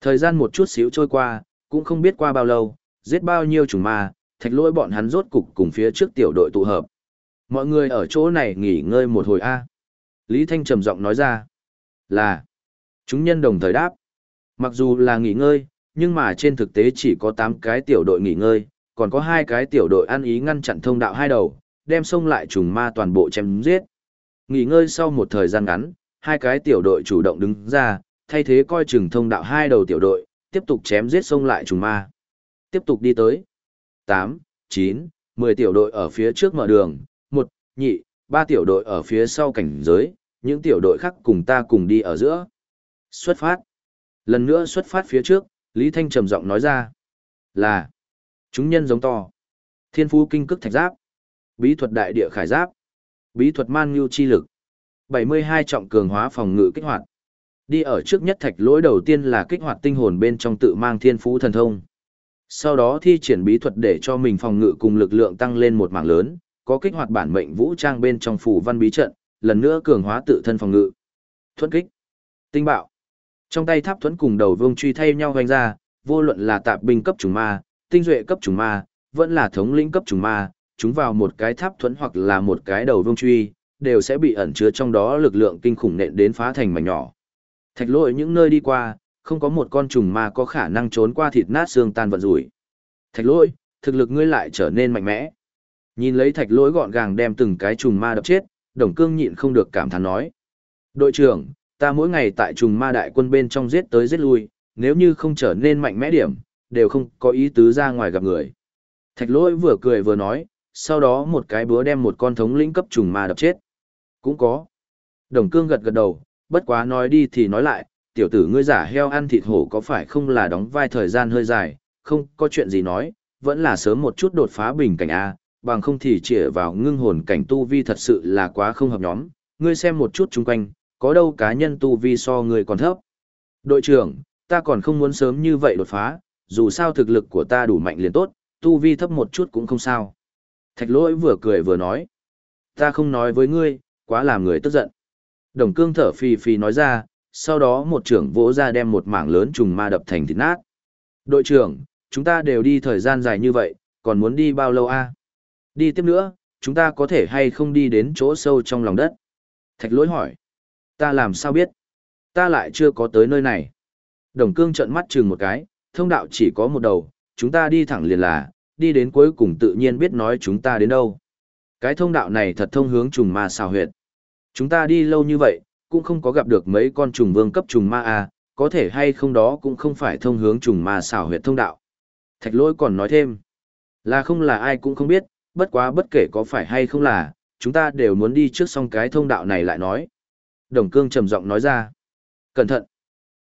Thời gian một chút xíu trôi qua, cũng không biết qua bao lâu, giết bao nhiêu trùng ma, thạch lỗi bọn hắn rốt cục cùng phía trước tiểu đội tụ hợp. Mọi người ở chỗ này nghỉ ngơi một hồi a. Lý Thanh trầm giọng nói ra. Là. Chúng nhân đồng thời đáp. Mặc dù là nghỉ ngơi, nhưng mà trên thực tế chỉ có 8 cái tiểu đội nghỉ ngơi, còn có hai cái tiểu đội ăn ý ngăn chặn thông đạo hai đầu, đem xông lại trùng ma toàn bộ chém giết. Nghỉ ngơi sau một thời gian ngắn, hai cái tiểu đội chủ động đứng ra, thay thế coi chừng thông đạo hai đầu tiểu đội, tiếp tục chém giết xông lại trùng ma. Tiếp tục đi tới. 8, 9, 10 tiểu đội ở phía trước mở đường, 1, nhị, 3 tiểu đội ở phía sau cảnh giới, những tiểu đội khác cùng ta cùng đi ở giữa. Xuất phát. Lần nữa xuất phát phía trước, Lý Thanh trầm giọng nói ra. Là. Chúng nhân giống to. Thiên phú kinh cức thạch giáp. Bí thuật đại địa khải giáp. Bí thuật man nhu chi lực. 72 trọng cường hóa phòng ngự kích hoạt. Đi ở trước nhất thạch lỗi đầu tiên là kích hoạt tinh hồn bên trong tự mang thiên phú thần thông. Sau đó thi triển bí thuật để cho mình phòng ngự cùng lực lượng tăng lên một mảng lớn, có kích hoạt bản mệnh vũ trang bên trong phủ văn bí trận, lần nữa cường hóa tự thân phòng ngự. Thuẫn kích. Tinh bạo. Trong tay tháp thuẫn cùng đầu vương truy thay nhau hoành ra, vô luận là tạp binh cấp trùng ma, tinh duệ cấp trùng ma, vẫn là thống lĩnh cấp trùng ma, chúng vào một cái tháp thuẫn hoặc là một cái đầu vương truy, đều sẽ bị ẩn chứa trong đó lực lượng kinh khủng nện đến phá thành mảnh nhỏ. Thạch lỗi những nơi đi qua, không có một con trùng ma có khả năng trốn qua thịt nát xương tan vận rủi. Thạch lỗi, thực lực ngươi lại trở nên mạnh mẽ. Nhìn lấy thạch lỗi gọn gàng đem từng cái trùng ma đập chết, đồng cương nhịn không được cảm thán nói. Đội trưởng, ta mỗi ngày tại trùng ma đại quân bên trong giết tới giết lui, nếu như không trở nên mạnh mẽ điểm, đều không có ý tứ ra ngoài gặp người. Thạch lỗi vừa cười vừa nói, sau đó một cái búa đem một con thống lĩnh cấp trùng ma đập chết. Cũng có. Đồng cương gật gật đầu, bất quá nói đi thì nói lại, tiểu tử ngươi giả heo ăn thịt hổ có phải không là đóng vai thời gian hơi dài, không có chuyện gì nói, vẫn là sớm một chút đột phá bình cảnh A, bằng không thì chỉ vào ngưng hồn cảnh tu vi thật sự là quá không hợp nhóm, ngươi xem một chút chung quanh, có đâu cá nhân tu vi so ngươi còn thấp. Đội trưởng, ta còn không muốn sớm như vậy đột phá, dù sao thực lực của ta đủ mạnh liền tốt, tu vi thấp một chút cũng không sao. Thạch lỗi vừa cười vừa nói, ta không nói với ngươi, quá làm người tức giận. Đồng cương thở phì phì nói ra, sau đó một trưởng vỗ ra đem một mảng lớn trùng ma đập thành thịt nát. Đội trưởng, chúng ta đều đi thời gian dài như vậy, còn muốn đi bao lâu a? Đi tiếp nữa, chúng ta có thể hay không đi đến chỗ sâu trong lòng đất? Thạch lỗi hỏi. Ta làm sao biết? Ta lại chưa có tới nơi này. Đồng cương trợn mắt chừng một cái, thông đạo chỉ có một đầu, chúng ta đi thẳng liền là, đi đến cuối cùng tự nhiên biết nói chúng ta đến đâu. Cái thông đạo này thật thông hướng trùng ma xào huyệt. Chúng ta đi lâu như vậy, cũng không có gặp được mấy con trùng vương cấp trùng ma à, có thể hay không đó cũng không phải thông hướng trùng ma xảo huyệt thông đạo. Thạch lỗi còn nói thêm, là không là ai cũng không biết, bất quá bất kể có phải hay không là, chúng ta đều muốn đi trước xong cái thông đạo này lại nói. Đồng cương trầm giọng nói ra, cẩn thận.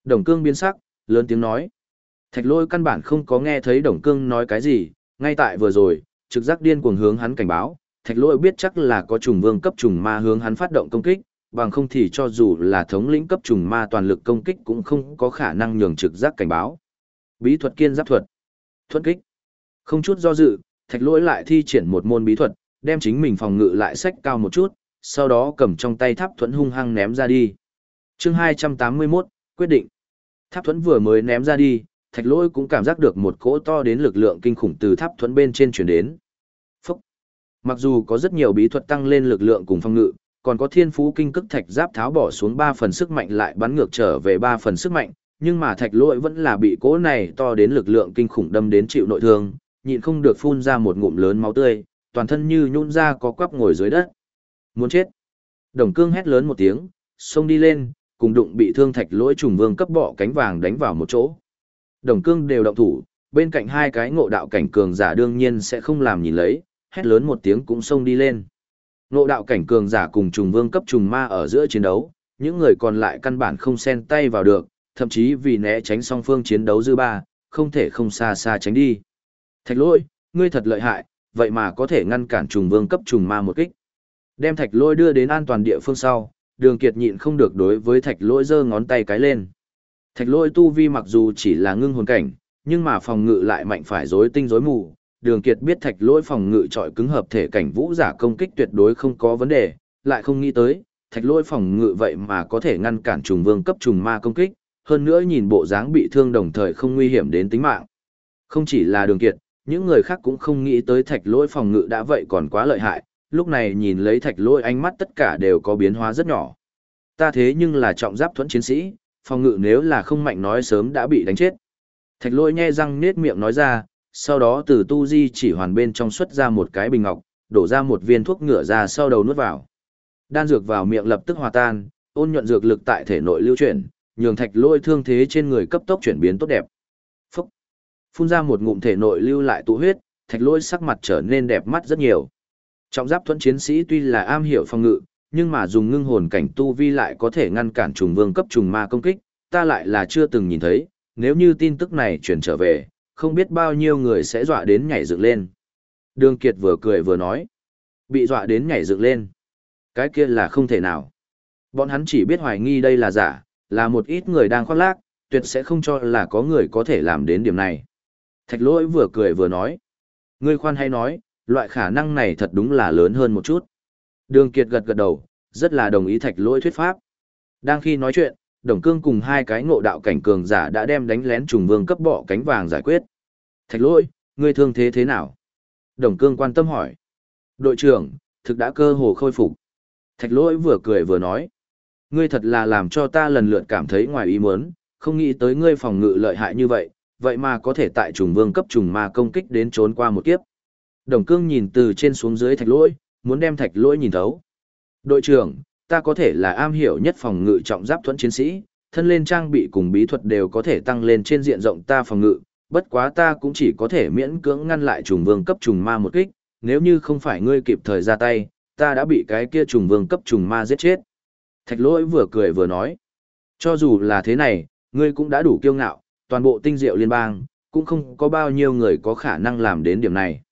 Đồng cương biến sắc, lớn tiếng nói. Thạch lôi căn bản không có nghe thấy đồng cương nói cái gì, ngay tại vừa rồi, trực giác điên cuồng hướng hắn cảnh báo, thạch lỗi biết chắc là có trùng vương cấp trùng ma hướng hắn phát động công kích, bằng không thì cho dù là thống lĩnh cấp trùng ma toàn lực công kích cũng không có khả năng nhường trực giác cảnh báo. Bí thuật kiên giáp thuật. thuật kích. Không chút do dự, thạch lỗi lại thi triển một môn bí thuật, đem chính mình phòng ngự lại sách cao một chút, sau đó cầm trong tay tháp thuẫn hung hăng ném ra đi. chương 281, quyết định. Tháp thuẫn vừa mới ném ra đi, thạch lỗi cũng cảm giác được một cỗ to đến lực lượng kinh khủng từ tháp thuẫn bên trên chuyển đến. Mặc dù có rất nhiều bí thuật tăng lên lực lượng cùng phong ngự, còn có thiên phú kinh cức thạch giáp tháo bỏ xuống ba phần sức mạnh lại bắn ngược trở về ba phần sức mạnh, nhưng mà thạch lỗi vẫn là bị cỗ này to đến lực lượng kinh khủng đâm đến chịu nội thương, nhịn không được phun ra một ngụm lớn máu tươi, toàn thân như nhún ra có quắp ngồi dưới đất. Muốn chết. Đồng cương hét lớn một tiếng, xông đi lên, cùng đụng bị thương thạch lỗi trùng vương cấp bọ cánh vàng đánh vào một chỗ. Đồng cương đều động thủ, bên cạnh hai cái ngộ đạo cảnh cường giả đương nhiên sẽ không làm nhìn lấy, hét lớn một tiếng cũng xông đi lên. Ngộ đạo cảnh cường giả cùng trùng vương cấp trùng ma ở giữa chiến đấu, những người còn lại căn bản không xen tay vào được, thậm chí vì né tránh song phương chiến đấu dư ba, không thể không xa xa tránh đi. Thạch lôi, ngươi thật lợi hại, vậy mà có thể ngăn cản trùng vương cấp trùng ma một kích. Đem thạch lôi đưa đến an toàn địa phương sau, đường kiệt nhịn không được đối với thạch lôi giơ ngón tay cái lên. Thạch lôi tu vi mặc dù chỉ là ngưng hồn cảnh, nhưng mà phòng ngự lại mạnh phải rối tinh rối mù, đường kiệt biết thạch lỗi phòng ngự trọi cứng hợp thể cảnh vũ giả công kích tuyệt đối không có vấn đề, lại không nghĩ tới, thạch lỗi phòng ngự vậy mà có thể ngăn cản trùng vương cấp trùng ma công kích, hơn nữa nhìn bộ dáng bị thương đồng thời không nguy hiểm đến tính mạng. Không chỉ là đường kiệt, những người khác cũng không nghĩ tới thạch lỗi phòng ngự đã vậy còn quá lợi hại, lúc này nhìn lấy thạch lỗi ánh mắt tất cả đều có biến hóa rất nhỏ. Ta thế nhưng là trọng giáp thuẫn chiến sĩ, phòng ngự nếu là không mạnh nói sớm đã bị đánh chết. Thạch lỗi nhe răng nết miệng nói ra, sau đó từ tu di chỉ hoàn bên trong xuất ra một cái bình ngọc, đổ ra một viên thuốc ngựa ra sau đầu nuốt vào. Đan dược vào miệng lập tức hòa tan, ôn nhuận dược lực tại thể nội lưu chuyển, nhường thạch lôi thương thế trên người cấp tốc chuyển biến tốt đẹp. Phúc! Phun ra một ngụm thể nội lưu lại tụ huyết, thạch lôi sắc mặt trở nên đẹp mắt rất nhiều. Trọng giáp thuẫn chiến sĩ tuy là am hiểu phòng ngự, nhưng mà dùng ngưng hồn cảnh tu vi lại có thể ngăn cản trùng vương cấp trùng ma công kích, ta lại là chưa từng nhìn thấy, nếu như tin tức này truyền trở về, không biết bao nhiêu người sẽ dọa đến nhảy dựng lên. Đường Kiệt vừa cười vừa nói, bị dọa đến nhảy dựng lên. Cái kia là không thể nào. Bọn hắn chỉ biết hoài nghi đây là giả, là một ít người đang khoác lác, tuyệt sẽ không cho là có người có thể làm đến điểm này. Thạch lỗi vừa cười vừa nói. Ngươi khoan hay nói, loại khả năng này thật đúng là lớn hơn một chút. Đường Kiệt gật gật đầu, rất là đồng ý thạch lỗi thuyết pháp. Đang khi nói chuyện, Đồng Cương cùng hai cái ngộ đạo cảnh cường giả đã đem đánh lén trùng vương cấp bọ cánh vàng giải quyết. Thạch lỗi, ngươi thương thế thế nào? Đồng Cương quan tâm hỏi. Đội trưởng, thực đã cơ hồ khôi phục. Thạch lỗi vừa cười vừa nói. Ngươi thật là làm cho ta lần lượt cảm thấy ngoài ý muốn, không nghĩ tới ngươi phòng ngự lợi hại như vậy, vậy mà có thể tại trùng vương cấp trùng ma công kích đến trốn qua một kiếp. Đồng cương nhìn từ trên xuống dưới thạch lỗi, muốn đem thạch lỗi nhìn thấu. Đội trưởng, ta có thể là am hiểu nhất phòng ngự trọng giáp thuẫn chiến sĩ, thân lên trang bị cùng bí thuật đều có thể tăng lên trên diện rộng ta phòng ngự, bất quá ta cũng chỉ có thể miễn cưỡng ngăn lại trùng vương cấp trùng ma một kích, nếu như không phải ngươi kịp thời ra tay, ta đã bị cái kia trùng vương cấp trùng ma giết chết. Thạch lỗi vừa cười vừa nói, cho dù là thế này, ngươi cũng đã đủ kiêu ngạo, toàn bộ tinh diệu liên bang, cũng không có bao nhiêu người có khả năng làm đến điểm này.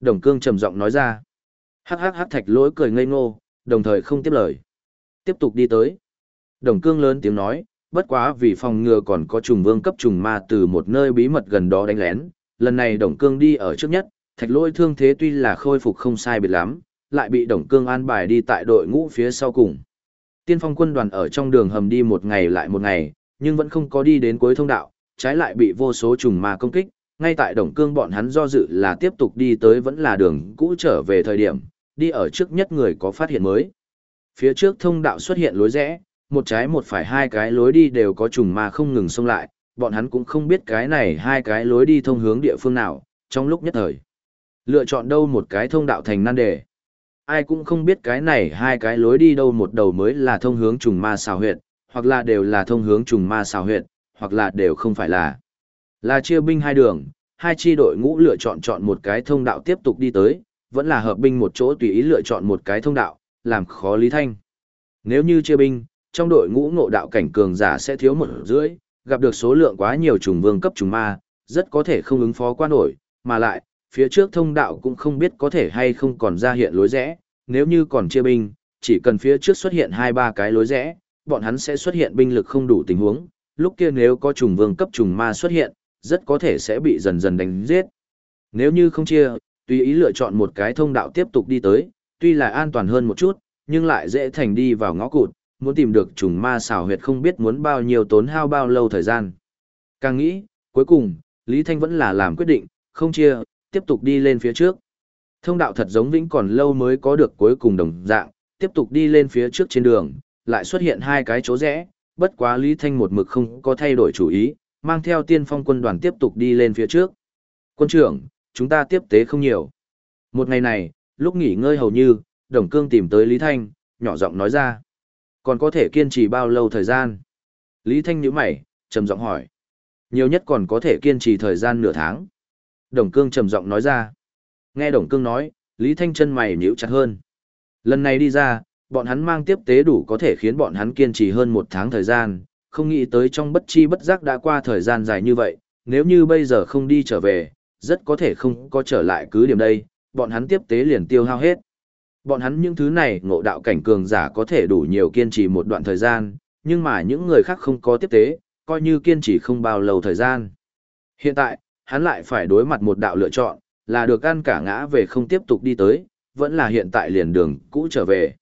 Đồng cương trầm giọng nói ra, hắc hắc hắc thạch lỗi cười ngây ngô, đồng thời không tiếp lời. Tiếp tục đi tới. Đồng cương lớn tiếng nói, bất quá vì phòng ngừa còn có trùng vương cấp trùng ma từ một nơi bí mật gần đó đánh lén. Lần này đồng cương đi ở trước nhất, thạch lôi thương thế tuy là khôi phục không sai biệt lắm, lại bị đồng cương an bài đi tại đội ngũ phía sau cùng. Tiên phong quân đoàn ở trong đường hầm đi một ngày lại một ngày, nhưng vẫn không có đi đến cuối thông đạo, trái lại bị vô số trùng ma công kích. Ngay tại đồng cương bọn hắn do dự là tiếp tục đi tới vẫn là đường cũ trở về thời điểm, đi ở trước nhất người có phát hiện mới. Phía trước thông đạo xuất hiện lối rẽ, một trái một phải hai cái lối đi đều có trùng ma không ngừng xông lại, bọn hắn cũng không biết cái này hai cái lối đi thông hướng địa phương nào, trong lúc nhất thời. Lựa chọn đâu một cái thông đạo thành nan đề. Ai cũng không biết cái này hai cái lối đi đâu một đầu mới là thông hướng trùng ma xào huyệt, hoặc là đều là thông hướng trùng ma xào huyệt, hoặc là đều không phải là. Là chia binh hai đường, hai chi đội ngũ lựa chọn chọn một cái thông đạo tiếp tục đi tới, vẫn là hợp binh một chỗ tùy ý lựa chọn một cái thông đạo, làm khó Lý Thanh. Nếu như chia binh, trong đội ngũ ngộ đạo cảnh cường giả sẽ thiếu một rưỡi, gặp được số lượng quá nhiều trùng vương cấp trùng ma, rất có thể không ứng phó qua nổi, mà lại, phía trước thông đạo cũng không biết có thể hay không còn ra hiện lối rẽ, nếu như còn chia binh, chỉ cần phía trước xuất hiện hai ba cái lối rẽ, bọn hắn sẽ xuất hiện binh lực không đủ tình huống, lúc kia nếu có trùng vương cấp trùng ma xuất hiện, rất có thể sẽ bị dần dần đánh giết. Nếu như không chia, tùy ý lựa chọn một cái thông đạo tiếp tục đi tới, tuy là an toàn hơn một chút, nhưng lại dễ thành đi vào ngõ cụt, muốn tìm được trùng ma xảo huyệt không biết muốn bao nhiêu tốn hao bao lâu thời gian. Càng nghĩ, cuối cùng, Lý Thanh vẫn là làm quyết định, không chia, tiếp tục đi lên phía trước. Thông đạo thật giống vĩnh còn lâu mới có được cuối cùng đồng dạng, tiếp tục đi lên phía trước trên đường, lại xuất hiện hai cái chỗ rẽ, bất quá Lý Thanh một mực không có thay đổi chủ ý, mang theo tiên phong quân đoàn tiếp tục đi lên phía trước. Quân trưởng, chúng ta tiếp tế không nhiều. Một ngày này, lúc nghỉ ngơi hầu như, Đồng Cương tìm tới Lý Thanh, nhỏ giọng nói ra. Còn có thể kiên trì bao lâu thời gian? Lý Thanh nhíu mày, trầm giọng hỏi. Nhiều nhất còn có thể kiên trì thời gian nửa tháng. Đồng Cương trầm giọng nói ra. Nghe Đồng Cương nói, Lý Thanh chân mày nhíu chặt hơn. Lần này đi ra, bọn hắn mang tiếp tế đủ có thể khiến bọn hắn kiên trì hơn một tháng thời gian, không nghĩ tới trong bất chi bất giác đã qua thời gian dài như vậy, nếu như bây giờ không đi trở về, rất có thể không có trở lại cứ điểm đây, bọn hắn tiếp tế liền tiêu hao hết. Bọn hắn những thứ này ngộ đạo cảnh cường giả có thể đủ nhiều kiên trì một đoạn thời gian, nhưng mà những người khác không có tiếp tế, coi như kiên trì không bao lâu thời gian. Hiện tại, hắn lại phải đối mặt một đạo lựa chọn, là được ăn cả ngã về không tiếp tục đi tới, vẫn là hiện tại liền đường cũ trở về.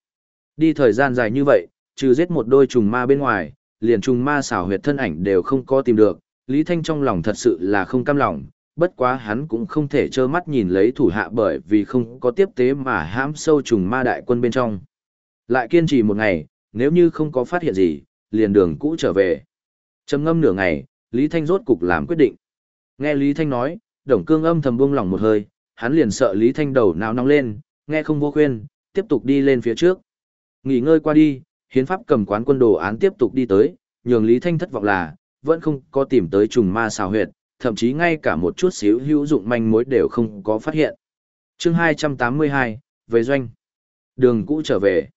Đi thời gian dài như vậy, trừ giết một đôi trùng ma bên ngoài, liền trùng ma xảo huyệt thân ảnh đều không có tìm được, Lý Thanh trong lòng thật sự là không cam lòng, bất quá hắn cũng không thể trơ mắt nhìn lấy thủ hạ bởi vì không có tiếp tế mà hãm sâu trùng ma đại quân bên trong. Lại kiên trì một ngày, nếu như không có phát hiện gì, liền đường cũ trở về. Trầm ngâm nửa ngày, Lý Thanh rốt cục làm quyết định. Nghe Lý Thanh nói, Đồng Cương âm thầm buông lòng một hơi, hắn liền sợ Lý Thanh đầu nào nóng lên, nghe không vô khuyên, tiếp tục đi lên phía trước. Nghỉ ngơi qua đi, hiến pháp cầm quán quân đồ án tiếp tục đi tới, nhường Lý Thanh thất vọng là, vẫn không có tìm tới trùng ma xào huyệt, thậm chí ngay cả một chút xíu hữu dụng manh mối đều không có phát hiện. chương 282, về doanh. Đường cũ trở về.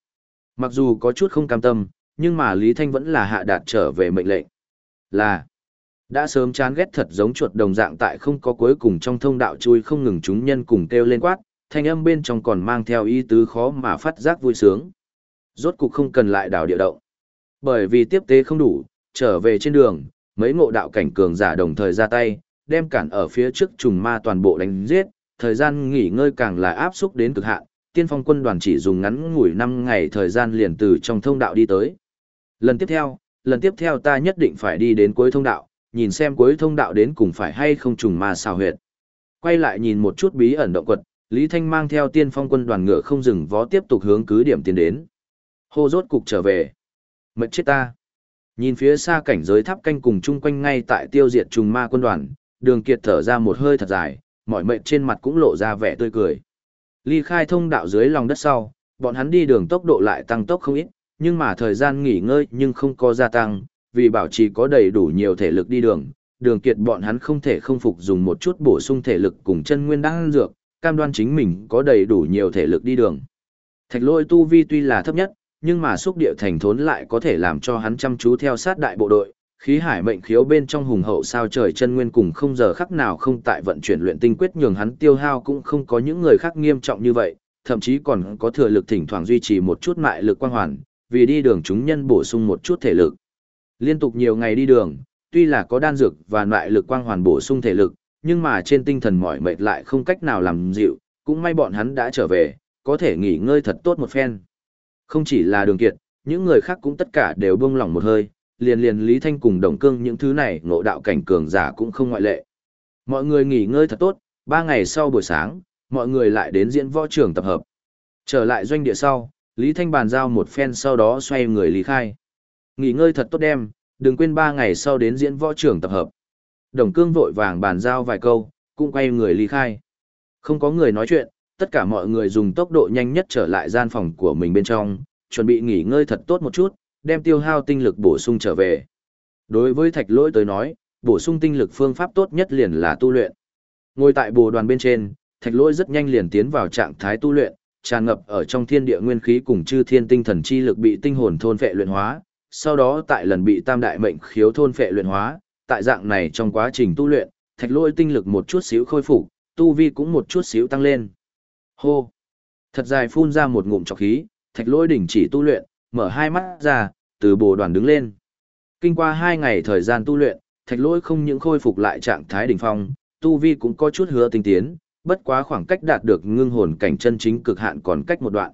Mặc dù có chút không cam tâm, nhưng mà Lý Thanh vẫn là hạ đạt trở về mệnh lệnh. Là, đã sớm chán ghét thật giống chuột đồng dạng tại không có cuối cùng trong thông đạo chui không ngừng chúng nhân cùng kêu lên quát, thanh âm bên trong còn mang theo ý tứ khó mà phát giác vui sướng. Rốt cục không cần lại đào địa động. Bởi vì tiếp tế không đủ, trở về trên đường, mấy ngộ đạo cảnh cường giả đồng thời ra tay, đem cản ở phía trước trùng ma toàn bộ đánh giết, thời gian nghỉ ngơi càng là áp xúc đến cực hạn, tiên phong quân đoàn chỉ dùng ngắn ngủi 5 ngày thời gian liền từ trong thông đạo đi tới. Lần tiếp theo, lần tiếp theo ta nhất định phải đi đến cuối thông đạo, nhìn xem cuối thông đạo đến cùng phải hay không trùng ma xào huyệt. Quay lại nhìn một chút bí ẩn động quật, Lý Thanh mang theo tiên phong quân đoàn ngựa không dừng vó tiếp tục hướng cứ điểm tiến đến. Hô rốt cục trở về. Mệt chết ta. Nhìn phía xa cảnh giới tháp canh cùng chung quanh ngay tại tiêu diệt trùng ma quân đoàn, đường kiệt thở ra một hơi thật dài, mọi mệnh trên mặt cũng lộ ra vẻ tươi cười. Ly khai thông đạo dưới lòng đất sau, bọn hắn đi đường tốc độ lại tăng tốc không ít, nhưng mà thời gian nghỉ ngơi nhưng không có gia tăng, vì bảo trì có đầy đủ nhiều thể lực đi đường, đường kiệt bọn hắn không thể không phục dùng một chút bổ sung thể lực cùng chân nguyên đan dược, cam đoan chính mình có đầy đủ nhiều thể lực đi đường. Thạch lôi tu vi tuy là thấp nhất, nhưng mà xúc địa thành thốn lại có thể làm cho hắn chăm chú theo sát đại bộ đội, khí hải mệnh khiếu bên trong hùng hậu sao trời chân nguyên cùng không giờ khắc nào không tại vận chuyển luyện tinh quyết nhường hắn tiêu hao cũng không có những người khác nghiêm trọng như vậy, thậm chí còn có thừa lực thỉnh thoảng duy trì một chút mại lực quang hoàn, vì đi đường chúng nhân bổ sung một chút thể lực. Liên tục nhiều ngày đi đường, tuy là có đan dược và mại lực quang hoàn bổ sung thể lực, nhưng mà trên tinh thần mỏi mệt lại không cách nào làm dịu, cũng may bọn hắn đã trở về, có thể nghỉ ngơi thật tốt một phen. Không chỉ là đường kiệt, những người khác cũng tất cả đều buông lỏng một hơi, liền liền Lý Thanh cùng Đồng Cương những thứ này ngộ đạo cảnh cường giả cũng không ngoại lệ. Mọi người nghỉ ngơi thật tốt, ba ngày sau buổi sáng, mọi người lại đến diễn võ trường tập hợp. Trở lại doanh địa sau, Lý Thanh bàn giao một phen sau đó xoay người lý khai. Nghỉ ngơi thật tốt đêm, đừng quên ba ngày sau đến diễn võ trường tập hợp. Đồng Cương vội vàng bàn giao vài câu, cũng quay người lý khai. Không có người nói chuyện, tất cả mọi người dùng tốc độ nhanh nhất trở lại gian phòng của mình bên trong, chuẩn bị nghỉ ngơi thật tốt một chút, đem tiêu hao tinh lực bổ sung trở về. Đối với thạch lỗi tới nói, bổ sung tinh lực phương pháp tốt nhất liền là tu luyện. Ngồi tại bồ đoàn bên trên, thạch lỗi rất nhanh liền tiến vào trạng thái tu luyện, tràn ngập ở trong thiên địa nguyên khí cùng chư thiên tinh thần chi lực bị tinh hồn thôn phệ luyện hóa, sau đó tại lần bị tam đại mệnh khiếu thôn phệ luyện hóa, tại dạng này trong quá trình tu luyện, thạch lỗi tinh lực một chút xíu khôi phục, tu vi cũng một chút xíu tăng lên. Hô! Thật dài phun ra một ngụm trọc khí, thạch lỗi đỉnh chỉ tu luyện, mở hai mắt ra, từ bồ đoàn đứng lên. Kinh qua hai ngày thời gian tu luyện, thạch lỗi không những khôi phục lại trạng thái đỉnh phong, tu vi cũng có chút hứa tinh tiến, bất quá khoảng cách đạt được ngưng hồn cảnh chân chính cực hạn còn cách một đoạn.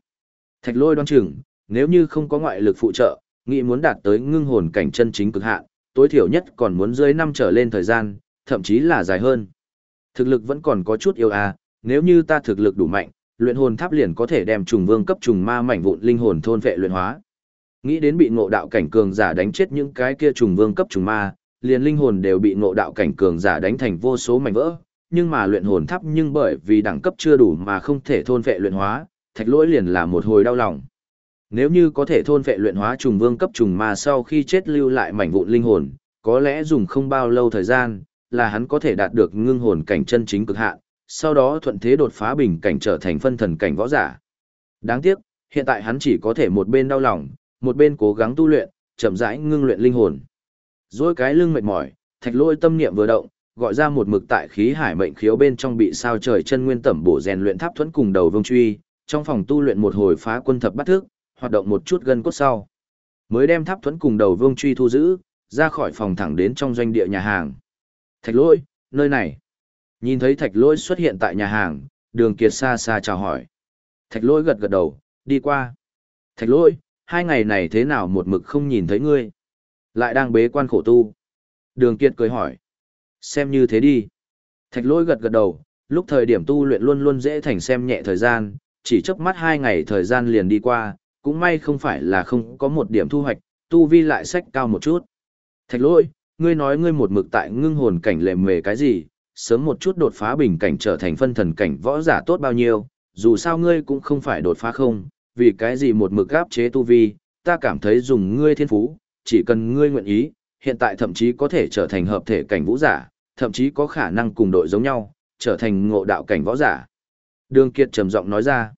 Thạch lỗi đoan chừng, nếu như không có ngoại lực phụ trợ, nghĩ muốn đạt tới ngưng hồn cảnh chân chính cực hạn, tối thiểu nhất còn muốn dưới năm trở lên thời gian, thậm chí là dài hơn. Thực lực vẫn còn có chút yêu à, nếu như ta thực lực đủ mạnh, luyện hồn tháp liền có thể đem trùng vương cấp trùng ma mảnh vụn linh hồn thôn vệ luyện hóa. Nghĩ đến bị ngộ đạo cảnh cường giả đánh chết những cái kia trùng vương cấp trùng ma, liền linh hồn đều bị ngộ đạo cảnh cường giả đánh thành vô số mảnh vỡ, nhưng mà luyện hồn tháp nhưng bởi vì đẳng cấp chưa đủ mà không thể thôn vệ luyện hóa, thạch lỗi liền là một hồi đau lòng. Nếu như có thể thôn vệ luyện hóa trùng vương cấp trùng ma sau khi chết lưu lại mảnh vụn linh hồn, có lẽ dùng không bao lâu thời gian, là hắn có thể đạt được ngưng hồn cảnh chân chính cực hạn, sau đó thuận thế đột phá bình cảnh trở thành phân thần cảnh võ giả. Đáng tiếc, hiện tại hắn chỉ có thể một bên đau lòng, một bên cố gắng tu luyện, chậm rãi ngưng luyện linh hồn. Rồi cái lưng mệt mỏi, thạch lôi tâm niệm vừa động, gọi ra một mực tại khí hải mệnh khiếu bên trong bị sao trời chân nguyên tẩm bổ rèn luyện tháp thuẫn cùng đầu vương truy, trong phòng tu luyện một hồi phá quân thập bắt thức, hoạt động một chút gần cốt sau. Mới đem tháp thuẫn cùng đầu vương truy thu giữ, ra khỏi phòng thẳng đến trong doanh địa nhà hàng. Thạch lôi, nơi này. Nhìn thấy thạch lôi xuất hiện tại nhà hàng, đường kiệt xa xa chào hỏi. Thạch lôi gật gật đầu, đi qua. Thạch lôi, hai ngày này thế nào một mực không nhìn thấy ngươi. Lại đang bế quan khổ tu. Đường Kiệt cười hỏi. Xem như thế đi. Thạch lỗi gật gật đầu, lúc thời điểm tu luyện luôn luôn dễ thành xem nhẹ thời gian, chỉ chớp mắt hai ngày thời gian liền đi qua, cũng may không phải là không có một điểm thu hoạch, tu vi lại sách cao một chút. Thạch lỗi, ngươi nói ngươi một mực tại ngưng hồn cảnh lề mề cái gì, sớm một chút đột phá bình cảnh trở thành phân thần cảnh võ giả tốt bao nhiêu, dù sao ngươi cũng không phải đột phá không, vì cái gì một mực áp chế tu vi, ta cảm thấy dùng ngươi thiên phú, chỉ cần ngươi nguyện ý, hiện tại thậm chí có thể trở thành hợp thể cảnh vũ giả, thậm chí có khả năng cùng đội giống nhau, trở thành ngộ đạo cảnh võ giả. Đường Kiệt trầm giọng nói ra,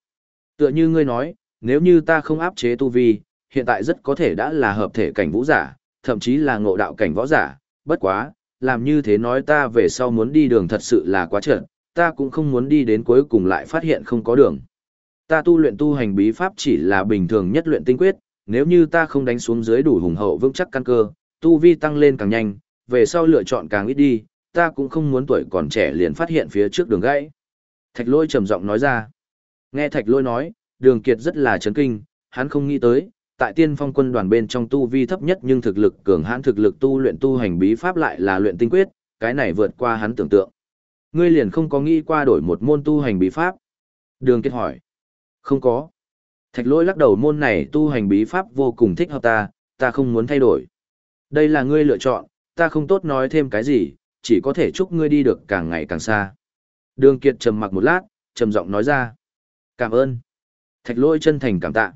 tựa như ngươi nói, nếu như ta không áp chế tu vi, hiện tại rất có thể đã là hợp thể cảnh vũ giả, thậm chí là ngộ đạo cảnh võ giả, bất quá, làm như thế nói ta về sau muốn đi đường thật sự là quá trượt, ta cũng không muốn đi đến cuối cùng lại phát hiện không có đường. Ta tu luyện tu hành bí pháp chỉ là bình thường nhất luyện tinh quyết, nếu như ta không đánh xuống dưới đủ hùng hậu vững chắc căn cơ, tu vi tăng lên càng nhanh, về sau lựa chọn càng ít đi, ta cũng không muốn tuổi còn trẻ liền phát hiện phía trước đường gãy. Thạch lôi trầm giọng nói ra. Nghe thạch lôi nói, đường kiệt rất là chấn kinh, hắn không nghĩ tới, tại tiên phong quân đoàn bên trong tu vi thấp nhất nhưng thực lực cường hãn thực lực tu luyện tu hành bí pháp lại là luyện tinh quyết, cái này vượt qua hắn tưởng tượng. Ngươi liền không có nghĩ qua đổi một môn tu hành bí pháp? Đường Kiệt hỏi. Không có. Thạch lỗi lắc đầu môn này tu hành bí pháp vô cùng thích hợp ta, ta không muốn thay đổi. Đây là ngươi lựa chọn, ta không tốt nói thêm cái gì, chỉ có thể chúc ngươi đi được càng ngày càng xa. Đường Kiệt trầm mặc một lát, trầm giọng nói ra. Cảm ơn. Thạch lỗi chân thành cảm tạ.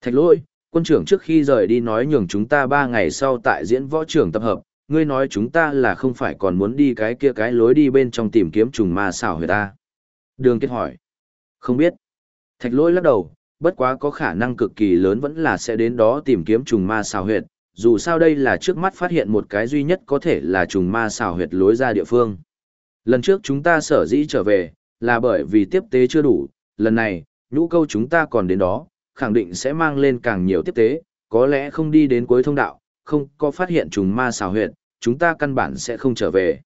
Thạch lỗi, quân trưởng trước khi rời đi nói nhường chúng ta ba ngày sau tại diễn võ trưởng tập hợp, ngươi nói chúng ta là không phải còn muốn đi cái kia cái lối đi bên trong tìm kiếm trùng ma xảo huyệt ta. Đường kết hỏi. Không biết. Thạch lỗi lắc đầu, bất quá có khả năng cực kỳ lớn vẫn là sẽ đến đó tìm kiếm trùng ma xảo huyệt, dù sao đây là trước mắt phát hiện một cái duy nhất có thể là trùng ma xảo huyệt lối ra địa phương. Lần trước chúng ta sở dĩ trở về, là bởi vì tiếp tế chưa đủ, lần này, nhũ câu chúng ta còn đến đó, khẳng định sẽ mang lên càng nhiều tiếp tế, có lẽ không đi đến cuối thông đạo, không có phát hiện trùng ma xào huyệt, chúng ta căn bản sẽ không trở về.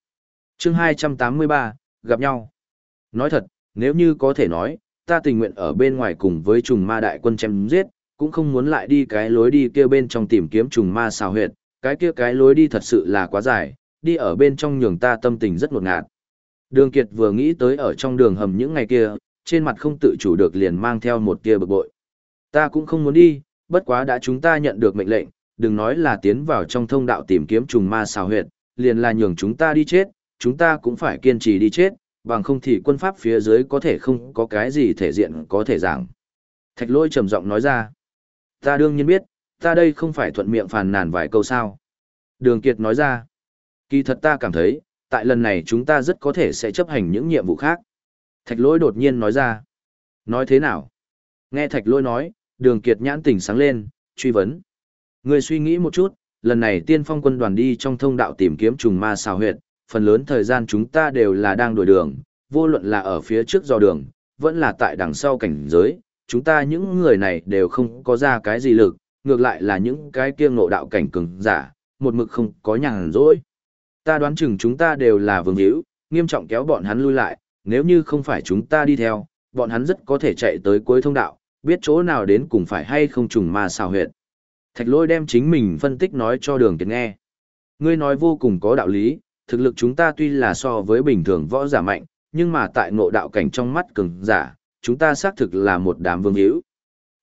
chương 283, gặp nhau. Nói thật, nếu như có thể nói, ta tình nguyện ở bên ngoài cùng với trùng ma đại quân chém giết, cũng không muốn lại đi cái lối đi kia bên trong tìm kiếm trùng ma xào huyệt, cái kia cái lối đi thật sự là quá dài, đi ở bên trong nhường ta tâm tình rất ngột ngạt. Đường Kiệt vừa nghĩ tới ở trong đường hầm những ngày kia, trên mặt không tự chủ được liền mang theo một tia bực bội. Ta cũng không muốn đi, bất quá đã chúng ta nhận được mệnh lệnh, đừng nói là tiến vào trong thông đạo tìm kiếm trùng ma xào huyệt, liền là nhường chúng ta đi chết, chúng ta cũng phải kiên trì đi chết, bằng không thì quân pháp phía dưới có thể không có cái gì thể diện có thể giảng. Thạch lôi trầm giọng nói ra, ta đương nhiên biết, ta đây không phải thuận miệng phàn nàn vài câu sao. Đường Kiệt nói ra, kỳ thật ta cảm thấy, tại lần này chúng ta rất có thể sẽ chấp hành những nhiệm vụ khác. Thạch lôi đột nhiên nói ra, nói thế nào? Nghe thạch lôi nói, đường kiệt nhãn tỉnh sáng lên, truy vấn. Người suy nghĩ một chút, lần này tiên phong quân đoàn đi trong thông đạo tìm kiếm trùng ma xào huyệt, phần lớn thời gian chúng ta đều là đang đổi đường, vô luận là ở phía trước dò đường, vẫn là tại đằng sau cảnh giới, chúng ta những người này đều không có ra cái gì lực, ngược lại là những cái kia ngộ đạo cảnh cường giả, một mực không có nhàn rỗi. Ta đoán chừng chúng ta đều là vương hữu, nghiêm trọng kéo bọn hắn lui lại, nếu như không phải chúng ta đi theo, bọn hắn rất có thể chạy tới cuối thông đạo, biết chỗ nào đến cùng phải hay không trùng ma xào huyệt. Thạch lôi đem chính mình phân tích nói cho đường kiệt nghe. Ngươi nói vô cùng có đạo lý, thực lực chúng ta tuy là so với bình thường võ giả mạnh, nhưng mà tại ngộ đạo cảnh trong mắt cường giả, chúng ta xác thực là một đám vương hữu.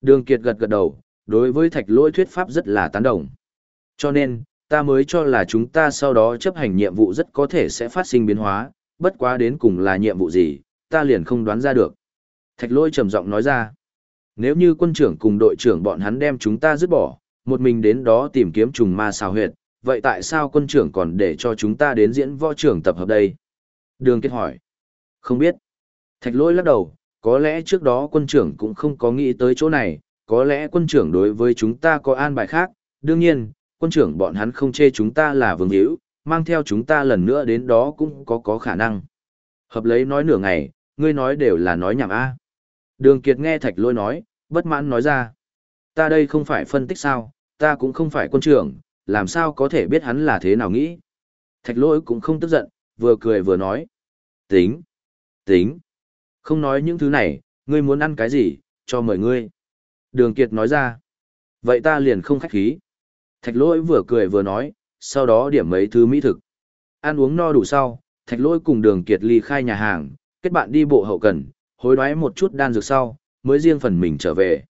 Đường kiệt gật gật đầu, đối với thạch lôi thuyết pháp rất là tán đồng. Cho nên, ta mới cho là chúng ta sau đó chấp hành nhiệm vụ rất có thể sẽ phát sinh biến hóa, bất quá đến cùng là nhiệm vụ gì, ta liền không đoán ra được. Thạch lôi trầm giọng nói ra, nếu như quân trưởng cùng đội trưởng bọn hắn đem chúng ta dứt bỏ, một mình đến đó tìm kiếm trùng ma xào huyệt, vậy tại sao quân trưởng còn để cho chúng ta đến diễn võ trưởng tập hợp đây? Đường kết hỏi. Không biết. Thạch lôi lắc đầu, có lẽ trước đó quân trưởng cũng không có nghĩ tới chỗ này, có lẽ quân trưởng đối với chúng ta có an bài khác, đương nhiên, quân trưởng bọn hắn không chê chúng ta là vương hữu, mang theo chúng ta lần nữa đến đó cũng có có khả năng. Hợp lấy nói nửa ngày, ngươi nói đều là nói nhảm a. Đường Kiệt nghe Thạch Lôi nói, bất mãn nói ra. Ta đây không phải phân tích sao, ta cũng không phải quân trưởng, làm sao có thể biết hắn là thế nào nghĩ. Thạch Lôi cũng không tức giận, vừa cười vừa nói. Tính, tính. Không nói những thứ này, ngươi muốn ăn cái gì, cho mời ngươi. Đường Kiệt nói ra. Vậy ta liền không khách khí. Thạch lỗi vừa cười vừa nói, sau đó điểm mấy thứ mỹ thực. Ăn uống no đủ sau, thạch lỗi cùng đường kiệt ly khai nhà hàng, kết bạn đi bộ hậu cần, hối đoái một chút đan dược sau, mới riêng phần mình trở về.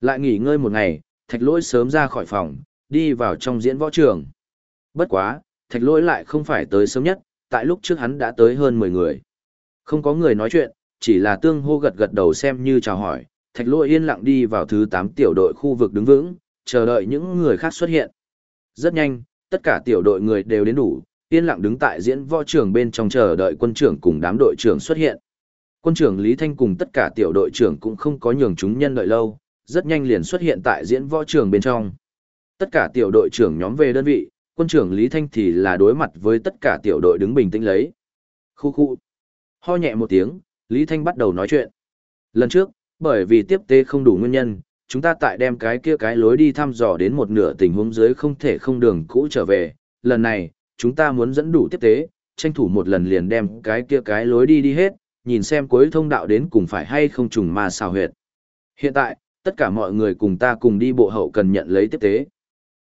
Lại nghỉ ngơi một ngày, thạch lỗi sớm ra khỏi phòng, đi vào trong diễn võ trường. Bất quá, thạch lỗi lại không phải tới sớm nhất, tại lúc trước hắn đã tới hơn 10 người. Không có người nói chuyện, chỉ là tương hô gật gật đầu xem như chào hỏi, thạch lỗi yên lặng đi vào thứ 8 tiểu đội khu vực đứng vững, chờ đợi những người khác xuất hiện. Rất nhanh, tất cả tiểu đội người đều đến đủ, yên lặng đứng tại diễn võ trường bên trong chờ đợi quân trưởng cùng đám đội trưởng xuất hiện. Quân trưởng Lý Thanh cùng tất cả tiểu đội trưởng cũng không có nhường chúng nhân đợi lâu, rất nhanh liền xuất hiện tại diễn võ trường bên trong. Tất cả tiểu đội trưởng nhóm về đơn vị, quân trưởng Lý Thanh thì là đối mặt với tất cả tiểu đội đứng bình tĩnh lấy. Khu khu. Ho nhẹ một tiếng, Lý Thanh bắt đầu nói chuyện. Lần trước, bởi vì tiếp tế không đủ nguyên nhân, chúng ta tại đem cái kia cái lối đi thăm dò đến một nửa tình huống dưới không thể không đường cũ trở về. Lần này, chúng ta muốn dẫn đủ tiếp tế, tranh thủ một lần liền đem cái kia cái lối đi đi hết, nhìn xem cuối thông đạo đến cùng phải hay không trùng ma xào huyệt. Hiện tại, tất cả mọi người cùng ta cùng đi bộ hậu cần nhận lấy tiếp tế.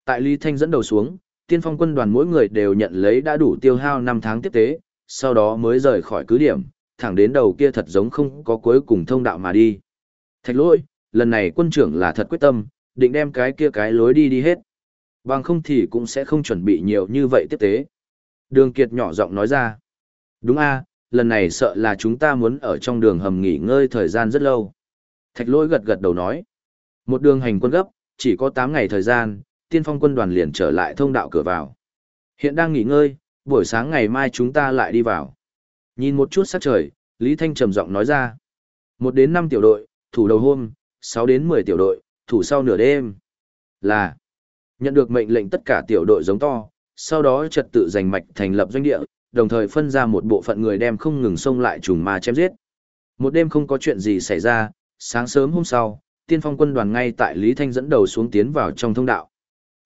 Tại Lý Thanh dẫn đầu xuống, tiên phong quân đoàn mỗi người đều nhận lấy đã đủ tiêu hao 5 tháng tiếp tế, sau đó mới rời khỏi cứ điểm, thẳng đến đầu kia thật giống không có cuối cùng thông đạo mà đi. Thạch lỗi, lần này quân trưởng là thật quyết tâm, định đem cái kia cái lối đi đi hết. Bằng không thì cũng sẽ không chuẩn bị nhiều như vậy tiếp tế. Đường Kiệt nhỏ giọng nói ra. Đúng a, lần này sợ là chúng ta muốn ở trong đường hầm nghỉ ngơi thời gian rất lâu. Thạch lỗi gật gật đầu nói. Một đường hành quân gấp, chỉ có 8 ngày thời gian, tiên phong quân đoàn liền trở lại thông đạo cửa vào. Hiện đang nghỉ ngơi, buổi sáng ngày mai chúng ta lại đi vào. Nhìn một chút sát trời, Lý Thanh trầm giọng nói ra. Một đến năm tiểu đội, thủ đầu hôm, 6 đến 10 tiểu đội, thủ sau nửa đêm. Là, nhận được mệnh lệnh tất cả tiểu đội giống to, sau đó trật tự giành mạch thành lập doanh địa, đồng thời phân ra một bộ phận người đem không ngừng xông lại trùng ma chém giết. Một đêm không có chuyện gì xảy ra, sáng sớm hôm sau, tiên phong quân đoàn ngay tại Lý Thanh dẫn đầu xuống tiến vào trong thông đạo.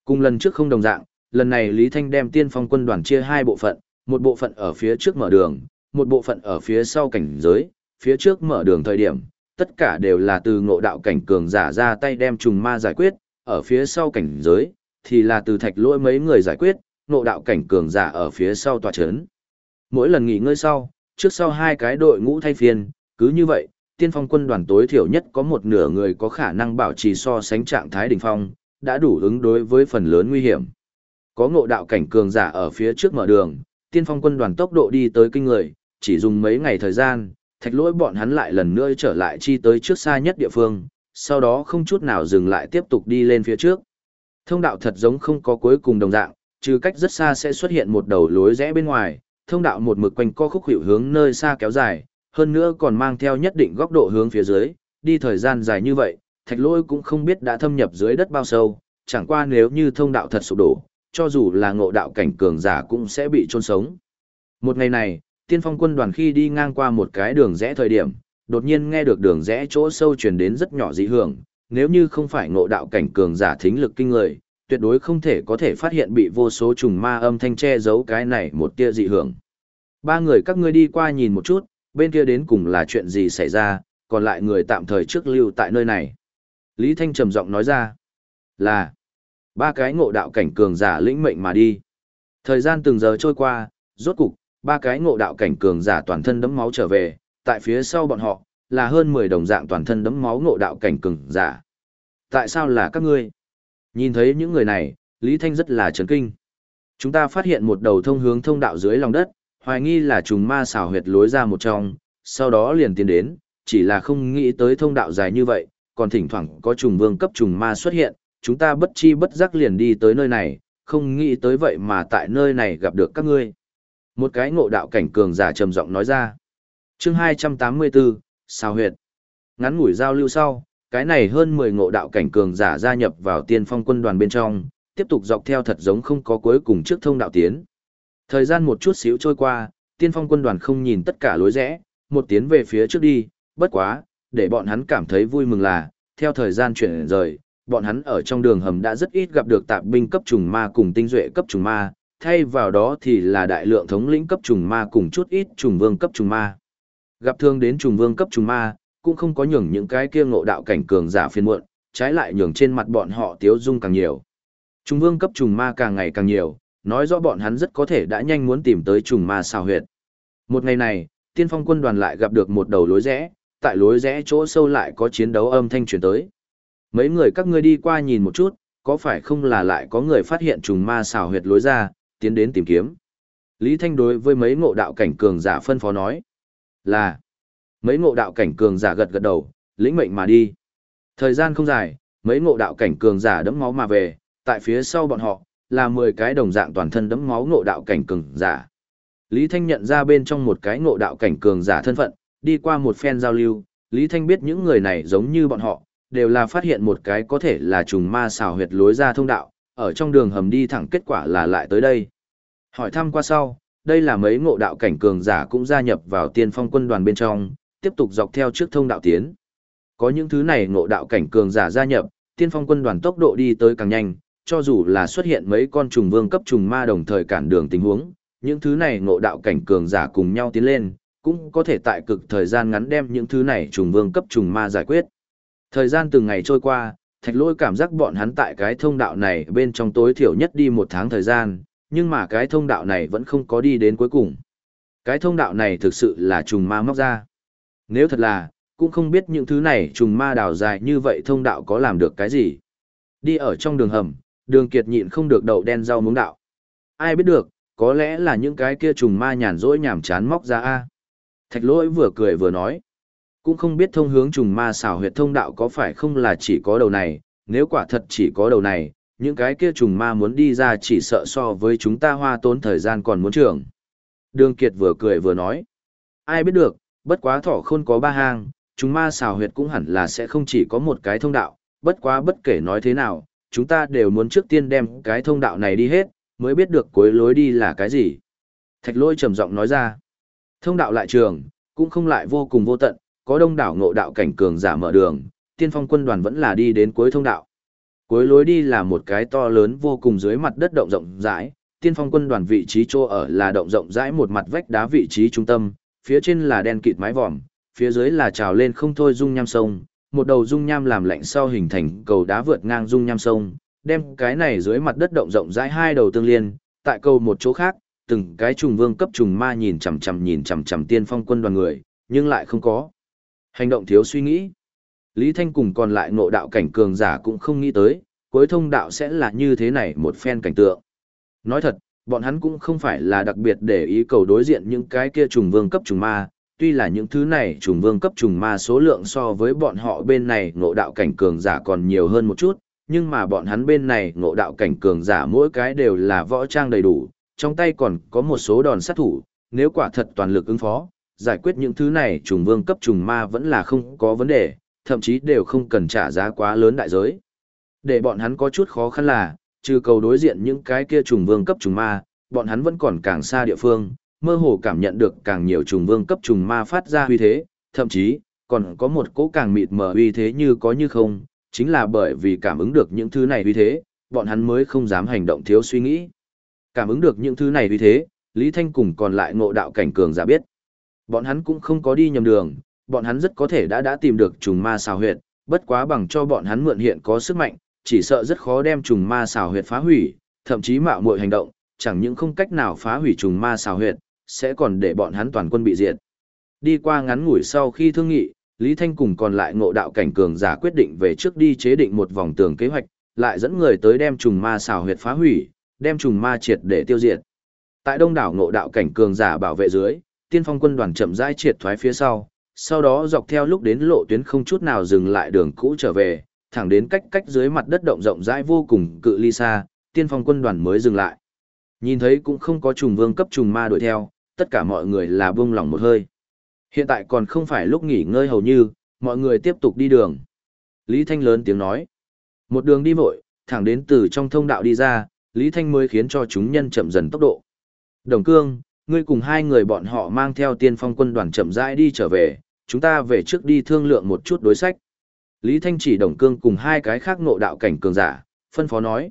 Cùng lần trước không đồng dạng, lần này Lý Thanh đem tiên phong quân đoàn chia hai bộ phận, một bộ phận ở phía trước mở đường, một bộ phận ở phía sau cảnh giới, phía trước mở đường thời điểm, tất cả đều là từ ngộ đạo cảnh cường giả ra tay đem trùng ma giải quyết, ở phía sau cảnh giới, thì là từ thạch lỗi mấy người giải quyết, ngộ đạo cảnh cường giả ở phía sau tòa chấn. Mỗi lần nghỉ ngơi sau, trước sau hai cái đội ngũ thay phiên, cứ như vậy, tiên phong quân đoàn tối thiểu nhất có một nửa người có khả năng bảo trì so sánh trạng thái đỉnh phong, đã đủ ứng đối với phần lớn nguy hiểm. Có ngộ đạo cảnh cường giả ở phía trước mở đường, tiên phong quân đoàn tốc độ đi tới kinh người, chỉ dùng mấy ngày thời gian, thạch lỗi bọn hắn lại lần nữa trở lại chi tới trước xa nhất địa phương, sau đó không chút nào dừng lại tiếp tục đi lên phía trước. Thông đạo thật giống không có cuối cùng đồng dạng, trừ cách rất xa sẽ xuất hiện một đầu lối rẽ bên ngoài, thông đạo một mực quanh co khúc hiệu hướng nơi xa kéo dài, hơn nữa còn mang theo nhất định góc độ hướng phía dưới, đi thời gian dài như vậy, thạch lôi cũng không biết đã thâm nhập dưới đất bao sâu, chẳng qua nếu như thông đạo thật sụp đổ, cho dù là ngộ đạo cảnh cường giả cũng sẽ bị chôn sống. Một ngày này, tiên phong quân đoàn khi đi ngang qua một cái đường rẽ thời điểm, đột nhiên nghe được đường rẽ chỗ sâu truyền đến rất nhỏ dị hưởng, nếu như không phải ngộ đạo cảnh cường giả thính lực kinh người, tuyệt đối không thể có thể phát hiện bị vô số trùng ma âm thanh che giấu cái này một tia dị hưởng. Ba người các ngươi đi qua nhìn một chút, bên kia đến cùng là chuyện gì xảy ra, còn lại người tạm thời trước lưu tại nơi này. Lý Thanh trầm giọng nói ra, là, ba cái ngộ đạo cảnh cường giả lĩnh mệnh mà đi. Thời gian từng giờ trôi qua, rốt cục, ba cái ngộ đạo cảnh cường giả toàn thân đấm máu trở về, tại phía sau bọn họ, là hơn 10 đồng dạng toàn thân đấm máu ngộ đạo cảnh cường giả. Tại sao là các ngươi? Nhìn thấy những người này, Lý Thanh rất là chấn kinh. Chúng ta phát hiện một đầu thông hướng thông đạo dưới lòng đất, hoài nghi là trùng ma xảo huyệt lối ra một trong, sau đó liền tiến đến, chỉ là không nghĩ tới thông đạo dài như vậy, còn thỉnh thoảng có trùng vương cấp trùng ma xuất hiện, chúng ta bất chi bất giác liền đi tới nơi này, không nghĩ tới vậy mà tại nơi này gặp được các ngươi. Một cái ngộ đạo cảnh cường giả trầm giọng nói ra. chương 284, xào huyệt. Ngắn ngủi giao lưu sau, cái này hơn 10 ngộ đạo cảnh cường giả gia nhập vào tiên phong quân đoàn bên trong, tiếp tục dọc theo thật giống không có cuối cùng trước thông đạo tiến. Thời gian một chút xíu trôi qua, tiên phong quân đoàn không nhìn tất cả lối rẽ, một tiến về phía trước đi, bất quá, để bọn hắn cảm thấy vui mừng là, theo thời gian chuyển rời, bọn hắn ở trong đường hầm đã rất ít gặp được tạp binh cấp trùng ma cùng tinh duệ cấp trùng ma, thay vào đó thì là đại lượng thống lĩnh cấp trùng ma cùng chút ít trùng vương cấp trùng ma. Gặp thương đến trùng vương cấp trùng ma, cũng không có nhường những cái kia ngộ đạo cảnh cường giả phiền muộn, trái lại nhường trên mặt bọn họ tiếu dung càng nhiều. Trùng vương cấp trùng ma càng ngày càng nhiều, nói rõ bọn hắn rất có thể đã nhanh muốn tìm tới trùng ma xào huyệt. Một ngày này, tiên phong quân đoàn lại gặp được một đầu lối rẽ, tại lối rẽ chỗ sâu lại có chiến đấu âm thanh truyền tới. Mấy người các ngươi đi qua nhìn một chút, có phải không là lại có người phát hiện trùng ma xào huyệt lối ra, tiến đến tìm kiếm. Lý Thanh đối với mấy ngộ đạo cảnh cường giả phân phó nói, là mấy ngộ đạo cảnh cường giả gật gật đầu, lĩnh mệnh mà đi. Thời gian không dài, mấy ngộ đạo cảnh cường giả đẫm máu mà về, tại phía sau bọn họ, là 10 cái đồng dạng toàn thân đẫm máu ngộ đạo cảnh cường giả. Lý Thanh nhận ra bên trong một cái ngộ đạo cảnh cường giả thân phận, đi qua một phen giao lưu, Lý Thanh biết những người này giống như bọn họ, đều là phát hiện một cái có thể là trùng ma xào huyệt lối ra thông đạo, ở trong đường hầm đi thẳng kết quả là lại tới đây. Hỏi thăm qua sau, đây là mấy ngộ đạo cảnh cường giả cũng gia nhập vào tiên phong quân đoàn bên trong, tiếp tục dọc theo trước thông đạo tiến. Có những thứ này ngộ đạo cảnh cường giả gia nhập, tiên phong quân đoàn tốc độ đi tới càng nhanh, cho dù là xuất hiện mấy con trùng vương cấp trùng ma đồng thời cản đường tình huống, những thứ này ngộ đạo cảnh cường giả cùng nhau tiến lên, cũng có thể tại cực thời gian ngắn đem những thứ này trùng vương cấp trùng ma giải quyết. Thời gian từng ngày trôi qua, thạch lôi cảm giác bọn hắn tại cái thông đạo này bên trong tối thiểu nhất đi một tháng thời gian, nhưng mà cái thông đạo này vẫn không có đi đến cuối cùng. Cái thông đạo này thực sự là trùng ma móc ra. Nếu thật là, cũng không biết những thứ này trùng ma đào dài như vậy thông đạo có làm được cái gì. Đi ở trong đường hầm, đường kiệt nhịn không được đậu đen rau muống đạo. Ai biết được, có lẽ là những cái kia trùng ma nhàn rỗi nhảm chán móc ra a. Thạch lỗi vừa cười vừa nói. Cũng không biết thông hướng trùng ma xảo huyệt thông đạo có phải không là chỉ có đầu này, nếu quả thật chỉ có đầu này, những cái kia trùng ma muốn đi ra chỉ sợ so với chúng ta hoa tốn thời gian còn muốn trưởng. Đường Kiệt vừa cười vừa nói. Ai biết được, bất quá thỏ khôn có ba hang, chúng ma xào huyệt cũng hẳn là sẽ không chỉ có một cái thông đạo, bất quá bất kể nói thế nào, chúng ta đều muốn trước tiên đem cái thông đạo này đi hết, mới biết được cuối lối đi là cái gì. Thạch lôi trầm giọng nói ra. Thông đạo lại trường, cũng không lại vô cùng vô tận, có đông đảo ngộ đạo cảnh cường giả mở đường, tiên phong quân đoàn vẫn là đi đến cuối thông đạo. Cuối lối đi là một cái to lớn vô cùng dưới mặt đất động rộng rãi, tiên phong quân đoàn vị trí chỗ ở là động rộng rãi một mặt vách đá vị trí trung tâm, phía trên là đen kịt mái vòm, phía dưới là trào lên không thôi dung nham sông, một đầu dung nham làm lạnh sau hình thành cầu đá vượt ngang dung nham sông, đem cái này dưới mặt đất động rộng rãi hai đầu tương liên, tại cầu một chỗ khác, từng cái trùng vương cấp trùng ma nhìn chằm chằm nhìn chằm chằm tiên phong quân đoàn người, nhưng lại không có hành động thiếu suy nghĩ. Lý Thanh cùng còn lại ngộ đạo cảnh cường giả cũng không nghĩ tới, cuối thông đạo sẽ là như thế này một phen cảnh tượng. Nói thật, bọn hắn cũng không phải là đặc biệt để ý cầu đối diện những cái kia trùng vương cấp trùng ma, tuy là những thứ này trùng vương cấp trùng ma số lượng so với bọn họ bên này ngộ đạo cảnh cường giả còn nhiều hơn một chút, nhưng mà bọn hắn bên này ngộ đạo cảnh cường giả mỗi cái đều là võ trang đầy đủ, trong tay còn có một số đòn sát thủ, nếu quả thật toàn lực ứng phó, giải quyết những thứ này trùng vương cấp trùng ma vẫn là không có vấn đề, thậm chí đều không cần trả giá quá lớn đại giới. Để bọn hắn có chút khó khăn là, trừ cầu đối diện những cái kia trùng vương cấp trùng ma, bọn hắn vẫn còn càng xa địa phương, mơ hồ cảm nhận được càng nhiều trùng vương cấp trùng ma phát ra uy thế, thậm chí, còn có một cỗ càng mịt mờ uy thế như có như không, chính là bởi vì cảm ứng được những thứ này uy thế, bọn hắn mới không dám hành động thiếu suy nghĩ. Cảm ứng được những thứ này uy thế, Lý Thanh cùng còn lại ngộ đạo cảnh cường giả biết. Bọn hắn cũng không có đi nhầm đường, bọn hắn rất có thể đã đã tìm được trùng ma xào huyệt, bất quá bằng cho bọn hắn mượn hiện có sức mạnh, chỉ sợ rất khó đem trùng ma xào huyệt phá hủy, thậm chí mạo muội hành động, chẳng những không cách nào phá hủy trùng ma xào huyệt, sẽ còn để bọn hắn toàn quân bị diệt. Đi qua ngắn ngủi sau khi thương nghị, Lý Thanh cùng còn lại ngộ đạo cảnh cường giả quyết định về trước đi chế định một vòng tường kế hoạch, lại dẫn người tới đem trùng ma xào huyệt phá hủy, đem trùng ma triệt để tiêu diệt. Tại đông đảo ngộ đạo cảnh cường giả bảo vệ dưới, tiên phong quân đoàn chậm rãi triệt thoái phía sau, sau đó dọc theo lúc đến lộ tuyến không chút nào dừng lại đường cũ trở về, thẳng đến cách cách dưới mặt đất động rộng rãi vô cùng cự ly xa, tiên phong quân đoàn mới dừng lại. Nhìn thấy cũng không có trùng vương cấp trùng ma đuổi theo, tất cả mọi người là buông lỏng một hơi. Hiện tại còn không phải lúc nghỉ ngơi hầu như, mọi người tiếp tục đi đường. Lý Thanh lớn tiếng nói. Một đường đi vội, thẳng đến từ trong thông đạo đi ra, Lý Thanh mới khiến cho chúng nhân chậm dần tốc độ. Đồng Cương, ngươi cùng hai người bọn họ mang theo tiên phong quân đoàn chậm rãi đi trở về, chúng ta về trước đi thương lượng một chút đối sách. Lý Thanh chỉ Đồng Cương cùng hai cái khác ngộ đạo cảnh cường giả, phân phó nói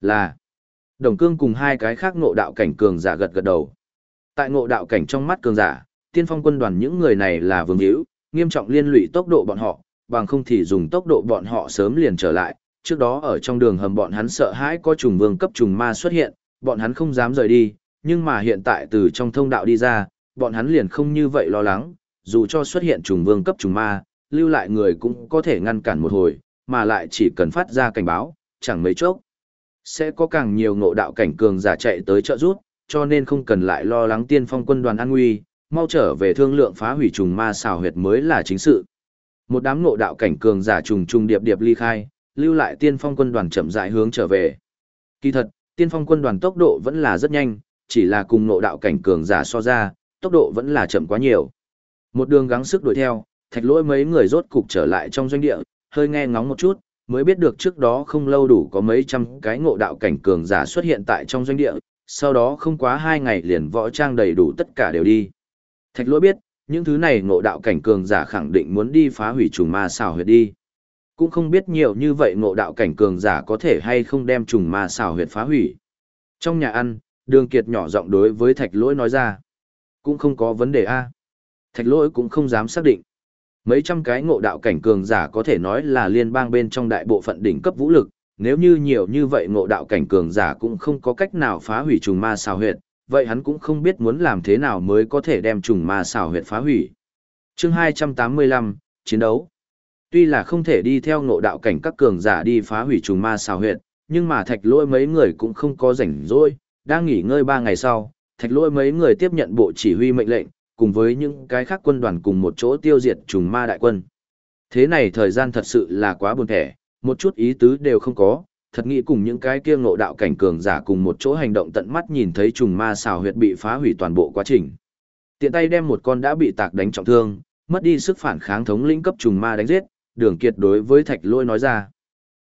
là Đồng Cương cùng hai cái khác ngộ đạo cảnh cường giả gật gật đầu. Tại ngộ đạo cảnh trong mắt cường giả, tiên phong quân đoàn những người này là vương hữu, nghiêm trọng liên lụy tốc độ bọn họ, bằng không thì dùng tốc độ bọn họ sớm liền trở lại, trước đó ở trong đường hầm bọn hắn sợ hãi có trùng vương cấp trùng ma xuất hiện, bọn hắn không dám rời đi, nhưng mà hiện tại từ trong thông đạo đi ra, bọn hắn liền không như vậy lo lắng, dù cho xuất hiện trùng vương cấp trùng ma, lưu lại người cũng có thể ngăn cản một hồi, mà lại chỉ cần phát ra cảnh báo, chẳng mấy chốc. Sẽ có càng nhiều ngộ đạo cảnh cường giả chạy tới trợ rút, cho nên không cần lại lo lắng tiên phong quân đoàn an nguy, mau trở về thương lượng phá hủy trùng ma xào huyệt mới là chính sự. Một đám ngộ đạo cảnh cường giả trùng trùng điệp điệp ly khai, lưu lại tiên phong quân đoàn chậm rãi hướng trở về. Kỳ thật, tiên phong quân đoàn tốc độ vẫn là rất nhanh, chỉ là cùng ngộ đạo cảnh cường giả so ra, tốc độ vẫn là chậm quá nhiều. Một đường gắng sức đuổi theo, thạch lỗi mấy người rốt cục trở lại trong doanh địa, hơi nghe ngóng một chút, mới biết được trước đó không lâu đủ có mấy trăm cái ngộ đạo cảnh cường giả xuất hiện tại trong doanh địa, sau đó không quá hai ngày liền võ trang đầy đủ tất cả đều đi. Thạch lỗi biết, những thứ này ngộ đạo cảnh cường giả khẳng định muốn đi phá hủy trùng ma xào huyệt đi. Cũng không biết nhiều như vậy ngộ đạo cảnh cường giả có thể hay không đem trùng ma xào huyệt phá hủy. Trong nhà ăn, đường kiệt nhỏ giọng đối với thạch lỗi nói ra. Cũng không có vấn đề a Thạch lỗi cũng không dám xác định. Mấy trăm cái ngộ đạo cảnh cường giả có thể nói là liên bang bên trong đại bộ phận đỉnh cấp vũ lực, nếu như nhiều như vậy ngộ đạo cảnh cường giả cũng không có cách nào phá hủy trùng ma xào huyệt, vậy hắn cũng không biết muốn làm thế nào mới có thể đem trùng ma xào huyệt phá hủy. Chương 285, Chiến đấu Tuy là không thể đi theo ngộ đạo cảnh các cường giả đi phá hủy trùng ma xào huyệt, nhưng mà thạch lỗi mấy người cũng không có rảnh rỗi, đang nghỉ ngơi ba ngày sau, thạch lỗi mấy người tiếp nhận bộ chỉ huy mệnh lệnh, cùng với những cái khác quân đoàn cùng một chỗ tiêu diệt trùng ma đại quân. Thế này thời gian thật sự là quá buồn thẻ, một chút ý tứ đều không có, thật nghĩ cùng những cái kia ngộ đạo cảnh cường giả cùng một chỗ hành động tận mắt nhìn thấy trùng ma xào huyệt bị phá hủy toàn bộ quá trình. Tiện tay đem một con đã bị tạc đánh trọng thương, mất đi sức phản kháng thống lĩnh cấp trùng ma đánh giết, đường kiệt đối với thạch lôi nói ra.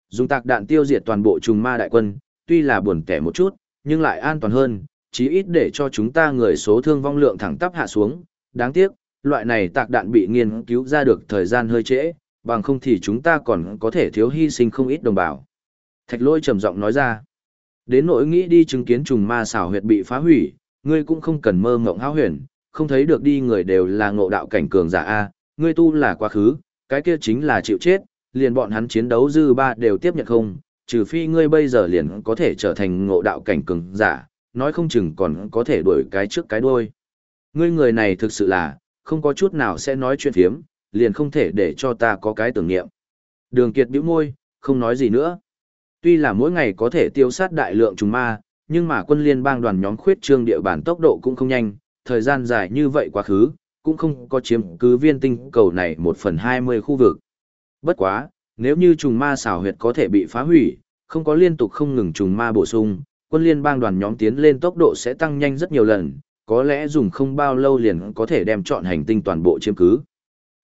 Dùng tạc đạn tiêu diệt toàn bộ trùng ma đại quân, tuy là buồn tẻ một chút, nhưng lại an toàn hơn, chí ít để cho chúng ta người số thương vong lượng thẳng tắp hạ xuống. Đáng tiếc, loại này tạc đạn bị nghiên cứu ra được thời gian hơi trễ, bằng không thì chúng ta còn có thể thiếu hy sinh không ít đồng bào. Thạch lôi trầm giọng nói ra. Đến nỗi nghĩ đi chứng kiến trùng ma xảo huyệt bị phá hủy, ngươi cũng không cần mơ ngộng háo huyền, không thấy được đi người đều là ngộ đạo cảnh cường giả A, ngươi tu là quá khứ, cái kia chính là chịu chết, liền bọn hắn chiến đấu dư ba đều tiếp nhận không, trừ phi ngươi bây giờ liền có thể trở thành ngộ đạo cảnh cường giả, nói không chừng còn có thể đuổi cái trước cái đuôi. Ngươi người này thực sự là, không có chút nào sẽ nói chuyện phiếm, liền không thể để cho ta có cái tưởng niệm. Đường Kiệt bĩu môi, không nói gì nữa. Tuy là mỗi ngày có thể tiêu sát đại lượng trùng ma, nhưng mà quân liên bang đoàn nhóm khuyết trương địa bàn tốc độ cũng không nhanh, thời gian dài như vậy quá khứ, cũng không có chiếm cứ viên tinh cầu này một phần hai mươi khu vực. Bất quá, nếu như trùng ma xảo huyệt có thể bị phá hủy, không có liên tục không ngừng trùng ma bổ sung, quân liên bang đoàn nhóm tiến lên tốc độ sẽ tăng nhanh rất nhiều lần, có lẽ dùng không bao lâu liền có thể đem chọn hành tinh toàn bộ chiếm cứ.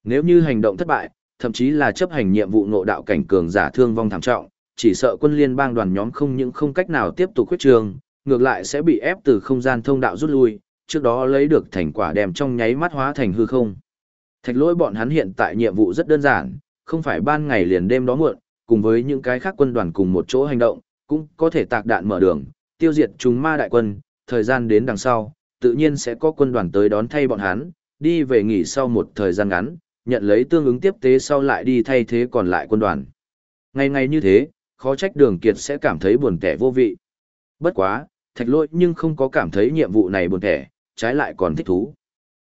Nếu như hành động thất bại, thậm chí là chấp hành nhiệm vụ ngộ đạo cảnh cường giả thương vong thảm trọng, chỉ sợ quân liên bang đoàn nhóm không những không cách nào tiếp tục khuyết trường, ngược lại sẽ bị ép từ không gian thông đạo rút lui, trước đó lấy được thành quả đem trong nháy mắt hóa thành hư không. Thạch lỗi bọn hắn hiện tại nhiệm vụ rất đơn giản, không phải ban ngày liền đêm đó muộn, cùng với những cái khác quân đoàn cùng một chỗ hành động, cũng có thể tạc đạn mở đường, tiêu diệt chúng ma đại quân, thời gian đến đằng sau, tự nhiên sẽ có quân đoàn tới đón thay bọn hắn, đi về nghỉ sau một thời gian ngắn, nhận lấy tương ứng tiếp tế sau lại đi thay thế còn lại quân đoàn. Ngày ngày như thế, khó trách đường kiệt sẽ cảm thấy buồn kẻ vô vị. Bất quá, thạch lỗi nhưng không có cảm thấy nhiệm vụ này buồn kẻ, trái lại còn thích thú.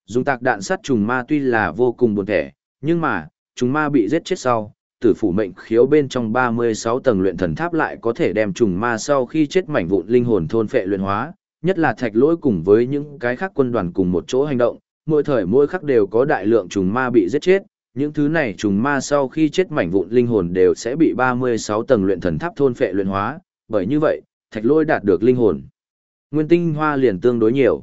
Dùng tạc đạn sát trùng ma tuy là vô cùng buồn kẻ, nhưng mà, trùng ma bị giết chết sau, tử phủ mệnh khiếu bên trong 36 tầng luyện thần tháp lại có thể đem trùng ma sau khi chết mảnh vụn linh hồn thôn phệ luyện hóa, nhất là thạch lỗi cùng với những cái khác quân đoàn cùng một chỗ hành động, mỗi thời mỗi khắc đều có đại lượng trùng ma bị giết chết, những thứ này trùng ma sau khi chết mảnh vụn linh hồn đều sẽ bị 36 tầng luyện thần tháp thôn phệ luyện hóa, bởi như vậy, thạch lỗi đạt được linh hồn. Nguyên tinh hoa liền tương đối nhiều.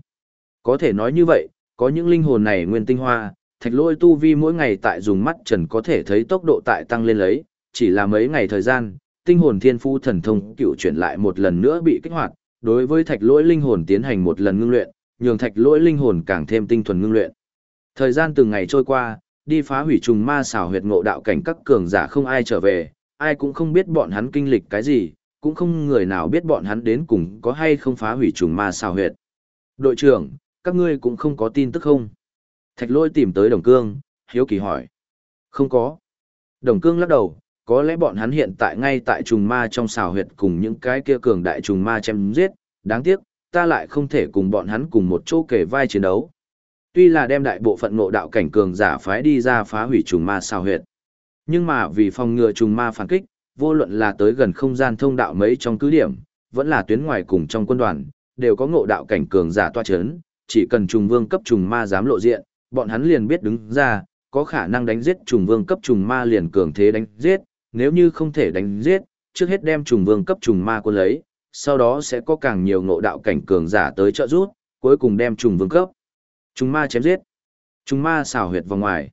Có thể nói như vậy, có những linh hồn này nguyên tinh hoa, thạch lôi tu vi mỗi ngày tại dùng mắt trần có thể thấy tốc độ tại tăng lên lấy, chỉ là mấy ngày thời gian, tinh hồn thiên phu thần thông cựu chuyển lại một lần nữa bị kích hoạt, đối với thạch lôi linh hồn tiến hành một lần ngưng luyện, nhường thạch lôi linh hồn càng thêm tinh thuần ngưng luyện. Thời gian từng ngày trôi qua, đi phá hủy trùng ma xảo huyệt ngộ đạo cảnh các cường giả không ai trở về, ai cũng không biết bọn hắn kinh lịch cái gì, cũng không người nào biết bọn hắn đến cùng có hay không phá hủy trùng ma xảo huyệt. Đội trưởng, các ngươi cũng không có tin tức không? Thạch lôi tìm tới đồng cương, hiếu kỳ hỏi. Không có. Đồng cương lắc đầu, có lẽ bọn hắn hiện tại ngay tại trùng ma trong xào huyệt cùng những cái kia cường đại trùng ma chém giết, đáng tiếc, ta lại không thể cùng bọn hắn cùng một chỗ kể vai chiến đấu. Tuy là đem đại bộ phận ngộ đạo cảnh cường giả phái đi ra phá hủy trùng ma xào huyệt, nhưng mà vì phòng ngừa trùng ma phản kích, vô luận là tới gần không gian thông đạo mấy trong cứ điểm, vẫn là tuyến ngoài cùng trong quân đoàn, đều có ngộ đạo cảnh cường giả toa chấn, chỉ cần trùng vương cấp trùng ma dám lộ diện, bọn hắn liền biết đứng ra, có khả năng đánh giết trùng vương cấp trùng ma liền cường thế đánh giết, nếu như không thể đánh giết, trước hết đem trùng vương cấp trùng ma quân lấy, sau đó sẽ có càng nhiều ngộ đạo cảnh cường giả tới trợ giúp, cuối cùng đem trùng vương cấp. Trùng ma chém giết. Trùng ma xảo huyệt vào ngoài.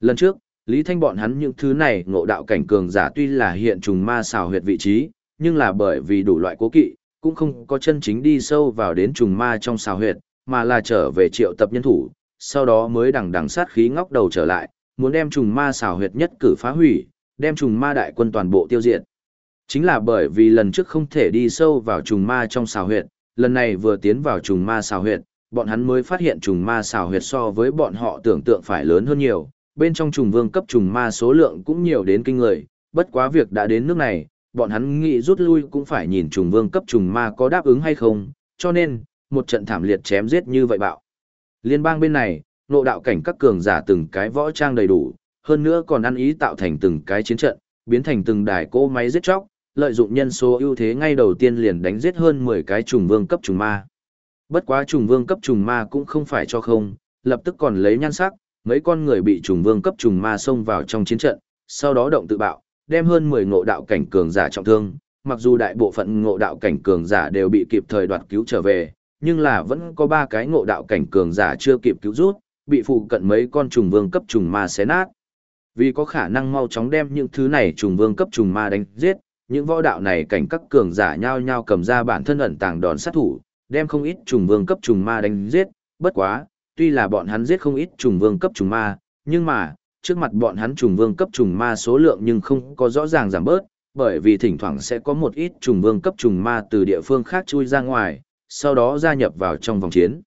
Lần trước, Lý Thanh bọn hắn những thứ này ngộ đạo cảnh cường giả tuy là hiện trùng ma xảo huyệt vị trí, nhưng là bởi vì đủ loại cố kỵ, cũng không có chân chính đi sâu vào đến trùng ma trong xảo huyệt, mà là trở về triệu tập nhân thủ, sau đó mới đằng đằng sát khí ngóc đầu trở lại, muốn đem trùng ma xảo huyệt nhất cử phá hủy, đem trùng ma đại quân toàn bộ tiêu diệt. Chính là bởi vì lần trước không thể đi sâu vào trùng ma trong xảo huyệt, lần này vừa tiến vào trùng ma xảo huyệt, bọn hắn mới phát hiện trùng ma xảo huyệt so với bọn họ tưởng tượng phải lớn hơn nhiều, bên trong trùng vương cấp trùng ma số lượng cũng nhiều đến kinh người, bất quá việc đã đến nước này, bọn hắn nghĩ rút lui cũng phải nhìn trùng vương cấp trùng ma có đáp ứng hay không, cho nên, một trận thảm liệt chém giết như vậy bạo. Liên bang bên này, nộ đạo cảnh các cường giả từng cái võ trang đầy đủ, hơn nữa còn ăn ý tạo thành từng cái chiến trận, biến thành từng đài cỗ máy giết chóc, lợi dụng nhân số ưu thế ngay đầu tiên liền đánh giết hơn 10 cái trùng vương cấp trùng ma. Bất quá trùng vương cấp trùng ma cũng không phải cho không, lập tức còn lấy nhan sắc, mấy con người bị trùng vương cấp trùng ma xông vào trong chiến trận, sau đó động tự bạo, đem hơn 10 ngộ đạo cảnh cường giả trọng thương, mặc dù đại bộ phận ngộ đạo cảnh cường giả đều bị kịp thời đoạt cứu trở về, nhưng là vẫn có ba cái ngộ đạo cảnh cường giả chưa kịp cứu rút, bị phụ cận mấy con trùng vương cấp trùng ma xé nát. Vì có khả năng mau chóng đem những thứ này trùng vương cấp trùng ma đánh giết, những võ đạo này cảnh các cường giả nhao nhao cầm ra bản thân ẩn tàng đòn sát thủ, đem không ít trùng vương cấp trùng ma đánh giết, bất quá, tuy là bọn hắn giết không ít trùng vương cấp trùng ma, nhưng mà, trước mặt bọn hắn trùng vương cấp trùng ma số lượng nhưng không có rõ ràng giảm bớt, bởi vì thỉnh thoảng sẽ có một ít trùng vương cấp trùng ma từ địa phương khác chui ra ngoài, sau đó gia nhập vào trong vòng chiến.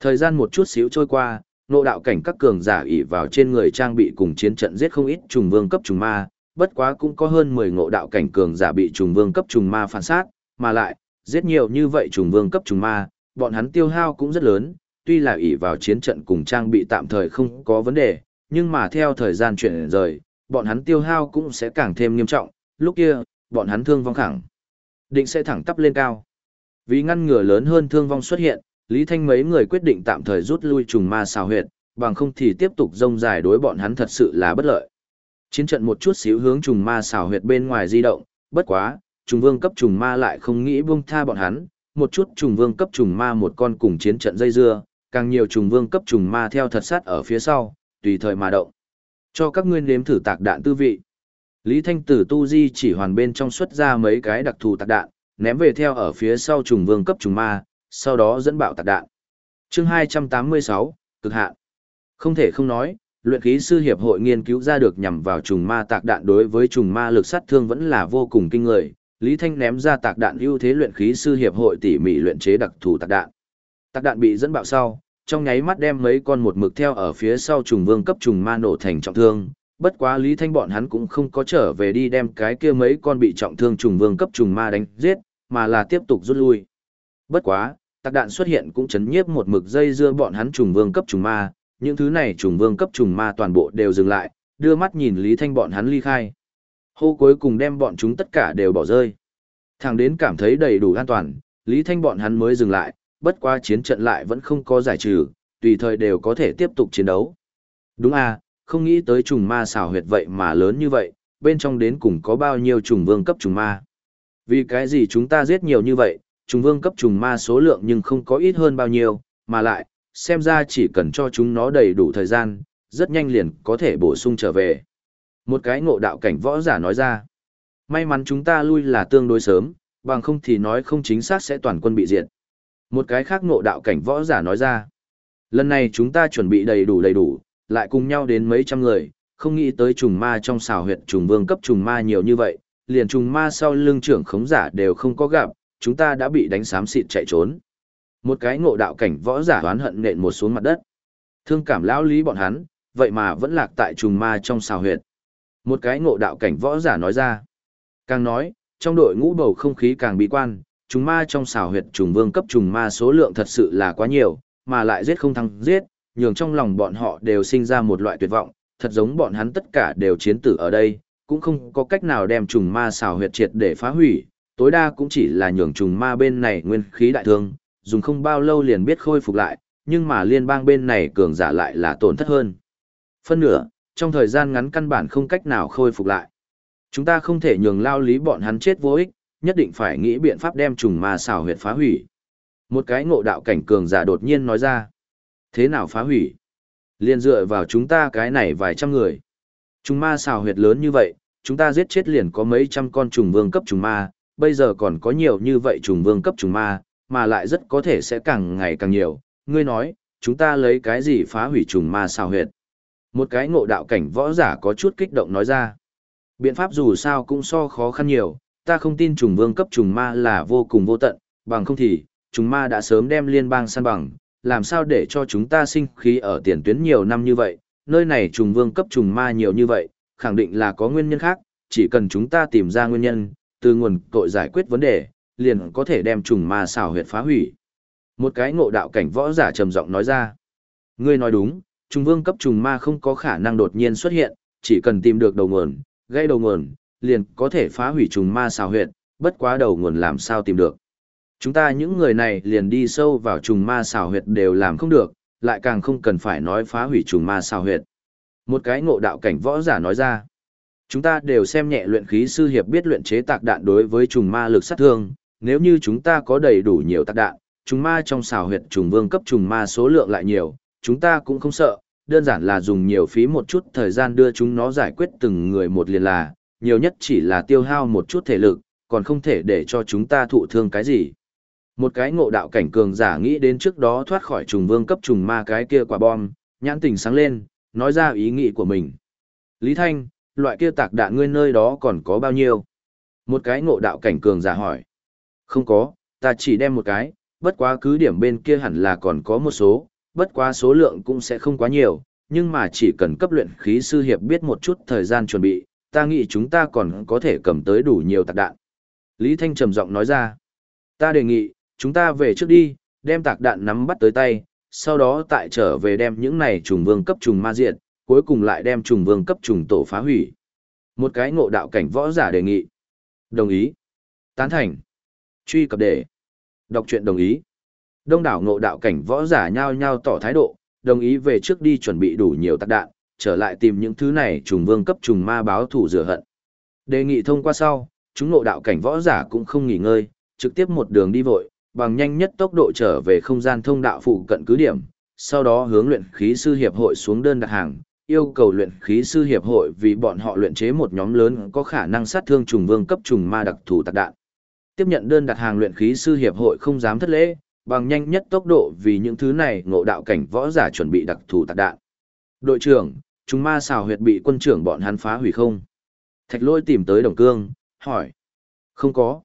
Thời gian một chút xíu trôi qua, nộ đạo cảnh các cường giả ỷ vào trên người trang bị cùng chiến trận giết không ít trùng vương cấp trùng ma, bất quá cũng có hơn 10 ngộ đạo cảnh cường giả bị trùng vương cấp trùng ma phản sát, mà lại, giết nhiều như vậy trùng vương cấp trùng ma, bọn hắn tiêu hao cũng rất lớn, tuy là ỷ vào chiến trận cùng trang bị tạm thời không có vấn đề, nhưng mà theo thời gian chuyển rời, bọn hắn tiêu hao cũng sẽ càng thêm nghiêm trọng, lúc kia, bọn hắn thương vong khẳng định sẽ thẳng tắp lên cao. Vì ngăn ngừa lớn hơn thương vong xuất hiện, Lý Thanh mấy người quyết định tạm thời rút lui trùng ma xào huyệt, bằng không thì tiếp tục rông dài đối bọn hắn thật sự là bất lợi. Chiến trận một chút xíu hướng trùng ma xào huyệt bên ngoài di động, bất quá, trùng vương cấp trùng ma lại không nghĩ buông tha bọn hắn, một chút trùng vương cấp trùng ma một con cùng chiến trận dây dưa, càng nhiều trùng vương cấp trùng ma theo thật sát ở phía sau, tùy thời mà động. Cho các ngươi nếm thử tạc đạn tư vị. Lý Thanh Tử tu di chỉ hoàn bên trong xuất ra mấy cái đặc thù tạc đạn, ném về theo ở phía sau trùng vương cấp trùng ma, sau đó dẫn bạo tạc đạn. Chương 286, cực hạn. Không thể không nói, luyện khí sư hiệp hội nghiên cứu ra được nhằm vào trùng ma tạc đạn đối với trùng ma lực sát thương vẫn là vô cùng kinh người. Lý Thanh ném ra tạc đạn ưu thế luyện khí sư hiệp hội tỉ mỉ luyện chế đặc thù tạc đạn. Tạc đạn bị dẫn bạo sau, trong nháy mắt đem mấy con một mực theo ở phía sau trùng vương cấp trùng ma nổ thành trọng thương. Bất quá Lý Thanh bọn hắn cũng không có trở về đi đem cái kia mấy con bị trọng thương trùng vương cấp trùng ma đánh giết, mà là tiếp tục rút lui. Bất quá, tạc đạn xuất hiện cũng chấn nhiếp một mực dây dưa bọn hắn trùng vương cấp trùng ma, những thứ này trùng vương cấp trùng ma toàn bộ đều dừng lại, đưa mắt nhìn Lý Thanh bọn hắn ly khai. Hô cuối cùng đem bọn chúng tất cả đều bỏ rơi. Thằng đến cảm thấy đầy đủ an toàn, Lý Thanh bọn hắn mới dừng lại, bất qua chiến trận lại vẫn không có giải trừ, tùy thời đều có thể tiếp tục chiến đấu. Đúng à, không nghĩ tới trùng ma xảo huyệt vậy mà lớn như vậy, bên trong đến cùng có bao nhiêu trùng vương cấp trùng ma. Vì cái gì chúng ta giết nhiều như vậy, trùng vương cấp trùng ma số lượng nhưng không có ít hơn bao nhiêu, mà lại, xem ra chỉ cần cho chúng nó đầy đủ thời gian, rất nhanh liền có thể bổ sung trở về. Một cái ngộ đạo cảnh võ giả nói ra, may mắn chúng ta lui là tương đối sớm, bằng không thì nói không chính xác sẽ toàn quân bị diệt. Một cái khác ngộ đạo cảnh võ giả nói ra, lần này chúng ta chuẩn bị đầy đủ đầy đủ, lại cùng nhau đến mấy trăm người, không nghĩ tới trùng ma trong xào huyệt trùng vương cấp trùng ma nhiều như vậy, liền trùng ma sau lưng trưởng khống giả đều không có gặp, chúng ta đã bị đánh xám xịt chạy trốn. Một cái ngộ đạo cảnh võ giả oán hận nện một xuống mặt đất. Thương cảm lão lý bọn hắn, vậy mà vẫn lạc tại trùng ma trong xào huyệt. Một cái ngộ đạo cảnh võ giả nói ra. Càng nói, trong đội ngũ bầu không khí càng bị quan, trùng ma trong xào huyệt trùng vương cấp trùng ma số lượng thật sự là quá nhiều, mà lại giết không thắng giết, nhường trong lòng bọn họ đều sinh ra một loại tuyệt vọng, thật giống bọn hắn tất cả đều chiến tử ở đây, cũng không có cách nào đem trùng ma xào huyệt triệt để phá hủy, tối đa cũng chỉ là nhường trùng ma bên này nguyên khí đại thương, dùng không bao lâu liền biết khôi phục lại, nhưng mà liên bang bên này cường giả lại là tổn thất hơn. Phân nửa, trong thời gian ngắn căn bản không cách nào khôi phục lại. Chúng ta không thể nhường lao lý bọn hắn chết vô ích, nhất định phải nghĩ biện pháp đem trùng ma xảo huyệt phá hủy. Một cái ngộ đạo cảnh cường giả đột nhiên nói ra. Thế nào phá hủy? Liên dựa vào chúng ta cái này vài trăm người. Trùng ma xảo huyệt lớn như vậy, chúng ta giết chết liền có mấy trăm con trùng vương cấp trùng ma, bây giờ còn có nhiều như vậy trùng vương cấp trùng ma, mà lại rất có thể sẽ càng ngày càng nhiều. Ngươi nói, chúng ta lấy cái gì phá hủy trùng ma xảo huyệt? Một cái ngộ đạo cảnh võ giả có chút kích động nói ra. Biện pháp dù sao cũng so khó khăn nhiều, ta không tin trùng vương cấp trùng ma là vô cùng vô tận, bằng không thì, trùng ma đã sớm đem liên bang săn bằng, làm sao để cho chúng ta sinh khí ở tiền tuyến nhiều năm như vậy, nơi này trùng vương cấp trùng ma nhiều như vậy, khẳng định là có nguyên nhân khác, chỉ cần chúng ta tìm ra nguyên nhân, từ nguồn cội giải quyết vấn đề, liền có thể đem trùng ma xảo huyệt phá hủy. Một cái ngộ đạo cảnh võ giả trầm giọng nói ra. Ngươi nói đúng, trùng vương cấp trùng ma không có khả năng đột nhiên xuất hiện, chỉ cần tìm được đầu nguồn, gây đầu nguồn, liền có thể phá hủy trùng ma xảo huyệt, bất quá đầu nguồn làm sao tìm được. Chúng ta những người này liền đi sâu vào trùng ma xảo huyệt đều làm không được, lại càng không cần phải nói phá hủy trùng ma xảo huyệt. Một cái ngộ đạo cảnh võ giả nói ra, chúng ta đều xem nhẹ luyện khí sư hiệp biết luyện chế tạc đạn đối với trùng ma lực sát thương, nếu như chúng ta có đầy đủ nhiều tạc đạn, trùng ma trong xào huyệt trùng vương cấp trùng ma số lượng lại nhiều, chúng ta cũng không sợ, đơn giản là dùng nhiều phí một chút thời gian đưa chúng nó giải quyết từng người một liền là, nhiều nhất chỉ là tiêu hao một chút thể lực, còn không thể để cho chúng ta thụ thương cái gì. Một cái ngộ đạo cảnh cường giả nghĩ đến trước đó thoát khỏi trùng vương cấp trùng ma cái kia quả bom, nhãn tình sáng lên, nói ra ý nghĩ của mình. Lý Thanh, loại kia tạc đạn ngươi nơi đó còn có bao nhiêu? Một cái ngộ đạo cảnh cường giả hỏi. Không có, ta chỉ đem một cái, bất quá cứ điểm bên kia hẳn là còn có một số, bất quá số lượng cũng sẽ không quá nhiều, nhưng mà chỉ cần cấp luyện khí sư hiệp biết một chút thời gian chuẩn bị, ta nghĩ chúng ta còn có thể cầm tới đủ nhiều tạc đạn. Lý Thanh trầm giọng nói ra, ta đề nghị, chúng ta về trước đi, đem tạc đạn nắm bắt tới tay, sau đó tại trở về đem những này trùng vương cấp trùng ma diệt, cuối cùng lại đem trùng vương cấp trùng tổ phá hủy. Một cái ngộ đạo cảnh võ giả đề nghị. Đồng ý. Tán thành. Truy cập đề. Đọc truyện đồng ý. Đông đảo ngộ đạo cảnh võ giả nhao nhao tỏ thái độ, đồng ý về trước đi chuẩn bị đủ nhiều tạc đạn, trở lại tìm những thứ này trùng vương cấp trùng ma báo thủ rửa hận. Đề nghị thông qua sau, chúng ngộ đạo cảnh võ giả cũng không nghỉ ngơi, trực tiếp một đường đi vội, bằng nhanh nhất tốc độ trở về không gian thông đạo phụ cận cứ điểm, sau đó hướng luyện khí sư hiệp hội xuống đơn đặt hàng, yêu cầu luyện khí sư hiệp hội vì bọn họ luyện chế một nhóm lớn có khả năng sát thương trùng vương cấp trùng ma đặc thù tạc đạn. Tiếp nhận đơn đặt hàng luyện khí sư hiệp hội không dám thất lễ, bằng nhanh nhất tốc độ vì những thứ này ngộ đạo cảnh võ giả chuẩn bị đặc thù tạc đạn. Đội trưởng, chúng ma xào huyệt bị quân trưởng bọn hắn phá hủy không? Thạch lôi tìm tới Đồng Cương, hỏi. Không có.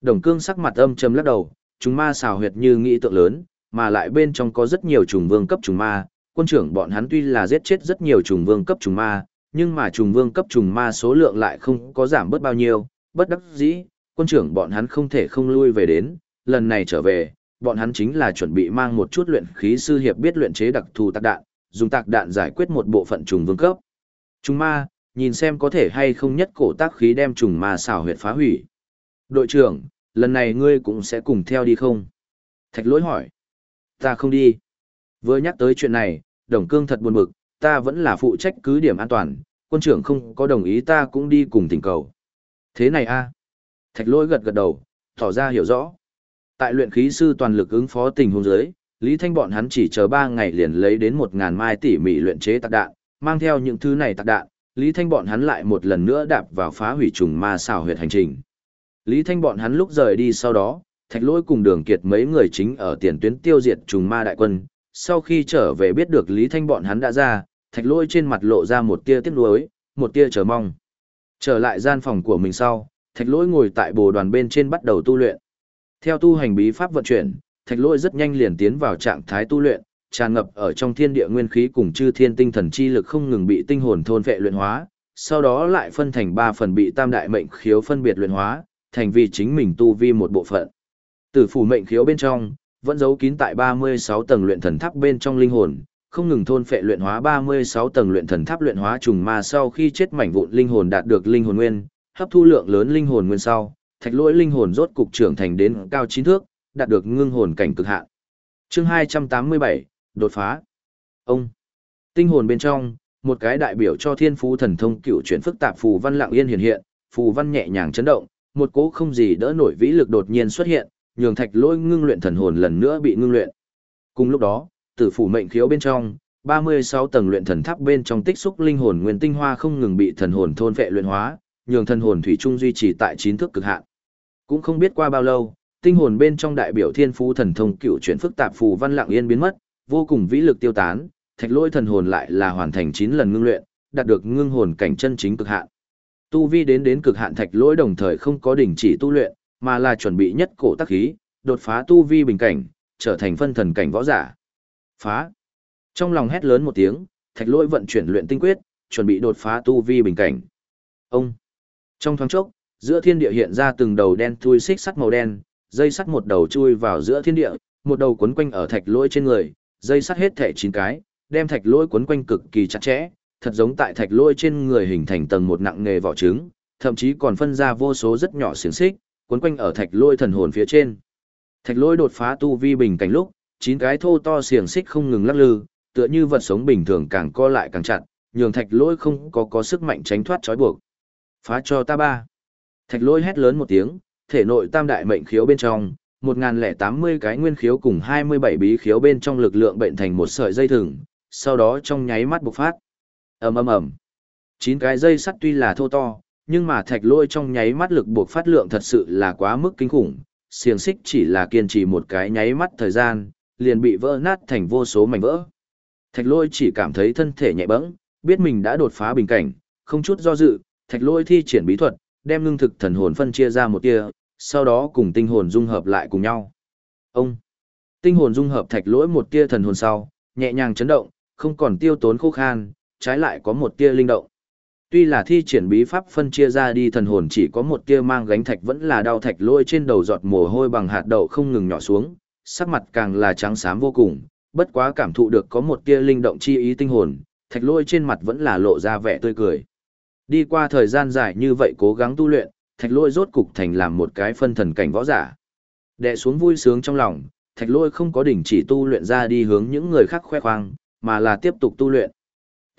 Đồng Cương sắc mặt âm trầm lắc đầu, chúng ma xào huyệt như nghĩ tượng lớn, mà lại bên trong có rất nhiều trùng vương cấp trùng ma. Quân trưởng bọn hắn tuy là giết chết rất nhiều trùng vương cấp trùng ma, nhưng mà trùng vương cấp trùng ma số lượng lại không có giảm bớt bao nhiêu, bất đắc dĩ, quân trưởng bọn hắn không thể không lui về đến, lần này trở về, bọn hắn chính là chuẩn bị mang một chút luyện khí sư hiệp biết luyện chế đặc thù tạc đạn, dùng tạc đạn giải quyết một bộ phận trùng vương cấp. Trùng ma, nhìn xem có thể hay không nhất cổ tác khí đem trùng ma xảo huyệt phá hủy. Đội trưởng, lần này ngươi cũng sẽ cùng theo đi không? Thạch lỗi hỏi. Ta không đi. Vừa nhắc tới chuyện này, đồng cương thật buồn bực, ta vẫn là phụ trách cứ điểm an toàn, quân trưởng không có đồng ý ta cũng đi cùng tình cầu. Thế này a Thạch lỗi gật gật đầu, tỏ ra hiểu rõ. Tại luyện khí sư toàn lực ứng phó tình huống giới, Lý Thanh bọn hắn chỉ chờ 3 ngày liền lấy đến 1000 mai tỉ mỉ luyện chế tạc đạn, mang theo những thứ này tạc đạn, Lý Thanh bọn hắn lại một lần nữa đạp vào phá hủy trùng ma xảo huyệt hành trình. Lý Thanh bọn hắn lúc rời đi sau đó, Thạch Lỗi cùng Đường Kiệt mấy người chính ở tiền tuyến tiêu diệt trùng ma đại quân, sau khi trở về biết được Lý Thanh bọn hắn đã ra, Thạch Lỗi trên mặt lộ ra một tia tiếc nuối, một tia chờ mong. Trở lại gian phòng của mình sau, Thạch Lỗi ngồi tại bồ đoàn bên trên bắt đầu tu luyện. Theo tu hành bí pháp vận chuyển, thạch lỗi rất nhanh liền tiến vào trạng thái tu luyện, tràn ngập ở trong thiên địa nguyên khí cùng chư thiên tinh thần chi lực không ngừng bị tinh hồn thôn vệ luyện hóa, sau đó lại phân thành ba phần bị tam đại mệnh khiếu phân biệt luyện hóa, thành vì chính mình tu vi một bộ phận. Tử phủ mệnh khiếu bên trong, vẫn giấu kín tại 36 tầng luyện thần tháp bên trong linh hồn, không ngừng thôn phệ luyện hóa 36 tầng luyện thần tháp luyện hóa trùng ma sau khi chết mảnh vụn linh hồn đạt được linh hồn nguyên, hấp thu lượng lớn linh hồn nguyên sau, thạch lỗi linh hồn rốt cục trưởng thành đến cao chín thước, đạt được ngưng hồn cảnh cực hạn. Chương 287, đột phá. Ông. Tinh hồn bên trong, một cái đại biểu cho thiên phú thần thông cựu chuyển phức tạp phù văn lặng yên hiện hiện, phù văn nhẹ nhàng chấn động, một cỗ không gì đỡ nổi vĩ lực đột nhiên xuất hiện, nhường thạch lôi ngưng luyện thần hồn lần nữa bị ngưng luyện. Cùng lúc đó, tử phủ mệnh khiếu bên trong, 36 tầng luyện thần tháp bên trong tích xúc linh hồn nguyên tinh hoa không ngừng bị thần hồn thôn vệ luyện hóa, nhường thần hồn thủy trung duy trì tại chín thước cực hạn. Cũng không biết qua bao lâu, tinh hồn bên trong đại biểu thiên phú thần thông cựu chuyển phức tạp phù văn lặng yên biến mất, vô cùng vĩ lực tiêu tán, thạch lôi thần hồn lại là hoàn thành 9 lần ngưng luyện, đạt được ngưng hồn cảnh chân chính cực hạn. Tu vi đến đến cực hạn thạch lỗi đồng thời không có đình chỉ tu luyện, mà là chuẩn bị nhất cổ tác khí, đột phá tu vi bình cảnh, trở thành phân thần cảnh võ giả. Phá. Trong lòng hét lớn một tiếng, thạch lỗi vận chuyển luyện tinh quyết, chuẩn bị đột phá tu vi bình cảnh. Ông. Trong thoáng chốc, giữa thiên địa hiện ra từng đầu đen thui xích sắt màu đen, dây sắt một đầu chui vào giữa thiên địa, một đầu quấn quanh ở thạch lỗi trên người, dây sắt hết thể chín cái, đem thạch lỗi quấn quanh cực kỳ chặt chẽ, thật giống tại thạch lôi trên người hình thành tầng một nặng nghề vỏ trứng, thậm chí còn phân ra vô số rất nhỏ xiềng xích, quấn quanh ở thạch lôi thần hồn phía trên. Thạch lôi đột phá tu vi bình cảnh lúc, chín cái thô to xiềng xích không ngừng lắc lư, tựa như vật sống bình thường càng co lại càng chặt, nhường thạch lôi không có có sức mạnh tránh thoát trói buộc. Phá cho ta ba. Thạch lôi hét lớn một tiếng, thể nội tam đại mệnh khiếu bên trong, 1080 cái nguyên khiếu cùng 27 bí khiếu bên trong lực lượng bệnh thành một sợi dây thừng, sau đó trong nháy mắt bộc phát. Ầm ầm ầm. Chín cái dây sắt tuy là thô to, nhưng mà thạch lôi trong nháy mắt lực buộc phát lượng thật sự là quá mức kinh khủng, xiềng xích chỉ là kiên trì một cái nháy mắt thời gian, liền bị vỡ nát thành vô số mảnh vỡ. Thạch lôi chỉ cảm thấy thân thể nhẹ bẫng, biết mình đã đột phá bình cảnh, không chút do dự, thạch lôi thi triển bí thuật, đem ngưng thực thần hồn phân chia ra một tia, sau đó cùng tinh hồn dung hợp lại cùng nhau. Ông! Tinh hồn dung hợp thạch lỗi một tia thần hồn sau, nhẹ nhàng chấn động, không còn tiêu tốn khô khan, trái lại có một tia linh động. Tuy là thi triển bí pháp phân chia ra đi thần hồn chỉ có một tia mang gánh thạch vẫn là đau thạch lôi trên đầu giọt mồ hôi bằng hạt đậu không ngừng nhỏ xuống, sắc mặt càng là trắng xám vô cùng, bất quá cảm thụ được có một tia linh động chi ý tinh hồn, thạch lôi trên mặt vẫn là lộ ra vẻ tươi cười. Đi qua thời gian dài như vậy cố gắng tu luyện, thạch lôi rốt cục thành làm một cái phân thần cảnh võ giả. Đệ xuống vui sướng trong lòng, thạch lôi không có đỉnh chỉ tu luyện ra đi hướng những người khác khoe khoang, mà là tiếp tục tu luyện.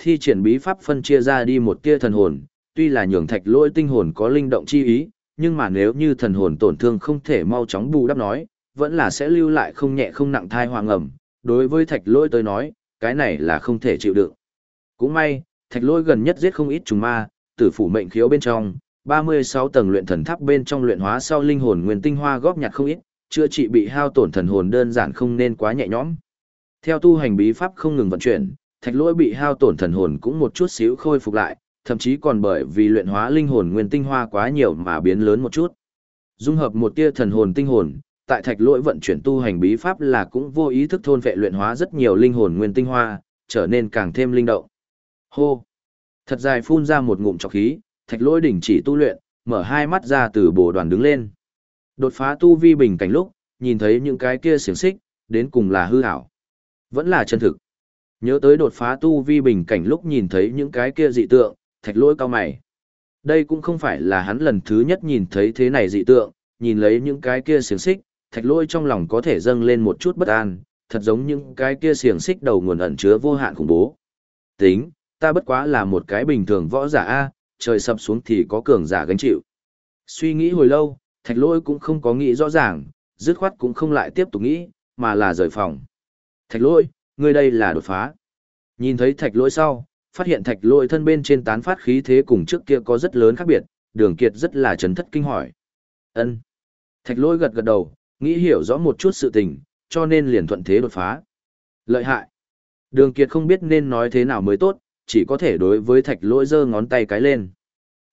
Thi triển bí pháp phân chia ra đi một tia thần hồn, tuy là nhường thạch Lỗi tinh hồn có linh động chi ý, nhưng mà nếu như thần hồn tổn thương không thể mau chóng bù đắp nói, vẫn là sẽ lưu lại không nhẹ không nặng thai hoàng ẩm. Đối với thạch Lỗi tới nói, cái này là không thể chịu đựng. Cũng may, thạch Lỗi gần nhất giết không ít trùng ma, tử phủ mệnh khiếu bên trong, 36 tầng luyện thần tháp bên trong luyện hóa sau linh hồn nguyên tinh hoa góp nhặt không ít, chữa trị bị hao tổn thần hồn đơn giản không nên quá nhẹ nhõm. Theo tu hành bí pháp không ngừng vận chuyển, thạch lỗi bị hao tổn thần hồn cũng một chút xíu khôi phục lại, thậm chí còn bởi vì luyện hóa linh hồn nguyên tinh hoa quá nhiều mà biến lớn một chút. Dung hợp một tia thần hồn tinh hồn, tại thạch lỗi vận chuyển tu hành bí pháp là cũng vô ý thức thôn vệ luyện hóa rất nhiều linh hồn nguyên tinh hoa, trở nên càng thêm linh động. Hô! Thật dài phun ra một ngụm trọc khí, thạch lỗi đỉnh chỉ tu luyện, mở hai mắt ra từ bồ đoàn đứng lên. Đột phá tu vi bình cảnh lúc, nhìn thấy những cái kia xiềng xích, đến cùng là hư ảo. Vẫn là chân thực. Nhớ tới đột phá tu vi bình cảnh lúc nhìn thấy những cái kia dị tượng, thạch lỗi cao mày. Đây cũng không phải là hắn lần thứ nhất nhìn thấy thế này dị tượng, nhìn lấy những cái kia xiềng xích, thạch lỗi trong lòng có thể dâng lên một chút bất an, thật giống những cái kia xiềng xích đầu nguồn ẩn chứa vô hạn khủng bố. Tính, ta bất quá là một cái bình thường võ giả A, trời sập xuống thì có cường giả gánh chịu. Suy nghĩ hồi lâu, thạch lỗi cũng không có nghĩ rõ ràng, dứt khoát cũng không lại tiếp tục nghĩ, mà là rời phòng. Thạch lỗi, ngươi đây là đột phá. Nhìn thấy thạch lỗi sau, phát hiện thạch lỗi thân bên trên tán phát khí thế cùng trước kia có rất lớn khác biệt, đường kiệt rất là chấn thất kinh hỏi. ân Thạch lỗi gật gật đầu, nghĩ hiểu rõ một chút sự tình, cho nên liền thuận thế đột phá. Lợi hại. Đường kiệt không biết nên nói thế nào mới tốt, chỉ có thể đối với thạch lỗi giơ ngón tay cái lên.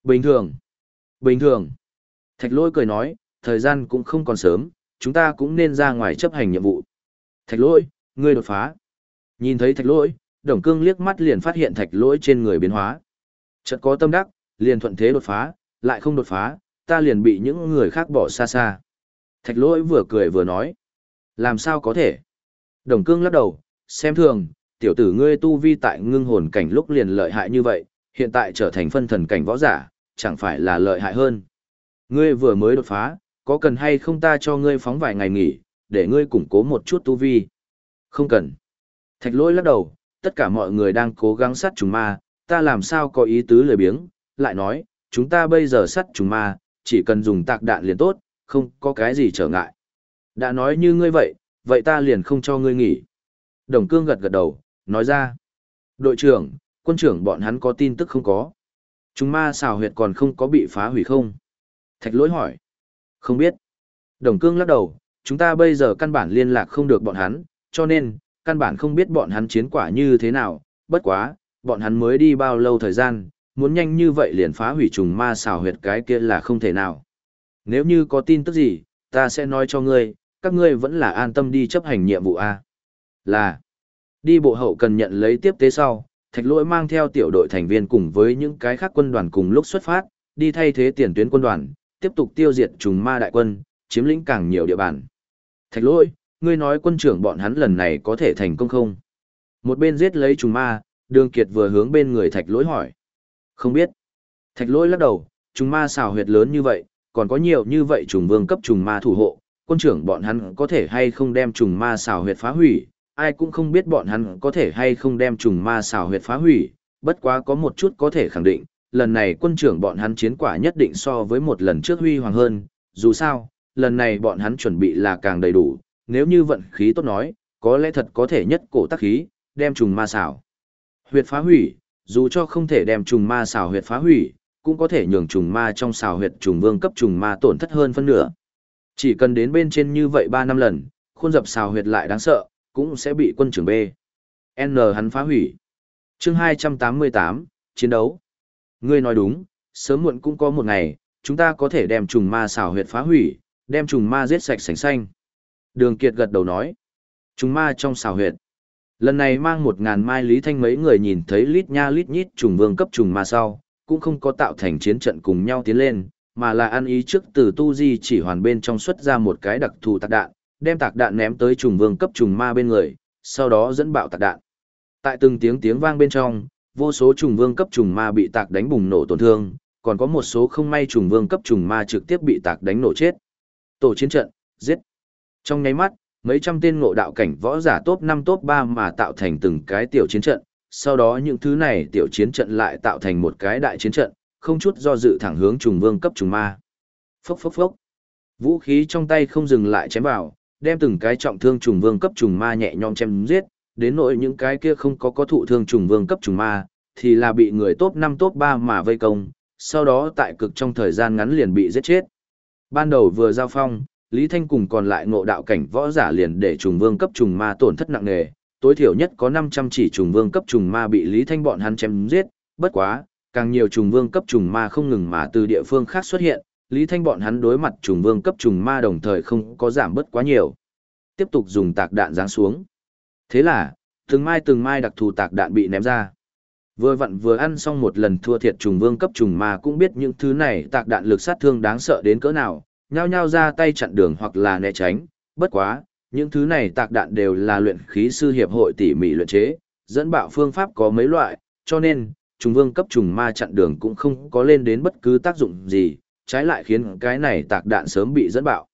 Bình thường. Bình thường. Thạch lỗi cười nói, thời gian cũng không còn sớm, chúng ta cũng nên ra ngoài chấp hành nhiệm vụ. Thạch lỗi, ngươi đột phá. Nhìn thấy thạch lỗi, đồng cương liếc mắt liền phát hiện thạch lỗi trên người biến hóa. Chợt có tâm đắc, liền thuận thế đột phá, lại không đột phá, ta liền bị những người khác bỏ xa xa. Thạch lỗi vừa cười vừa nói. Làm sao có thể? Đồng cương lắc đầu, xem thường, tiểu tử ngươi tu vi tại ngưng hồn cảnh lúc liền lợi hại như vậy, hiện tại trở thành phân thần cảnh võ giả, chẳng phải là lợi hại hơn. Ngươi vừa mới đột phá, có cần hay không ta cho ngươi phóng vài ngày nghỉ, để ngươi củng cố một chút tu vi? Không cần. Thạch lỗi lắc đầu, tất cả mọi người đang cố gắng sát trùng ma, ta làm sao có ý tứ lười biếng, lại nói, chúng ta bây giờ sát trùng ma, chỉ cần dùng tạc đạn liền tốt, không có cái gì trở ngại. Đã nói như ngươi vậy, vậy ta liền không cho ngươi nghỉ. Đồng cương gật gật đầu, nói ra. Đội trưởng, quân trưởng bọn hắn có tin tức không có. Chúng ma xào huyệt còn không có bị phá hủy không? Thạch lỗi hỏi. Không biết. Đồng cương lắc đầu, chúng ta bây giờ căn bản liên lạc không được bọn hắn, cho nên, căn bản không biết bọn hắn chiến quả như thế nào, bất quá, bọn hắn mới đi bao lâu thời gian, muốn nhanh như vậy liền phá hủy trùng ma xào huyệt cái kia là không thể nào. Nếu như có tin tức gì, ta sẽ nói cho ngươi, các ngươi vẫn là an tâm đi chấp hành nhiệm vụ A. Là, đi bộ hậu cần nhận lấy tiếp tế sau, thạch lỗi mang theo tiểu đội thành viên cùng với những cái khác quân đoàn cùng lúc xuất phát, đi thay thế tiền tuyến quân đoàn, tiếp tục tiêu diệt trùng ma đại quân, chiếm lĩnh càng nhiều địa bàn. Thạch lỗi, ngươi nói quân trưởng bọn hắn lần này có thể thành công không? Một bên giết lấy trùng ma, đường kiệt vừa hướng bên người thạch lỗi hỏi. Không biết. Thạch lỗi lắc đầu, trùng ma xào huyệt lớn như vậy, còn có nhiều như vậy trùng vương cấp trùng ma thủ hộ, quân trưởng bọn hắn có thể hay không đem trùng ma xào huyệt phá hủy, ai cũng không biết bọn hắn có thể hay không đem trùng ma xào huyệt phá hủy, bất quá có một chút có thể khẳng định, lần này quân trưởng bọn hắn chiến quả nhất định so với một lần trước huy hoàng hơn, dù sao, lần này bọn hắn chuẩn bị là càng đầy đủ, nếu như vận khí tốt nói, có lẽ thật có thể nhất cổ tác khí, đem trùng ma xảo huyệt phá hủy, dù cho không thể đem trùng ma xảo huyệt phá hủy, cũng có thể nhường trùng ma trong xảo huyệt trùng vương cấp trùng ma tổn thất hơn phân nửa. Chỉ cần đến bên trên như vậy 3 năm lần, khuôn dập xảo huyệt lại đáng sợ, cũng sẽ bị quân trưởng B. N hắn phá hủy. chương 288, chiến đấu. Ngươi nói đúng, sớm muộn cũng có một ngày, chúng ta có thể đem trùng ma xảo huyệt phá hủy, đem trùng ma giết sạch sành xanh. Đường Kiệt gật đầu nói. Trùng ma trong xào huyệt. Lần này mang một ngàn mai lý thanh mấy người nhìn thấy lít nha lít nhít trùng vương cấp trùng ma sau, cũng không có tạo thành chiến trận cùng nhau tiến lên, mà là ăn ý trước từ tu di chỉ hoàn bên trong xuất ra một cái đặc thù tạc đạn, đem tạc đạn ném tới trùng vương cấp trùng ma bên người, sau đó dẫn bạo tạc đạn. Tại từng tiếng tiếng vang bên trong, vô số trùng vương cấp trùng ma bị tạc đánh bùng nổ tổn thương, còn có một số không may trùng vương cấp trùng ma trực tiếp bị tạc đánh nổ chết. Tổ chiến trận, giết. Trong nháy mắt, mấy trăm tên ngộ đạo cảnh võ giả top 5 top 3 mà tạo thành từng cái tiểu chiến trận, sau đó những thứ này tiểu chiến trận lại tạo thành một cái đại chiến trận, không chút do dự thẳng hướng trùng vương cấp trùng ma. Phốc phốc phốc. Vũ khí trong tay không dừng lại chém vào, đem từng cái trọng thương trùng vương cấp trùng ma nhẹ nhõm chém giết, đến nỗi những cái kia không có có thụ thương trùng vương cấp trùng ma, thì là bị người top 5 top 3 mà vây công, sau đó tại cực trong thời gian ngắn liền bị giết chết. Ban đầu vừa giao phong, Lý Thanh cùng còn lại ngộ đạo cảnh võ giả liền để trùng vương cấp trùng ma tổn thất nặng nề, tối thiểu nhất có 500 chỉ trùng vương cấp trùng ma bị Lý Thanh bọn hắn chém giết, bất quá, càng nhiều trùng vương cấp trùng ma không ngừng mà từ địa phương khác xuất hiện, Lý Thanh bọn hắn đối mặt trùng vương cấp trùng ma đồng thời không có giảm bớt quá nhiều. Tiếp tục dùng tạc đạn giáng xuống. Thế là, từng mai từng mai đặc thù tạc đạn bị ném ra. Vừa vặn vừa ăn xong một lần thua thiệt trùng vương cấp trùng ma cũng biết những thứ này tạc đạn lực sát thương đáng sợ đến cỡ nào, nhao nhao ra tay chặn đường hoặc là né tránh, bất quá, những thứ này tạc đạn đều là luyện khí sư hiệp hội tỉ mỉ luyện chế, dẫn bạo phương pháp có mấy loại, cho nên, trùng vương cấp trùng ma chặn đường cũng không có lên đến bất cứ tác dụng gì, trái lại khiến cái này tạc đạn sớm bị dẫn bạo.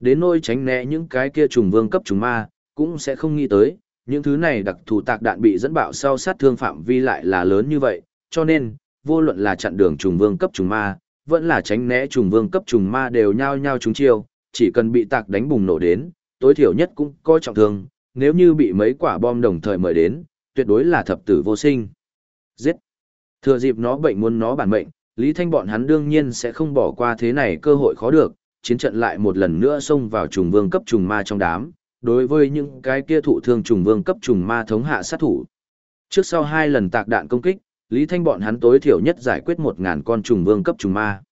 Đến nôi tránh né những cái kia trùng vương cấp trùng ma, cũng sẽ không nghĩ tới, những thứ này đặc thù tạc đạn bị dẫn bạo sau sát thương phạm vi lại là lớn như vậy, cho nên, vô luận là chặn đường trùng vương cấp trùng ma, vẫn là tránh né trùng vương cấp trùng ma đều nhao nhao trúng chiêu, chỉ cần bị tạc đánh bùng nổ đến, tối thiểu nhất cũng coi trọng thương, nếu như bị mấy quả bom đồng thời mời đến, tuyệt đối là thập tử vô sinh. Giết! Thừa dịp nó bệnh muốn nó bản mệnh, Lý Thanh bọn hắn đương nhiên sẽ không bỏ qua thế này cơ hội khó được, chiến trận lại một lần nữa xông vào trùng vương cấp trùng ma trong đám, đối với những cái kia thụ thương trùng vương cấp trùng ma thống hạ sát thủ. Trước sau hai lần tạc đạn công kích, Lý Thanh bọn hắn tối thiểu nhất giải quyết một ngàn con trùng vương cấp trùng ma.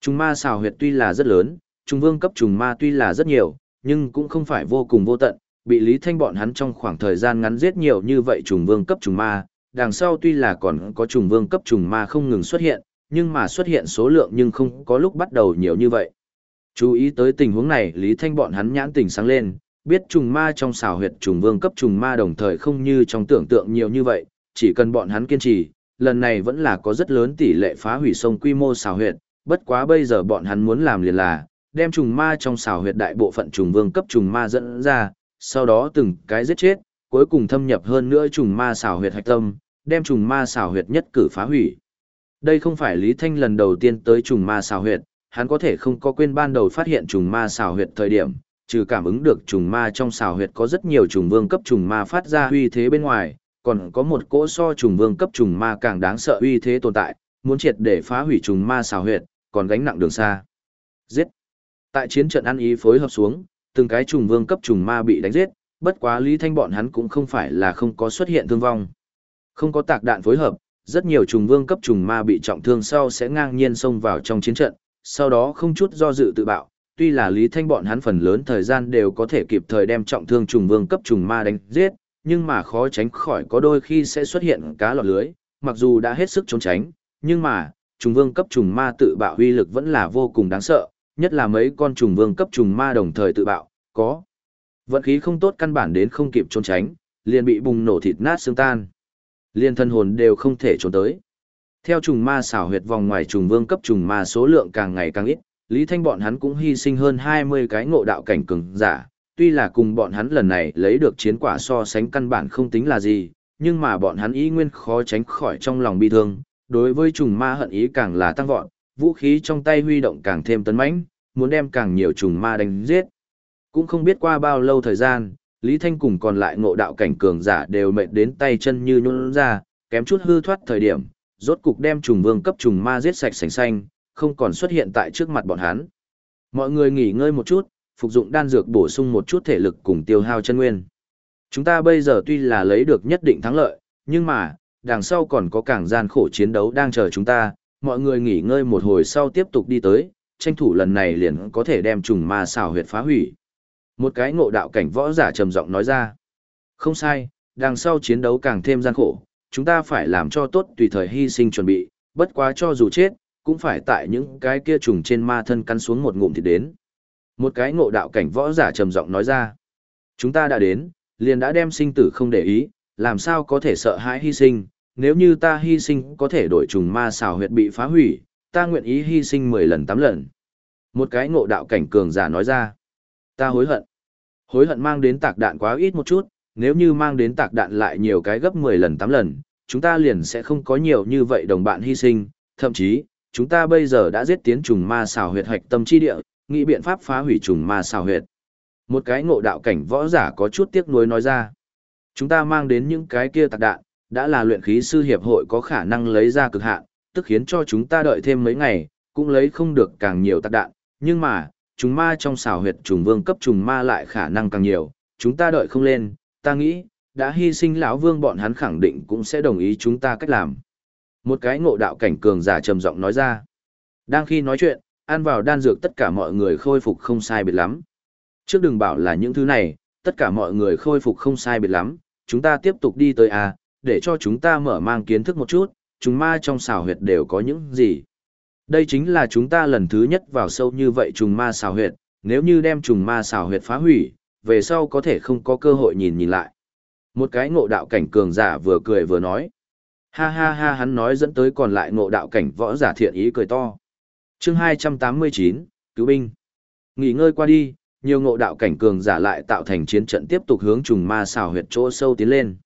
Trùng ma xào huyệt tuy là rất lớn, trùng vương cấp trùng ma tuy là rất nhiều, nhưng cũng không phải vô cùng vô tận, bị Lý Thanh bọn hắn trong khoảng thời gian ngắn giết nhiều như vậy trùng vương cấp trùng ma, đằng sau tuy là còn có trùng vương cấp trùng ma không ngừng xuất hiện, nhưng mà xuất hiện số lượng nhưng không có lúc bắt đầu nhiều như vậy. Chú ý tới tình huống này, Lý Thanh bọn hắn nhãn tỉnh sáng lên, biết trùng ma trong xào huyệt trùng vương cấp trùng ma đồng thời không như trong tưởng tượng nhiều như vậy, chỉ cần bọn hắn kiên trì, lần này vẫn là có rất lớn tỷ lệ phá hủy sông quy mô xào huyệt, bất quá bây giờ bọn hắn muốn làm liền là, đem trùng ma trong xào huyệt đại bộ phận trùng vương cấp trùng ma dẫn ra, sau đó từng cái giết chết, cuối cùng thâm nhập hơn nữa trùng ma xào huyệt hạch tâm, đem trùng ma xào huyệt nhất cử phá hủy. Đây không phải Lý Thanh lần đầu tiên tới trùng ma xào huyệt, hắn có thể không có quên ban đầu phát hiện trùng ma xào huyệt thời điểm, trừ cảm ứng được trùng ma trong xào huyệt có rất nhiều trùng vương cấp trùng ma phát ra uy thế bên ngoài, còn có một cỗ so trùng vương cấp trùng ma càng đáng sợ uy thế tồn tại, muốn triệt để phá hủy trùng ma xào huyệt, còn gánh nặng đường xa. Giết. Tại chiến trận ăn ý phối hợp xuống, từng cái trùng vương cấp trùng ma bị đánh giết, bất quá Lý Thanh bọn hắn cũng không phải là không có xuất hiện thương vong. Không có tạc đạn phối hợp, rất nhiều trùng vương cấp trùng ma bị trọng thương sau sẽ ngang nhiên xông vào trong chiến trận, sau đó không chút do dự tự bạo. Tuy là Lý Thanh bọn hắn phần lớn thời gian đều có thể kịp thời đem trọng thương trùng vương cấp trùng ma đánh giết, nhưng mà khó tránh khỏi có đôi khi sẽ xuất hiện cá lọt lưới, mặc dù đã hết sức trốn tránh, nhưng mà, trùng vương cấp trùng ma tự bạo uy lực vẫn là vô cùng đáng sợ, nhất là mấy con trùng vương cấp trùng ma đồng thời tự bạo, có. Vận khí không tốt căn bản đến không kịp trốn tránh, liền bị bùng nổ thịt nát xương tan. liền thân hồn đều không thể trốn tới. Theo trùng ma xảo huyệt vòng ngoài trùng vương cấp trùng ma số lượng càng ngày càng ít, Lý Thanh bọn hắn cũng hy sinh hơn 20 cái ngộ đạo cảnh cường giả, tuy là cùng bọn hắn lần này lấy được chiến quả so sánh căn bản không tính là gì, nhưng mà bọn hắn ý nguyên khó tránh khỏi trong lòng bi thương, đối với trùng ma hận ý càng là tăng vọt, vũ khí trong tay huy động càng thêm tấn mãnh, muốn đem càng nhiều trùng ma đánh giết. Cũng không biết qua bao lâu thời gian, Lý Thanh cùng còn lại ngộ đạo cảnh cường giả đều mệt đến tay chân như nhũn ra, kém chút hư thoát thời điểm, rốt cục đem trùng vương cấp trùng ma giết sạch sành xanh, không còn xuất hiện tại trước mặt bọn hắn. Mọi người nghỉ ngơi một chút, phục dụng đan dược bổ sung một chút thể lực cùng tiêu hao chân nguyên. Chúng ta bây giờ tuy là lấy được nhất định thắng lợi, nhưng mà, đằng sau còn có càng gian khổ chiến đấu đang chờ chúng ta, mọi người nghỉ ngơi một hồi sau tiếp tục đi tới, tranh thủ lần này liền có thể đem trùng ma xảo huyệt phá hủy. Một cái ngộ đạo cảnh võ giả trầm giọng nói ra. Không sai, đằng sau chiến đấu càng thêm gian khổ, chúng ta phải làm cho tốt tùy thời hy sinh chuẩn bị, bất quá cho dù chết, cũng phải tại những cái kia trùng trên ma thân cắn xuống một ngụm thì đến. Một cái ngộ đạo cảnh võ giả trầm giọng nói ra. Chúng ta đã đến, liền đã đem sinh tử không để ý, làm sao có thể sợ hãi hy sinh, nếu như ta hy sinh có thể đổi trùng ma xào huyệt bị phá hủy, ta nguyện ý hy sinh 10 lần 8 lần. Một cái ngộ đạo cảnh cường giả nói ra. Ta hối hận. Hối hận mang đến tạc đạn quá ít một chút, nếu như mang đến tạc đạn lại nhiều cái gấp 10 lần 8 lần, chúng ta liền sẽ không có nhiều như vậy đồng bạn hy sinh, thậm chí, chúng ta bây giờ đã giết tiến trùng ma xào huyệt hạch tâm chi địa, nghĩ biện pháp phá hủy trùng ma xào huyệt. Một cái ngộ đạo cảnh võ giả có chút tiếc nuối nói ra. Chúng ta mang đến những cái kia tạc đạn, đã là luyện khí sư hiệp hội có khả năng lấy ra cực hạn, tức khiến cho chúng ta đợi thêm mấy ngày, cũng lấy không được càng nhiều tạc đạn, nhưng mà, trùng ma trong xào huyệt trùng vương cấp trùng ma lại khả năng càng nhiều, chúng ta đợi không lên, ta nghĩ, đã hy sinh lão vương bọn hắn khẳng định cũng sẽ đồng ý chúng ta cách làm. Một cái ngộ đạo cảnh cường giả trầm giọng nói ra. Đang khi nói chuyện, ăn vào đan dược tất cả mọi người khôi phục không sai biệt lắm. Trước đừng bảo là những thứ này, tất cả mọi người khôi phục không sai biệt lắm, chúng ta tiếp tục đi tới à để cho chúng ta mở mang kiến thức một chút, chúng ma trong xào huyệt đều có những gì. Đây chính là chúng ta lần thứ nhất vào sâu như vậy trùng ma xào huyệt, nếu như đem trùng ma xào huyệt phá hủy, về sau có thể không có cơ hội nhìn nhìn lại. Một cái ngộ đạo cảnh cường giả vừa cười vừa nói. Ha ha ha hắn nói dẫn tới còn lại ngộ đạo cảnh võ giả thiện ý cười to chương 289, Cứu binh. Nghỉ ngơi qua đi, nhiều ngộ đạo cảnh cường giả lại tạo thành chiến trận tiếp tục hướng trùng ma xào huyệt chỗ sâu tiến lên.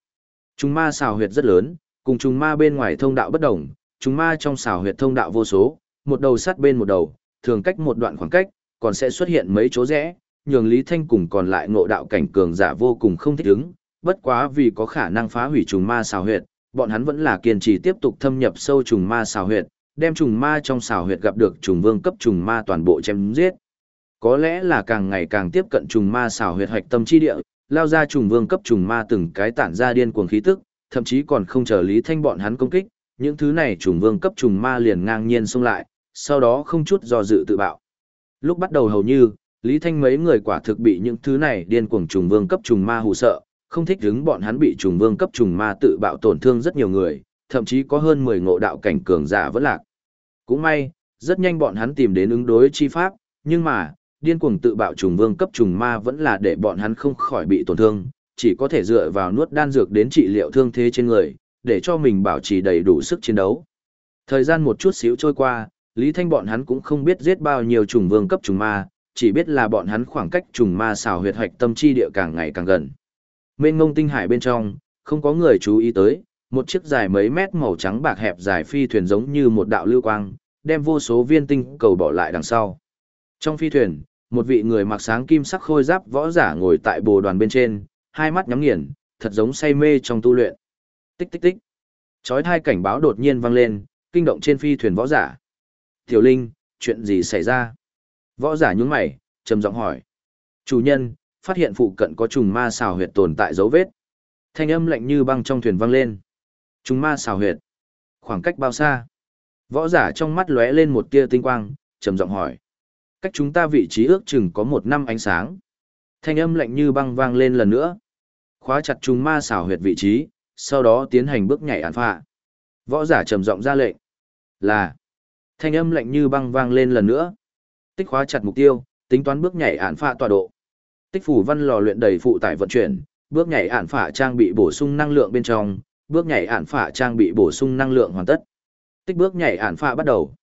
Trùng ma xào huyệt rất lớn, cùng trùng ma bên ngoài thông đạo bất đồng, trùng ma trong xào huyệt thông đạo vô số, một đầu sắt bên một đầu, thường cách một đoạn khoảng cách, còn sẽ xuất hiện mấy chỗ rẽ, nhường Lý Thanh cùng còn lại ngộ đạo cảnh cường giả vô cùng không thích ứng, bất quá vì có khả năng phá hủy trùng ma xào huyệt, bọn hắn vẫn là kiên trì tiếp tục thâm nhập sâu trùng ma xào huyệt, đem trùng ma trong xào huyệt gặp được trùng vương cấp trùng ma toàn bộ chém giết. Có lẽ là càng ngày càng tiếp cận trùng ma xào huyệt hoạch tâm chi địa, lao ra trùng vương cấp trùng ma từng cái tản ra điên cuồng khí tức, thậm chí còn không chờ Lý Thanh bọn hắn công kích, những thứ này trùng vương cấp trùng ma liền ngang nhiên xông lại, sau đó không chút do dự tự bạo. Lúc bắt đầu hầu như, Lý Thanh mấy người quả thực bị những thứ này điên cuồng trùng vương cấp trùng ma hù sợ, Không thích đứng bọn hắn bị trùng vương cấp trùng ma tự bạo tổn thương rất nhiều người, thậm chí có hơn 10 ngộ đạo cảnh cường giả vẫn lạc. Cũng may, rất nhanh bọn hắn tìm đến ứng đối chi pháp, nhưng mà, điên cuồng tự bạo trùng vương cấp trùng ma vẫn là để bọn hắn không khỏi bị tổn thương, chỉ có thể dựa vào nuốt đan dược đến trị liệu thương thế trên người, để cho mình bảo trì đầy đủ sức chiến đấu. Thời gian một chút xíu trôi qua, Lý Thanh bọn hắn cũng không biết giết bao nhiêu trùng vương cấp trùng ma, chỉ biết là bọn hắn khoảng cách trùng ma xào huyệt hoạch tâm chi địa càng ngày càng gần. Mên ngông tinh hải bên trong, không có người chú ý tới, một chiếc dài mấy mét màu trắng bạc hẹp dài phi thuyền giống như một đạo lưu quang, đem vô số viên tinh cầu bỏ lại đằng sau. Trong phi thuyền, một vị người mặc sáng kim sắc khôi giáp võ giả ngồi tại bồ đoàn bên trên, hai mắt nhắm nghiền, thật giống say mê trong tu luyện. Tích tích tích. Chói hai cảnh báo đột nhiên vang lên, kinh động trên phi thuyền võ giả. Tiểu Linh, chuyện gì xảy ra? Võ giả nhướng mày, trầm giọng hỏi. Chủ nhân, phát hiện phụ cận có trùng ma xào huyệt tồn tại dấu vết. Thanh âm lạnh như băng trong thuyền vang lên chúng ma xào huyệt. Khoảng cách bao xa? Võ giả trong mắt lóe lên một tia tinh quang, trầm giọng hỏi. Cách chúng ta vị trí ước chừng có một năm ánh sáng. Thanh âm lạnh như băng vang lên lần nữa. Khóa chặt chúng ma xảo huyệt vị trí, sau đó tiến hành bước nhảy án phạ. Võ giả trầm giọng ra lệnh. Là. Thanh âm lạnh như băng vang lên lần nữa. Tích khóa chặt mục tiêu, tính toán bước nhảy án phạ tọa độ. Tích phủ văn lò luyện đầy phụ tải vận chuyển, bước nhảy án phạ trang bị bổ sung năng lượng bên trong, bước nhảy ản phả trang bị bổ sung năng lượng hoàn tất. Tích bước nhảy ản phả bắt đầu.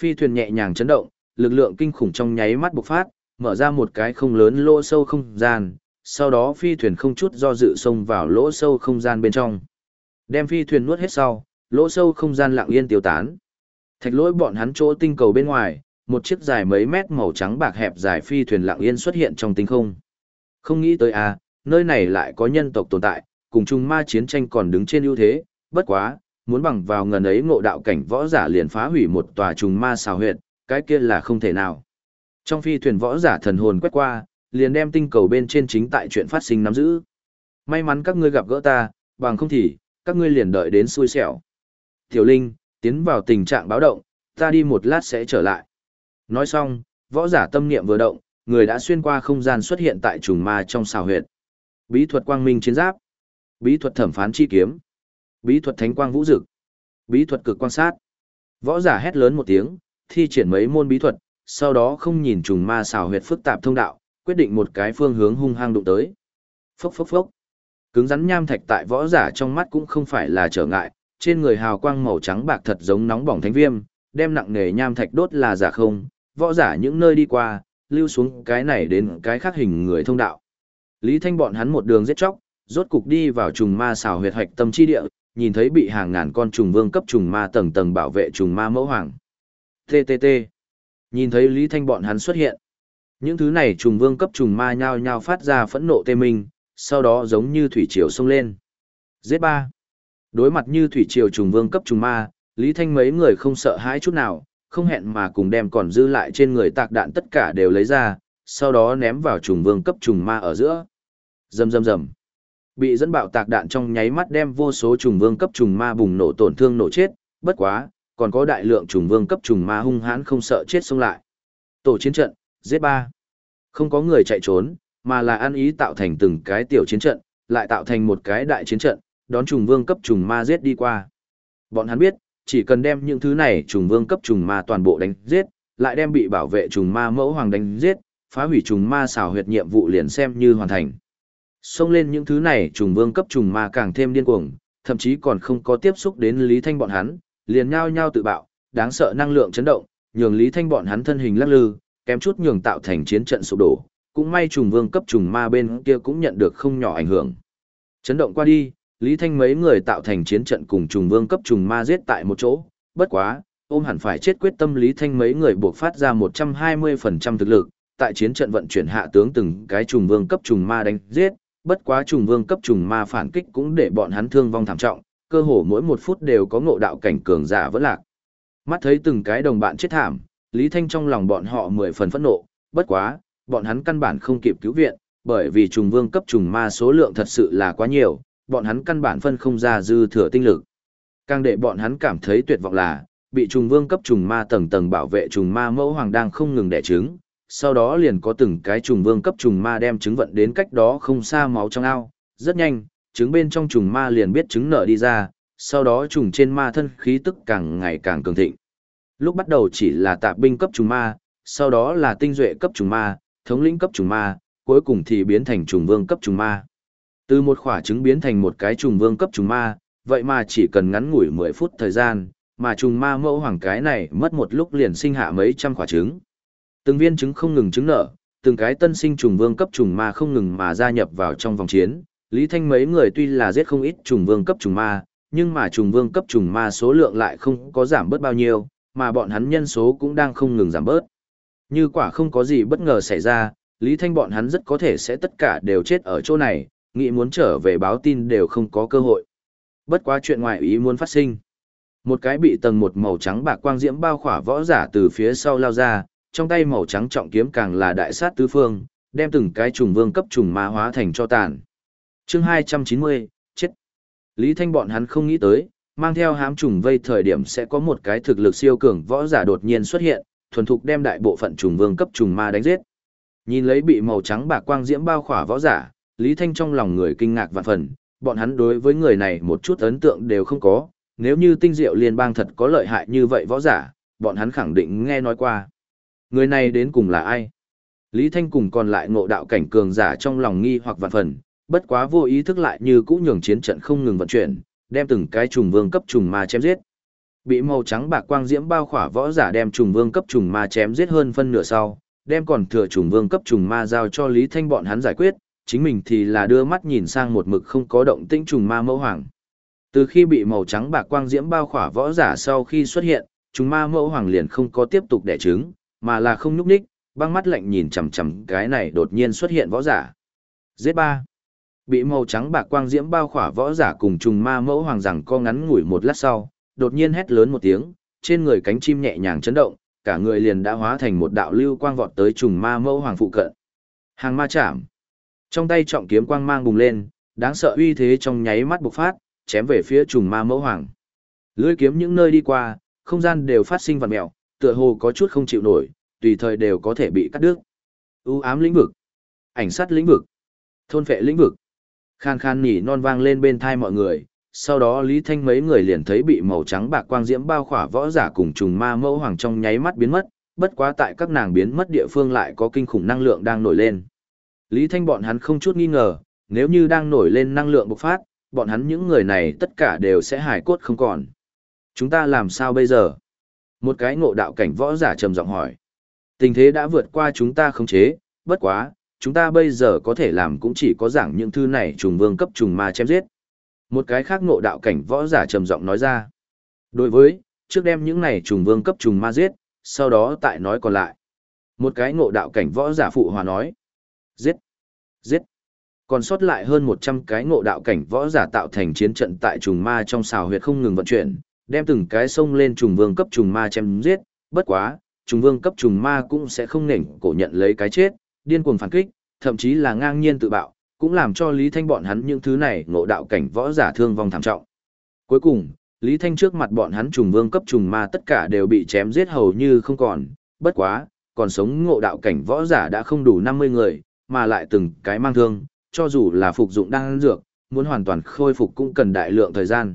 Phi thuyền nhẹ nhàng chấn động, lực lượng kinh khủng trong nháy mắt bộc phát, mở ra một cái không lớn lỗ sâu không gian, sau đó phi thuyền không chút do dự xông vào lỗ sâu không gian bên trong. Đem phi thuyền nuốt hết sau, lỗ sâu không gian lặng yên tiêu tán. Thạch lỗi bọn hắn chỗ tinh cầu bên ngoài, một chiếc dài mấy mét màu trắng bạc hẹp dài phi thuyền lặng yên xuất hiện trong tinh không. Không nghĩ tới à, nơi này lại có nhân tộc tồn tại, cùng chung ma chiến tranh còn đứng trên ưu thế, bất quá, muốn bằng vào ngần ấy ngộ đạo cảnh võ giả liền phá hủy một tòa trùng ma xào huyệt, cái kia là không thể nào. Trong phi thuyền võ giả thần hồn quét qua, liền đem tinh cầu bên trên chính tại chuyện phát sinh nắm giữ. May mắn các ngươi gặp gỡ ta, bằng không thì, các ngươi liền đợi đến xui xẻo. Tiểu Linh, tiến vào tình trạng báo động, ta đi một lát sẽ trở lại. Nói xong, võ giả tâm niệm vừa động, người đã xuyên qua không gian xuất hiện tại trùng ma trong xào huyệt. Bí thuật quang minh chiến giáp, bí thuật thẩm phán chi kiếm, bí thuật thánh quang vũ dực, bí thuật cực quan sát. Võ giả hét lớn một tiếng, thi triển mấy môn bí thuật, sau đó không nhìn trùng ma xào huyệt phức tạp thông đạo, quyết định một cái phương hướng hung hăng đụng tới. Phốc phốc phốc. Cứng rắn nham thạch tại võ giả trong mắt cũng không phải là trở ngại, trên người hào quang màu trắng bạc thật giống nóng bỏng thánh viêm, đem nặng nề nham thạch đốt là giả không, võ giả những nơi đi qua, lưu xuống cái này đến cái khác hình người thông đạo. Lý Thanh bọn hắn một đường giết chóc, rốt cục đi vào trùng ma xào huyệt hạch tâm chi địa, nhìn thấy bị hàng ngàn con trùng vương cấp trùng ma tầng tầng bảo vệ trùng ma mẫu hoàng. TTT. Nhìn thấy Lý Thanh bọn hắn xuất hiện. Những thứ này trùng vương cấp trùng ma nhao nhao phát ra phẫn nộ tê minh, sau đó giống như thủy triều sông lên. Giết ba. Đối mặt như thủy triều trùng vương cấp trùng ma, Lý Thanh mấy người không sợ hãi chút nào, không hẹn mà cùng đem còn dư lại trên người tạc đạn tất cả đều lấy ra, sau đó ném vào trùng vương cấp trùng ma ở giữa. Rầm rầm rầm. Bị dẫn bạo tạc đạn trong nháy mắt đem vô số trùng vương cấp trùng ma bùng nổ tổn thương nổ chết, bất quá, còn có đại lượng trùng vương cấp trùng ma hung hãn không sợ chết xông lại. Tổ chiến trận, giết ba. Không có người chạy trốn, mà là ăn ý tạo thành từng cái tiểu chiến trận, lại tạo thành một cái đại chiến trận, đón trùng vương cấp trùng ma giết đi qua. Bọn hắn biết, chỉ cần đem những thứ này trùng vương cấp trùng ma toàn bộ đánh giết, lại đem bị bảo vệ trùng ma mẫu hoàng đánh giết, phá hủy trùng ma xảo huyệt nhiệm vụ liền xem như hoàn thành. Xông lên những thứ này trùng vương cấp trùng ma càng thêm điên cuồng, thậm chí còn không có tiếp xúc đến Lý Thanh bọn hắn, liền nhao nhao tự bạo, đáng sợ năng lượng chấn động, nhường Lý Thanh bọn hắn thân hình lắc lư, kém chút nhường tạo thành chiến trận sụp đổ, cũng may trùng vương cấp trùng ma bên kia cũng nhận được không nhỏ ảnh hưởng. Chấn động qua đi, Lý Thanh mấy người tạo thành chiến trận cùng trùng vương cấp trùng ma giết tại một chỗ, bất quá, ôm hẳn phải chết quyết tâm Lý Thanh mấy người buộc phát ra 120% thực lực, tại chiến trận vận chuyển hạ tướng từng cái trùng vương cấp trùng ma đánh giết, bất quá trùng vương cấp trùng ma phản kích cũng để bọn hắn thương vong thảm trọng, cơ hồ mỗi một phút đều có ngộ đạo cảnh cường giả vẫn lạc. Mắt thấy từng cái đồng bạn chết thảm, Lý Thanh trong lòng bọn họ mười phần phẫn nộ, bất quá, bọn hắn căn bản không kịp cứu viện, bởi vì trùng vương cấp trùng ma số lượng thật sự là quá nhiều, bọn hắn căn bản phân không ra dư thừa tinh lực. Càng để bọn hắn cảm thấy tuyệt vọng là, bị trùng vương cấp trùng ma tầng tầng bảo vệ trùng ma mẫu hoàng đang không ngừng đẻ trứng, sau đó liền có từng cái trùng vương cấp trùng ma đem trứng vận đến cách đó không xa máu trong ao, rất nhanh, trứng bên trong trùng ma liền biết trứng nở đi ra, sau đó trùng trên ma thân khí tức càng ngày càng cường thịnh. Lúc bắt đầu chỉ là tạp binh cấp trùng ma, sau đó là tinh duệ cấp trùng ma, thống lĩnh cấp trùng ma, cuối cùng thì biến thành trùng vương cấp trùng ma. Từ một khỏa trứng biến thành một cái trùng vương cấp trùng ma, vậy mà chỉ cần ngắn ngủi 10 phút thời gian, mà trùng ma mẫu hoàng cái này mất một lúc liền sinh hạ mấy trăm quả trứng. Từng viên trứng không ngừng trứng nở, từng cái tân sinh trùng vương cấp trùng ma không ngừng mà gia nhập vào trong vòng chiến. Lý Thanh mấy người tuy là giết không ít trùng vương cấp trùng ma, nhưng mà trùng vương cấp trùng ma số lượng lại không có giảm bớt bao nhiêu, mà bọn hắn nhân số cũng đang không ngừng giảm bớt. Như quả không có gì bất ngờ xảy ra, Lý Thanh bọn hắn rất có thể sẽ tất cả đều chết ở chỗ này, nghĩ muốn trở về báo tin đều không có cơ hội. Bất quá chuyện ngoại ý muốn phát sinh. Một cái bị tầng một màu trắng bạc quang diễm bao khỏa võ giả từ phía sau lao ra, trong tay màu trắng trọng kiếm càng là đại sát tứ phương, đem từng cái trùng vương cấp trùng ma hóa thành cho tàn. Chương 290, chết. Lý Thanh bọn hắn không nghĩ tới, mang theo hám trùng vây thời điểm sẽ có một cái thực lực siêu cường võ giả đột nhiên xuất hiện, thuần thục đem đại bộ phận trùng vương cấp trùng ma đánh giết. Nhìn lấy bị màu trắng bạc quang diễm bao khỏa võ giả, Lý Thanh trong lòng người kinh ngạc vạn phần, bọn hắn đối với người này một chút ấn tượng đều không có, nếu như tinh diệu liên bang thật có lợi hại như vậy võ giả, bọn hắn khẳng định nghe nói qua. Người này đến cùng là ai? Lý Thanh cùng còn lại ngộ đạo cảnh cường giả trong lòng nghi hoặc vạn phần, bất quá vô ý thức lại như cũ nhường chiến trận không ngừng vận chuyển, đem từng cái trùng vương cấp trùng ma chém giết. Bị màu trắng bạc quang diễm bao khỏa võ giả đem trùng vương cấp trùng ma chém giết hơn phân nửa sau, đem còn thừa trùng vương cấp trùng ma giao cho Lý Thanh bọn hắn giải quyết, chính mình thì là đưa mắt nhìn sang một mực không có động tĩnh trùng ma mẫu hoàng. Từ khi bị màu trắng bạc quang diễm bao khỏa võ giả sau khi xuất hiện, trùng ma mẫu hoàng liền không có tiếp tục đẻ trứng, mà là không nhúc nhích, băng mắt lạnh nhìn chằm chằm cái này đột nhiên xuất hiện võ giả. Giết ba. Bị màu trắng bạc quang diễm bao khỏa võ giả cùng trùng ma mẫu hoàng rằng co ngắn ngủi một lát sau, đột nhiên hét lớn một tiếng, trên người cánh chim nhẹ nhàng chấn động, cả người liền đã hóa thành một đạo lưu quang vọt tới trùng ma mẫu hoàng phụ cận. Hàng ma chạm. Trong tay trọng kiếm quang mang bùng lên, đáng sợ uy thế trong nháy mắt bộc phát, chém về phía trùng ma mẫu hoàng. Lưỡi kiếm những nơi đi qua, không gian đều phát sinh vặn mèo, tựa hồ có chút không chịu nổi, tùy thời đều có thể bị cắt đứt. U ám lĩnh vực, ảnh sát lĩnh vực, thôn phệ lĩnh vực. Khan khan nhỉ non vang lên bên thai mọi người, sau đó Lý Thanh mấy người liền thấy bị màu trắng bạc quang diễm bao khỏa võ giả cùng trùng ma mẫu hoàng trong nháy mắt biến mất, bất quá tại các nàng biến mất địa phương lại có kinh khủng năng lượng đang nổi lên. Lý Thanh bọn hắn không chút nghi ngờ, nếu như đang nổi lên năng lượng bộc phát, bọn hắn những người này tất cả đều sẽ hài cốt không còn. Chúng ta làm sao bây giờ? Một cái ngộ đạo cảnh võ giả trầm giọng hỏi. Tình thế đã vượt qua chúng ta khống chế, bất quá, chúng ta bây giờ có thể làm cũng chỉ có giảng những thư này trùng vương cấp trùng ma chém giết. Một cái khác ngộ đạo cảnh võ giả trầm giọng nói ra. Đối với, trước đem những này trùng vương cấp trùng ma giết, sau đó tại nói còn lại. Một cái ngộ đạo cảnh võ giả phụ hòa nói. Giết! Giết! Còn sót lại hơn 100 cái ngộ đạo cảnh võ giả tạo thành chiến trận tại trùng ma trong xào huyệt không ngừng vận chuyển, đem từng cái sông lên trùng vương cấp trùng ma chém giết, bất quá, trùng vương cấp trùng ma cũng sẽ không nể cổ nhận lấy cái chết, điên cuồng phản kích, thậm chí là ngang nhiên tự bạo, cũng làm cho Lý Thanh bọn hắn những thứ này ngộ đạo cảnh võ giả thương vong thảm trọng. Cuối cùng, Lý Thanh trước mặt bọn hắn trùng vương cấp trùng ma tất cả đều bị chém giết hầu như không còn, bất quá, còn sống ngộ đạo cảnh võ giả đã không đủ 50 người, mà lại từng cái mang thương, cho dù là phục dụng đan dược, muốn hoàn toàn khôi phục cũng cần đại lượng thời gian.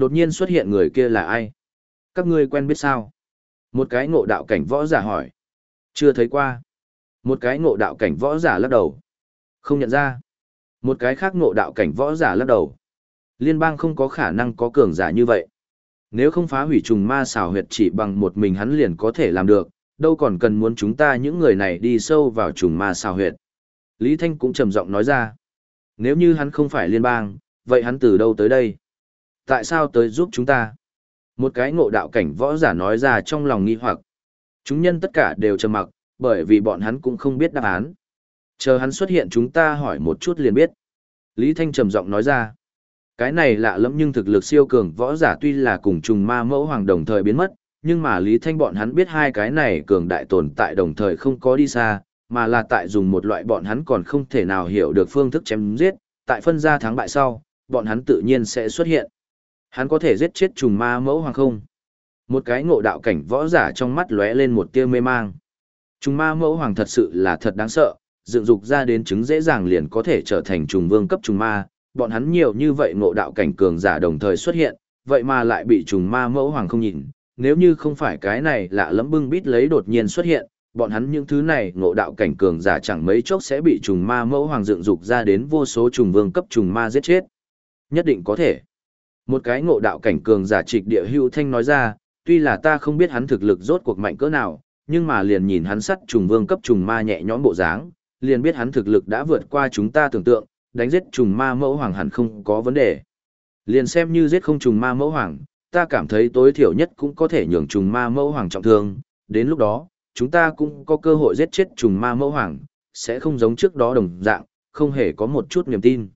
Đột nhiên xuất hiện người kia là ai? Các ngươi quen biết sao? Một cái ngộ đạo cảnh võ giả hỏi. Chưa thấy qua. Một cái ngộ đạo cảnh võ giả lắc đầu. Không nhận ra. Một cái khác ngộ đạo cảnh võ giả lắc đầu. Liên bang không có khả năng có cường giả như vậy. Nếu không phá hủy trùng ma xào huyệt chỉ bằng một mình hắn liền có thể làm được, đâu còn cần muốn chúng ta những người này đi sâu vào trùng ma xào huyệt. Lý Thanh cũng trầm giọng nói ra. Nếu như hắn không phải liên bang, vậy hắn từ đâu tới đây? Tại sao tới giúp chúng ta? Một cái ngộ đạo cảnh võ giả nói ra trong lòng nghi hoặc. Chúng nhân tất cả đều trầm mặc, bởi vì bọn hắn cũng không biết đáp án. Chờ hắn xuất hiện chúng ta hỏi một chút liền biết. Lý Thanh trầm giọng nói ra. Cái này lạ lẫm nhưng thực lực siêu cường võ giả tuy là cùng trùng ma mẫu hoàng đồng thời biến mất, nhưng mà Lý Thanh bọn hắn biết hai cái này cường đại tồn tại đồng thời không có đi xa, mà là tại dùng một loại bọn hắn còn không thể nào hiểu được phương thức chém giết, tại phân ra thắng bại sau, bọn hắn tự nhiên sẽ xuất hiện. Hắn có thể giết chết trùng ma mẫu hoàng không? Một cái ngộ đạo cảnh võ giả trong mắt lóe lên một tia mê mang. Trùng ma mẫu hoàng thật sự là thật đáng sợ, dựng dục ra đến chứng dễ dàng liền có thể trở thành trùng vương cấp trùng ma, bọn hắn nhiều như vậy ngộ đạo cảnh cường giả đồng thời xuất hiện, vậy mà lại bị trùng ma mẫu hoàng không nhìn, nếu như không phải cái này lạ lẫm bưng bít lấy đột nhiên xuất hiện, bọn hắn những thứ này ngộ đạo cảnh cường giả chẳng mấy chốc sẽ bị trùng ma mẫu hoàng dựng dục ra đến vô số trùng vương cấp trùng ma giết chết. Nhất định có thể. Một cái ngộ đạo cảnh cường giả trịch địa hưu thanh nói ra, tuy là ta không biết hắn thực lực rốt cuộc mạnh cỡ nào, nhưng mà liền nhìn hắn sắt trùng vương cấp trùng ma nhẹ nhõm bộ dáng, liền biết hắn thực lực đã vượt qua chúng ta tưởng tượng, đánh giết trùng ma mẫu hoàng hẳn không có vấn đề. Liền xem như giết không trùng ma mẫu hoàng, ta cảm thấy tối thiểu nhất cũng có thể nhường trùng ma mẫu hoàng trọng thương, đến lúc đó, chúng ta cũng có cơ hội giết chết trùng ma mẫu hoàng, sẽ không giống trước đó đồng dạng, không hề có một chút niềm tin.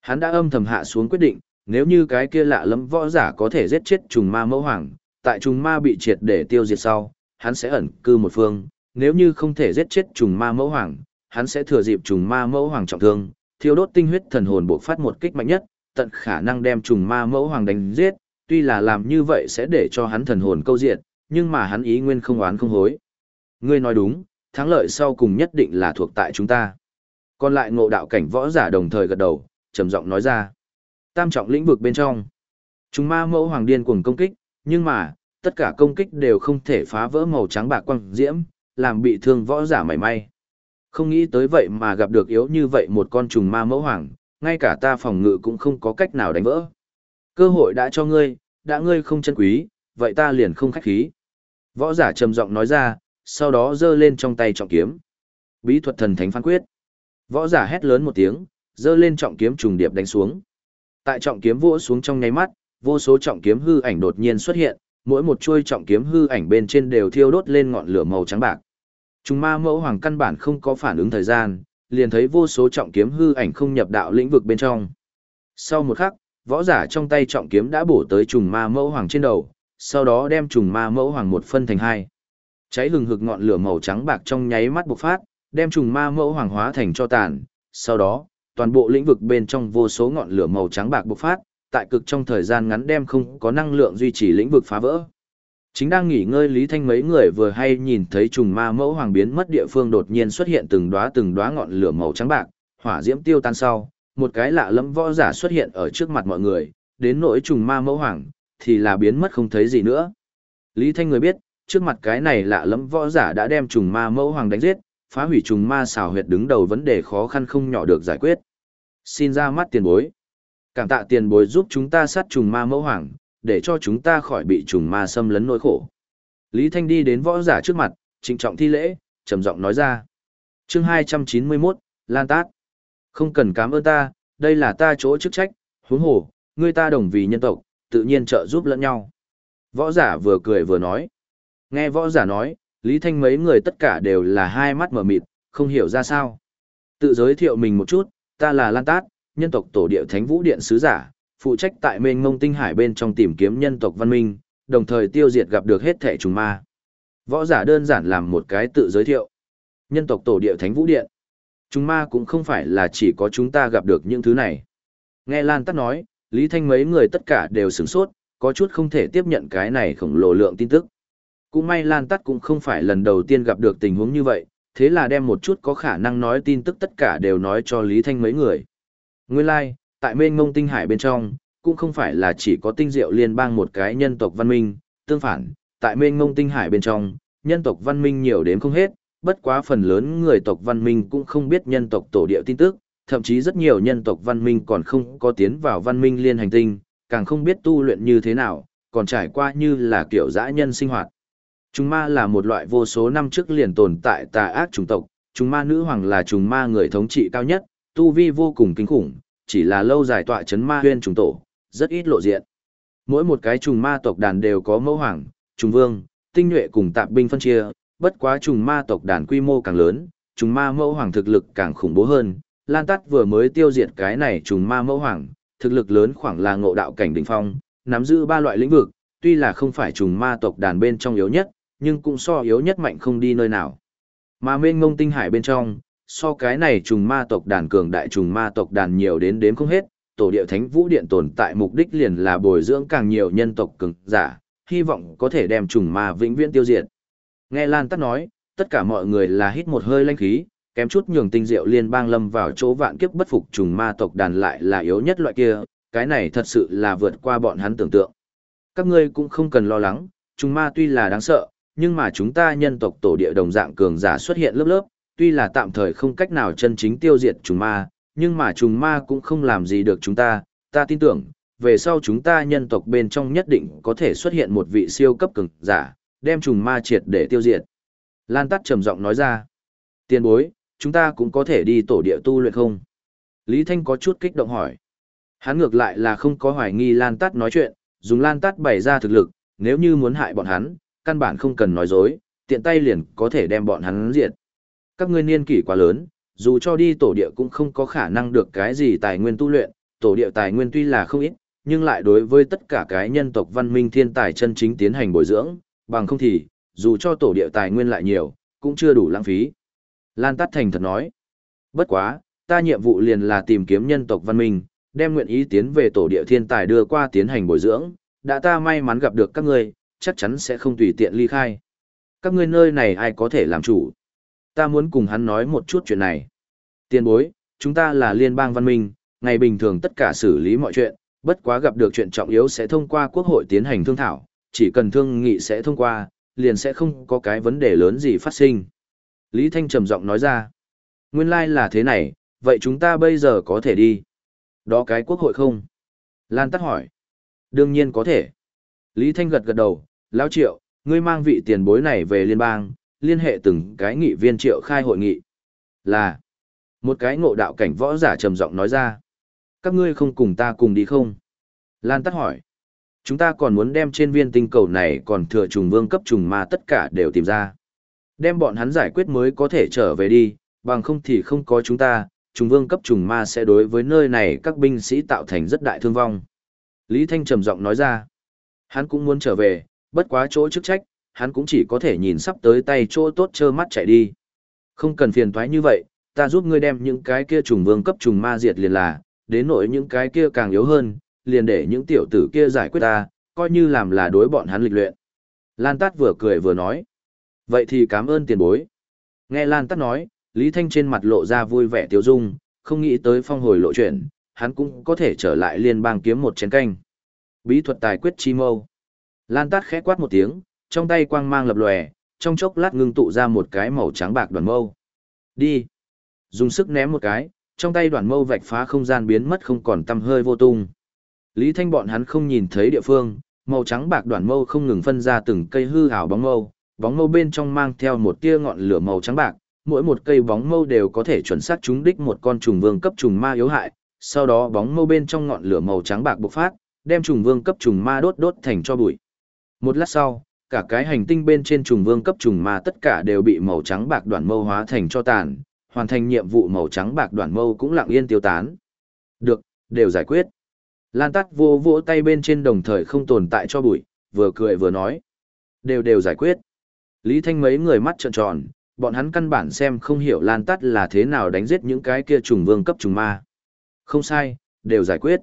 Hắn đã âm thầm hạ xuống quyết định, nếu như cái kia lạ lẫm võ giả có thể giết chết trùng ma mẫu hoàng, tại trùng ma bị triệt để tiêu diệt sau, hắn sẽ ẩn cư một phương, nếu như không thể giết chết trùng ma mẫu hoàng, hắn sẽ thừa dịp trùng ma mẫu hoàng trọng thương, thiêu đốt tinh huyết thần hồn buộc phát một kích mạnh nhất, tận khả năng đem trùng ma mẫu hoàng đánh giết, tuy là làm như vậy sẽ để cho hắn thần hồn câu diệt, nhưng mà hắn ý nguyên không oán không hối. Ngươi nói đúng, thắng lợi sau cùng nhất định là thuộc tại chúng ta. Còn lại ngộ đạo cảnh võ giả đồng thời gật đầu, trầm giọng nói ra. Tam trọng lĩnh vực bên trong. Trùng ma mẫu hoàng điên cuồng công kích, nhưng mà, tất cả công kích đều không thể phá vỡ màu trắng bạc quang diễm, làm bị thương võ giả mảy may. Không nghĩ tới vậy mà gặp được yếu như vậy một con trùng ma mẫu hoàng, ngay cả ta phòng ngự cũng không có cách nào đánh vỡ. Cơ hội đã cho ngươi, đã ngươi không chân quý, vậy ta liền không khách khí. Võ giả trầm giọng nói ra, sau đó giơ lên trong tay trọng kiếm. Bí thuật thần thánh phán quyết. Võ giả hét lớn một tiếng, giơ lên trọng kiếm trùng điệp đánh xuống. Tại trọng kiếm vỗ xuống trong nháy mắt, vô số trọng kiếm hư ảnh đột nhiên xuất hiện, mỗi một chuôi trọng kiếm hư ảnh bên trên đều thiêu đốt lên ngọn lửa màu trắng bạc. Chúng ma mẫu hoàng căn bản không có phản ứng thời gian, liền thấy vô số trọng kiếm hư ảnh không nhập đạo lĩnh vực bên trong. Sau một khắc, võ giả trong tay trọng kiếm đã bổ tới trùng ma mẫu hoàng trên đầu, sau đó đem trùng ma mẫu hoàng một phân thành hai. Cháy hừng hực ngọn lửa màu trắng bạc trong nháy mắt bộc phát, đem trùng ma mẫu hoàng hóa thành cho tàn, sau đó, toàn bộ lĩnh vực bên trong vô số ngọn lửa màu trắng bạc bộc phát, tại cực trong thời gian ngắn đem không có năng lượng duy trì lĩnh vực phá vỡ. Chính đang nghỉ ngơi Lý Thanh mấy người vừa hay nhìn thấy trùng ma mẫu hoàng biến mất địa phương đột nhiên xuất hiện từng đóa từng đóa ngọn lửa màu trắng bạc, hỏa diễm tiêu tan sau, một cái lạ lẫm võ giả xuất hiện ở trước mặt mọi người, đến nỗi trùng ma mẫu hoàng thì là biến mất không thấy gì nữa. Lý Thanh người biết, trước mặt cái này lạ lẫm võ giả đã đem trùng ma mẫu hoàng đánh giết, phá hủy trùng ma xào huyệt đứng đầu vấn đề khó khăn không nhỏ được giải quyết. Xin ra mắt tiền bối. Cảm tạ tiền bối giúp chúng ta sát trùng ma mẫu hoàng, để cho chúng ta khỏi bị trùng ma xâm lấn nỗi khổ. Lý Thanh đi đến võ giả trước mặt, trịnh trọng thi lễ, trầm giọng nói ra. chương 291, Lan Tát. Không cần cảm ơn ta, đây là ta chỗ chức trách, huống hồ, người ta đồng vì nhân tộc, tự nhiên trợ giúp lẫn nhau. Võ giả vừa cười vừa nói. Nghe võ giả nói, Lý Thanh mấy người tất cả đều là hai mắt mở mịt, không hiểu ra sao. Tự giới thiệu mình một chút, ta là Lan Tát, nhân tộc tổ địa Thánh Vũ Điện Sứ Giả, phụ trách tại mênh mông tinh hải bên trong tìm kiếm nhân tộc văn minh, đồng thời tiêu diệt gặp được hết thể trùng ma. Võ giả đơn giản làm một cái tự giới thiệu. Nhân tộc tổ địa Thánh Vũ Điện. Trùng ma cũng không phải là chỉ có chúng ta gặp được những thứ này. Nghe Lan Tát nói, Lý Thanh mấy người tất cả đều sửng sốt, có chút không thể tiếp nhận cái này khổng lồ lượng tin tức. Cũng may Lan Tát cũng không phải lần đầu tiên gặp được tình huống như vậy, thế là đem một chút có khả năng nói tin tức tất cả đều nói cho Lý Thanh mấy người. Nguyên lai, like, tại mênh ngông tinh hải bên trong, cũng không phải là chỉ có tinh diệu liên bang một cái nhân tộc văn minh, tương phản, tại mênh ngông tinh hải bên trong, nhân tộc văn minh nhiều đến không hết, bất quá phần lớn người tộc văn minh cũng không biết nhân tộc tổ địa tin tức, thậm chí rất nhiều nhân tộc văn minh còn không có tiến vào văn minh liên hành tinh, càng không biết tu luyện như thế nào, còn trải qua như là kiểu dã nhân sinh hoạt. Trùng ma là một loại vô số năm trước liền tồn tại tà ác chủng tộc, trùng ma nữ hoàng là trùng ma người thống trị cao nhất, tu vi vô cùng kinh khủng, chỉ là lâu dài tọa chấn ma huyên trùng tổ, rất ít lộ diện. Mỗi một cái trùng ma tộc đàn đều có mẫu hoàng, trùng vương, tinh nhuệ cùng tạp binh phân chia, bất quá trùng ma tộc đàn quy mô càng lớn, trùng ma mẫu hoàng thực lực càng khủng bố hơn. Lan Tát vừa mới tiêu diệt cái này trùng ma mẫu hoàng, thực lực lớn khoảng là ngộ đạo cảnh đỉnh phong, nắm giữ ba loại lĩnh vực, tuy là không phải trùng ma tộc đàn bên trong yếu nhất, nhưng cũng so yếu nhất mạnh không đi nơi nào. Mà mênh ngông tinh hải bên trong, so cái này trùng ma tộc đàn cường đại trùng ma tộc đàn nhiều đến đếm không hết, tổ địa thánh vũ điện tồn tại mục đích liền là bồi dưỡng càng nhiều nhân tộc cường giả, hy vọng có thể đem trùng ma vĩnh viễn tiêu diệt. Nghe Lan Tát nói, tất cả mọi người là hít một hơi lanh khí, Kém chút nhường tinh diệu liên bang lâm vào chỗ vạn kiếp bất phục trùng ma tộc đàn lại là yếu nhất loại kia, cái này thật sự là vượt qua bọn hắn tưởng tượng. Các ngươi cũng không cần lo lắng, trùng ma tuy là đáng sợ, nhưng mà chúng ta nhân tộc tổ địa đồng dạng cường giả xuất hiện lớp lớp, tuy là tạm thời không cách nào chân chính tiêu diệt trùng ma, nhưng mà trùng ma cũng không làm gì được chúng ta, ta tin tưởng, về sau chúng ta nhân tộc bên trong nhất định có thể xuất hiện một vị siêu cấp cường giả, đem trùng ma triệt để tiêu diệt. Lan Tắt trầm giọng nói ra, tiền bối, chúng ta cũng có thể đi tổ địa tu luyện không? Lý Thanh có chút kích động hỏi. Hắn ngược lại là không có hoài nghi Lan Tắt nói chuyện, dùng Lan Tắt bày ra thực lực, nếu như muốn hại bọn hắn, căn bản không cần nói dối, tiện tay liền có thể đem bọn hắn diệt. Các ngươi niên kỷ quá lớn, dù cho đi tổ địa cũng không có khả năng được cái gì tài nguyên tu luyện, tổ địa tài nguyên tuy là không ít, nhưng lại đối với tất cả cái nhân tộc văn minh thiên tài chân chính tiến hành bồi dưỡng, bằng không thì, dù cho tổ địa tài nguyên lại nhiều, cũng chưa đủ lãng phí. Lan Tát Thành thật nói, bất quá, ta nhiệm vụ liền là tìm kiếm nhân tộc văn minh, đem nguyện ý tiến về tổ địa thiên tài đưa qua tiến hành bồi dưỡng, đã ta may mắn gặp được các ngươi, chắc chắn sẽ không tùy tiện ly khai. Các ngươi nơi này ai có thể làm chủ? Ta muốn cùng hắn nói một chút chuyện này. Tiên bối, chúng ta là liên bang văn minh, ngày bình thường tất cả xử lý mọi chuyện, bất quá gặp được chuyện trọng yếu sẽ thông qua quốc hội tiến hành thương thảo, chỉ cần thương nghị sẽ thông qua, liền sẽ không có cái vấn đề lớn gì phát sinh. Lý Thanh trầm giọng nói ra, nguyên lai like là thế này, vậy chúng ta bây giờ có thể đi. Đó cái quốc hội không? Lan Tắc hỏi. Đương nhiên có thể. Lý Thanh gật gật đầu, Lão Triệu, ngươi mang vị tiền bối này về liên bang, liên hệ từng cái nghị viên Triệu khai hội nghị. Là, một cái ngộ đạo cảnh võ giả trầm giọng nói ra. Các ngươi không cùng ta cùng đi không? Lan Tắc hỏi. Chúng ta còn muốn đem trên viên tinh cầu này còn thừa trùng vương cấp trùng ma tất cả đều tìm ra. Đem bọn hắn giải quyết mới có thể trở về đi, bằng không thì không có chúng ta, trùng vương cấp trùng ma sẽ đối với nơi này các binh sĩ tạo thành rất đại thương vong. Lý Thanh trầm giọng nói ra. Hắn cũng muốn trở về, bất quá chỗ chức trách, hắn cũng chỉ có thể nhìn sắp tới tay chỗ tốt trơ mắt chạy đi. Không cần phiền toái như vậy, ta giúp ngươi đem những cái kia trùng vương cấp trùng ma diệt liền là, đến nỗi những cái kia càng yếu hơn, liền để những tiểu tử kia giải quyết ta, coi như làm là đối bọn hắn lịch luyện. Lan Tát vừa cười vừa nói. Vậy thì cảm ơn tiền bối. Nghe Lan Tát nói, Lý Thanh trên mặt lộ ra vui vẻ tiêu dung, không nghĩ tới phong hồi lộ chuyện, hắn cũng có thể trở lại liên bang kiếm một chén canh. Bí thuật tài quyết chi mâu. Lan Tát khẽ quát một tiếng, trong tay quang mang lập lòe, trong chốc lát ngưng tụ ra một cái màu trắng bạc đoàn mâu. Đi. Dùng sức ném một cái, trong tay đoàn mâu vạch phá không gian biến mất không còn tăm hơi vô tung. Lý Thanh bọn hắn không nhìn thấy địa phương, màu trắng bạc đoàn mâu không ngừng phân ra từng cây hư ảo bóng mâu, bóng mâu bên trong mang theo một tia ngọn lửa màu trắng bạc, mỗi một cây bóng mâu đều có thể chuẩn xác trúng đích một con trùng vương cấp trùng ma yếu hại, sau đó bóng mâu bên trong ngọn lửa màu trắng bạc bộc phát, đem trùng vương cấp trùng ma đốt đốt thành cho bụi. Một lát sau, cả cái hành tinh bên trên trùng vương cấp trùng ma tất cả đều bị màu trắng bạc đoàn mâu hóa thành cho tàn, hoàn thành nhiệm vụ màu trắng bạc đoàn mâu cũng lặng yên tiêu tán. Được, đều giải quyết. Lan Tát vô vỗ tay bên trên đồng thời không tồn tại cho bụi, vừa cười vừa nói. Đều đều giải quyết. Lý Thanh mấy người mắt trợn tròn, bọn hắn căn bản xem không hiểu Lan Tát là thế nào đánh giết những cái kia trùng vương cấp trùng ma. Không sai, đều giải quyết.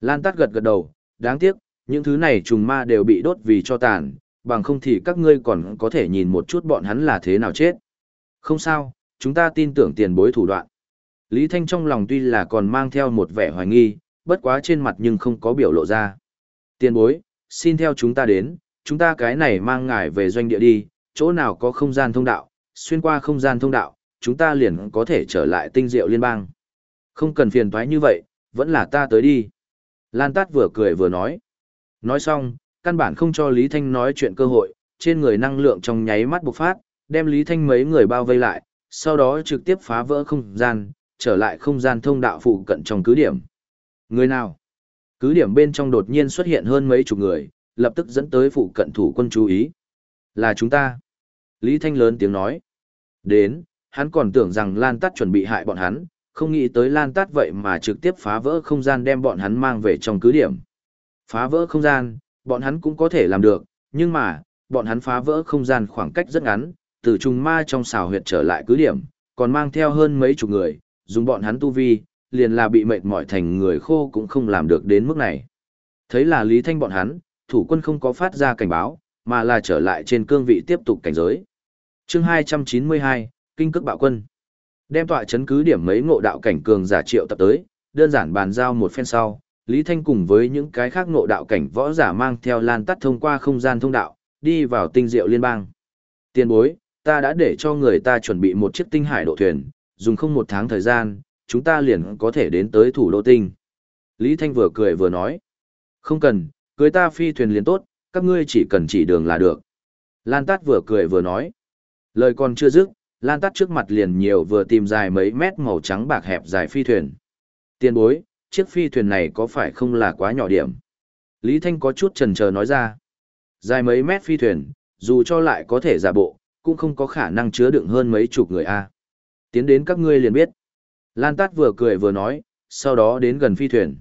Lan Tát gật gật đầu, đáng tiếc, những thứ này trùng ma đều bị đốt vì cho tàn, bằng không thì các ngươi còn có thể nhìn một chút bọn hắn là thế nào chết. Không sao, chúng ta tin tưởng tiền bối thủ đoạn. Lý Thanh trong lòng tuy là còn mang theo một vẻ hoài nghi, bất quá trên mặt nhưng không có biểu lộ ra. Tiền bối, xin theo chúng ta đến, chúng ta cái này mang ngài về doanh địa đi, chỗ nào có không gian thông đạo, xuyên qua không gian thông đạo, chúng ta liền có thể trở lại tinh diệu liên bang. Không cần phiền toái như vậy, vẫn là ta tới đi. Lan Tát vừa cười vừa nói. Nói xong, căn bản không cho Lý Thanh nói chuyện cơ hội, trên người năng lượng trong nháy mắt bộc phát, đem Lý Thanh mấy người bao vây lại, sau đó trực tiếp phá vỡ không gian, trở lại không gian thông đạo phụ cận trong cứ điểm. Người nào? Cứ điểm bên trong đột nhiên xuất hiện hơn mấy chục người, lập tức dẫn tới phụ cận thủ quân chú ý. Là chúng ta. Lý Thanh lớn tiếng nói. Đến, hắn còn tưởng rằng Lan Tát chuẩn bị hại bọn hắn, không nghĩ tới Lan Tát vậy mà trực tiếp phá vỡ không gian đem bọn hắn mang về trong cứ điểm. Phá vỡ không gian, bọn hắn cũng có thể làm được, nhưng mà, bọn hắn phá vỡ không gian khoảng cách rất ngắn, từ trùng ma trong xào huyệt trở lại cứ điểm, còn mang theo hơn mấy chục người, dùng bọn hắn tu vi, liền là bị mệt mỏi thành người khô cũng không làm được đến mức này. Thấy là Lý Thanh bọn hắn, thủ quân không có phát ra cảnh báo, mà là trở lại trên cương vị tiếp tục cảnh giới. chương 292, Kinh cước bạo quân. Đem tọa chấn cứ điểm mấy ngộ đạo cảnh cường giả triệu tập tới, đơn giản bàn giao một phen sau, Lý Thanh cùng với những cái khác ngộ đạo cảnh võ giả mang theo lan tắt thông qua không gian thông đạo, đi vào tinh diệu liên bang. Tiên bối, ta đã để cho người ta chuẩn bị một chiếc tinh hải độ thuyền, dùng không một tháng thời gian, chúng ta liền có thể đến tới thủ đô tinh. Lý Thanh vừa cười vừa nói. Không cần, cưới ta phi thuyền liền tốt, các ngươi chỉ cần chỉ đường là được. Lan Tát vừa cười vừa nói. Lời còn chưa dứt, Lan tắt trước mặt liền nhiều vừa tìm dài mấy mét màu trắng bạc hẹp dài phi thuyền. Tiên bối, chiếc phi thuyền này có phải không là quá nhỏ điểm? Lý Thanh có chút chần chờ nói ra. Dài mấy mét phi thuyền, dù cho lại có thể giả bộ, cũng không có khả năng chứa đựng hơn mấy chục người a. Tiến đến các ngươi liền biết. Lan Tát vừa cười vừa nói, sau đó đến gần phi thuyền.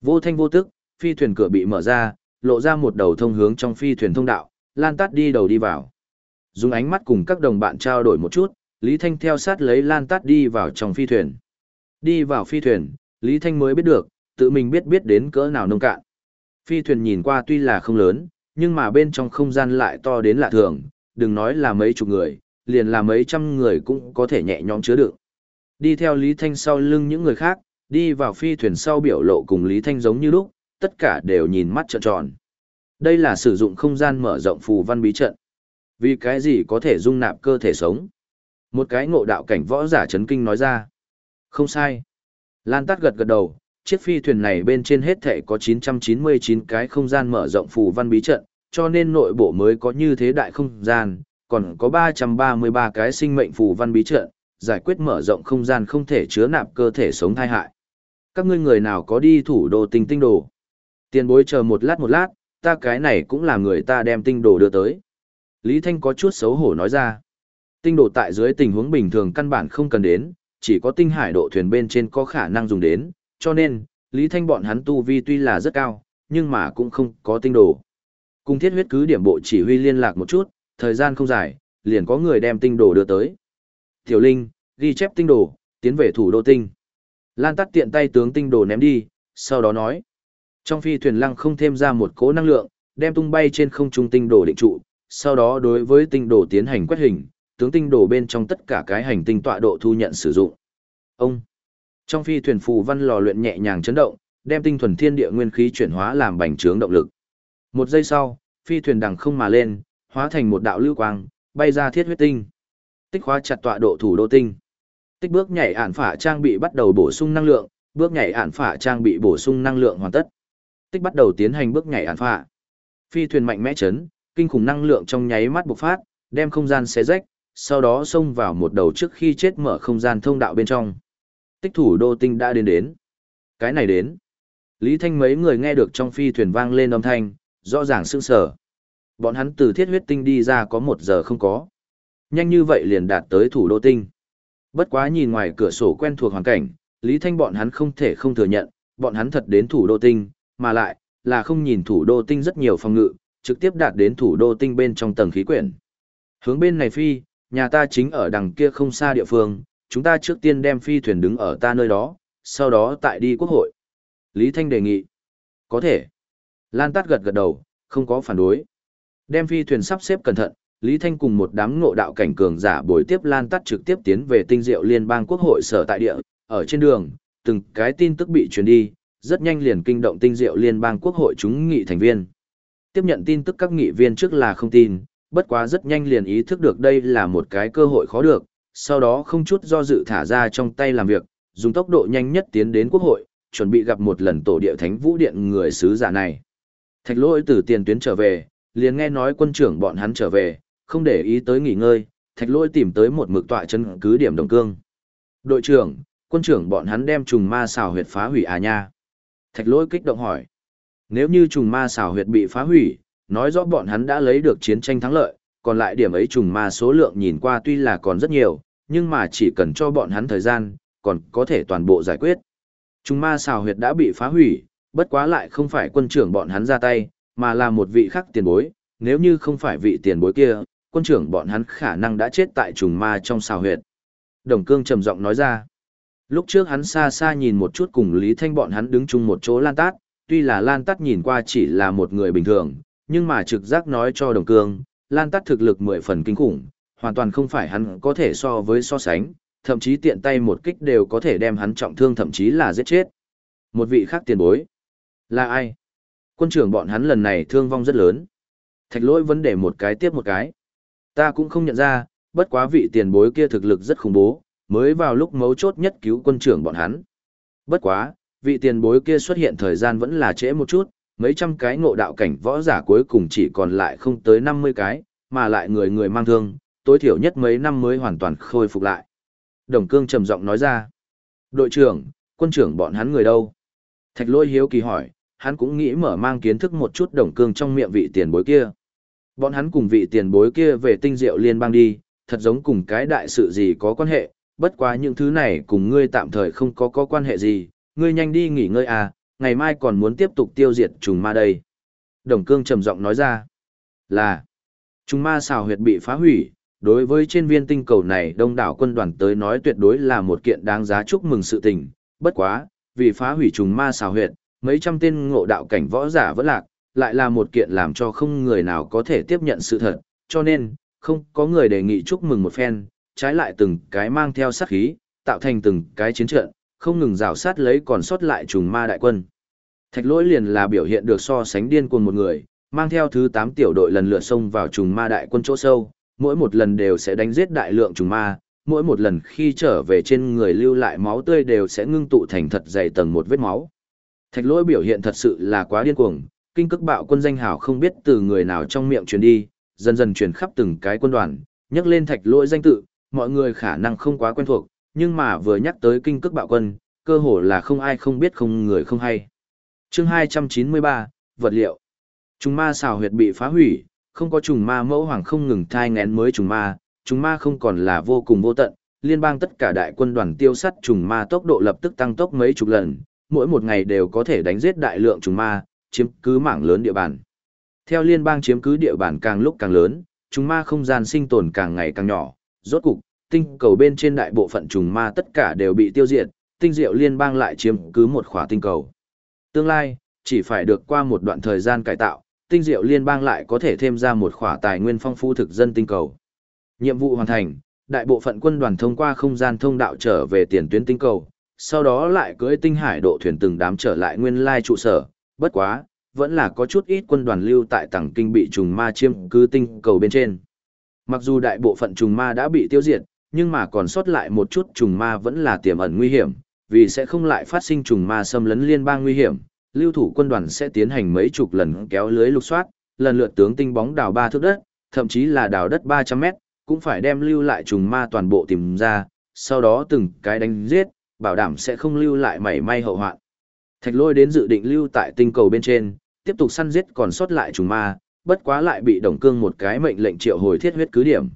Vô thanh vô tức, phi thuyền cửa bị mở ra, lộ ra một đầu thông hướng trong phi thuyền thông đạo, Lan Tát đi đầu đi vào. Dùng ánh mắt cùng các đồng bạn trao đổi một chút, Lý Thanh theo sát lấy Lan Tát đi vào trong phi thuyền. Đi vào phi thuyền, Lý Thanh mới biết được, tự mình biết biết đến cỡ nào nông cạn. Phi thuyền nhìn qua tuy là không lớn, nhưng mà bên trong không gian lại to đến lạ thường, đừng nói là mấy chục người, liền là mấy trăm người cũng có thể nhẹ nhõm chứa đựng. Đi theo Lý Thanh sau lưng những người khác, đi vào phi thuyền sau biểu lộ cùng Lý Thanh giống như lúc, tất cả đều nhìn mắt trợn tròn. Đây là sử dụng không gian mở rộng phù văn bí trận. Vì cái gì có thể dung nạp cơ thể sống? Một cái ngộ đạo cảnh võ giả chấn kinh nói ra. Không sai. Lan Tát gật gật đầu, chiếc phi thuyền này bên trên hết thể có 999 cái không gian mở rộng phù văn bí trận, cho nên nội bộ mới có như thế đại không gian, còn có 333 cái sinh mệnh phù văn bí trận, giải quyết mở rộng không gian không thể chứa nạp cơ thể sống thai hại. Các ngươi người nào có đi thủ đô tinh tinh đồ? Tiền bối chờ một lát một lát, ta cái này cũng là người ta đem tinh đồ đưa tới. Lý Thanh có chút xấu hổ nói ra. Tinh độ tại dưới tình huống bình thường căn bản không cần đến, chỉ có tinh hải độ thuyền bên trên có khả năng dùng đến, cho nên, Lý Thanh bọn hắn tu vi tuy là rất cao, nhưng mà cũng không có tinh đồ. Cùng thiết huyết cứ điểm bộ chỉ huy liên lạc một chút, thời gian không dài, liền có người đem tinh đồ đưa tới. Tiểu Linh, ghi chép tinh đồ, tiến về thủ đô tinh. Lan tắt tiện tay tướng tinh đồ ném đi, sau đó nói. Trong phi thuyền lăng không thêm ra một cỗ năng lượng, đem tung bay trên không trung tinh đồ định trụ, sau đó đối với tinh đồ tiến hành quét hình, tướng tinh đồ bên trong tất cả cái hành tinh tọa độ thu nhận sử dụng. Ông. Trong phi thuyền phù văn lò luyện nhẹ nhàng chấn động, đem tinh thuần thiên địa nguyên khí chuyển hóa làm bành trướng động lực. Một giây sau, phi thuyền đằng không mà lên, hóa thành một đạo lưu quang, bay ra thiết huyết tinh. Tích khóa chặt tọa độ thủ đô tinh. Tích bước nhảy ản phả trang bị bắt đầu bổ sung năng lượng, bước nhảy ản phả trang bị bổ sung năng lượng hoàn tất. Tích bắt đầu tiến hành bước nhảy ản phả. Phi thuyền mạnh mẽ chấn, kinh khủng năng lượng trong nháy mắt bộc phát, đem không gian xé rách, sau đó xông vào một đầu trước khi chết mở không gian thông đạo bên trong. Tích thủ đô tinh đã đến đến. Cái này đến. Lý Thanh mấy người nghe được trong phi thuyền vang lên âm thanh, rõ ràng sững sờ. Bọn hắn từ thiết huyết tinh đi ra có một giờ không có. Nhanh như vậy liền đạt tới thủ đô tinh. Bất quá nhìn ngoài cửa sổ quen thuộc hoàn cảnh, Lý Thanh bọn hắn không thể không thừa nhận, bọn hắn thật đến thủ đô tinh, mà lại, là không nhìn thủ đô tinh rất nhiều phòng ngự, trực tiếp đạt đến thủ đô tinh bên trong tầng khí quyển. Hướng bên này phi, nhà ta chính ở đằng kia không xa địa phương, chúng ta trước tiên đem phi thuyền đứng ở ta nơi đó, sau đó tại đi quốc hội. Lý Thanh đề nghị. Có thể. Lan Tát gật gật đầu, không có phản đối. Đem phi thuyền sắp xếp cẩn thận, Lý Thanh cùng một đám ngộ đạo cảnh cường giả buổi tiếp Lan Tát trực tiếp tiến về tinh diệu liên bang quốc hội sở tại địa, ở trên đường, từng cái tin tức bị truyền đi, rất nhanh liền kinh động tinh diệu liên bang quốc hội chúng nghị thành viên. Tiếp nhận tin tức các nghị viên trước là không tin, bất quá rất nhanh liền ý thức được đây là một cái cơ hội khó được, sau đó không chút do dự thả ra trong tay làm việc, dùng tốc độ nhanh nhất tiến đến quốc hội, chuẩn bị gặp một lần tổ địa thánh vũ điện người sứ giả này. Thạch lỗi từ tiền tuyến trở về, liền nghe nói quân trưởng bọn hắn trở về, không để ý tới nghỉ ngơi, thạch lỗi tìm tới một mực tọa chân cứ điểm đồng cương. Đội trưởng, quân trưởng bọn hắn đem trùng ma xào huyệt phá hủy à nha. Thạch lỗi kích động hỏi. Nếu như trùng ma xảo huyệt bị phá hủy, nói rõ bọn hắn đã lấy được chiến tranh thắng lợi, còn lại điểm ấy trùng ma số lượng nhìn qua tuy là còn rất nhiều, nhưng mà chỉ cần cho bọn hắn thời gian, còn có thể toàn bộ giải quyết. Trùng ma xào huyệt đã bị phá hủy, bất quá lại không phải quân trưởng bọn hắn ra tay, mà là một vị khác tiền bối, nếu như không phải vị tiền bối kia, quân trưởng bọn hắn khả năng đã chết tại trùng ma trong xào huyệt. Đồng cương trầm giọng nói ra. Lúc trước hắn xa xa nhìn một chút cùng Lý Thanh bọn hắn đứng chung một chỗ lan tát, tuy là lan Tắt nhìn qua chỉ là một người bình thường, nhưng mà trực giác nói cho đồng cương, lan Tắt thực lực mười phần kinh khủng, hoàn toàn không phải hắn có thể so với so sánh, thậm chí tiện tay một kích đều có thể đem hắn trọng thương thậm chí là giết chết. Một vị khác tiền bối. Là ai? Quân trưởng bọn hắn lần này thương vong rất lớn. Thạch lỗi vấn đề một cái tiếp một cái. Ta cũng không nhận ra, bất quá vị tiền bối kia thực lực rất khủng bố, mới vào lúc mấu chốt nhất cứu quân trưởng bọn hắn. Bất quá, vị tiền bối kia xuất hiện thời gian vẫn là trễ một chút, mấy trăm cái ngộ đạo cảnh võ giả cuối cùng chỉ còn lại không tới 50 cái, mà lại người người mang thương, tối thiểu nhất mấy năm mới hoàn toàn khôi phục lại. Đồng cương trầm giọng nói ra. Đội trưởng, quân trưởng bọn hắn người đâu? Thạch lôi hiếu kỳ hỏi, hắn cũng nghĩ mở mang kiến thức một chút đồng cương trong miệng vị tiền bối kia. Bọn hắn cùng vị tiền bối kia về tinh diệu liên bang đi, thật giống cùng cái đại sự gì có quan hệ, bất quá những thứ này cùng ngươi tạm thời không có có quan hệ gì, ngươi nhanh đi nghỉ ngơi à, ngày mai còn muốn tiếp tục tiêu diệt trùng ma đây. Đồng cương trầm giọng nói ra, là, trùng ma xào huyệt bị phá hủy, đối với trên viên tinh cầu này đông đảo quân đoàn tới nói tuyệt đối là một kiện đáng giá chúc mừng sự tình, bất quá, vì phá hủy trùng ma xào huyệt, mấy trăm tên ngộ đạo cảnh võ giả vẫn lạc, lại là một kiện làm cho không người nào có thể tiếp nhận sự thật, cho nên, không có người đề nghị chúc mừng một phen, trái lại từng cái mang theo sát khí, tạo thành từng cái chiến trận, không ngừng rào sát lấy còn sót lại trùng ma đại quân. Thạch lỗi liền là biểu hiện được so sánh điên cuồng một người, mang theo thứ 8 tiểu đội lần lượt xông vào trùng ma đại quân chỗ sâu, mỗi một lần đều sẽ đánh giết đại lượng trùng ma, mỗi một lần khi trở về trên người lưu lại máu tươi đều sẽ ngưng tụ thành thật dày tầng một vết máu. Thạch lỗi biểu hiện thật sự là quá điên cuồng, kinh cức bạo quân danh hào không biết từ người nào trong miệng truyền đi, dần dần truyền khắp từng cái quân đoàn, nhắc lên thạch lỗi danh tự, mọi người khả năng không quá quen thuộc, nhưng mà vừa nhắc tới kinh cước bạo quân, cơ hồ là không ai không biết không người không hay. chương 293, vật liệu. Trùng ma xào huyệt bị phá hủy, không có trùng ma mẫu hoàng không ngừng thai ngén mới trùng ma, trùng ma không còn là vô cùng vô tận, liên bang tất cả đại quân đoàn tiêu sắt trùng ma tốc độ lập tức tăng tốc mấy chục lần, mỗi một ngày đều có thể đánh giết đại lượng trùng ma, chiếm cứ mảng lớn địa bàn. Theo liên bang chiếm cứ địa bàn càng lúc càng lớn, trùng ma không gian sinh tồn càng ngày càng nhỏ, rốt cục, tinh cầu bên trên đại bộ phận trùng ma tất cả đều bị tiêu diệt, tinh diệu liên bang lại chiếm cứ một khỏa tinh cầu. Tương lai, chỉ phải được qua một đoạn thời gian cải tạo, tinh diệu liên bang lại có thể thêm ra một khỏa tài nguyên phong phú thực dân tinh cầu. Nhiệm vụ hoàn thành, đại bộ phận quân đoàn thông qua không gian thông đạo trở về tiền tuyến tinh cầu, sau đó lại cưỡi tinh hải độ thuyền từng đám trở lại nguyên lai trụ sở, bất quá, vẫn là có chút ít quân đoàn lưu tại tầng kinh bị trùng ma chiếm cứ tinh cầu bên trên. Mặc dù đại bộ phận trùng ma đã bị tiêu diệt, nhưng mà còn sót lại một chút trùng ma vẫn là tiềm ẩn nguy hiểm, vì sẽ không lại phát sinh trùng ma xâm lấn liên bang nguy hiểm, lưu thủ quân đoàn sẽ tiến hành mấy chục lần kéo lưới lục soát, lần lượt tướng tinh bóng đào ba thước đất, thậm chí là đào đất 300 mét, cũng phải đem lưu lại trùng ma toàn bộ tìm ra, sau đó từng cái đánh giết, bảo đảm sẽ không lưu lại mảy may hậu hoạn. Thạch lôi đến dự định lưu tại tinh cầu bên trên, tiếp tục săn giết còn sót lại trùng ma, bất quá lại bị đồng cương một cái mệnh lệnh triệu hồi thiết huyết cứ điểm.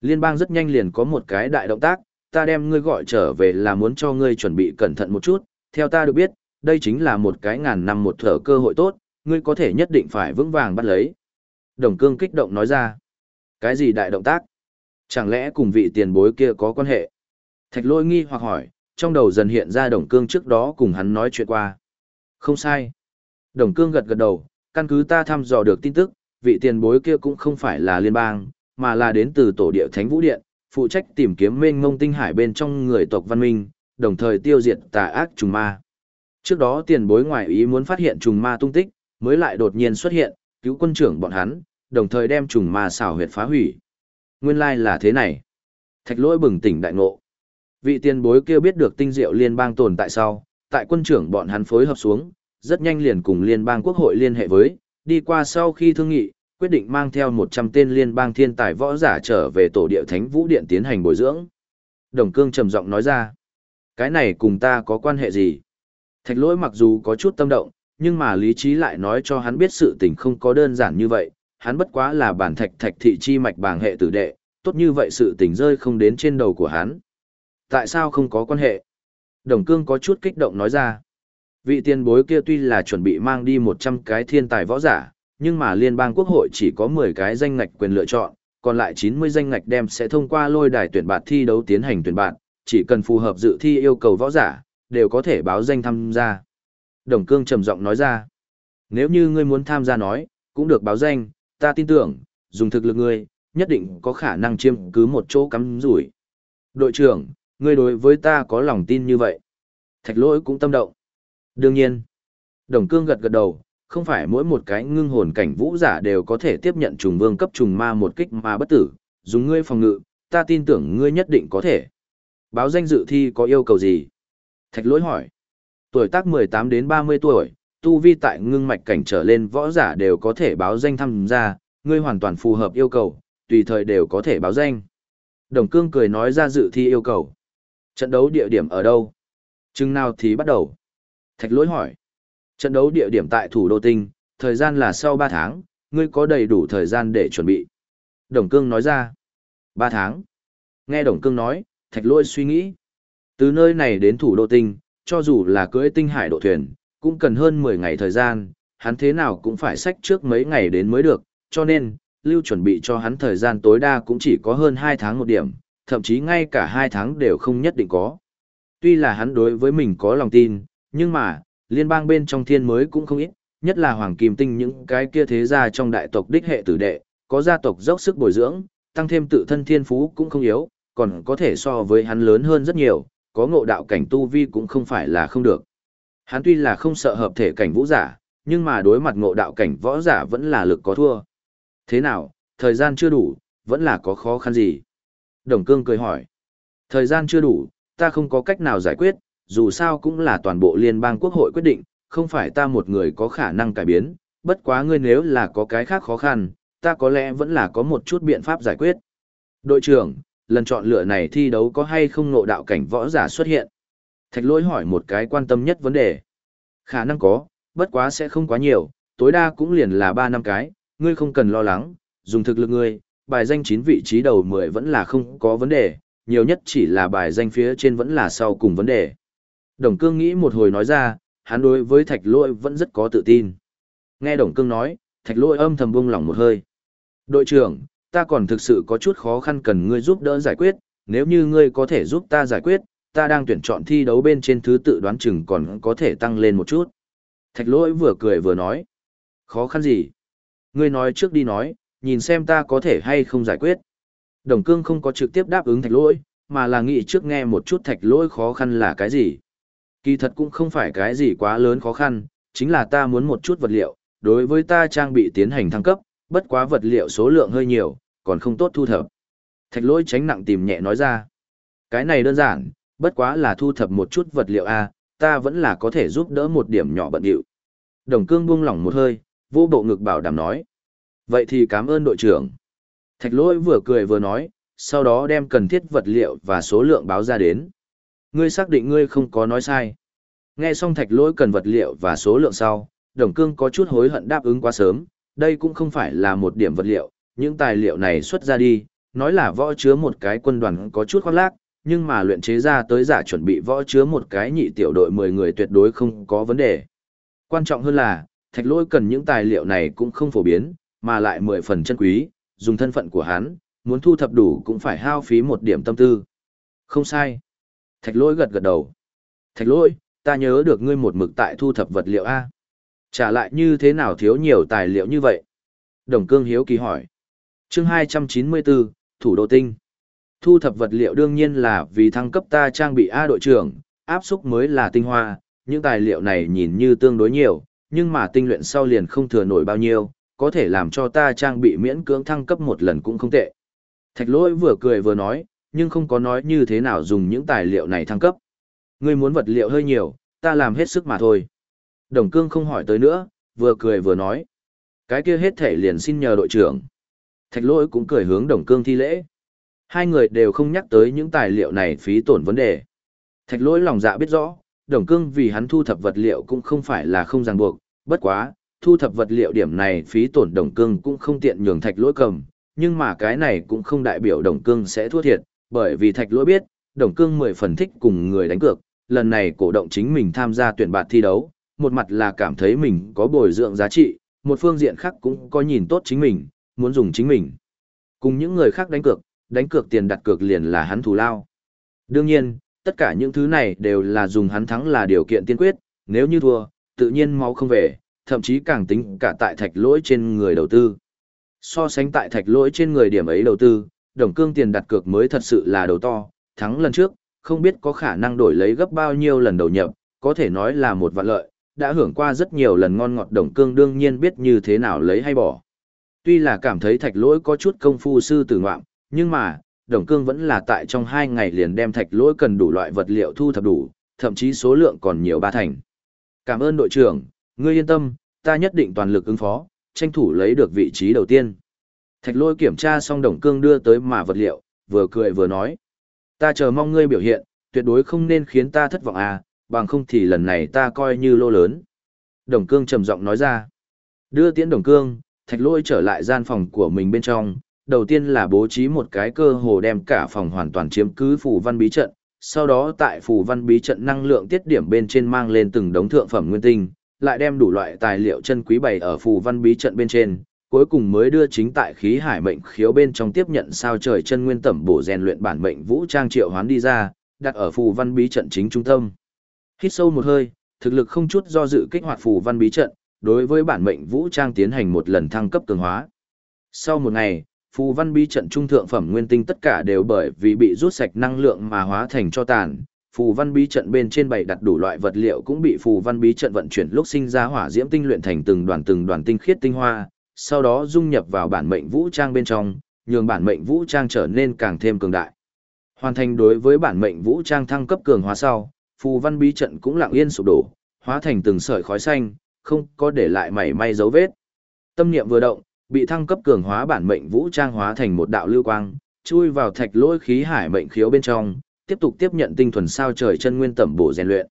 Liên bang rất nhanh liền có một cái đại động tác, ta đem ngươi gọi trở về là muốn cho ngươi chuẩn bị cẩn thận một chút, theo ta được biết, đây chính là một cái ngàn năm một thở cơ hội tốt, ngươi có thể nhất định phải vững vàng bắt lấy. Đồng cương kích động nói ra, cái gì đại động tác? Chẳng lẽ cùng vị tiền bối kia có quan hệ? Thạch lôi nghi hoặc hỏi, trong đầu dần hiện ra đồng cương trước đó cùng hắn nói chuyện qua. Không sai. Đồng cương gật gật đầu, căn cứ ta thăm dò được tin tức, vị tiền bối kia cũng không phải là liên bang, mà là đến từ tổ địa Thánh Vũ Điện, phụ trách tìm kiếm mênh mông tinh hải bên trong người tộc văn minh, đồng thời tiêu diệt tà ác trùng ma. Trước đó tiền bối ngoại ý muốn phát hiện trùng ma tung tích, mới lại đột nhiên xuất hiện, cứu quân trưởng bọn hắn, đồng thời đem trùng ma xảo huyệt phá hủy. Nguyên lai là thế này. Thạch lỗi bừng tỉnh đại ngộ. Vị tiền bối kia biết được tinh diệu liên bang tồn tại sau, tại quân trưởng bọn hắn phối hợp xuống, rất nhanh liền cùng liên bang quốc hội liên hệ với, đi qua sau khi thương nghị, quyết định mang theo 100 tên liên bang thiên tài võ giả trở về tổ địa thánh vũ điện tiến hành bồi dưỡng. Đồng cương trầm giọng nói ra, cái này cùng ta có quan hệ gì? Thạch lỗi mặc dù có chút tâm động, nhưng mà lý trí lại nói cho hắn biết sự tình không có đơn giản như vậy, hắn bất quá là bản thạch thạch thị chi mạch bảng hệ tử đệ, tốt như vậy sự tình rơi không đến trên đầu của hắn. Tại sao không có quan hệ? Đồng cương có chút kích động nói ra. Vị tiền bối kia tuy là chuẩn bị mang đi 100 cái thiên tài võ giả, nhưng mà liên bang quốc hội chỉ có 10 cái danh ngạch quyền lựa chọn, còn lại 90 danh ngạch đem sẽ thông qua lôi đài tuyển bạt thi đấu tiến hành tuyển bạt, chỉ cần phù hợp dự thi yêu cầu võ giả, đều có thể báo danh tham gia. Đồng cương trầm giọng nói ra, nếu như ngươi muốn tham gia nói, cũng được báo danh, ta tin tưởng, dùng thực lực ngươi, nhất định có khả năng chiếm cứ một chỗ cắm rủi. Đội trưởng, ngươi đối với ta có lòng tin như vậy. Thạch lỗi cũng tâm động. Đương nhiên, đồng cương gật gật đầu, không phải mỗi một cái ngưng hồn cảnh vũ giả đều có thể tiếp nhận trùng vương cấp trùng ma một kích mà bất tử, dùng ngươi phòng ngự, ta tin tưởng ngươi nhất định có thể. Báo danh dự thi có yêu cầu gì? Thạch lỗi hỏi. Tuổi tác 18 đến 30 tuổi, tu vi tại ngưng mạch cảnh trở lên võ giả đều có thể báo danh tham gia, ngươi hoàn toàn phù hợp yêu cầu, tùy thời đều có thể báo danh. Đồng cương cười nói ra dự thi yêu cầu. Trận đấu địa điểm ở đâu? Chừng nào thì bắt đầu? Thạch lỗi hỏi. Trận đấu địa điểm tại thủ đô tinh, thời gian là sau 3 tháng, ngươi có đầy đủ thời gian để chuẩn bị. Đồng cương nói ra. 3 tháng. Nghe đồng cương nói, thạch lỗi suy nghĩ. Từ nơi này đến thủ đô tinh, cho dù là cưỡi tinh hải độ thuyền, cũng cần hơn 10 ngày thời gian, hắn thế nào cũng phải sách trước mấy ngày đến mới được, cho nên, lưu chuẩn bị cho hắn thời gian tối đa cũng chỉ có hơn 2 tháng một điểm, thậm chí ngay cả 2 tháng đều không nhất định có. Tuy là hắn đối với mình có lòng tin, nhưng mà, liên bang bên trong thiên mới cũng không ít, nhất là hoàng kim tinh những cái kia thế gia trong đại tộc đích hệ tử đệ, có gia tộc dốc sức bồi dưỡng, tăng thêm tự thân thiên phú cũng không yếu, còn có thể so với hắn lớn hơn rất nhiều, có ngộ đạo cảnh tu vi cũng không phải là không được. Hắn tuy là không sợ hợp thể cảnh vũ giả, nhưng mà đối mặt ngộ đạo cảnh võ giả vẫn là lực có thua. Thế nào, thời gian chưa đủ, vẫn là có khó khăn gì? Đồng cương cười hỏi. Thời gian chưa đủ, ta không có cách nào giải quyết, dù sao cũng là toàn bộ liên bang quốc hội quyết định, không phải ta một người có khả năng cải biến, bất quá ngươi nếu là có cái khác khó khăn, ta có lẽ vẫn là có một chút biện pháp giải quyết. Đội trưởng, lần chọn lựa này thi đấu có hay không ngộ đạo cảnh võ giả xuất hiện? Thạch lỗi hỏi một cái quan tâm nhất vấn đề. Khả năng có, bất quá sẽ không quá nhiều, tối đa cũng liền là 3 năm cái, ngươi không cần lo lắng, dùng thực lực ngươi, bài danh 9 vị trí đầu 10 vẫn là không có vấn đề, nhiều nhất chỉ là bài danh phía trên vẫn là sau cùng vấn đề. Đồng cương nghĩ một hồi nói ra, hắn đối với thạch lỗi vẫn rất có tự tin. Nghe đồng cương nói, thạch lỗi âm thầm buông lỏng một hơi. Đội trưởng, ta còn thực sự có chút khó khăn cần ngươi giúp đỡ giải quyết, nếu như ngươi có thể giúp ta giải quyết, ta đang tuyển chọn thi đấu bên trên thứ tự đoán chừng còn có thể tăng lên một chút. Thạch lỗi vừa cười vừa nói. Khó khăn gì? Ngươi nói trước đi nói, nhìn xem ta có thể hay không giải quyết. Đồng cương không có trực tiếp đáp ứng thạch lỗi, mà là nghĩ trước nghe một chút thạch lỗi khó khăn là cái gì. Kỳ thật cũng không phải cái gì quá lớn khó khăn, chính là ta muốn một chút vật liệu, đối với ta trang bị tiến hành thăng cấp, bất quá vật liệu số lượng hơi nhiều, còn không tốt thu thập. Thạch lỗi tránh nặng tìm nhẹ nói ra. Cái này đơn giản, bất quá là thu thập một chút vật liệu A, ta vẫn là có thể giúp đỡ một điểm nhỏ bận điệu. Đồng cương buông lỏng một hơi, vô bộ ngực bảo đảm nói. Vậy thì cảm ơn đội trưởng. Thạch lỗi vừa cười vừa nói, sau đó đem cần thiết vật liệu và số lượng báo ra đến. Ngươi xác định ngươi không có nói sai. Nghe xong thạch lỗi cần vật liệu và số lượng sau, đồng cương có chút hối hận đáp ứng quá sớm, đây cũng không phải là một điểm vật liệu, những tài liệu này xuất ra đi, nói là võ chứa một cái quân đoàn có chút khoác lác, nhưng mà luyện chế ra tới giả chuẩn bị võ chứa một cái nhị tiểu đội 10 người tuyệt đối không có vấn đề. Quan trọng hơn là, thạch lỗi cần những tài liệu này cũng không phổ biến, mà lại 10 phần chân quý, dùng thân phận của hắn, muốn thu thập đủ cũng phải hao phí một điểm tâm tư. Không sai. Thạch lỗi gật gật đầu. Thạch lỗi, ta nhớ được ngươi một mực tại thu thập vật liệu A. Trả lại như thế nào thiếu nhiều tài liệu như vậy? Đồng cương hiếu kỳ hỏi. chương 294, Thủ đô tinh. Thu thập vật liệu đương nhiên là vì thăng cấp ta trang bị A đội trưởng, áp xúc mới là tinh hoa, những tài liệu này nhìn như tương đối nhiều, nhưng mà tinh luyện sau liền không thừa nổi bao nhiêu, có thể làm cho ta trang bị miễn cưỡng thăng cấp một lần cũng không tệ. Thạch lỗi vừa cười vừa nói, nhưng không có nói như thế nào dùng những tài liệu này thăng cấp. Ngươi muốn vật liệu hơi nhiều, ta làm hết sức mà thôi. Đồng cương không hỏi tới nữa, vừa cười vừa nói. Cái kia hết thể liền xin nhờ đội trưởng. Thạch lỗi cũng cười hướng đồng cương thi lễ. Hai người đều không nhắc tới những tài liệu này phí tổn vấn đề. Thạch lỗi lòng dạ biết rõ, đồng cương vì hắn thu thập vật liệu cũng không phải là không ràng buộc, bất quá, thu thập vật liệu điểm này phí tổn đồng cương cũng không tiện nhường thạch lỗi cầm, nhưng mà cái này cũng không đại biểu đồng cương sẽ thua thiệt, bởi vì thạch lỗi biết, đồng cương mười phần thích cùng người đánh cược, lần này cổ động chính mình tham gia tuyển bạt thi đấu, một mặt là cảm thấy mình có bồi dưỡng giá trị, một phương diện khác cũng có nhìn tốt chính mình, muốn dùng chính mình. Cùng những người khác đánh cược, đánh cược tiền đặt cược liền là hắn thù lao. Đương nhiên, tất cả những thứ này đều là dùng hắn thắng là điều kiện tiên quyết, nếu như thua, tự nhiên máu không về, thậm chí càng tính cả tại thạch lỗi trên người đầu tư. So sánh tại thạch lỗi trên người điểm ấy đầu tư, đồng cương tiền đặt cược mới thật sự là đầu to, thắng lần trước, không biết có khả năng đổi lấy gấp bao nhiêu lần đầu nhập, có thể nói là một vạn lợi, đã hưởng qua rất nhiều lần ngon ngọt đồng cương đương nhiên biết như thế nào lấy hay bỏ. Tuy là cảm thấy thạch lỗi có chút công phu sư tử ngoạm, nhưng mà, đồng cương vẫn là tại trong hai ngày liền đem thạch lỗi cần đủ loại vật liệu thu thập đủ, thậm chí số lượng còn nhiều ba thành. Cảm ơn đội trưởng, ngươi yên tâm, ta nhất định toàn lực ứng phó, tranh thủ lấy được vị trí đầu tiên. Thạch lỗi kiểm tra xong đồng cương đưa tới mà vật liệu, vừa cười vừa nói. Ta chờ mong ngươi biểu hiện, tuyệt đối không nên khiến ta thất vọng à, bằng không thì lần này ta coi như lô lớn. Đồng cương trầm giọng nói ra. Đưa tiễn đồng cương, thạch lỗi trở lại gian phòng của mình bên trong. Đầu tiên là bố trí một cái cơ hồ đem cả phòng hoàn toàn chiếm cứ phủ văn bí trận. Sau đó tại phủ văn bí trận năng lượng tiết điểm bên trên mang lên từng đống thượng phẩm nguyên tinh, lại đem đủ loại tài liệu chân quý bày ở phù văn bí trận bên trên, cuối cùng mới đưa chính tại khí hải mệnh khiếu bên trong tiếp nhận sao trời chân nguyên tẩm bổ rèn luyện bản mệnh vũ trang triệu hoán đi ra, đặt ở phù văn bí trận chính trung tâm. Hít sâu một hơi, thực lực không chút do dự kích hoạt phù văn bí trận, đối với bản mệnh vũ trang tiến hành một lần thăng cấp cường hóa. Sau một ngày, phù văn bí trận trung thượng phẩm nguyên tinh tất cả đều bởi vì bị rút sạch năng lượng mà hóa thành cho tàn. Phù văn bí trận bên trên bày đặt đủ loại vật liệu cũng bị phù văn bí trận vận chuyển lúc sinh ra hỏa diễm tinh luyện thành từng đoàn từng đoàn tinh khiết tinh hoa, sau đó dung nhập vào bản mệnh vũ trang bên trong, nhường bản mệnh vũ trang trở nên càng thêm cường đại. Hoàn thành đối với bản mệnh vũ trang thăng cấp cường hóa sau, phù văn bí trận cũng lặng yên sụp đổ, hóa thành từng sợi khói xanh, không có để lại mảy may dấu vết. Tâm niệm vừa động, bị thăng cấp cường hóa bản mệnh vũ trang hóa thành một đạo lưu quang, chui vào thạch lôi khí hải mệnh khiếu bên trong, tiếp tục tiếp nhận tinh thuần sao trời chân nguyên tẩm bổ rèn luyện.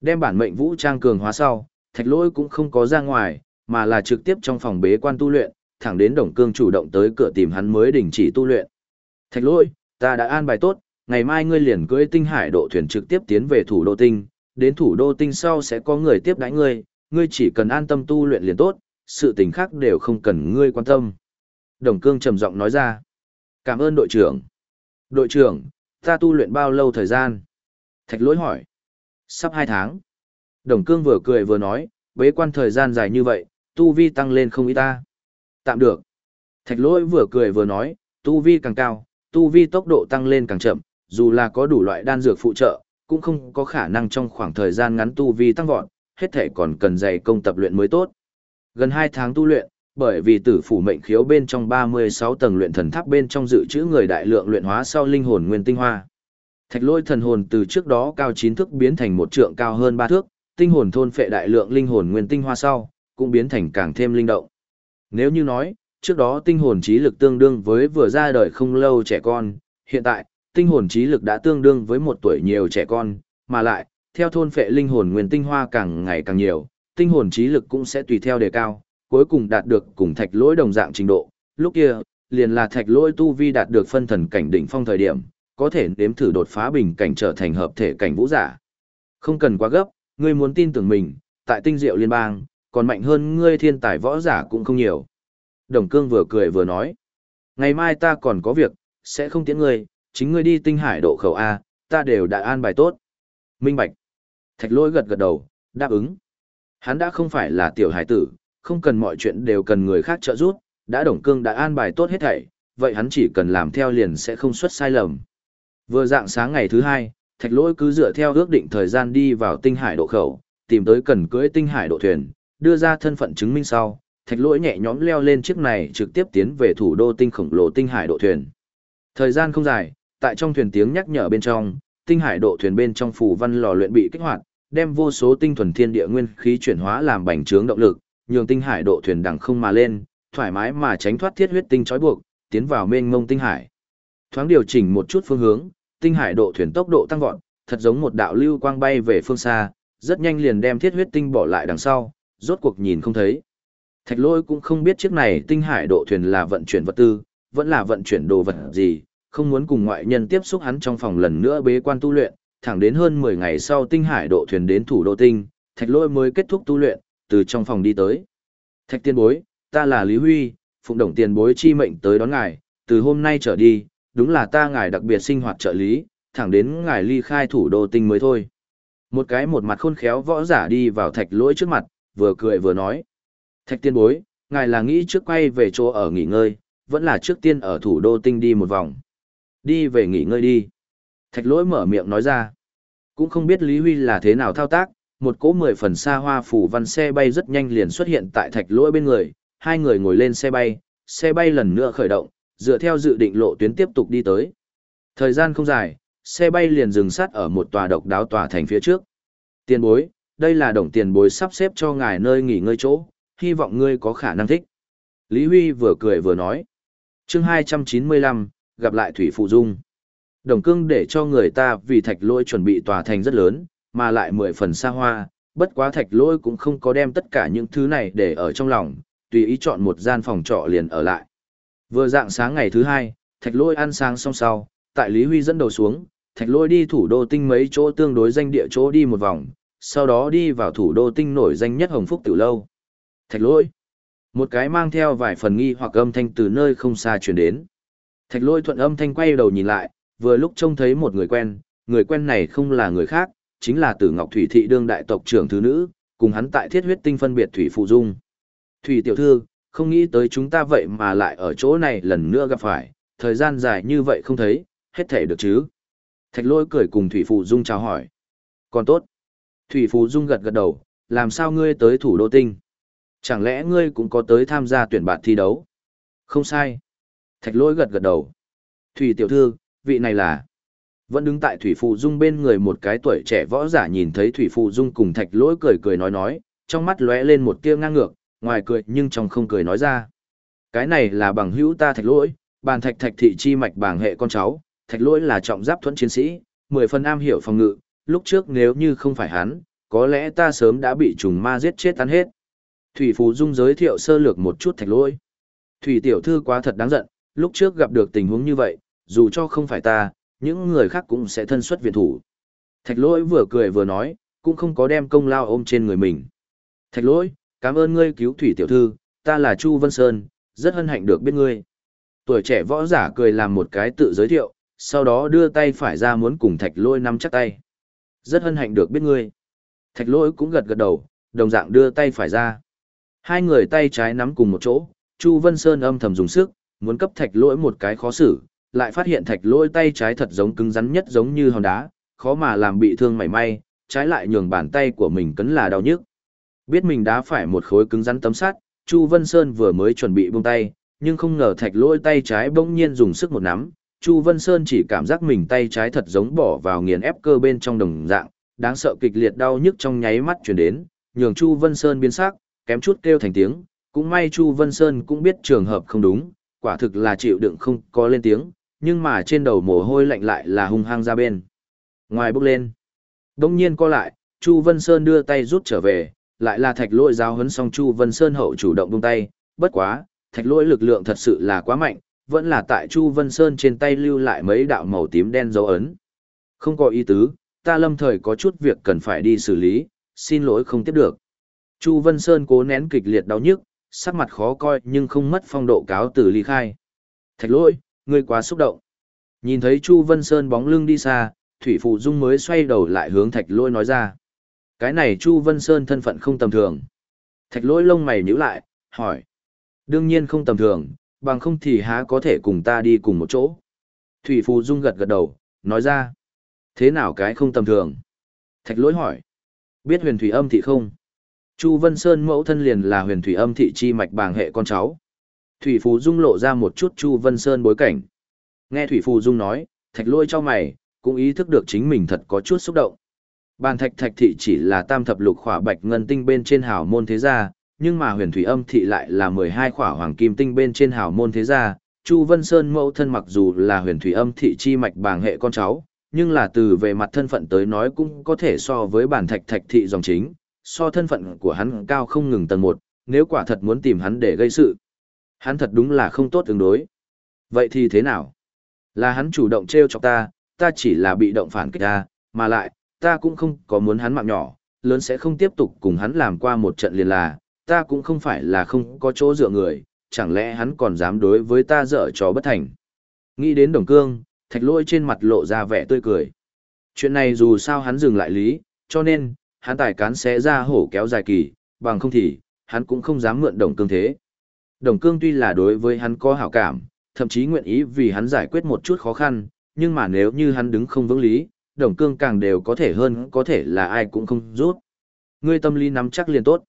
Đem bản mệnh vũ trang cường hóa sau, thạch lôi cũng không có ra ngoài, mà là trực tiếp trong phòng bế quan tu luyện, thẳng đến Đồng Cương chủ động tới cửa tìm hắn mới đình chỉ tu luyện. Thạch Lỗi, ta đã an bài tốt, ngày mai ngươi liền cưỡi tinh hải độ thuyền trực tiếp tiến về thủ đô tinh, đến thủ đô tinh sau sẽ có người tiếp đãi ngươi, ngươi chỉ cần an tâm tu luyện liền tốt, sự tình khác đều không cần ngươi quan tâm. Đồng cương trầm giọng nói ra. Cảm ơn đội trưởng. Đội trưởng, ta tu luyện bao lâu thời gian? Thạch lỗi hỏi. Sắp hai tháng. Đồng cương vừa cười vừa nói, bế quan thời gian dài như vậy, tu vi tăng lên không ý ta. Tạm được. Thạch lỗi vừa cười vừa nói, tu vi càng cao, tu vi tốc độ tăng lên càng chậm, dù là có đủ loại đan dược phụ trợ, cũng không có khả năng trong khoảng thời gian ngắn tu vi tăng vọt, hết thể còn cần dày công tập luyện mới tốt. Gần 2 tháng tu luyện, bởi vì tử phủ mệnh khiếu bên trong 36 tầng luyện thần tháp bên trong dự trữ người đại lượng luyện hóa sau linh hồn nguyên tinh hoa. Thạch lôi thần hồn từ trước đó cao 9 thước biến thành một trượng cao hơn 3 thước, tinh hồn thôn phệ đại lượng linh hồn nguyên tinh hoa sau, cũng biến thành càng thêm linh động. Nếu như nói, trước đó tinh hồn trí lực tương đương với vừa ra đời không lâu trẻ con, hiện tại, tinh hồn trí lực đã tương đương với một tuổi nhiều trẻ con, mà lại, theo thôn phệ linh hồn nguyên tinh hoa càng ngày càng nhiều, tinh hồn trí lực cũng sẽ tùy theo đề cao, cuối cùng đạt được cùng thạch lỗi đồng dạng trình độ. Lúc kia, liền là thạch lỗi tu vi đạt được phân thần cảnh đỉnh phong thời điểm, có thể nếm thử đột phá bình cảnh trở thành hợp thể cảnh vũ giả. Không cần quá gấp, ngươi muốn tin tưởng mình, tại tinh diệu liên bang, còn mạnh hơn ngươi thiên tài võ giả cũng không nhiều. Đồng cương vừa cười vừa nói, ngày mai ta còn có việc, sẽ không tiễn ngươi, chính ngươi đi tinh hải độ khẩu A, ta đều đã an bài tốt. Minh Bạch. Thạch lỗi gật gật đầu, đáp ứng. Hắn đã không phải là tiểu hải tử, không cần mọi chuyện đều cần người khác trợ giúp, đã đồng cương đã an bài tốt hết thảy, vậy hắn chỉ cần làm theo liền sẽ không xuất sai lầm. Vừa dạng sáng ngày thứ hai, thạch lỗi cứ dựa theo ước định thời gian đi vào tinh hải độ khẩu, tìm tới cần cưới tinh hải độ thuyền, đưa ra thân phận chứng minh sau, thạch lỗi nhẹ nhõm leo lên chiếc này trực tiếp tiến về thủ đô tinh khổng lồ tinh hải độ thuyền. Thời gian không dài, tại trong thuyền tiếng nhắc nhở bên trong, tinh hải độ thuyền bên trong phù văn lò luyện bị kích hoạt, đem vô số tinh thuần thiên địa nguyên khí chuyển hóa làm bành trướng động lực, nhường tinh hải độ thuyền đằng không mà lên, thoải mái mà tránh thoát thiết huyết tinh trói buộc, tiến vào mênh mông tinh hải. Thoáng điều chỉnh một chút phương hướng, tinh hải độ thuyền tốc độ tăng vọt, thật giống một đạo lưu quang bay về phương xa, rất nhanh liền đem thiết huyết tinh bỏ lại đằng sau, rốt cuộc nhìn không thấy. Thạch lôi cũng không biết chiếc này tinh hải độ thuyền là vận chuyển vật tư, vẫn là vận chuyển đồ vật gì, không muốn cùng ngoại nhân tiếp xúc hắn trong phòng lần nữa bế quan tu luyện, thẳng đến hơn 10 ngày sau tinh hải độ thuyền đến thủ đô tinh, thạch lôi mới kết thúc tu luyện, từ trong phòng đi tới. Thạch tiên bối, ta là Lý Huy, phụng đồng tiền bối chi mệnh tới đón ngài, từ hôm nay trở đi, đúng là ta ngài đặc biệt sinh hoạt trợ lý, thẳng đến ngài ly khai thủ đô tinh mới thôi. Một cái một mặt khôn khéo võ giả đi vào thạch lỗi trước mặt, vừa cười vừa nói. Thạch tiên bối, ngài là nghĩ trước quay về chỗ ở nghỉ ngơi, vẫn là trước tiên ở thủ đô tinh đi một vòng. Đi về nghỉ ngơi đi. Thạch lỗi mở miệng nói ra. Cũng không biết Lý Huy là thế nào thao tác, một cỗ mười phần xa hoa phủ văn xe bay rất nhanh liền xuất hiện tại thạch lỗi bên người, hai người ngồi lên xe bay, xe bay lần nữa khởi động, dựa theo dự định lộ tuyến tiếp tục đi tới. Thời gian không dài, xe bay liền dừng sát ở một tòa độc đáo tòa thành phía trước. tiên bối, đây là đồng tiền bối sắp xếp cho ngài nơi nghỉ ngơi chỗ, hy vọng ngươi có khả năng thích. Lý Huy vừa cười vừa nói. chương 295, gặp lại Thủy Phụ Dung. Đồng cương để cho người ta vì thạch lôi chuẩn bị tòa thành rất lớn, mà lại mười phần xa hoa, bất quá thạch lôi cũng không có đem tất cả những thứ này để ở trong lòng, tùy ý chọn một gian phòng trọ liền ở lại. Vừa dạng sáng ngày thứ hai, thạch lôi ăn sáng xong sau, tại Lý Huy dẫn đầu xuống, thạch lôi đi thủ đô tinh mấy chỗ tương đối danh địa chỗ đi một vòng, sau đó đi vào thủ đô tinh nổi danh nhất Hồng Phúc Tiểu Lâu. Thạch Lỗi, Một cái mang theo vài phần nghi hoặc âm thanh từ nơi không xa truyền đến. Thạch Lỗi thuận âm thanh quay đầu nhìn lại, vừa lúc trông thấy một người quen, người quen này không là người khác, chính là Tử Ngọc Thủy thị đương đại tộc trưởng thứ nữ, cùng hắn tại Thiết Huyết Tinh phân biệt Thủy Phụ Dung. Thủy tiểu thư, không nghĩ tới chúng ta vậy mà lại ở chỗ này lần nữa gặp phải, thời gian dài như vậy không thấy, hết thể được chứ? Thạch Lỗi cười cùng Thủy Phụ Dung chào hỏi. Còn tốt. Thủy Phú Dung gật gật đầu, làm sao ngươi tới thủ đô tinh? Chẳng lẽ ngươi cũng có tới tham gia tuyển bạt thi đấu? Không sai. Thạch Lỗi gật gật đầu. Thủy tiểu thư, vị này là... Vẫn đứng tại Thủy Phụ Dung bên người một cái tuổi trẻ võ giả nhìn thấy Thủy Phụ Dung cùng thạch lỗi cười cười nói nói, trong mắt lóe lên một tia ngang ngược, ngoài cười nhưng trong không cười nói ra. Cái này là bằng hữu ta thạch lỗi, bàn thạch thạch thị chi mạch bảng hệ con cháu, thạch lỗi là trọng giáp thuẫn chiến sĩ, mười phần am hiểu phòng ngự, lúc trước nếu như không phải hắn, có lẽ ta sớm đã bị trùng ma giết chết tan hết. Thủy Phú Dung giới thiệu sơ lược một chút thạch lỗi. Thủy tiểu thư quá thật đáng giận, lúc trước gặp được tình huống như vậy, dù cho không phải ta, những người khác cũng sẽ thân xuất viện thủ. Thạch lỗi vừa cười vừa nói, cũng không có đem công lao ôm trên người mình. Thạch lỗi, cảm ơn ngươi cứu thủy tiểu thư, ta là Chu Vân Sơn, rất hân hạnh được biết ngươi. Tuổi trẻ võ giả cười làm một cái tự giới thiệu, sau đó đưa tay phải ra muốn cùng thạch lỗi nắm chắc tay. Rất hân hạnh được biết ngươi. Thạch lỗi cũng gật gật đầu, đồng dạng đưa tay phải ra. Hai người tay trái nắm cùng một chỗ, Chu Vân Sơn âm thầm dùng sức, muốn cấp thạch lỗi một cái khó xử, lại phát hiện thạch lỗi tay trái thật giống cứng rắn nhất giống như hòn đá, khó mà làm bị thương mảy may, trái lại nhường bàn tay của mình cấn là đau nhức. Biết mình đã phải một khối cứng rắn tấm sắt, Chu Vân Sơn vừa mới chuẩn bị buông tay, nhưng không ngờ thạch lỗi tay trái bỗng nhiên dùng sức một nắm, Chu Vân Sơn chỉ cảm giác mình tay trái thật giống bỏ vào nghiền ép cơ bên trong đồng dạng, đáng sợ kịch liệt đau nhức trong nháy mắt truyền đến, nhường Chu Vân Sơn biến sắc, kém chút kêu thành tiếng, cũng may Chu Vân Sơn cũng biết trường hợp không đúng, quả thực là chịu đựng không có lên tiếng, nhưng mà trên đầu mồ hôi lạnh lại là hung hăng ra bên. Ngoài bước lên, đông nhiên co lại, Chu Vân Sơn đưa tay rút trở về, lại là thạch lỗi giáo hấn xong Chu Vân Sơn hậu chủ động buông tay, bất quá, thạch lỗi lực lượng thật sự là quá mạnh, vẫn là tại Chu Vân Sơn trên tay lưu lại mấy đạo màu tím đen dấu ấn. Không có ý tứ, ta lâm thời có chút việc cần phải đi xử lý, xin lỗi không tiếp được. Chu Vân Sơn cố nén kịch liệt đau nhức, sắc mặt khó coi nhưng không mất phong độ cáo từ ly khai. Thạch lỗi, ngươi quá xúc động. Nhìn thấy Chu Vân Sơn bóng lưng đi xa, Thủy Phụ Dung mới xoay đầu lại hướng thạch lỗi nói ra. Cái này Chu Vân Sơn thân phận không tầm thường. Thạch lỗi lông mày nhíu lại, hỏi. Đương nhiên không tầm thường, bằng không thì há có thể cùng ta đi cùng một chỗ. Thủy Phù Dung gật gật đầu, nói ra. Thế nào cái không tầm thường? Thạch lỗi hỏi. Biết huyền thủy âm thị không? Chu Vân Sơn mẫu thân liền là huyền thủy âm thị chi mạch bàng hệ con cháu. Thủy Phù Dung lộ ra một chút Chu Vân Sơn bối cảnh. Nghe Thủy Phù Dung nói, thạch lỗi cho mày, cũng ý thức được chính mình thật có chút xúc động. Bàn thạch thạch thị chỉ là tam thập lục khỏa bạch ngân tinh bên trên hào môn thế gia, nhưng mà huyền thủy âm thị lại là 12 khỏa hoàng kim tinh bên trên hào môn thế gia. Chu Vân Sơn mẫu thân mặc dù là huyền thủy âm thị chi mạch bàng hệ con cháu, nhưng là từ về mặt thân phận tới nói cũng có thể so với bản thạch thạch thị dòng chính, so thân phận của hắn cao không ngừng tầng một, nếu quả thật muốn tìm hắn để gây sự. Hắn thật đúng là không tốt ứng đối. Vậy thì thế nào? Là hắn chủ động treo chọc ta, ta chỉ là bị động phản kích ta, mà lại, ta cũng không có muốn hắn mạng nhỏ, lớn sẽ không tiếp tục cùng hắn làm qua một trận liền là, ta cũng không phải là không có chỗ dựa người, chẳng lẽ hắn còn dám đối với ta dở trò bất thành. Nghĩ đến đồng cương, thạch lôi trên mặt lộ ra vẻ tươi cười. Chuyện này dù sao hắn dừng lại lý, cho nên, hắn tài cán sẽ ra hổ kéo dài kỳ, bằng không thì, hắn cũng không dám mượn đồng cương thế. Đồng cương tuy là đối với hắn có hảo cảm, thậm chí nguyện ý vì hắn giải quyết một chút khó khăn, nhưng mà nếu như hắn đứng không vững lý, đồng cương càng đều có thể hơn có thể là ai cũng không rút. Ngươi tâm lý nắm chắc liền tốt.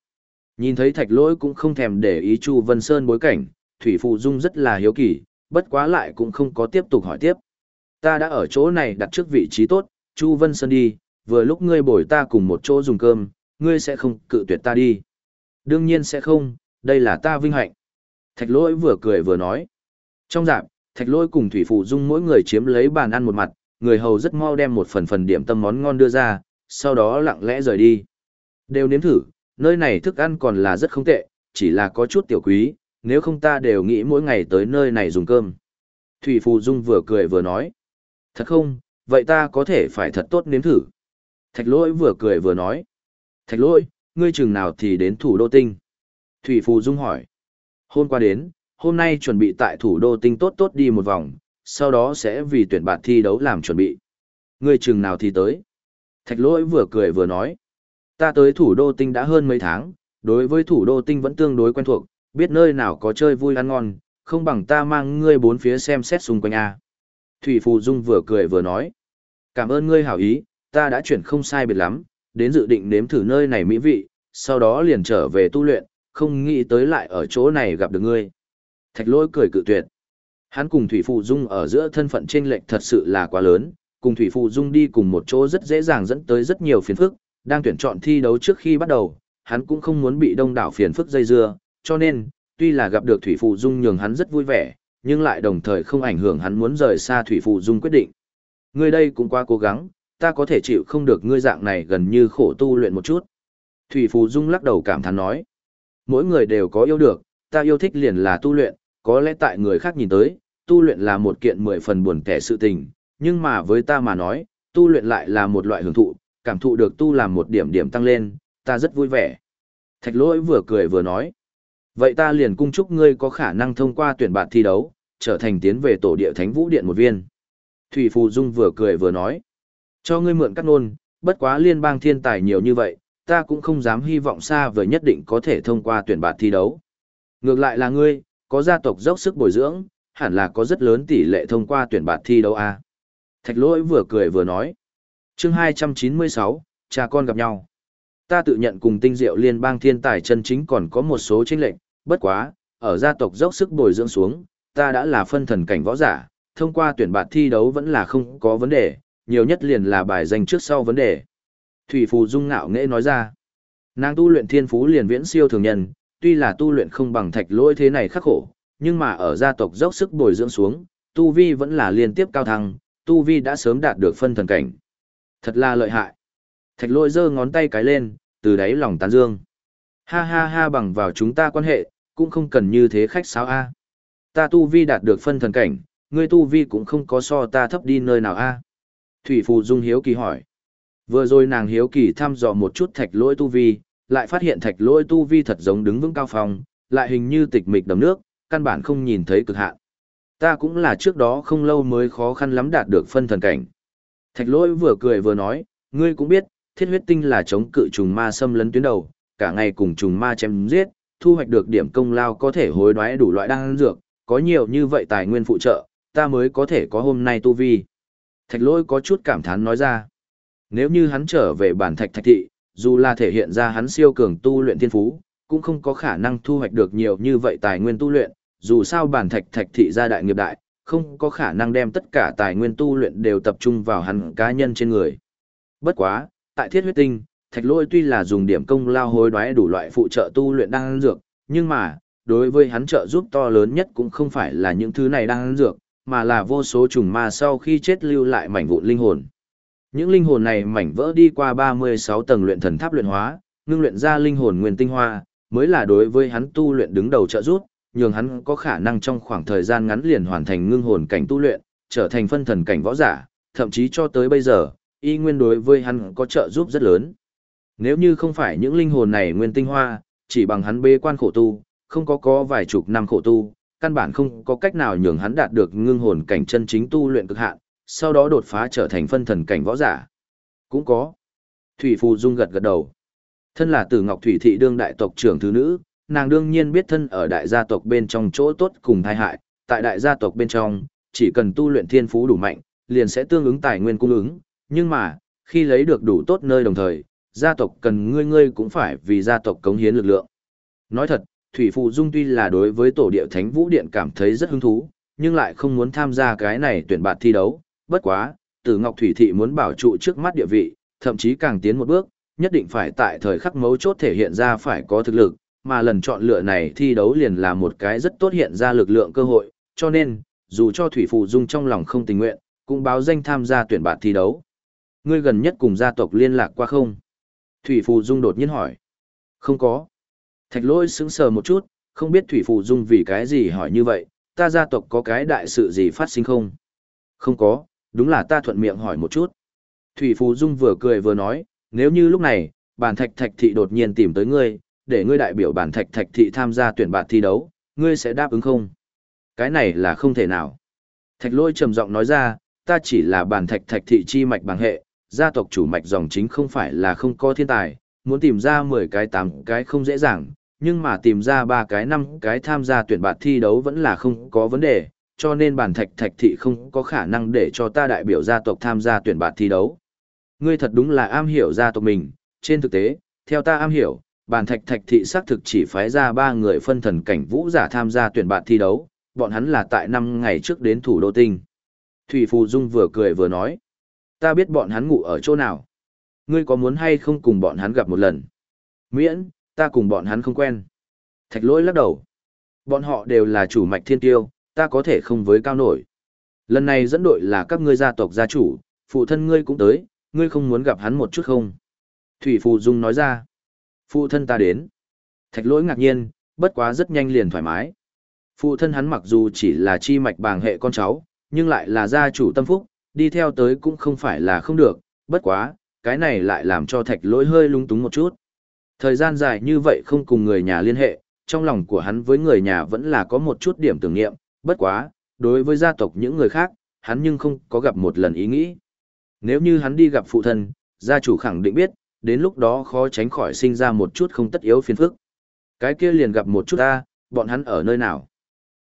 Nhìn thấy thạch lỗi cũng không thèm để ý Chu Vân Sơn bối cảnh, Thủy Phụ Dung rất là hiếu kỳ, bất quá lại cũng không có tiếp tục hỏi tiếp. Ta đã ở chỗ này đặt trước vị trí tốt, Chu Vân Sơn đi, vừa lúc ngươi bồi ta cùng một chỗ dùng cơm, ngươi sẽ không cự tuyệt ta đi. Đương nhiên sẽ không, đây là ta vinh hạnh. Thạch lỗi vừa cười vừa nói. Trong dạp, thạch lỗi cùng Thủy Phụ Dung mỗi người chiếm lấy bàn ăn một mặt, người hầu rất mau đem một phần phần điểm tâm món ngon đưa ra, sau đó lặng lẽ rời đi. Đều nếm thử, nơi này thức ăn còn là rất không tệ, chỉ là có chút tiểu quý, nếu không ta đều nghĩ mỗi ngày tới nơi này dùng cơm. Thủy Phù Dung vừa cười vừa nói. Thật không, vậy ta có thể phải thật tốt nếm thử. Thạch lỗi vừa cười vừa nói. Thạch lỗi, ngươi chừng nào thì đến thủ đô tinh? Thủy Phù Dung hỏi. Hôm qua đến, hôm nay chuẩn bị tại thủ đô tinh tốt tốt đi một vòng, sau đó sẽ vì tuyển bạn thi đấu làm chuẩn bị. Ngươi chừng nào thì tới? Thạch lỗi vừa cười vừa nói. Ta tới thủ đô tinh đã hơn mấy tháng, đối với thủ đô tinh vẫn tương đối quen thuộc, biết nơi nào có chơi vui ăn ngon, không bằng ta mang ngươi bốn phía xem xét xung quanh a. Thủy Phù Dung vừa cười vừa nói. Cảm ơn ngươi hảo ý, ta đã chuyển không sai biệt lắm, đến dự định nếm thử nơi này mỹ vị, sau đó liền trở về tu luyện, không nghĩ tới lại ở chỗ này gặp được ngươi. Thạch lỗi cười cự tuyệt. Hắn cùng Thủy Phù Dung ở giữa thân phận trên lệch thật sự là quá lớn, cùng Thủy Phù Dung đi cùng một chỗ rất dễ dàng dẫn tới rất nhiều phiền phức, đang tuyển chọn thi đấu trước khi bắt đầu, hắn cũng không muốn bị đông đảo phiền phức dây dưa, cho nên, tuy là gặp được Thủy Phụ Dung nhường hắn rất vui vẻ, nhưng lại đồng thời không ảnh hưởng hắn muốn rời xa Thủy Phụ Dung quyết định. Ngươi đây cũng quá cố gắng, ta có thể chịu không được ngươi dạng này gần như khổ tu luyện một chút. Thủy Phụ Dung lắc đầu cảm thán nói, mỗi người đều có yêu được, ta yêu thích liền là tu luyện, có lẽ tại người khác nhìn tới, tu luyện là một kiện mười phần buồn kẻ sự tình, nhưng mà với ta mà nói, tu luyện lại là một loại hưởng thụ, cảm thụ được tu làm một điểm điểm tăng lên, ta rất vui vẻ. Thạch lỗi vừa cười vừa nói. Vậy ta liền cung chúc ngươi có khả năng thông qua tuyển bạt thi đấu, trở thành tiến về tổ địa thánh vũ điện một viên. Thủy Phù Dung vừa cười vừa nói. Cho ngươi mượn cắt nôn, bất quá liên bang thiên tài nhiều như vậy, ta cũng không dám hy vọng xa vời nhất định có thể thông qua tuyển bạt thi đấu. Ngược lại là ngươi, có gia tộc dốc sức bồi dưỡng, hẳn là có rất lớn tỷ lệ thông qua tuyển bạt thi đấu a. À? Thạch lỗi vừa cười vừa nói chương 296, cha con gặp nhau. Ta tự nhận cùng tinh diệu liên bang thiên tài chân chính còn có một số chênh lệnh, bất quá, ở gia tộc dốc sức bồi dưỡng xuống, ta đã là phân thần cảnh võ giả, thông qua tuyển bạt thi đấu vẫn là không có vấn đề, nhiều nhất liền là bài danh trước sau vấn đề. Thủy Phù Dung ngạo nghễ nói ra, nàng tu luyện thiên phú liền viễn siêu thường nhân, tuy là tu luyện không bằng thạch lỗi thế này khắc khổ, nhưng mà ở gia tộc dốc sức bồi dưỡng xuống, tu vi vẫn là liên tiếp cao thăng, tu vi đã sớm đạt được phân thần cảnh. Thật là lợi hại. Thạch lôi giơ ngón tay cái lên, từ đáy lòng tán dương. Ha ha ha bằng vào chúng ta quan hệ, cũng không cần như thế khách sáo a. Ta tu vi đạt được phân thần cảnh, ngươi tu vi cũng không có so ta thấp đi nơi nào a. Thủy Phù Dung hiếu kỳ hỏi. Vừa rồi nàng hiếu kỳ thăm dò một chút thạch lôi tu vi, lại phát hiện thạch lôi tu vi thật giống đứng vững cao phòng, lại hình như tịch mịch đầm nước, căn bản không nhìn thấy cực hạn. Ta cũng là trước đó không lâu mới khó khăn lắm đạt được phân thần cảnh. Thạch lỗi vừa cười vừa nói, ngươi cũng biết, thiết huyết tinh là chống cự trùng ma xâm lấn tuyến đầu, cả ngày cùng trùng ma chém giết, thu hoạch được điểm công lao có thể hối đoái đủ loại đan dược, có nhiều như vậy tài nguyên phụ trợ, ta mới có thể có hôm nay tu vi. Thạch lỗi có chút cảm thán nói ra. Nếu như hắn trở về bản thạch thạch thị, dù là thể hiện ra hắn siêu cường tu luyện thiên phú, cũng không có khả năng thu hoạch được nhiều như vậy tài nguyên tu luyện, dù sao bản thạch thạch thị gia đại nghiệp đại, không có khả năng đem tất cả tài nguyên tu luyện đều tập trung vào hắn cá nhân trên người. Bất quá, tại thiết huyết tinh, thạch lôi tuy là dùng điểm công lao hối đoái đủ loại phụ trợ tu luyện đang dược, nhưng mà, đối với hắn trợ giúp to lớn nhất cũng không phải là những thứ này đang dược, mà là vô số trùng ma sau khi chết lưu lại mảnh vụn linh hồn. Những linh hồn này mảnh vỡ đi qua 36 tầng luyện thần tháp luyện hóa, ngưng luyện ra linh hồn nguyên tinh hoa, mới là đối với hắn tu luyện đứng đầu trợ giúp, nhường hắn có khả năng trong khoảng thời gian ngắn liền hoàn thành ngưng hồn cảnh tu luyện, trở thành phân thần cảnh võ giả, thậm chí cho tới bây giờ, y nguyên đối với hắn có trợ giúp rất lớn. Nếu như không phải những linh hồn này nguyên tinh hoa, chỉ bằng hắn bế quan khổ tu, không có có vài chục năm khổ tu, căn bản không có cách nào nhường hắn đạt được ngưng hồn cảnh chân chính tu luyện cực hạn, sau đó đột phá trở thành phân thần cảnh võ giả. Cũng có. Thủy Phù Dung gật gật đầu. Thân là Tử Ngọc Thủy thị đương đại tộc trưởng thứ nữ, nàng đương nhiên biết thân ở đại gia tộc bên trong chỗ tốt cùng thai hại, tại đại gia tộc bên trong, chỉ cần tu luyện thiên phú đủ mạnh, liền sẽ tương ứng tài nguyên cung ứng, nhưng mà, khi lấy được đủ tốt nơi đồng thời, gia tộc cần ngươi ngươi cũng phải vì gia tộc cống hiến lực lượng. Nói thật, Thủy Phụ Dung tuy là đối với tổ địa Thánh Vũ Điện cảm thấy rất hứng thú, nhưng lại không muốn tham gia cái này tuyển bạt thi đấu, bất quá, Tử Ngọc Thủy Thị muốn bảo trụ trước mắt địa vị, thậm chí càng tiến một bước, nhất định phải tại thời khắc mấu chốt thể hiện ra phải có thực lực, mà lần chọn lựa này thi đấu liền là một cái rất tốt hiện ra lực lượng cơ hội, cho nên, dù cho Thủy Phụ Dung trong lòng không tình nguyện, cũng báo danh tham gia tuyển bạt thi đấu. Ngươi gần nhất cùng gia tộc liên lạc qua không? Thủy Phụ Dung đột nhiên hỏi. Không có. Thạch lôi sững sờ một chút, không biết Thủy Phụ Dung vì cái gì hỏi như vậy, ta gia tộc có cái đại sự gì phát sinh không? Không có, đúng là ta thuận miệng hỏi một chút. Thủy Phụ Dung vừa cười vừa nói, nếu như lúc này, bản thạch thạch thị đột nhiên tìm tới ngươi, để ngươi đại biểu bản thạch thạch thị tham gia tuyển bạt thi đấu, ngươi sẽ đáp ứng không? Cái này là không thể nào. Thạch lôi trầm giọng nói ra, ta chỉ là bản thạch thạch thị chi mạch bằng hệ, gia tộc chủ mạch dòng chính không phải là không có thiên tài, muốn tìm ra 10 cái 8 cái không dễ dàng, nhưng mà tìm ra 3 cái 5 cái tham gia tuyển bạt thi đấu vẫn là không có vấn đề, cho nên bản thạch thạch thị không có khả năng để cho ta đại biểu gia tộc tham gia tuyển bạt thi đấu. Ngươi thật đúng là am hiểu gia tộc mình, trên thực tế, theo ta am hiểu, Bàn thạch thạch thị xác thực chỉ phái ra ba người phân thần cảnh vũ giả tham gia tuyển bạn thi đấu, bọn hắn là tại năm ngày trước đến thủ đô tinh. Thủy Phù Dung vừa cười vừa nói, ta biết bọn hắn ngủ ở chỗ nào. Ngươi có muốn hay không cùng bọn hắn gặp một lần? Miễn, ta cùng bọn hắn không quen. Thạch lỗi lắc đầu. Bọn họ đều là chủ mạch thiên tiêu, ta có thể không với cao nổi. Lần này dẫn đội là các ngươi gia tộc gia chủ, phụ thân ngươi cũng tới, ngươi không muốn gặp hắn một chút không? Thủy Phù Dung nói ra. Phụ thân ta đến. Thạch lỗi ngạc nhiên, bất quá rất nhanh liền thoải mái. Phụ thân hắn mặc dù chỉ là chi mạch bàng hệ con cháu, nhưng lại là gia chủ tâm phúc, đi theo tới cũng không phải là không được, bất quá, cái này lại làm cho thạch lỗi hơi lung túng một chút. Thời gian dài như vậy không cùng người nhà liên hệ, trong lòng của hắn với người nhà vẫn là có một chút điểm tưởng niệm, bất quá, đối với gia tộc những người khác, hắn nhưng không có gặp một lần ý nghĩ. Nếu như hắn đi gặp phụ thân, gia chủ khẳng định biết, đến lúc đó khó tránh khỏi sinh ra một chút không tất yếu phiền phức. Cái kia liền gặp một chút ta, bọn hắn ở nơi nào.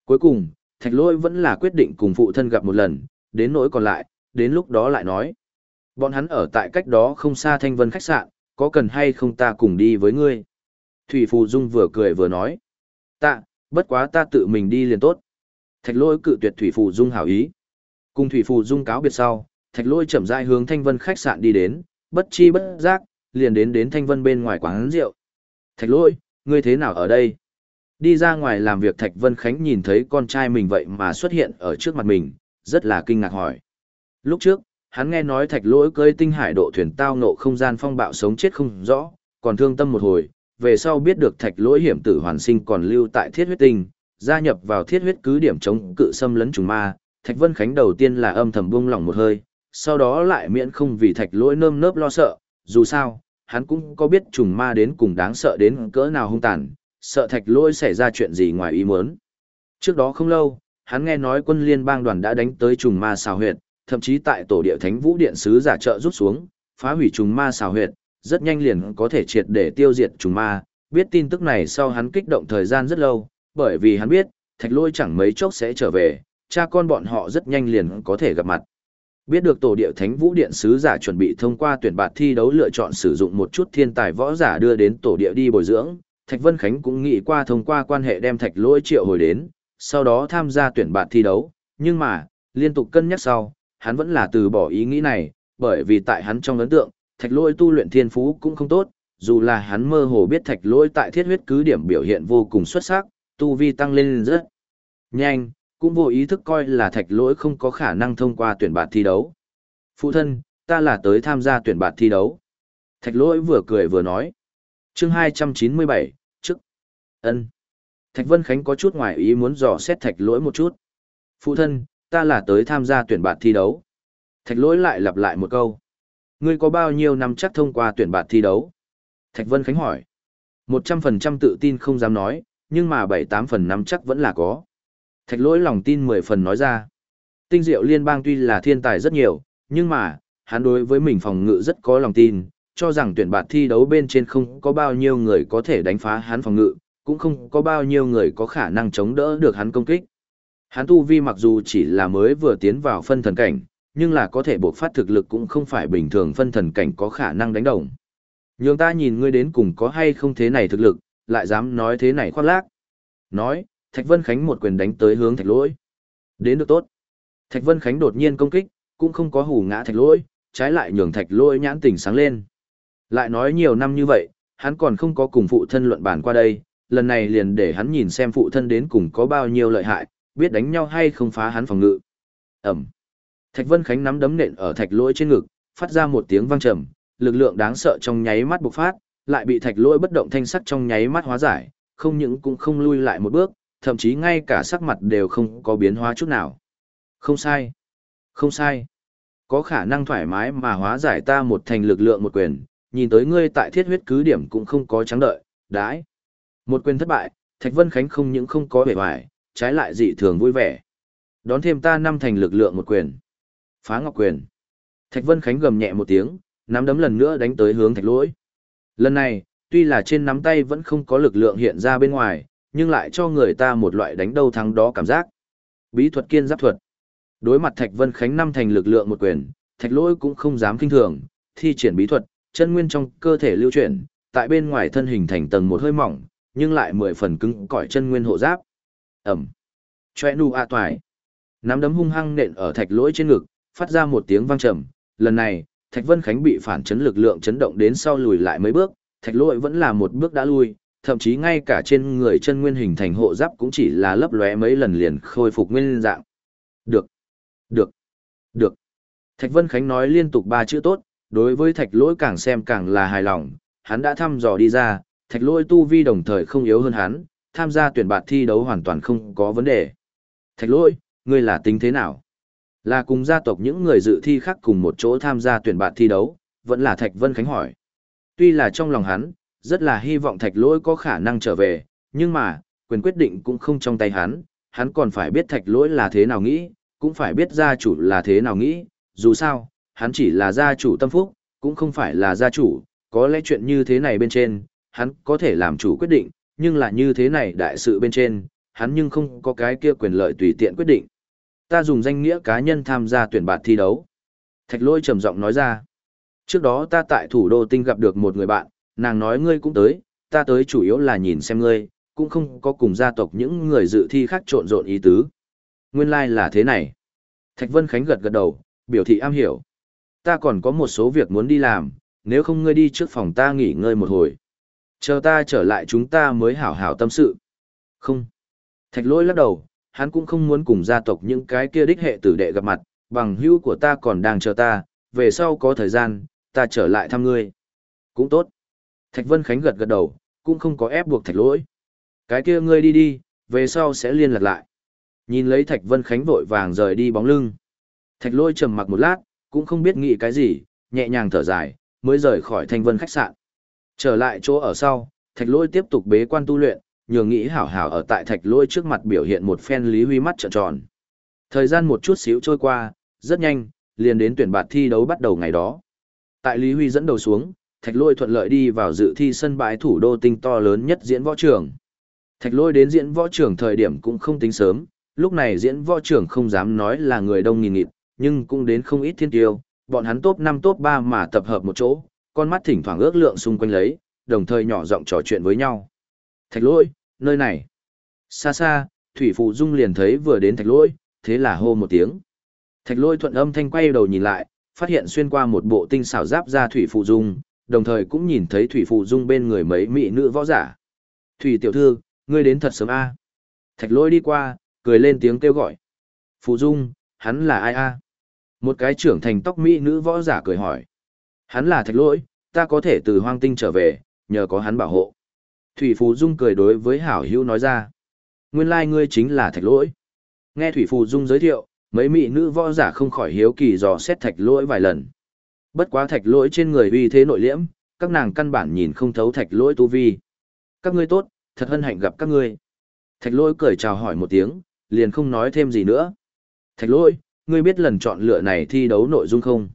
Cuối cùng, thạch lôi vẫn là quyết định cùng phụ thân gặp một lần, đến nỗi còn lại, đến lúc đó lại nói. Bọn hắn ở tại cách đó không xa thanh vân khách sạn, có cần hay không ta cùng đi với ngươi? Thủy Phù Dung vừa cười vừa nói. Tạ, bất quá ta tự mình đi liền tốt. Thạch lôi cự tuyệt Thủy Phù Dung hảo ý. Cùng Thủy Phù Dung cáo biệt sau, thạch lôi chậm rãi hướng thanh vân khách sạn đi đến, bất chi bất giác, liền đến đến thanh vân bên ngoài quán rượu. Thạch Lỗi, ngươi thế nào ở đây? Đi ra ngoài làm việc Thạch Vân Khánh nhìn thấy con trai mình vậy mà xuất hiện ở trước mặt mình, rất là kinh ngạc hỏi. Lúc trước, hắn nghe nói thạch lỗi cơi tinh hải độ thuyền tao nộ không gian phong bạo sống chết không rõ, còn thương tâm một hồi, về sau biết được thạch lỗi hiểm tử hoàn sinh còn lưu tại thiết huyết tinh, gia nhập vào thiết huyết cứ điểm chống cự xâm lấn trùng ma, thạch vân khánh đầu tiên là âm thầm buông lỏng một hơi, sau đó lại miễn không vì thạch lỗi nơm nớp lo sợ, dù sao, hắn cũng có biết trùng ma đến cùng đáng sợ đến cỡ nào hung tàn, sợ thạch lỗi xảy ra chuyện gì ngoài ý muốn. Trước đó không lâu, hắn nghe nói quân liên bang đoàn đã đánh tới trùng ma xào huyệt, thậm chí tại tổ địa thánh vũ điện sứ giả trợ rút xuống, phá hủy trùng ma xào huyệt, rất nhanh liền có thể triệt để tiêu diệt trùng ma. Biết tin tức này sau hắn kích động thời gian rất lâu, bởi vì hắn biết, thạch lôi chẳng mấy chốc sẽ trở về, cha con bọn họ rất nhanh liền có thể gặp mặt. Biết được tổ địa thánh vũ điện sứ giả chuẩn bị thông qua tuyển bạt thi đấu lựa chọn sử dụng một chút thiên tài võ giả đưa đến tổ địa đi bồi dưỡng, Thạch Vân Khánh cũng nghĩ qua thông qua quan hệ đem thạch lôi triệu hồi đến, sau đó tham gia tuyển bạt thi đấu, nhưng mà, liên tục cân nhắc sau, hắn vẫn là từ bỏ ý nghĩ này, bởi vì tại hắn trong ấn tượng, thạch lôi tu luyện thiên phú cũng không tốt, dù là hắn mơ hồ biết thạch lôi tại thiết huyết cứ điểm biểu hiện vô cùng xuất sắc, tu vi tăng lên rất nhanh, cũng vô ý thức coi là thạch lỗi không có khả năng thông qua tuyển bạt thi đấu. Phụ thân, ta là tới tham gia tuyển bạt thi đấu. Thạch lỗi vừa cười vừa nói. chương 297, chức. ân Thạch Vân Khánh có chút ngoài ý muốn dò xét thạch lỗi một chút. Phụ thân, ta là tới tham gia tuyển bạt thi đấu. Thạch lỗi lại lặp lại một câu. Ngươi có bao nhiêu năm chắc thông qua tuyển bạt thi đấu? Thạch Vân Khánh hỏi. Một trăm phần trăm tự tin không dám nói, nhưng mà bảy tám phần năm chắc vẫn là có. Thạch lỗi lòng tin mười phần nói ra. Tinh diệu liên bang tuy là thiên tài rất nhiều, nhưng mà, hắn đối với mình phòng ngự rất có lòng tin, cho rằng tuyển bạt thi đấu bên trên không có bao nhiêu người có thể đánh phá hắn phòng ngự, cũng không có bao nhiêu người có khả năng chống đỡ được hắn công kích. Hắn tu vi mặc dù chỉ là mới vừa tiến vào phân thần cảnh, nhưng là có thể bộc phát thực lực cũng không phải bình thường phân thần cảnh có khả năng đánh đồng. Nhường ta nhìn ngươi đến cùng có hay không thế này thực lực, lại dám nói thế này khoác lác. Nói, Thạch Vân Khánh một quyền đánh tới hướng Thạch Lỗi. Đến được tốt. Thạch Vân Khánh đột nhiên công kích, cũng không có hù ngã Thạch Lỗi, trái lại nhường Thạch Lỗi nhãn tỉnh sáng lên. Lại nói nhiều năm như vậy, hắn còn không có cùng phụ thân luận bàn qua đây, lần này liền để hắn nhìn xem phụ thân đến cùng có bao nhiêu lợi hại, biết đánh nhau hay không phá hắn phòng ngự. Ẩm. Thạch Vân Khánh nắm đấm nện ở Thạch Lỗi trên ngực, phát ra một tiếng vang trầm, lực lượng đáng sợ trong nháy mắt bộc phát, lại bị Thạch Lỗi bất động thanh sắc trong nháy mắt hóa giải, không những cũng không lui lại một bước, thậm chí ngay cả sắc mặt đều không có biến hóa chút nào. Không sai. Không sai. Có khả năng thoải mái mà hóa giải ta một thành lực lượng một quyền, nhìn tới ngươi tại thiết huyết cứ điểm cũng không có trắng đợi, đãi. Một quyền thất bại, Thạch Vân Khánh không những không có vẻ hoài, trái lại dị thường vui vẻ. Đón thêm ta năm thành lực lượng một quyền. Phá ngọc quyền. Thạch Vân Khánh gầm nhẹ một tiếng, nắm đấm lần nữa đánh tới hướng Thạch Lỗi. Lần này, tuy là trên nắm tay vẫn không có lực lượng hiện ra bên ngoài, nhưng lại cho người ta một loại đánh đâu thắng đó cảm giác. Bí thuật kiên giáp thuật. Đối mặt Thạch Vân Khánh năm thành lực lượng một quyền, Thạch Lỗi cũng không dám kinh thường, thi triển bí thuật, chân nguyên trong cơ thể lưu chuyển, tại bên ngoài thân hình thành tầng một hơi mỏng, nhưng lại mười phần cứng cỏi chân nguyên hộ giáp. Ẩm. Choe nu a toại Nắm đấm hung hăng nện ở Thạch Lỗi trên ngực, phát ra một tiếng vang trầm, lần này, Thạch Vân Khánh bị phản chấn lực lượng chấn động đến sau lùi lại mấy bước, Thạch Lỗi vẫn là một bước đã lui, thậm chí ngay cả trên người chân nguyên hình thành hộ giáp cũng chỉ là lấp lóe mấy lần liền khôi phục nguyên dạng. Được, được, được. Thạch Vân Khánh nói liên tục ba chữ tốt, đối với Thạch Lỗi càng xem càng là hài lòng, hắn đã thăm dò đi ra, Thạch Lỗi tu vi đồng thời không yếu hơn hắn, tham gia tuyển bạt thi đấu hoàn toàn không có vấn đề. Thạch Lỗi, ngươi là tính thế nào? Là cùng gia tộc những người dự thi khác cùng một chỗ tham gia tuyển bạn thi đấu, vẫn là Thạch Vân Khánh hỏi. Tuy là trong lòng hắn, rất là hy vọng Thạch Lỗi có khả năng trở về, nhưng mà, quyền quyết định cũng không trong tay hắn, hắn còn phải biết Thạch Lỗi là thế nào nghĩ, cũng phải biết gia chủ là thế nào nghĩ, dù sao, hắn chỉ là gia chủ tâm phúc, cũng không phải là gia chủ, có lẽ chuyện như thế này bên trên, hắn có thể làm chủ quyết định, nhưng là như thế này đại sự bên trên, hắn nhưng không có cái kia quyền lợi tùy tiện quyết định. Ta dùng danh nghĩa cá nhân tham gia tuyển bạt thi đấu. Thạch lôi trầm giọng nói ra. Trước đó ta tại thủ đô tinh gặp được một người bạn, nàng nói ngươi cũng tới, ta tới chủ yếu là nhìn xem ngươi, cũng không có cùng gia tộc những người dự thi khác trộn rộn ý tứ. Nguyên lai like là thế này. Thạch Vân Khánh gật gật đầu, biểu thị am hiểu. Ta còn có một số việc muốn đi làm, nếu không ngươi đi trước phòng ta nghỉ ngơi một hồi. Chờ ta trở lại chúng ta mới hảo hảo tâm sự. Không. Thạch lỗi lắc đầu, hắn cũng không muốn cùng gia tộc những cái kia đích hệ tử đệ gặp mặt, bằng hữu của ta còn đang chờ ta, về sau có thời gian, ta trở lại thăm ngươi. Cũng tốt. Thạch Vân Khánh gật gật đầu, cũng không có ép buộc thạch lỗi. Cái kia ngươi đi đi, về sau sẽ liên lạc lại. Nhìn lấy Thạch Vân Khánh vội vàng rời đi bóng lưng. Thạch lỗi trầm mặc một lát, cũng không biết nghĩ cái gì, nhẹ nhàng thở dài, mới rời khỏi thanh vân khách sạn. Trở lại chỗ ở sau, Thạch lỗi tiếp tục bế quan tu luyện, nhường nghĩ hảo hảo ở tại thạch Lỗi trước mặt biểu hiện một phen lý huy mắt trợn tròn. Thời gian một chút xíu trôi qua, rất nhanh, liền đến tuyển bạt thi đấu bắt đầu ngày đó. Tại Lý Huy dẫn đầu xuống, Thạch Lôi thuận lợi đi vào dự thi sân bãi thủ đô tinh to lớn nhất diễn võ trường. Thạch Lôi đến diễn võ trường thời điểm cũng không tính sớm, lúc này diễn võ trường không dám nói là người đông nghìn nghịt, nhưng cũng đến không ít thiên tiêu, bọn hắn top năm top ba mà tập hợp một chỗ, con mắt thỉnh thoảng ước lượng xung quanh lấy, đồng thời nhỏ giọng trò chuyện với nhau. Thạch lỗi, nơi này. Xa xa, Thủy Phụ Dung liền thấy vừa đến thạch lỗi, thế là hô một tiếng. Thạch lỗi thuận âm thanh quay đầu nhìn lại, phát hiện xuyên qua một bộ tinh xảo giáp ra Thủy Phụ Dung, đồng thời cũng nhìn thấy Thủy Phụ Dung bên người mấy mỹ nữ võ giả. Thủy tiểu thư, ngươi đến thật sớm a. Thạch lỗi đi qua, cười lên tiếng kêu gọi. Phụ Dung, hắn là ai a? Một cái trưởng thành tóc mỹ nữ võ giả cười hỏi. Hắn là thạch lỗi, ta có thể từ hoang tinh trở về, nhờ có hắn bảo hộ. Thủy Phù Dung cười đối với Hảo Hữu nói ra. Nguyên lai ngươi chính là thạch lỗi. Nghe Thủy Phù Dung giới thiệu, mấy mỹ nữ võ giả không khỏi hiếu kỳ dò xét thạch lỗi vài lần. Bất quá thạch lỗi trên người uy thế nội liễm, các nàng căn bản nhìn không thấu thạch lỗi tu vi. Các ngươi tốt, thật hân hạnh gặp các ngươi. Thạch lỗi cười chào hỏi một tiếng, liền không nói thêm gì nữa. Thạch lỗi, ngươi biết lần chọn lựa này thi đấu nội dung không?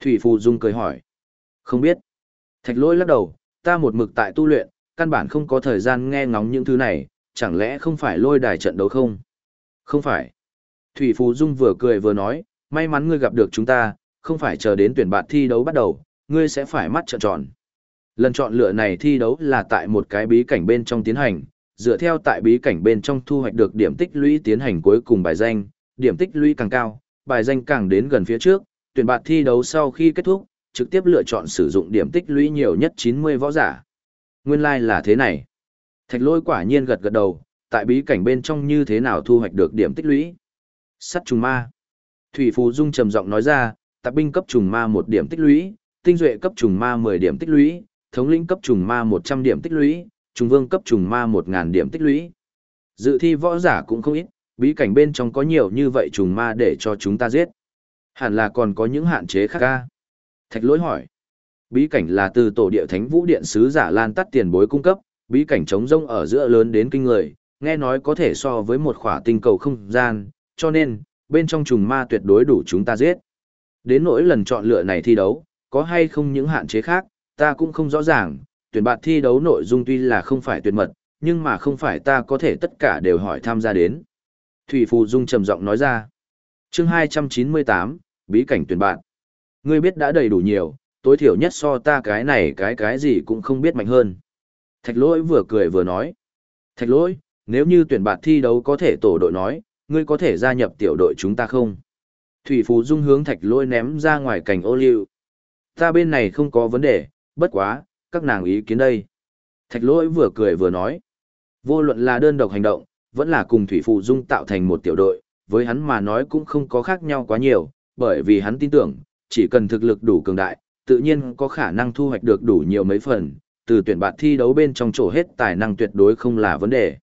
Thủy Phù Dung cười hỏi. Không biết. Thạch lỗi lắc đầu, ta một mực tại tu luyện, căn bản không có thời gian nghe ngóng những thứ này, chẳng lẽ không phải lôi đài trận đấu không? Không phải. Thủy Phù Dung vừa cười vừa nói, may mắn ngươi gặp được chúng ta, không phải chờ đến tuyển bạn thi đấu bắt đầu, ngươi sẽ phải mắt trợn tròn. Lần chọn lựa này thi đấu là tại một cái bí cảnh bên trong tiến hành, dựa theo tại bí cảnh bên trong thu hoạch được điểm tích lũy tiến hành cuối cùng bài danh, điểm tích lũy càng cao, bài danh càng đến gần phía trước, tuyển bạn thi đấu sau khi kết thúc, trực tiếp lựa chọn sử dụng điểm tích lũy nhiều nhất 90 võ giả. Nguyên lai like là thế này. Thạch lôi quả nhiên gật gật đầu, tại bí cảnh bên trong như thế nào thu hoạch được điểm tích lũy. Sắt trùng ma. Thủy Phù Dung trầm giọng nói ra, tạp binh cấp trùng ma một điểm tích lũy, tinh duệ cấp trùng ma 10 điểm tích lũy, thống lĩnh cấp trùng ma 100 điểm tích lũy, trùng vương cấp trùng ma 1000 điểm tích lũy. Dự thi võ giả cũng không ít, bí cảnh bên trong có nhiều như vậy trùng ma để cho chúng ta giết. Hẳn là còn có những hạn chế khác ca. Thạch lỗi hỏi. Bí cảnh là từ tổ địa thánh vũ điện sứ giả lan tắt tiền bối cung cấp, bí cảnh trống rông ở giữa lớn đến kinh người, nghe nói có thể so với một khỏa tinh cầu không gian, cho nên, bên trong trùng ma tuyệt đối đủ chúng ta giết. Đến nỗi lần chọn lựa này thi đấu, có hay không những hạn chế khác, ta cũng không rõ ràng, tuyển bạt thi đấu nội dung tuy là không phải tuyệt mật, nhưng mà không phải ta có thể tất cả đều hỏi tham gia đến. Thủy Phù Dung trầm giọng nói ra. chương 298, bí cảnh tuyển bạn. Ngươi biết đã đầy đủ nhiều, tối thiểu nhất so ta cái này cái cái gì cũng không biết mạnh hơn. Thạch lỗi vừa cười vừa nói. Thạch lỗi, nếu như tuyển bạn thi đấu có thể tổ đội nói, ngươi có thể gia nhập tiểu đội chúng ta không? Thủy Phú Dung hướng thạch lỗi ném ra ngoài cảnh ô liu. Ta bên này không có vấn đề, bất quá, các nàng ý kiến đây. Thạch lỗi vừa cười vừa nói. Vô luận là đơn độc hành động, vẫn là cùng Thủy Phù Dung tạo thành một tiểu đội, với hắn mà nói cũng không có khác nhau quá nhiều, bởi vì hắn tin tưởng, chỉ cần thực lực đủ cường đại, tự nhiên có khả năng thu hoạch được đủ nhiều mấy phần, từ tuyển bạn thi đấu bên trong chỗ hết tài năng tuyệt đối không là vấn đề.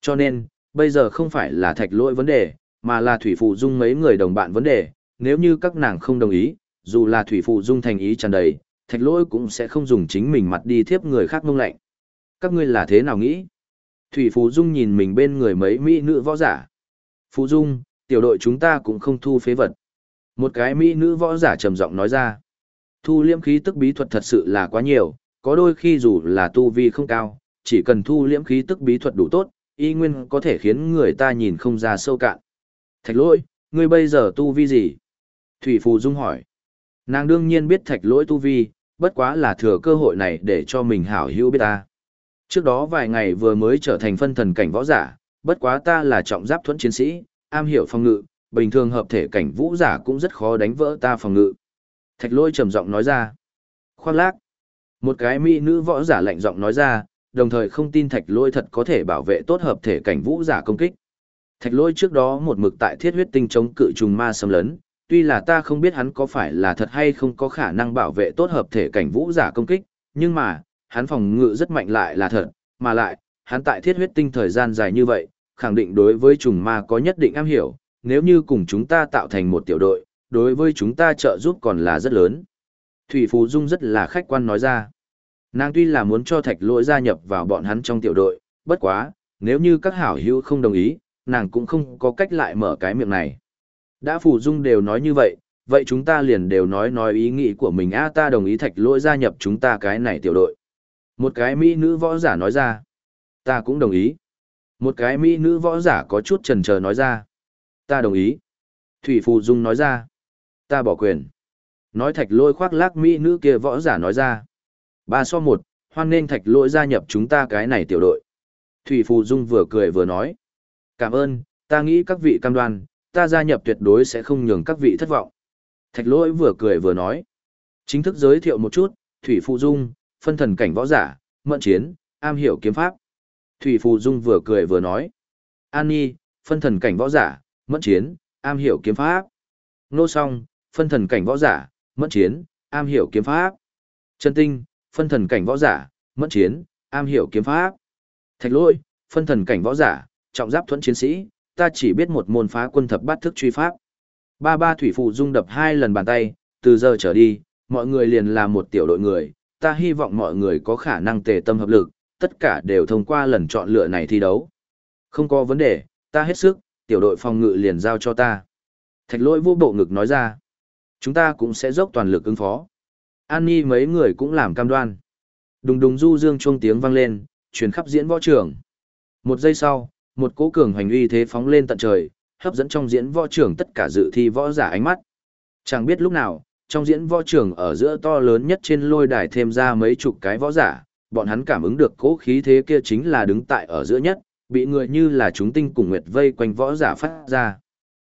Cho nên, bây giờ không phải là thạch lỗi vấn đề, mà là Thủy Phụ Dung mấy người đồng bạn vấn đề, nếu như các nàng không đồng ý, dù là Thủy Phụ Dung thành ý tràn đầy, thạch lỗi cũng sẽ không dùng chính mình mặt đi thiếp người khác mông lạnh. Các ngươi là thế nào nghĩ? Thủy phụ Dung nhìn mình bên người mấy mỹ nữ võ giả. phụ Dung, tiểu đội chúng ta cũng không thu phế vật. Một cái mỹ nữ võ giả trầm giọng nói ra. Thu liễm khí tức bí thuật thật sự là quá nhiều, có đôi khi dù là tu vi không cao, chỉ cần thu liễm khí tức bí thuật đủ tốt, y nguyên có thể khiến người ta nhìn không ra sâu cạn. Thạch lỗi, ngươi bây giờ tu vi gì? Thủy Phù Dung hỏi. Nàng đương nhiên biết thạch lỗi tu vi, bất quá là thừa cơ hội này để cho mình hảo hữu biết ta. Trước đó vài ngày vừa mới trở thành phân thần cảnh võ giả, bất quá ta là trọng giáp thuẫn chiến sĩ, am hiểu phòng ngự, bình thường hợp thể cảnh vũ giả cũng rất khó đánh vỡ ta phòng ngự. Thạch lôi trầm giọng nói ra. Khoan lác. Một cái mỹ nữ võ giả lạnh giọng nói ra, đồng thời không tin thạch lôi thật có thể bảo vệ tốt hợp thể cảnh vũ giả công kích. Thạch lôi trước đó một mực tại thiết huyết tinh chống cự trùng ma xâm lấn, tuy là ta không biết hắn có phải là thật hay không có khả năng bảo vệ tốt hợp thể cảnh vũ giả công kích, nhưng mà, hắn phòng ngự rất mạnh lại là thật, mà lại, hắn tại thiết huyết tinh thời gian dài như vậy, khẳng định đối với trùng ma có nhất định am hiểu, nếu như cùng chúng ta tạo thành một tiểu đội, đối với chúng ta trợ giúp còn là rất lớn. Thủy Phú Dung rất là khách quan nói ra. Nàng tuy là muốn cho thạch lỗi gia nhập vào bọn hắn trong tiểu đội, bất quá, nếu như các hảo hữu không đồng ý, nàng cũng không có cách lại mở cái miệng này. Đã Phù Dung đều nói như vậy, vậy chúng ta liền đều nói nói ý nghĩ của mình a ta đồng ý thạch lỗi gia nhập chúng ta cái này tiểu đội. Một cái mỹ nữ võ giả nói ra. Ta cũng đồng ý. Một cái mỹ nữ võ giả có chút chần chờ nói ra. Ta đồng ý. Thủy Phù Dung nói ra. Ta bỏ quyền. Nói thạch lôi khoác lác mỹ nữ kia võ giả nói ra. Ba so một, hoan nên thạch lôi gia nhập chúng ta cái này tiểu đội. Thủy Phù Dung vừa cười vừa nói. Cảm ơn, ta nghĩ các vị cam đoan, ta gia nhập tuyệt đối sẽ không nhường các vị thất vọng. Thạch Lỗi vừa cười vừa nói. Chính thức giới thiệu một chút, Thủy Phù Dung, phân thần cảnh võ giả, mận chiến, am hiểu kiếm pháp. Thủy Phù Dung vừa cười vừa nói. An Nhi, phân thần cảnh võ giả, mẫn chiến, am hiểu kiếm pháp. Nô song, phân thần cảnh võ giả, mẫn chiến, am hiểu kiếm pháp. Trần Tinh, phân thần cảnh võ giả, mẫn chiến, am hiểu kiếm pháp. Thạch lỗi, phân thần cảnh võ giả, trọng giáp thuẫn chiến sĩ, ta chỉ biết một môn phá quân thập bát thức truy pháp. Ba ba thủy phụ dung đập hai lần bàn tay, từ giờ trở đi, mọi người liền là một tiểu đội người, ta hy vọng mọi người có khả năng tề tâm hợp lực, tất cả đều thông qua lần chọn lựa này thi đấu. Không có vấn đề, ta hết sức, tiểu đội phòng ngự liền giao cho ta. Thạch lỗi vô bộ ngực nói ra. Chúng ta cũng sẽ dốc toàn lực ứng phó. An Nhi mấy người cũng làm cam đoan. Đùng đùng du dương chuông tiếng vang lên, truyền khắp diễn võ trường. Một giây sau, một cỗ cường hoành uy thế phóng lên tận trời, hấp dẫn trong diễn võ trường tất cả dự thi võ giả ánh mắt. Chẳng biết lúc nào, trong diễn võ trường ở giữa to lớn nhất trên lôi đài thêm ra mấy chục cái võ giả, bọn hắn cảm ứng được cố khí thế kia chính là đứng tại ở giữa nhất, bị người như là chúng tinh cùng nguyệt vây quanh võ giả phát ra.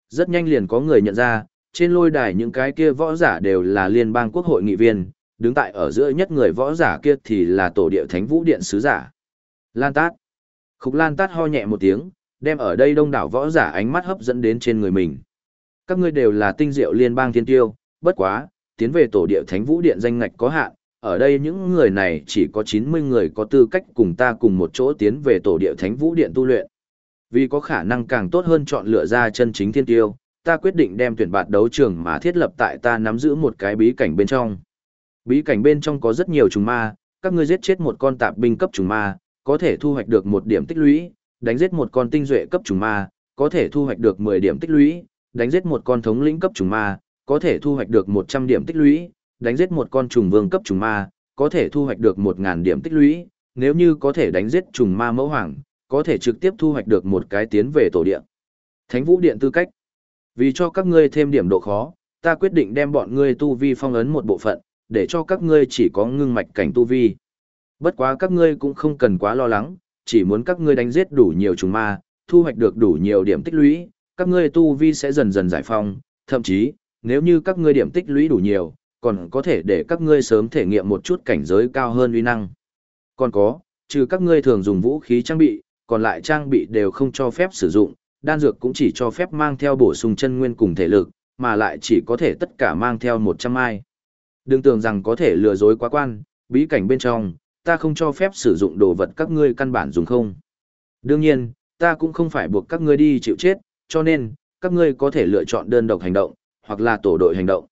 Rất nhanh liền có người nhận ra, trên lôi đài những cái kia võ giả đều là liên bang quốc hội nghị viên, đứng tại ở giữa nhất người võ giả kia thì là tổ địa thánh vũ điện sứ giả. Lan Tát. Khúc Lan Tát ho nhẹ một tiếng, đem ở đây đông đảo võ giả ánh mắt hấp dẫn đến trên người mình. Các ngươi đều là tinh diệu liên bang thiên tiêu, bất quá, tiến về tổ địa thánh vũ điện danh ngạch có hạn, ở đây những người này chỉ có 90 người có tư cách cùng ta cùng một chỗ tiến về tổ địa thánh vũ điện tu luyện. Vì có khả năng càng tốt hơn chọn lựa ra chân chính thiên tiêu, ta quyết định đem tuyển bạt đấu trường mà thiết lập tại ta nắm giữ một cái bí cảnh bên trong. Bí cảnh bên trong có rất nhiều trùng ma, các ngươi giết chết một con tạp binh cấp trùng ma, có thể thu hoạch được một điểm tích lũy, đánh giết một con tinh duệ cấp trùng ma, có thể thu hoạch được 10 điểm tích lũy, đánh giết một con thống lĩnh cấp trùng ma, có thể thu hoạch được 100 điểm tích lũy, đánh giết một con trùng vương cấp trùng ma, có thể thu hoạch được 1000 điểm tích lũy, nếu như có thể đánh giết trùng ma mẫu hoàng, có thể trực tiếp thu hoạch được một cái tiến về tổ điện. Thánh vũ điện tư cách. Vì cho các ngươi thêm điểm độ khó, ta quyết định đem bọn ngươi tu vi phong ấn một bộ phận, để cho các ngươi chỉ có ngưng mạch cảnh tu vi. Bất quá các ngươi cũng không cần quá lo lắng, chỉ muốn các ngươi đánh giết đủ nhiều trùng ma, thu hoạch được đủ nhiều điểm tích lũy, các ngươi tu vi sẽ dần dần giải phong, thậm chí, nếu như các ngươi điểm tích lũy đủ nhiều, còn có thể để các ngươi sớm thể nghiệm một chút cảnh giới cao hơn uy năng. Còn có, trừ các ngươi thường dùng vũ khí trang bị, còn lại trang bị đều không cho phép sử dụng, đan dược cũng chỉ cho phép mang theo bổ sung chân nguyên cùng thể lực, mà lại chỉ có thể tất cả mang theo 100 ai. Đừng tưởng rằng có thể lừa dối quá quan, bí cảnh bên trong, ta không cho phép sử dụng đồ vật các ngươi căn bản dùng không. Đương nhiên, ta cũng không phải buộc các ngươi đi chịu chết, cho nên, các ngươi có thể lựa chọn đơn độc hành động, hoặc là tổ đội hành động.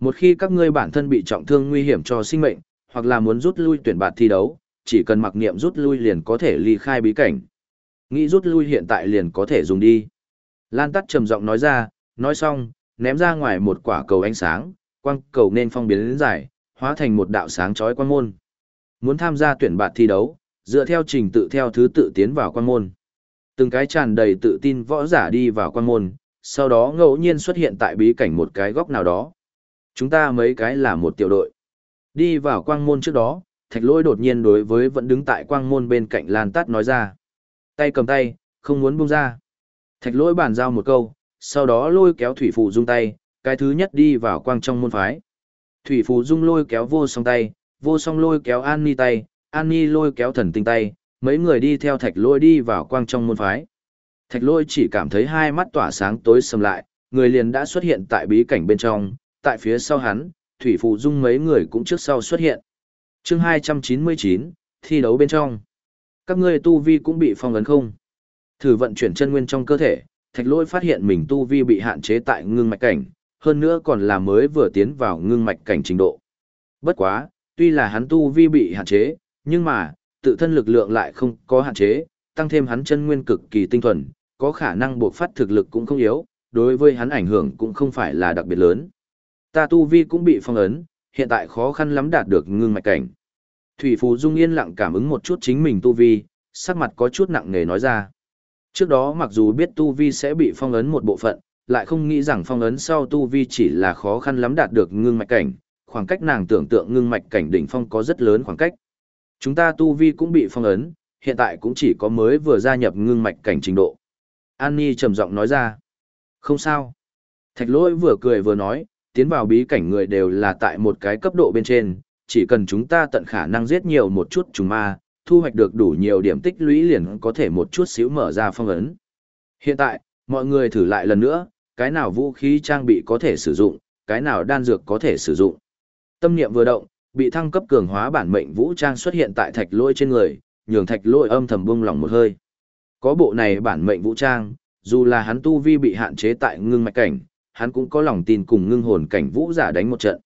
Một khi các ngươi bản thân bị trọng thương nguy hiểm cho sinh mệnh, hoặc là muốn rút lui tuyển bạt thi đấu, chỉ cần mặc niệm rút lui liền có thể ly khai bí cảnh. Nghĩ rút lui hiện tại liền có thể dùng đi. Lan Tắt trầm giọng nói ra, nói xong, ném ra ngoài một quả cầu ánh sáng, quang cầu nên phong biến đến dài, hóa thành một đạo sáng chói quan môn. Muốn tham gia tuyển bạt thi đấu, dựa theo trình tự theo thứ tự tiến vào quan môn. Từng cái tràn đầy tự tin võ giả đi vào quan môn, sau đó ngẫu nhiên xuất hiện tại bí cảnh một cái góc nào đó. Chúng ta mấy cái là một tiểu đội. Đi vào quang môn trước đó, thạch lôi đột nhiên đối với vẫn đứng tại quang môn bên cạnh lan tát nói ra. Tay cầm tay, không muốn buông ra. Thạch lôi bàn giao một câu, sau đó lôi kéo thủy phù dung tay, cái thứ nhất đi vào quang trong môn phái. Thủy phù dung lôi kéo vô song tay, vô song lôi kéo an ni tay, an ni lôi kéo thần tinh tay, mấy người đi theo thạch lôi đi vào quang trong môn phái. Thạch lôi chỉ cảm thấy hai mắt tỏa sáng tối sầm lại, người liền đã xuất hiện tại bí cảnh bên trong, tại phía sau hắn, thủy phụ dung mấy người cũng trước sau xuất hiện. chương 299, thi đấu bên trong. Các ngươi tu vi cũng bị phong ấn không? Thử vận chuyển chân nguyên trong cơ thể, thạch lôi phát hiện mình tu vi bị hạn chế tại ngưng mạch cảnh, hơn nữa còn là mới vừa tiến vào ngưng mạch cảnh trình độ. Bất quá, tuy là hắn tu vi bị hạn chế, nhưng mà, tự thân lực lượng lại không có hạn chế, tăng thêm hắn chân nguyên cực kỳ tinh thuần, có khả năng buộc phát thực lực cũng không yếu, đối với hắn ảnh hưởng cũng không phải là đặc biệt lớn. Ta tu vi cũng bị phong ấn, hiện tại khó khăn lắm đạt được ngưng mạch cảnh. Thủy Phù Dung yên lặng cảm ứng một chút chính mình tu vi, sắc mặt có chút nặng nề nói ra. Trước đó mặc dù biết tu vi sẽ bị phong ấn một bộ phận, lại không nghĩ rằng phong ấn sau tu vi chỉ là khó khăn lắm đạt được ngưng mạch cảnh, khoảng cách nàng tưởng tượng ngưng mạch cảnh đỉnh phong có rất lớn khoảng cách. Chúng ta tu vi cũng bị phong ấn, hiện tại cũng chỉ có mới vừa gia nhập ngưng mạch cảnh trình độ. Annie trầm giọng nói ra. Không sao. Thạch lỗi vừa cười vừa nói, tiến vào bí cảnh người đều là tại một cái cấp độ bên trên, chỉ cần chúng ta tận khả năng giết nhiều một chút trùng ma, thu hoạch được đủ nhiều điểm tích lũy liền có thể một chút xíu mở ra phong ấn. Hiện tại, mọi người thử lại lần nữa, cái nào vũ khí trang bị có thể sử dụng, cái nào đan dược có thể sử dụng. Tâm niệm vừa động, bị thăng cấp cường hóa bản mệnh vũ trang xuất hiện tại thạch lôi trên người, nhường thạch lôi âm thầm buông lòng một hơi. Có bộ này bản mệnh vũ trang, dù là hắn tu vi bị hạn chế tại ngưng mạch cảnh, hắn cũng có lòng tin cùng ngưng hồn cảnh vũ giả đánh một trận.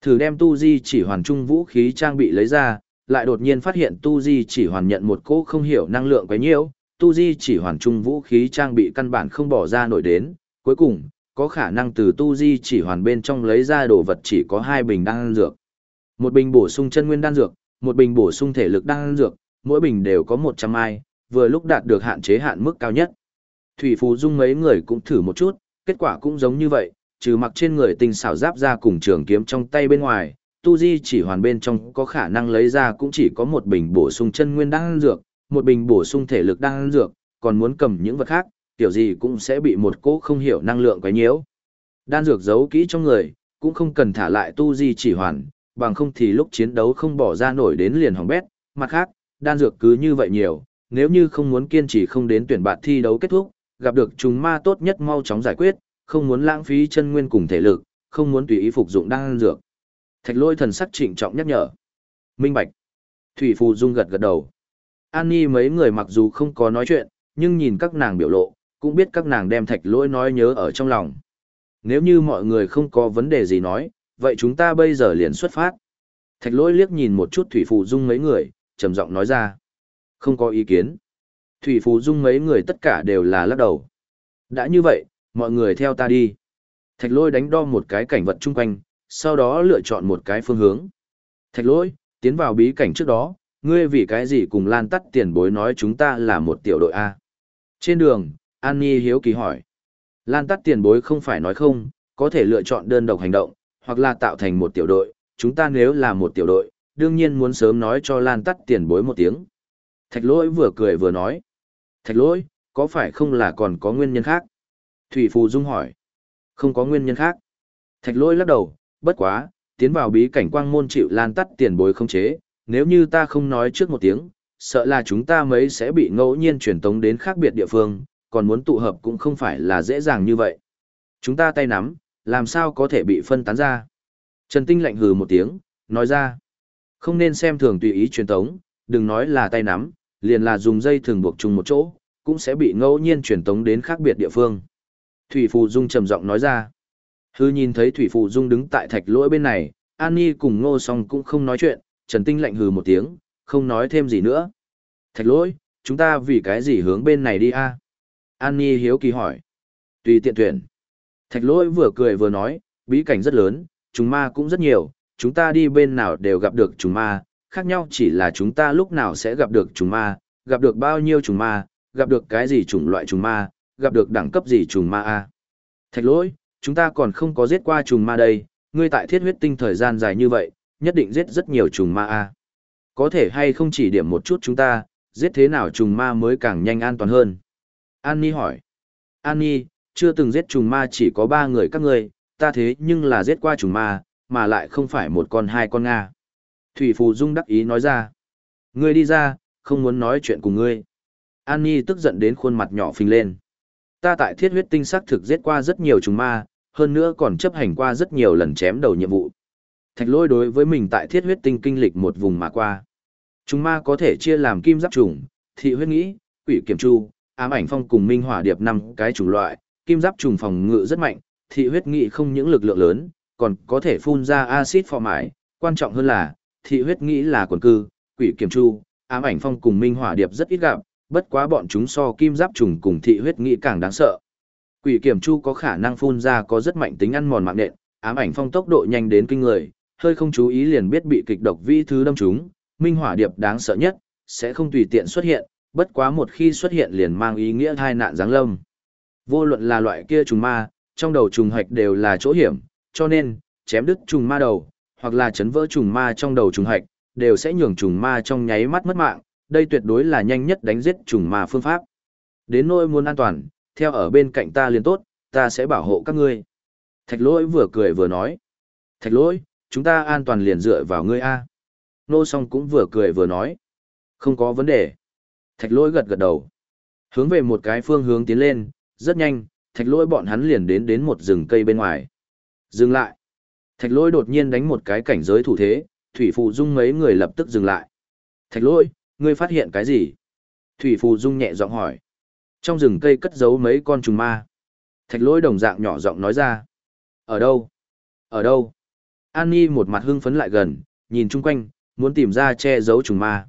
Thử đem tu di chỉ hoàn trung vũ khí trang bị lấy ra, lại đột nhiên phát hiện tu di chỉ hoàn nhận một cỗ không hiểu năng lượng quấy nhiễu, tu di chỉ hoàn trung vũ khí trang bị căn bản không bỏ ra nổi đến, cuối cùng, có khả năng từ tu di chỉ hoàn bên trong lấy ra đồ vật chỉ có hai bình đan dược. Một bình bổ sung chân nguyên đan dược, một bình bổ sung thể lực đan dược, mỗi bình đều có 100 ai, vừa lúc đạt được hạn chế hạn mức cao nhất. Thủy Phù Dung mấy người cũng thử một chút, kết quả cũng giống như vậy, trừ mặc trên người tinh xảo giáp ra cùng trường kiếm trong tay bên ngoài, tu di chỉ hoàn bên trong có khả năng lấy ra cũng chỉ có một bình bổ sung chân nguyên đan dược, một bình bổ sung thể lực đan dược, còn muốn cầm những vật khác, kiểu gì cũng sẽ bị một cỗ không hiểu năng lượng quấy nhiễu. Đan dược giấu kỹ trong người, cũng không cần thả lại tu di chỉ hoàn, bằng không thì lúc chiến đấu không bỏ ra nổi đến liền hỏng bét, mặt khác, đan dược cứ như vậy nhiều, nếu như không muốn kiên trì không đến tuyển bạt thi đấu kết thúc, gặp được chúng ma tốt nhất mau chóng giải quyết, không muốn lãng phí chân nguyên cùng thể lực, không muốn tùy ý phục dụng đan dược. Thạch lôi thần sắc trịnh trọng nhắc nhở. Minh Bạch. Thủy Phù Dung gật gật đầu. An Nhi mấy người mặc dù không có nói chuyện, nhưng nhìn các nàng biểu lộ, cũng biết các nàng đem thạch lôi nói nhớ ở trong lòng. Nếu như mọi người không có vấn đề gì nói, vậy chúng ta bây giờ liền xuất phát. Thạch lôi liếc nhìn một chút Thủy Phù Dung mấy người, trầm giọng nói ra. Không có ý kiến. Thủy Phù Dung mấy người tất cả đều là lắc đầu. Đã như vậy, mọi người theo ta đi. Thạch lôi đánh đo một cái cảnh vật chung quanh, sau đó lựa chọn một cái phương hướng. Thạch lôi, tiến vào bí cảnh trước đó, ngươi vì cái gì cùng lan tắt tiền bối nói chúng ta là một tiểu đội A. Trên đường, An Nhi hiếu kỳ hỏi. Lan tắt tiền bối không phải nói không, có thể lựa chọn đơn độc hành động, hoặc là tạo thành một tiểu đội, chúng ta nếu là một tiểu đội, đương nhiên muốn sớm nói cho Lan tắt tiền bối một tiếng. Thạch lỗi vừa cười vừa nói. Thạch lỗi, có phải không là còn có nguyên nhân khác? Thủy Phù Dung hỏi. Không có nguyên nhân khác. Thạch lỗi lắc đầu, bất quá, tiến vào bí cảnh quang môn chịu lan tắt tiền bối không chế, nếu như ta không nói trước một tiếng, sợ là chúng ta mấy sẽ bị ngẫu nhiên truyền tống đến khác biệt địa phương, còn muốn tụ hợp cũng không phải là dễ dàng như vậy. Chúng ta tay nắm, làm sao có thể bị phân tán ra. Trần Tinh lạnh hừ một tiếng, nói ra, không nên xem thường tùy ý truyền tống, đừng nói là tay nắm, liền là dùng dây thường buộc chung một chỗ, cũng sẽ bị ngẫu nhiên truyền tống đến khác biệt địa phương. Thủy Phù Dung trầm giọng nói ra. Hư nhìn thấy Thủy Phù Dung đứng tại thạch lỗi bên này, An Nhi cùng Ngô Song cũng không nói chuyện, Trần Tinh lạnh hừ một tiếng, không nói thêm gì nữa. Thạch lỗi, chúng ta vì cái gì hướng bên này đi a? An Nhi hiếu kỳ hỏi. Tùy tiện tuyển. Thạch lỗi vừa cười vừa nói, bí cảnh rất lớn, chúng ma cũng rất nhiều, chúng ta đi bên nào đều gặp được chúng ma, khác nhau chỉ là chúng ta lúc nào sẽ gặp được chúng ma, gặp được bao nhiêu chúng ma, gặp được cái gì chủng loại trùng ma, gặp được đẳng cấp gì trùng ma a. Thạch lỗi, chúng ta còn không có giết qua trùng ma đây, ngươi tại thiết huyết tinh thời gian dài như vậy, nhất định giết rất nhiều trùng ma a. Có thể hay không chỉ điểm một chút chúng ta, giết thế nào trùng ma mới càng nhanh an toàn hơn. An Ni hỏi. An Ni, chưa từng giết trùng ma chỉ có ba người các ngươi, ta thế nhưng là giết qua trùng ma, mà lại không phải một con hai con Nga. Thủy Phù Dung đắc ý nói ra. Ngươi đi ra, không muốn nói chuyện cùng ngươi. An Nhi tức giận đến khuôn mặt nhỏ phình lên. Ta tại thiết huyết tinh sắc thực giết qua rất nhiều trùng ma, hơn nữa còn chấp hành qua rất nhiều lần chém đầu nhiệm vụ. Thạch lôi đối với mình tại thiết huyết tinh kinh lịch một vùng mà qua. Trùng ma có thể chia làm kim giáp trùng, thị huyết nghĩ, quỷ kiểm chu, ám ảnh phong cùng minh hỏa điệp năm cái chủng loại, kim giáp trùng phòng ngự rất mạnh, thị huyết nghị không những lực lượng lớn, còn có thể phun ra axit phò mãi, quan trọng hơn là, thị huyết nghị là quần cư, quỷ kiểm chu, ám ảnh phong cùng minh hỏa điệp rất ít gặp, bất quá bọn chúng so kim giáp trùng cùng thị huyết nghị càng đáng sợ. Quỷ kiểm chu có khả năng phun ra có rất mạnh tính ăn mòn mạng nện, ám ảnh phong tốc độ nhanh đến kinh người, hơi không chú ý liền biết bị kịch độc vi thứ đâm chúng, minh hỏa điệp đáng sợ nhất, sẽ không tùy tiện xuất hiện, bất quá một khi xuất hiện liền mang ý nghĩa thai nạn giáng lâm. Vô luận là loại kia trùng ma, trong đầu trùng hạch đều là chỗ hiểm, cho nên, chém đứt trùng ma đầu, hoặc là chấn vỡ trùng ma trong đầu trùng hạch, đều sẽ nhường trùng ma trong nháy mắt mất mạng, đây tuyệt đối là nhanh nhất đánh giết trùng ma phương pháp. Đến nỗi muốn an toàn, theo ở bên cạnh ta liền tốt, ta sẽ bảo hộ các ngươi. Thạch lỗi vừa cười vừa nói. Thạch lỗi, chúng ta an toàn liền dựa vào ngươi A. Nô song cũng vừa cười vừa nói. Không có vấn đề. Thạch lỗi gật gật đầu. Hướng về một cái phương hướng tiến lên, rất nhanh, thạch lỗi bọn hắn liền đến đến một rừng cây bên ngoài. Dừng lại. Thạch lỗi đột nhiên đánh một cái cảnh giới thủ thế, thủy phù dung mấy người lập tức dừng lại. Thạch lỗi, ngươi phát hiện cái gì? Thủy Phù Dung nhẹ giọng hỏi. Trong rừng cây cất giấu mấy con trùng ma. Thạch lỗi đồng dạng nhỏ giọng nói ra. Ở đâu? Ở đâu? An Nhi một mặt hưng phấn lại gần, nhìn chung quanh, muốn tìm ra che giấu trùng ma.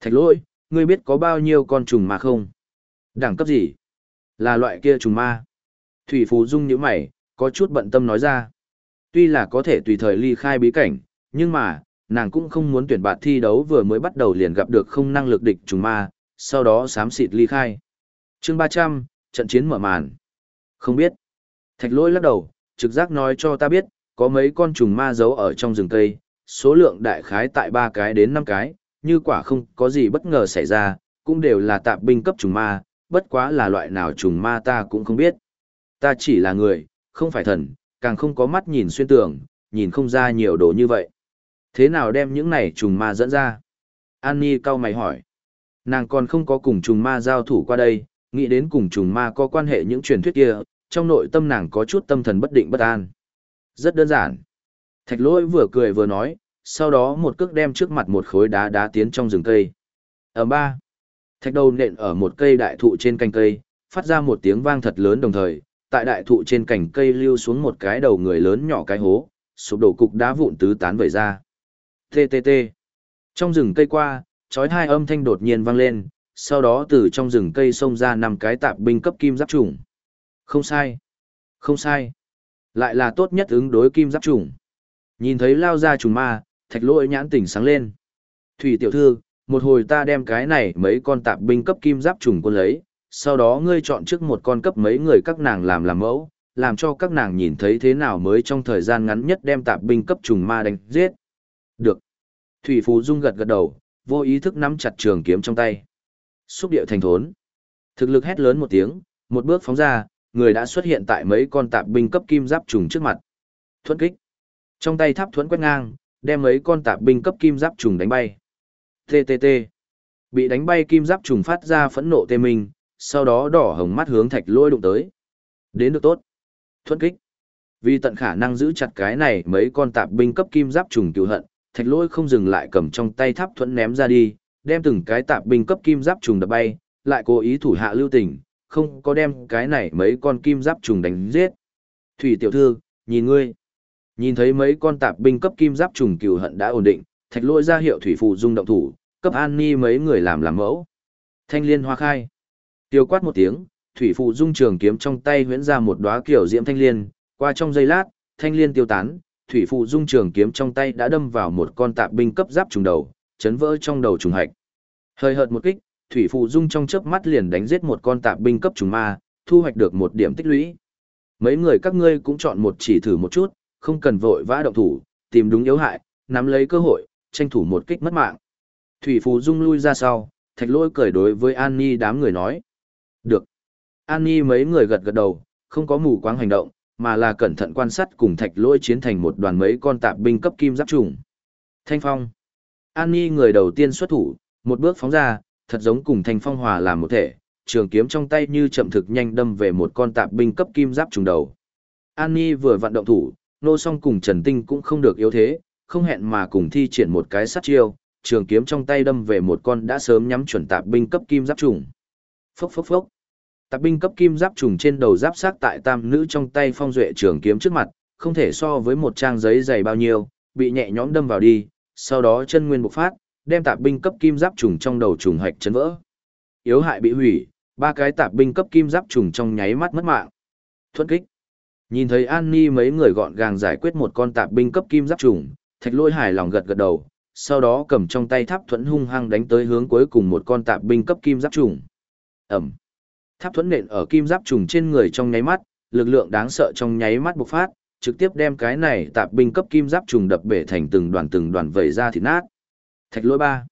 Thạch lỗi, ngươi biết có bao nhiêu con trùng ma không? Đẳng cấp gì? Là loại kia trùng ma. Thủy Phù Dung nhíu mày, có chút bận tâm nói ra. Tuy là có thể tùy thời ly khai bí cảnh, nhưng mà, nàng cũng không muốn tuyển bạt thi đấu vừa mới bắt đầu liền gặp được không năng lực địch trùng ma, sau đó xám xịt ly khai. chương 300, Trận chiến mở màn. Không biết. Thạch lỗi lắc đầu, trực giác nói cho ta biết, có mấy con trùng ma giấu ở trong rừng cây, số lượng đại khái tại ba cái đến năm cái, như quả không có gì bất ngờ xảy ra, cũng đều là tạp binh cấp trùng ma, bất quá là loại nào trùng ma ta cũng không biết. Ta chỉ là người, không phải thần, càng không có mắt nhìn xuyên tường, nhìn không ra nhiều đồ như vậy. Thế nào đem những này trùng ma dẫn ra? Annie cau mày hỏi. Nàng còn không có cùng trùng ma giao thủ qua đây, nghĩ đến cùng trùng ma có quan hệ những truyền thuyết kia, trong nội tâm nàng có chút tâm thần bất định bất an. Rất đơn giản. Thạch lỗi vừa cười vừa nói, sau đó một cước đem trước mặt một khối đá đá tiến trong rừng cây. Ở ba, thạch đầu nện ở một cây đại thụ trên cành cây, phát ra một tiếng vang thật lớn đồng thời, tại đại thụ trên cành cây lưu xuống một cái đầu người lớn nhỏ cái hố, sụp đổ cục đá vụn tứ tán vẩy ra. TTT. Trong rừng cây qua, chói hai âm thanh đột nhiên vang lên, sau đó từ trong rừng cây xông ra năm cái tạp binh cấp kim giáp trùng. Không sai. Không sai. Lại là tốt nhất ứng đối kim giáp trùng. Nhìn thấy lao ra trùng ma, thạch lỗi nhãn tỉnh sáng lên. Thủy tiểu thư, một hồi ta đem cái này mấy con tạp binh cấp kim giáp trùng quân lấy, sau đó ngươi chọn trước một con cấp mấy người các nàng làm làm mẫu, làm cho các nàng nhìn thấy thế nào mới trong thời gian ngắn nhất đem tạp binh cấp trùng ma đánh giết. Được. Thủy Phú Dung gật gật đầu, vô ý thức nắm chặt trường kiếm trong tay. Xúc điệu thành thốn. Thực lực hét lớn một tiếng, một bước phóng ra, người đã xuất hiện tại mấy con tạp binh cấp kim giáp trùng trước mặt. Thuẫn kích. Trong tay tháp thuẫn quét ngang, đem mấy con tạp binh cấp kim giáp trùng đánh bay. TTT. Bị đánh bay kim giáp trùng phát ra phẫn nộ tê minh, sau đó đỏ hồng mắt hướng thạch lôi đụng tới. Đến được tốt. thuận kích. Vì tận khả năng giữ chặt cái này mấy con tạp binh cấp kim giáp trùng cứu hận, thạch lôi không dừng lại cầm trong tay tháp thuẫn ném ra đi, đem từng cái tạp binh cấp kim giáp trùng đập bay, lại cố ý thủ hạ lưu tình, không có đem cái này mấy con kim giáp trùng đánh giết. Thủy tiểu thư, nhìn ngươi. Nhìn thấy mấy con tạp binh cấp kim giáp trùng cừu hận đã ổn định, thạch lôi ra hiệu thủy phụ dung động thủ, cấp an ni mấy người làm làm mẫu. Thanh liên hoa khai. Tiêu quát một tiếng, thủy phụ dung trường kiếm trong tay huyễn ra một đóa kiểu diễm thanh liên, qua trong giây lát, thanh liên tiêu tán, thủy phụ dung trường kiếm trong tay đã đâm vào một con tạp binh cấp giáp trùng đầu, chấn vỡ trong đầu trùng hạch. Hơi hợt một kích, thủy phụ dung trong chớp mắt liền đánh giết một con tạp binh cấp trùng ma, thu hoạch được một điểm tích lũy. Mấy người các ngươi cũng chọn một chỉ thử một chút, không cần vội vã động thủ, tìm đúng yếu hại, nắm lấy cơ hội, tranh thủ một kích mất mạng. Thủy phù dung lui ra sau, thạch lôi cười đối với An Ni đám người nói. Được. An Ni mấy người gật gật đầu, không có mù quáng hành động, mà là cẩn thận quan sát cùng thạch lôi chiến thành một đoàn mấy con tạp binh cấp kim giáp trùng. Thanh phong. An Ni người đầu tiên xuất thủ, một bước phóng ra, thật giống cùng thanh phong hòa làm một thể, trường kiếm trong tay như chậm thực nhanh đâm về một con tạp binh cấp kim giáp trùng đầu. An Ni vừa vận động thủ, nô song cùng Trần Tinh cũng không được yếu thế, không hẹn mà cùng thi triển một cái sát chiêu, trường kiếm trong tay đâm về một con đã sớm nhắm chuẩn tạp binh cấp kim giáp trùng. Phốc phốc phốc. Tạp binh cấp kim giáp trùng trên đầu giáp sát tại tam nữ trong tay phong duệ trường kiếm trước mặt, không thể so với một trang giấy dày bao nhiêu, bị nhẹ nhõm đâm vào đi, sau đó chân nguyên bộc phát, đem tạp binh cấp kim giáp trùng trong đầu trùng hạch chấn vỡ. Yếu hại bị hủy, ba cái tạp binh cấp kim giáp trùng trong nháy mắt mất mạng. Thuận kích. Nhìn thấy An Ni mấy người gọn gàng giải quyết một con tạp binh cấp kim giáp trùng, Thạch Lôi hài lòng gật gật đầu, sau đó cầm trong tay tháp thuẫn hung hăng đánh tới hướng cuối cùng một con tạp binh cấp kim giáp trùng. Ẩm. Tháp thuẫn nện ở kim giáp trùng trên người trong nháy mắt, lực lượng đáng sợ trong nháy mắt bộc phát, trực tiếp đem cái này tạp binh cấp kim giáp trùng đập bể thành từng đoàn từng đoàn vẩy ra thịt nát. Thạch Lôi ba.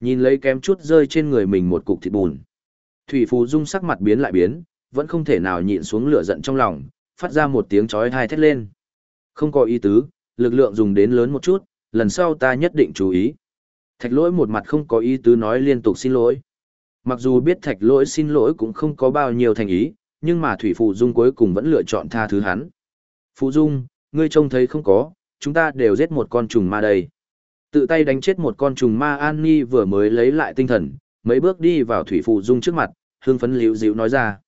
Nhìn lấy kém chút rơi trên người mình một cục thịt bùn. Thủy Phù Dung sắc mặt biến lại biến, vẫn không thể nào nhịn xuống lửa giận trong lòng, phát ra một tiếng chói tai thét lên. Không có ý tứ, lực lượng dùng đến lớn một chút, lần sau ta nhất định chú ý. Thạch lỗi một mặt không có ý tứ nói liên tục xin lỗi. Mặc dù biết thạch lỗi xin lỗi cũng không có bao nhiêu thành ý, nhưng mà Thủy Phụ Dung cuối cùng vẫn lựa chọn tha thứ hắn. Phụ Dung, ngươi trông thấy không có, chúng ta đều giết một con trùng ma đây. Tự tay đánh chết một con trùng ma An Nhi vừa mới lấy lại tinh thần, mấy bước đi vào Thủy Phụ Dung trước mặt, hương phấn liễu dịu nói ra.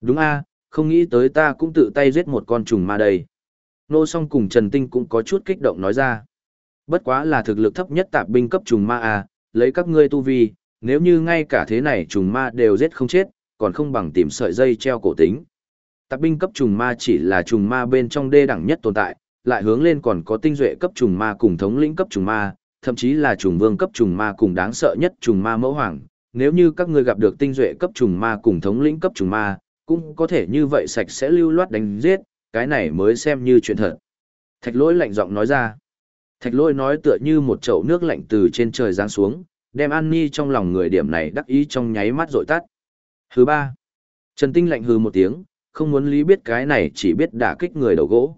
Đúng a không nghĩ tới ta cũng tự tay giết một con trùng ma đây. Nô song cùng Trần Tinh cũng có chút kích động nói ra. Bất quá là thực lực thấp nhất tạp binh cấp trùng ma à, lấy các ngươi tu vi, nếu như ngay cả thế này trùng ma đều giết không chết, còn không bằng tìm sợi dây treo cổ tính. Tạp binh cấp trùng ma chỉ là trùng ma bên trong đê đẳng nhất tồn tại, lại hướng lên còn có tinh duệ cấp trùng ma cùng thống lĩnh cấp trùng ma, thậm chí là trùng vương cấp trùng ma cùng đáng sợ nhất trùng ma mẫu hoàng. Nếu như các ngươi gặp được tinh duệ cấp trùng ma cùng thống lĩnh cấp trùng ma, cũng có thể như vậy sạch sẽ lưu loát đánh giết, cái này mới xem như chuyện thật. Thạch lỗi lạnh giọng nói ra. Thạch lỗi nói tựa như một chậu nước lạnh từ trên trời giáng xuống, đem An Ni trong lòng người điểm này đắc ý trong nháy mắt rội tắt. Thứ ba. Trần Tinh lạnh hừ một tiếng, không muốn lý biết cái này chỉ biết đả kích người đầu gỗ.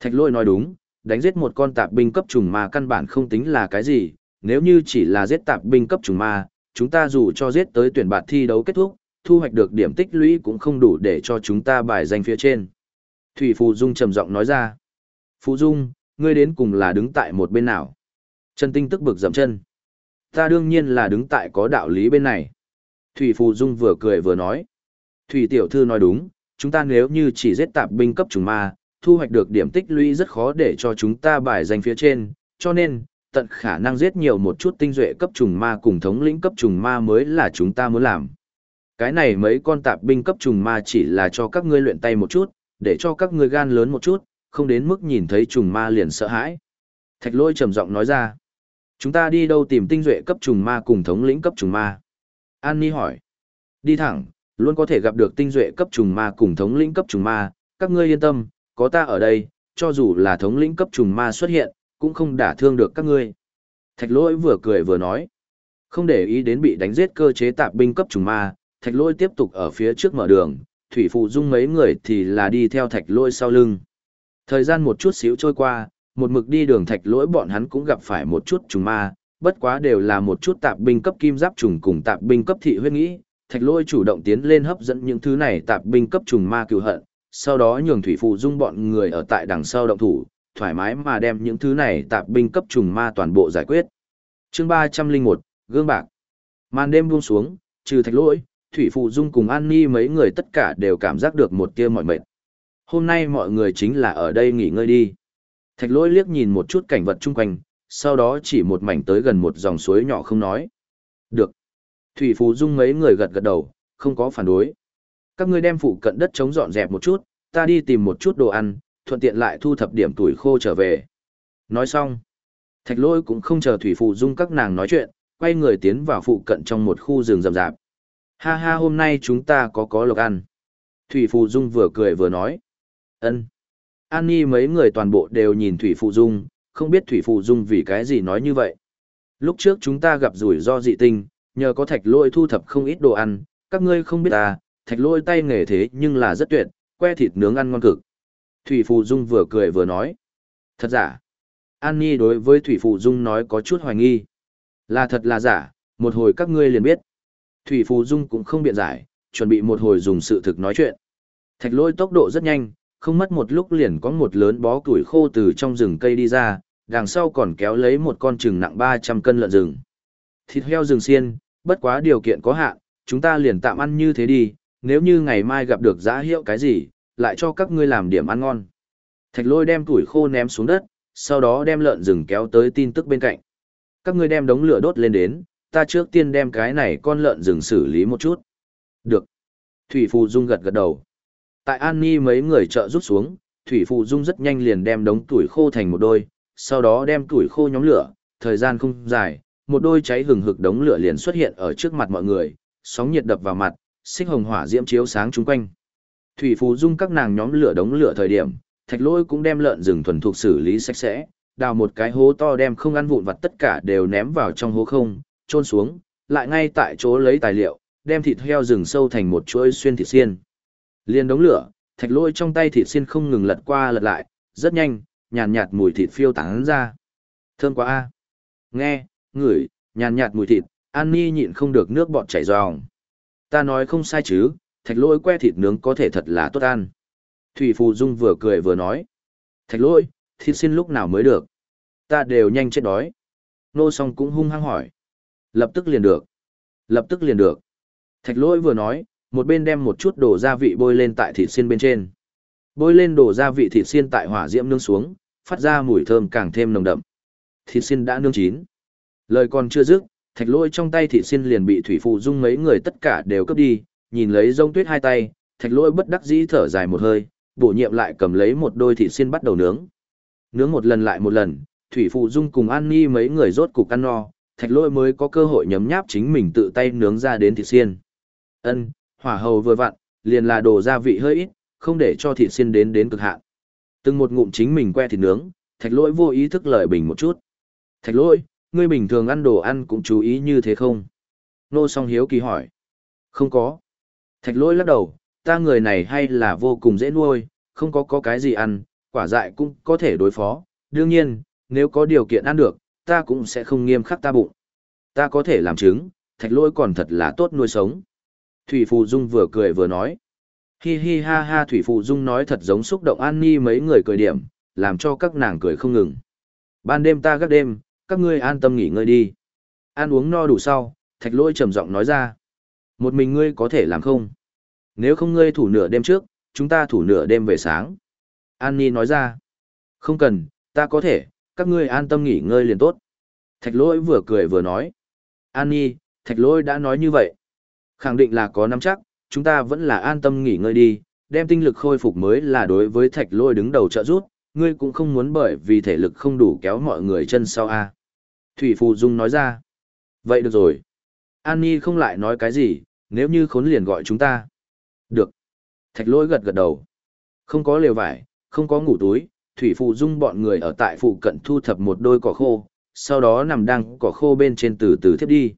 Thạch lôi nói đúng, đánh giết một con tạp binh cấp trùng ma căn bản không tính là cái gì, nếu như chỉ là giết tạp binh cấp trùng ma, chúng ta dù cho giết tới tuyển bạt thi đấu kết thúc, thu hoạch được điểm tích lũy cũng không đủ để cho chúng ta bài danh phía trên. Thủy Phù Dung trầm giọng nói ra. Phù Dung, ngươi đến cùng là đứng tại một bên nào? Trần Tinh tức bực dậm chân. Ta đương nhiên là đứng tại có đạo lý bên này. Thủy Phù Dung vừa cười vừa nói. Thủy Tiểu Thư nói đúng, chúng ta nếu như chỉ giết tạp binh cấp trùng ma, thu hoạch được điểm tích lũy rất khó để cho chúng ta bài danh phía trên, cho nên, tận khả năng giết nhiều một chút tinh duệ cấp trùng ma cùng thống lĩnh cấp trùng ma mới là chúng ta muốn làm. Cái này mấy con tạp binh cấp trùng ma chỉ là cho các ngươi luyện tay một chút, để cho các ngươi gan lớn một chút, không đến mức nhìn thấy trùng ma liền sợ hãi. Thạch lôi trầm giọng nói ra, chúng ta đi đâu tìm tinh duệ cấp trùng ma cùng thống lĩnh cấp trùng ma? An Ni hỏi, đi thẳng, luôn có thể gặp được tinh duệ cấp trùng ma cùng thống lĩnh cấp trùng ma, các ngươi yên tâm, có ta ở đây, cho dù là thống lĩnh cấp trùng ma xuất hiện, cũng không đả thương được các ngươi. Thạch lỗi vừa cười vừa nói, không để ý đến bị đánh giết cơ chế tạp binh cấp trùng ma, thạch lỗi tiếp tục ở phía trước mở đường, thủy phụ dung mấy người thì là đi theo thạch lỗi sau lưng. Thời gian một chút xíu trôi qua, một mực đi đường thạch lỗi bọn hắn cũng gặp phải một chút trùng ma, bất quá đều là một chút tạp binh cấp kim giáp trùng cùng tạp binh cấp thị huyết nghĩ, thạch lỗi chủ động tiến lên hấp dẫn những thứ này tạp binh cấp trùng ma cựu hận, sau đó nhường thủy phụ dung bọn người ở tại đằng sau động thủ, thoải mái mà đem những thứ này tạp binh cấp trùng ma toàn bộ giải quyết. chương ba trăm linh một gương bạc. Màn đêm buông xuống, trừ thạch lỗi, thủy phụ dung cùng an ni mấy người tất cả đều cảm giác được một tia mỏi mệt. Hôm nay mọi người chính là ở đây nghỉ ngơi đi. Thạch lỗi liếc nhìn một chút cảnh vật chung quanh, sau đó chỉ một mảnh tới gần một dòng suối nhỏ không nói. Được. Thủy phụ dung mấy người gật gật đầu, không có phản đối. Các ngươi đem phụ cận đất chống dọn dẹp một chút, ta đi tìm một chút đồ ăn, thuận tiện lại thu thập điểm tuổi khô trở về. Nói xong, thạch lôi cũng không chờ thủy phụ dung các nàng nói chuyện, quay người tiến vào phụ cận trong một khu rừng rậm rạp. Ha ha hôm nay chúng ta có có lộc ăn. Thủy phụ dung vừa cười vừa nói. ân An Nhi mấy người toàn bộ đều nhìn Thủy Phụ Dung, không biết Thủy Phụ Dung vì cái gì nói như vậy. Lúc trước chúng ta gặp rủi ro dị tinh, nhờ có thạch lôi thu thập không ít đồ ăn, các ngươi không biết ta, thạch lôi tay nghề thế nhưng là rất tuyệt, que thịt nướng ăn ngon cực. Thủy Phù Dung vừa cười vừa nói. Thật giả. An Nhi đối với Thủy Phù Dung nói có chút hoài nghi. Là thật là giả, một hồi các ngươi liền biết. Thủy Phù Dung cũng không biện giải, chuẩn bị một hồi dùng sự thực nói chuyện. Thạch lôi tốc độ rất nhanh, không mất một lúc liền có một lớn bó củi khô từ trong rừng cây đi ra, đằng sau còn kéo lấy một con trừng nặng 300 cân lợn rừng. Thịt heo rừng xiên, bất quá điều kiện có hạn, chúng ta liền tạm ăn như thế đi, nếu như ngày mai gặp được giá hiệu cái gì, lại cho các ngươi làm điểm ăn ngon. Thạch lôi đem củi khô ném xuống đất, sau đó đem lợn rừng kéo tới tin tức bên cạnh. Các ngươi đem đống lửa đốt lên đến, ta trước tiên đem cái này con lợn rừng xử lý một chút. Được. Thủy Phù Dung gật gật đầu. Tại An Ni mấy người trợ rút xuống, Thủy Phù Dung rất nhanh liền đem đống tuổi khô thành một đôi, sau đó đem tuổi khô nhóm lửa, thời gian không dài, một đôi cháy hừng hực đống lửa liền xuất hiện ở trước mặt mọi người, sóng nhiệt đập vào mặt, xích hồng hỏa diễm chiếu sáng chung quanh. Thủy Phù Dung các nàng nhóm lửa đống lửa thời điểm, Thạch Lôi cũng đem lợn rừng thuần thuộc xử lý sạch sẽ, đào một cái hố to đem không ăn vụn vặt tất cả đều ném vào trong hố không, trôn xuống, lại ngay tại chỗ lấy tài liệu, đem thịt heo rừng sâu thành một chuỗi xuyên thịt xiên. Liên đống lửa, Thạch Lôi trong tay thịt xiên không ngừng lật qua lật lại, rất nhanh, nhàn nhạt, mùi thịt phiêu tán ra. Thơm quá a. Nghe, ngửi, nhàn nhạt mùi thịt, An Ni nhịn không được nước bọt chảy ròng. Ta nói không sai chứ, thạch lôi que thịt nướng có thể thật là tốt ăn. Thủy Phù Dung vừa cười vừa nói. Thạch lôi, thịt xin lúc nào mới được. Ta đều nhanh chết đói. Nô song cũng hung hăng hỏi. Lập tức liền được. Lập tức liền được. Thạch lỗi vừa nói, một bên đem một chút đồ gia vị bôi lên tại thịt xiên bên trên. Bôi lên đồ gia vị thịt xiên tại hỏa diễm nướng xuống, phát ra mùi thơm càng thêm nồng đậm. Thịt xiên đã nướng chín. Lời còn chưa dứt, thạch Lỗi trong tay thịt xiên liền bị thủy phụ dung mấy người tất cả đều cướp đi, nhìn lấy rông tuyết hai tay, thạch Lỗi bất đắc dĩ thở dài một hơi, bổ nhiệm lại cầm lấy một đôi thịt xiên bắt đầu nướng. Nướng một lần lại một lần, thủy phụ dung cùng an ni mấy người rốt cục ăn no, thạch lôi mới có cơ hội nhấm nháp chính mình tự tay nướng ra đến thịt xiên. Ân, hỏa hầu vừa vặn, liền là đồ gia vị hơi ít, không để cho thịt xiên đến đến cực hạn. Từng một ngụm chính mình que thịt nướng, thạch lỗi vô ý thức lời bình một chút. Thạch lỗi, ngươi bình thường ăn đồ ăn cũng chú ý như thế không? Nô song hiếu kỳ hỏi. Không có. Thạch lỗi lắc đầu, ta người này hay là vô cùng dễ nuôi, không có có cái gì ăn, quả dại cũng có thể đối phó. Đương nhiên, nếu có điều kiện ăn được, ta cũng sẽ không nghiêm khắc ta bụng. Ta có thể làm chứng, thạch lỗi còn thật là tốt nuôi sống. Thủy Phù Dung vừa cười vừa nói. Hi hi ha ha Thủy Phù Dung nói thật giống xúc động an ni mấy người cười điểm, làm cho các nàng cười không ngừng. Ban đêm ta gác đêm, các ngươi an tâm nghỉ ngơi đi. Ăn uống no đủ sau, thạch lỗi trầm giọng nói ra. Một mình ngươi có thể làm không? Nếu không ngươi thủ nửa đêm trước, chúng ta thủ nửa đêm về sáng. An Ni nói ra. Không cần, ta có thể, các ngươi an tâm nghỉ ngơi liền tốt. Thạch lỗi vừa cười vừa nói. An Nhi, thạch lỗi đã nói như vậy. Khẳng định là có nắm chắc, chúng ta vẫn là an tâm nghỉ ngơi đi, đem tinh lực khôi phục mới là đối với thạch lỗi đứng đầu trợ rút, ngươi cũng không muốn bởi vì thể lực không đủ kéo mọi người chân sau a. Thủy Phù Dung nói ra. Vậy được rồi. An Nhi không lại nói cái gì, nếu như khốn liền gọi chúng ta. Được. Thạch lỗi gật gật đầu. Không có lều vải, không có ngủ túi, Thủy Phù Dung bọn người ở tại phụ cận thu thập một đôi cỏ khô, sau đó nằm đang cỏ khô bên trên từ từ thiếp đi.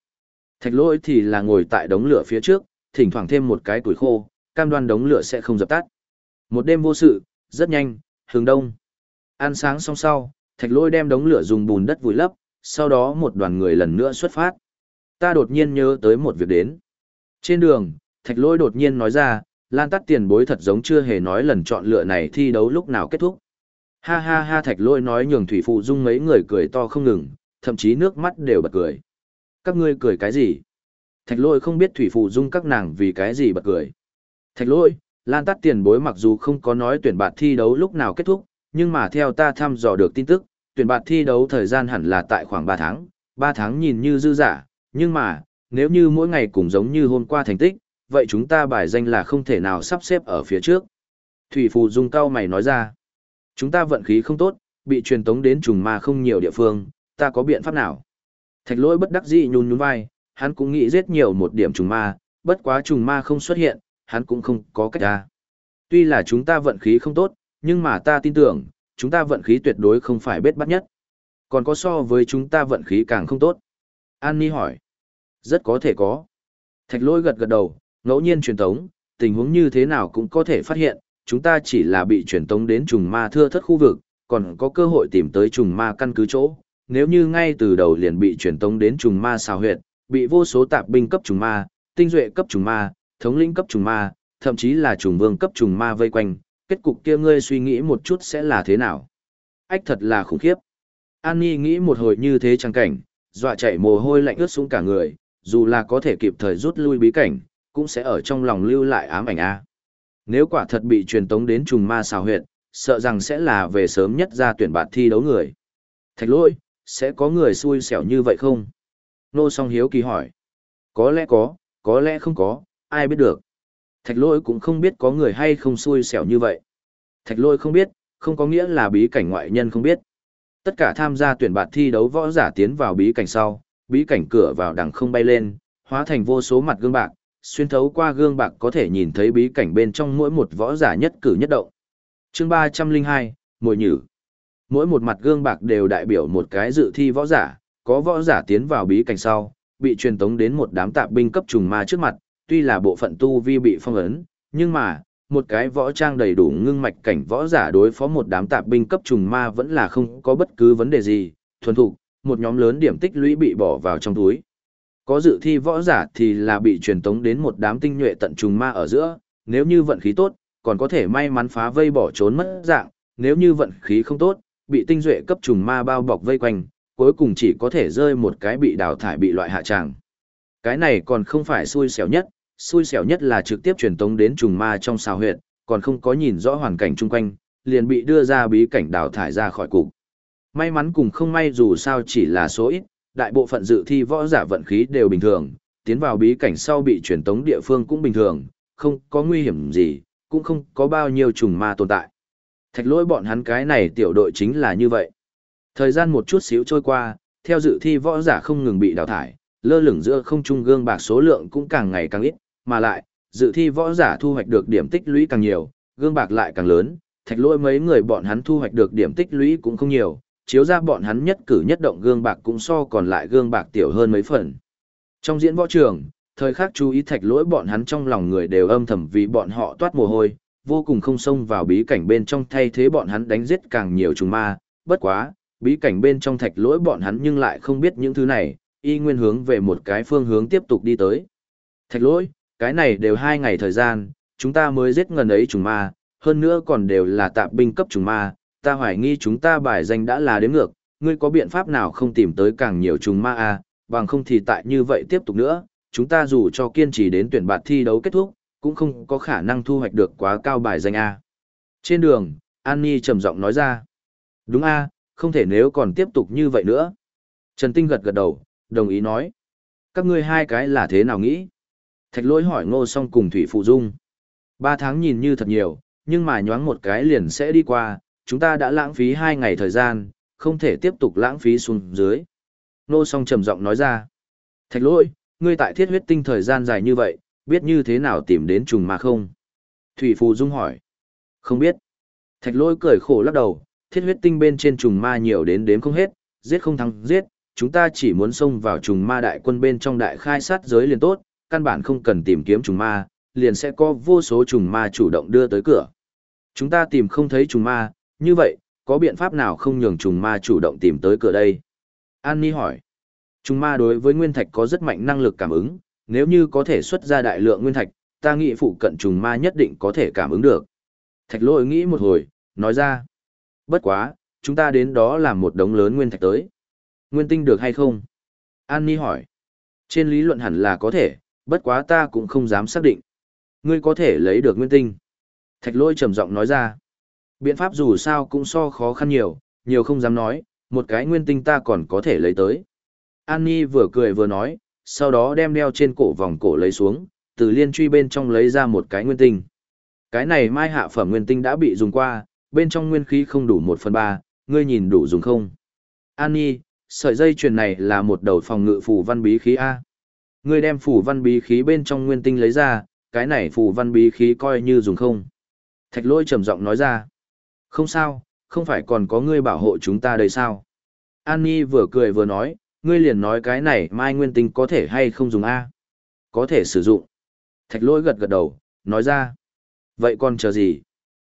Thạch lỗi thì là ngồi tại đống lửa phía trước, thỉnh thoảng thêm một cái củi khô, cam đoan đống lửa sẽ không dập tắt. Một đêm vô sự, rất nhanh, hướng đông. Ăn sáng xong sau, thạch lỗi đem đống lửa dùng bùn đất vùi lấp, sau đó một đoàn người lần nữa xuất phát. Ta đột nhiên nhớ tới một việc đến. Trên đường, thạch lỗi đột nhiên nói ra, lan tắt tiền bối thật giống chưa hề nói lần chọn lựa này thi đấu lúc nào kết thúc. Ha ha ha thạch lỗi nói nhường thủy phụ dung mấy người cười to không ngừng, thậm chí nước mắt đều bật cười. Các ngươi cười cái gì? Thạch lỗi không biết thủy phụ dung các nàng vì cái gì bật cười. Thạch lỗi, lan tắt tiền bối mặc dù không có nói tuyển bạt thi đấu lúc nào kết thúc, nhưng mà theo ta thăm dò được tin tức, tuyển bạt thi đấu thời gian hẳn là tại khoảng 3 tháng, 3 tháng nhìn như dư giả, nhưng mà, nếu như mỗi ngày cũng giống như hôm qua thành tích, vậy chúng ta bài danh là không thể nào sắp xếp ở phía trước. Thủy Phù Dung cao mày nói ra, chúng ta vận khí không tốt, bị truyền tống đến trùng ma không nhiều địa phương, ta có biện pháp nào? Thạch lỗi bất đắc dĩ nhún nhún vai, hắn cũng nghĩ giết nhiều một điểm trùng ma, bất quá trùng ma không xuất hiện, hắn cũng không có cách ra. Tuy là chúng ta vận khí không tốt, nhưng mà ta tin tưởng, chúng ta vận khí tuyệt đối không phải bết bắt nhất. Còn có so với chúng ta vận khí càng không tốt. An Ni hỏi. Rất có thể có. Thạch lỗi gật gật đầu, ngẫu nhiên truyền tống, tình huống như thế nào cũng có thể phát hiện, chúng ta chỉ là bị truyền tống đến trùng ma thưa thất khu vực, còn có cơ hội tìm tới trùng ma căn cứ chỗ. Nếu như ngay từ đầu liền bị truyền tống đến trùng ma xào huyệt, bị vô số tạp binh cấp trùng ma, tinh duệ cấp trùng ma, thống lĩnh cấp trùng ma, thậm chí là trùng vương cấp trùng ma vây quanh, kết cục kia ngươi suy nghĩ một chút sẽ là thế nào? Ách thật là khủng khiếp. An Nhi nghĩ một hồi như thế trang cảnh, dọa chạy mồ hôi lạnh ướt xuống cả người, dù là có thể kịp thời rút lui bí cảnh, cũng sẽ ở trong lòng lưu lại ám ảnh A. Nếu quả thật bị truyền tống đến trùng ma xào huyệt, sợ rằng sẽ là về sớm nhất ra tuyển bạt thi đấu người. Thạch lỗi, sẽ có người xui xẻo như vậy không? Nô song hiếu kỳ hỏi. Có lẽ có, có lẽ không có, ai biết được. Thạch Lỗi cũng không biết có người hay không xui xẻo như vậy. Thạch Lỗi không biết, không có nghĩa là bí cảnh ngoại nhân không biết. Tất cả tham gia tuyển bạt thi đấu võ giả tiến vào bí cảnh sau, bí cảnh cửa vào đằng không bay lên, hóa thành vô số mặt gương bạc, xuyên thấu qua gương bạc có thể nhìn thấy bí cảnh bên trong mỗi một võ giả nhất cử nhất động. Chương ba trăm linh hai, Mùi Nhử Mỗi một mặt gương bạc đều đại biểu một cái dự thi võ giả, có võ giả tiến vào bí cảnh sau, bị truyền tống đến một đám tạp binh cấp trùng ma trước mặt, tuy là bộ phận tu vi bị phong ấn, nhưng mà, một cái võ trang đầy đủ ngưng mạch cảnh võ giả đối phó một đám tạp binh cấp trùng ma vẫn là không có bất cứ vấn đề gì, thuần thục, một nhóm lớn điểm tích lũy bị bỏ vào trong túi. Có dự thi võ giả thì là bị truyền tống đến một đám tinh nhuệ tận trùng ma ở giữa, nếu như vận khí tốt, còn có thể may mắn phá vây bỏ trốn mất dạng, nếu như vận khí không tốt, bị tinh duệ cấp trùng ma bao bọc vây quanh, cuối cùng chỉ có thể rơi một cái bị đào thải bị loại hạ tràng. Cái này còn không phải xui xẻo nhất, xui xẻo nhất là trực tiếp truyền tống đến trùng ma trong xào huyệt, còn không có nhìn rõ hoàn cảnh chung quanh, liền bị đưa ra bí cảnh đào thải ra khỏi cục. May mắn cùng không may dù sao chỉ là số ít, đại bộ phận dự thi võ giả vận khí đều bình thường, tiến vào bí cảnh sau bị truyền tống địa phương cũng bình thường, không có nguy hiểm gì, cũng không có bao nhiêu trùng ma tồn tại. Thạch lỗi bọn hắn cái này tiểu đội chính là như vậy. Thời gian một chút xíu trôi qua, theo dự thi võ giả không ngừng bị đào thải, lơ lửng giữa không trung gương bạc số lượng cũng càng ngày càng ít, mà lại, dự thi võ giả thu hoạch được điểm tích lũy càng nhiều, gương bạc lại càng lớn, thạch lỗi mấy người bọn hắn thu hoạch được điểm tích lũy cũng không nhiều, chiếu ra bọn hắn nhất cử nhất động gương bạc cũng so còn lại gương bạc tiểu hơn mấy phần. Trong diễn võ trường, thời khắc chú ý thạch lỗi bọn hắn trong lòng người đều âm thầm vì bọn họ toát mồ hôi, vô cùng không xông vào bí cảnh bên trong thay thế bọn hắn đánh giết càng nhiều trùng ma, bất quá, bí cảnh bên trong thạch lỗi bọn hắn nhưng lại không biết những thứ này, y nguyên hướng về một cái phương hướng tiếp tục đi tới. Thạch lỗi, cái này đều hai ngày thời gian, chúng ta mới giết ngần ấy trùng ma, hơn nữa còn đều là tạp binh cấp trùng ma, ta hoài nghi chúng ta bài danh đã là đến ngược, ngươi có biện pháp nào không tìm tới càng nhiều trùng ma à, bằng không thì tại như vậy tiếp tục nữa, chúng ta dù cho kiên trì đến tuyển bạt thi đấu kết thúc, cũng không có khả năng thu hoạch được quá cao bài danh A. Trên đường, An Nhi trầm giọng nói ra. Đúng A, không thể nếu còn tiếp tục như vậy nữa. Trần Tinh gật gật đầu, đồng ý nói. Các ngươi hai cái là thế nào nghĩ? Thạch lỗi hỏi ngô song cùng Thủy Phụ Dung. Ba tháng nhìn như thật nhiều, nhưng mà nhoáng một cái liền sẽ đi qua, chúng ta đã lãng phí hai ngày thời gian, không thể tiếp tục lãng phí xuống dưới. Nô song trầm giọng nói ra. Thạch lỗi, ngươi tại thiết huyết tinh thời gian dài như vậy, biết như thế nào tìm đến trùng ma không? Thủy Phù Dung hỏi. Không biết. Thạch lỗi cười khổ lắc đầu, thiết huyết tinh bên trên trùng ma nhiều đến đếm không hết, giết không thắng giết, chúng ta chỉ muốn xông vào trùng ma đại quân bên trong đại khai sát giới liền tốt, căn bản không cần tìm kiếm trùng ma, liền sẽ có vô số trùng ma chủ động đưa tới cửa. Chúng ta tìm không thấy trùng ma, như vậy, có biện pháp nào không nhường trùng ma chủ động tìm tới cửa đây? An Ni hỏi. Trùng ma đối với nguyên thạch có rất mạnh năng lực cảm ứng, nếu như có thể xuất ra đại lượng nguyên thạch, ta nghĩ phụ cận trùng ma nhất định có thể cảm ứng được. Thạch Lỗi nghĩ một hồi, nói ra. Bất quá, chúng ta đến đó làm một đống lớn nguyên thạch tới. Nguyên tinh được hay không? An Ni hỏi. Trên lý luận hẳn là có thể, bất quá ta cũng không dám xác định. Ngươi có thể lấy được nguyên tinh. Thạch Lỗi trầm giọng nói ra. Biện pháp dù sao cũng so khó khăn nhiều, nhiều không dám nói, một cái nguyên tinh ta còn có thể lấy tới. An Ni vừa cười vừa nói, sau đó đem đeo trên cổ vòng cổ lấy xuống, từ liên truy bên trong lấy ra một cái nguyên tinh. Cái này mai hạ phẩm nguyên tinh đã bị dùng qua, bên trong nguyên khí không đủ một phần ba, ngươi nhìn đủ dùng không? An sợi dây chuyền này là một đầu phòng ngự phù văn bí khí A. Ngươi đem phù văn bí khí bên trong nguyên tinh lấy ra, cái này phù văn bí khí coi như dùng không? Thạch lôi trầm giọng nói ra. Không sao, không phải còn có ngươi bảo hộ chúng ta đây sao? An Nhi vừa cười vừa nói, ngươi liền nói cái này mai nguyên tinh có thể hay không dùng A. Có thể sử dụng. Thạch lỗi gật gật đầu, nói ra. Vậy còn chờ gì?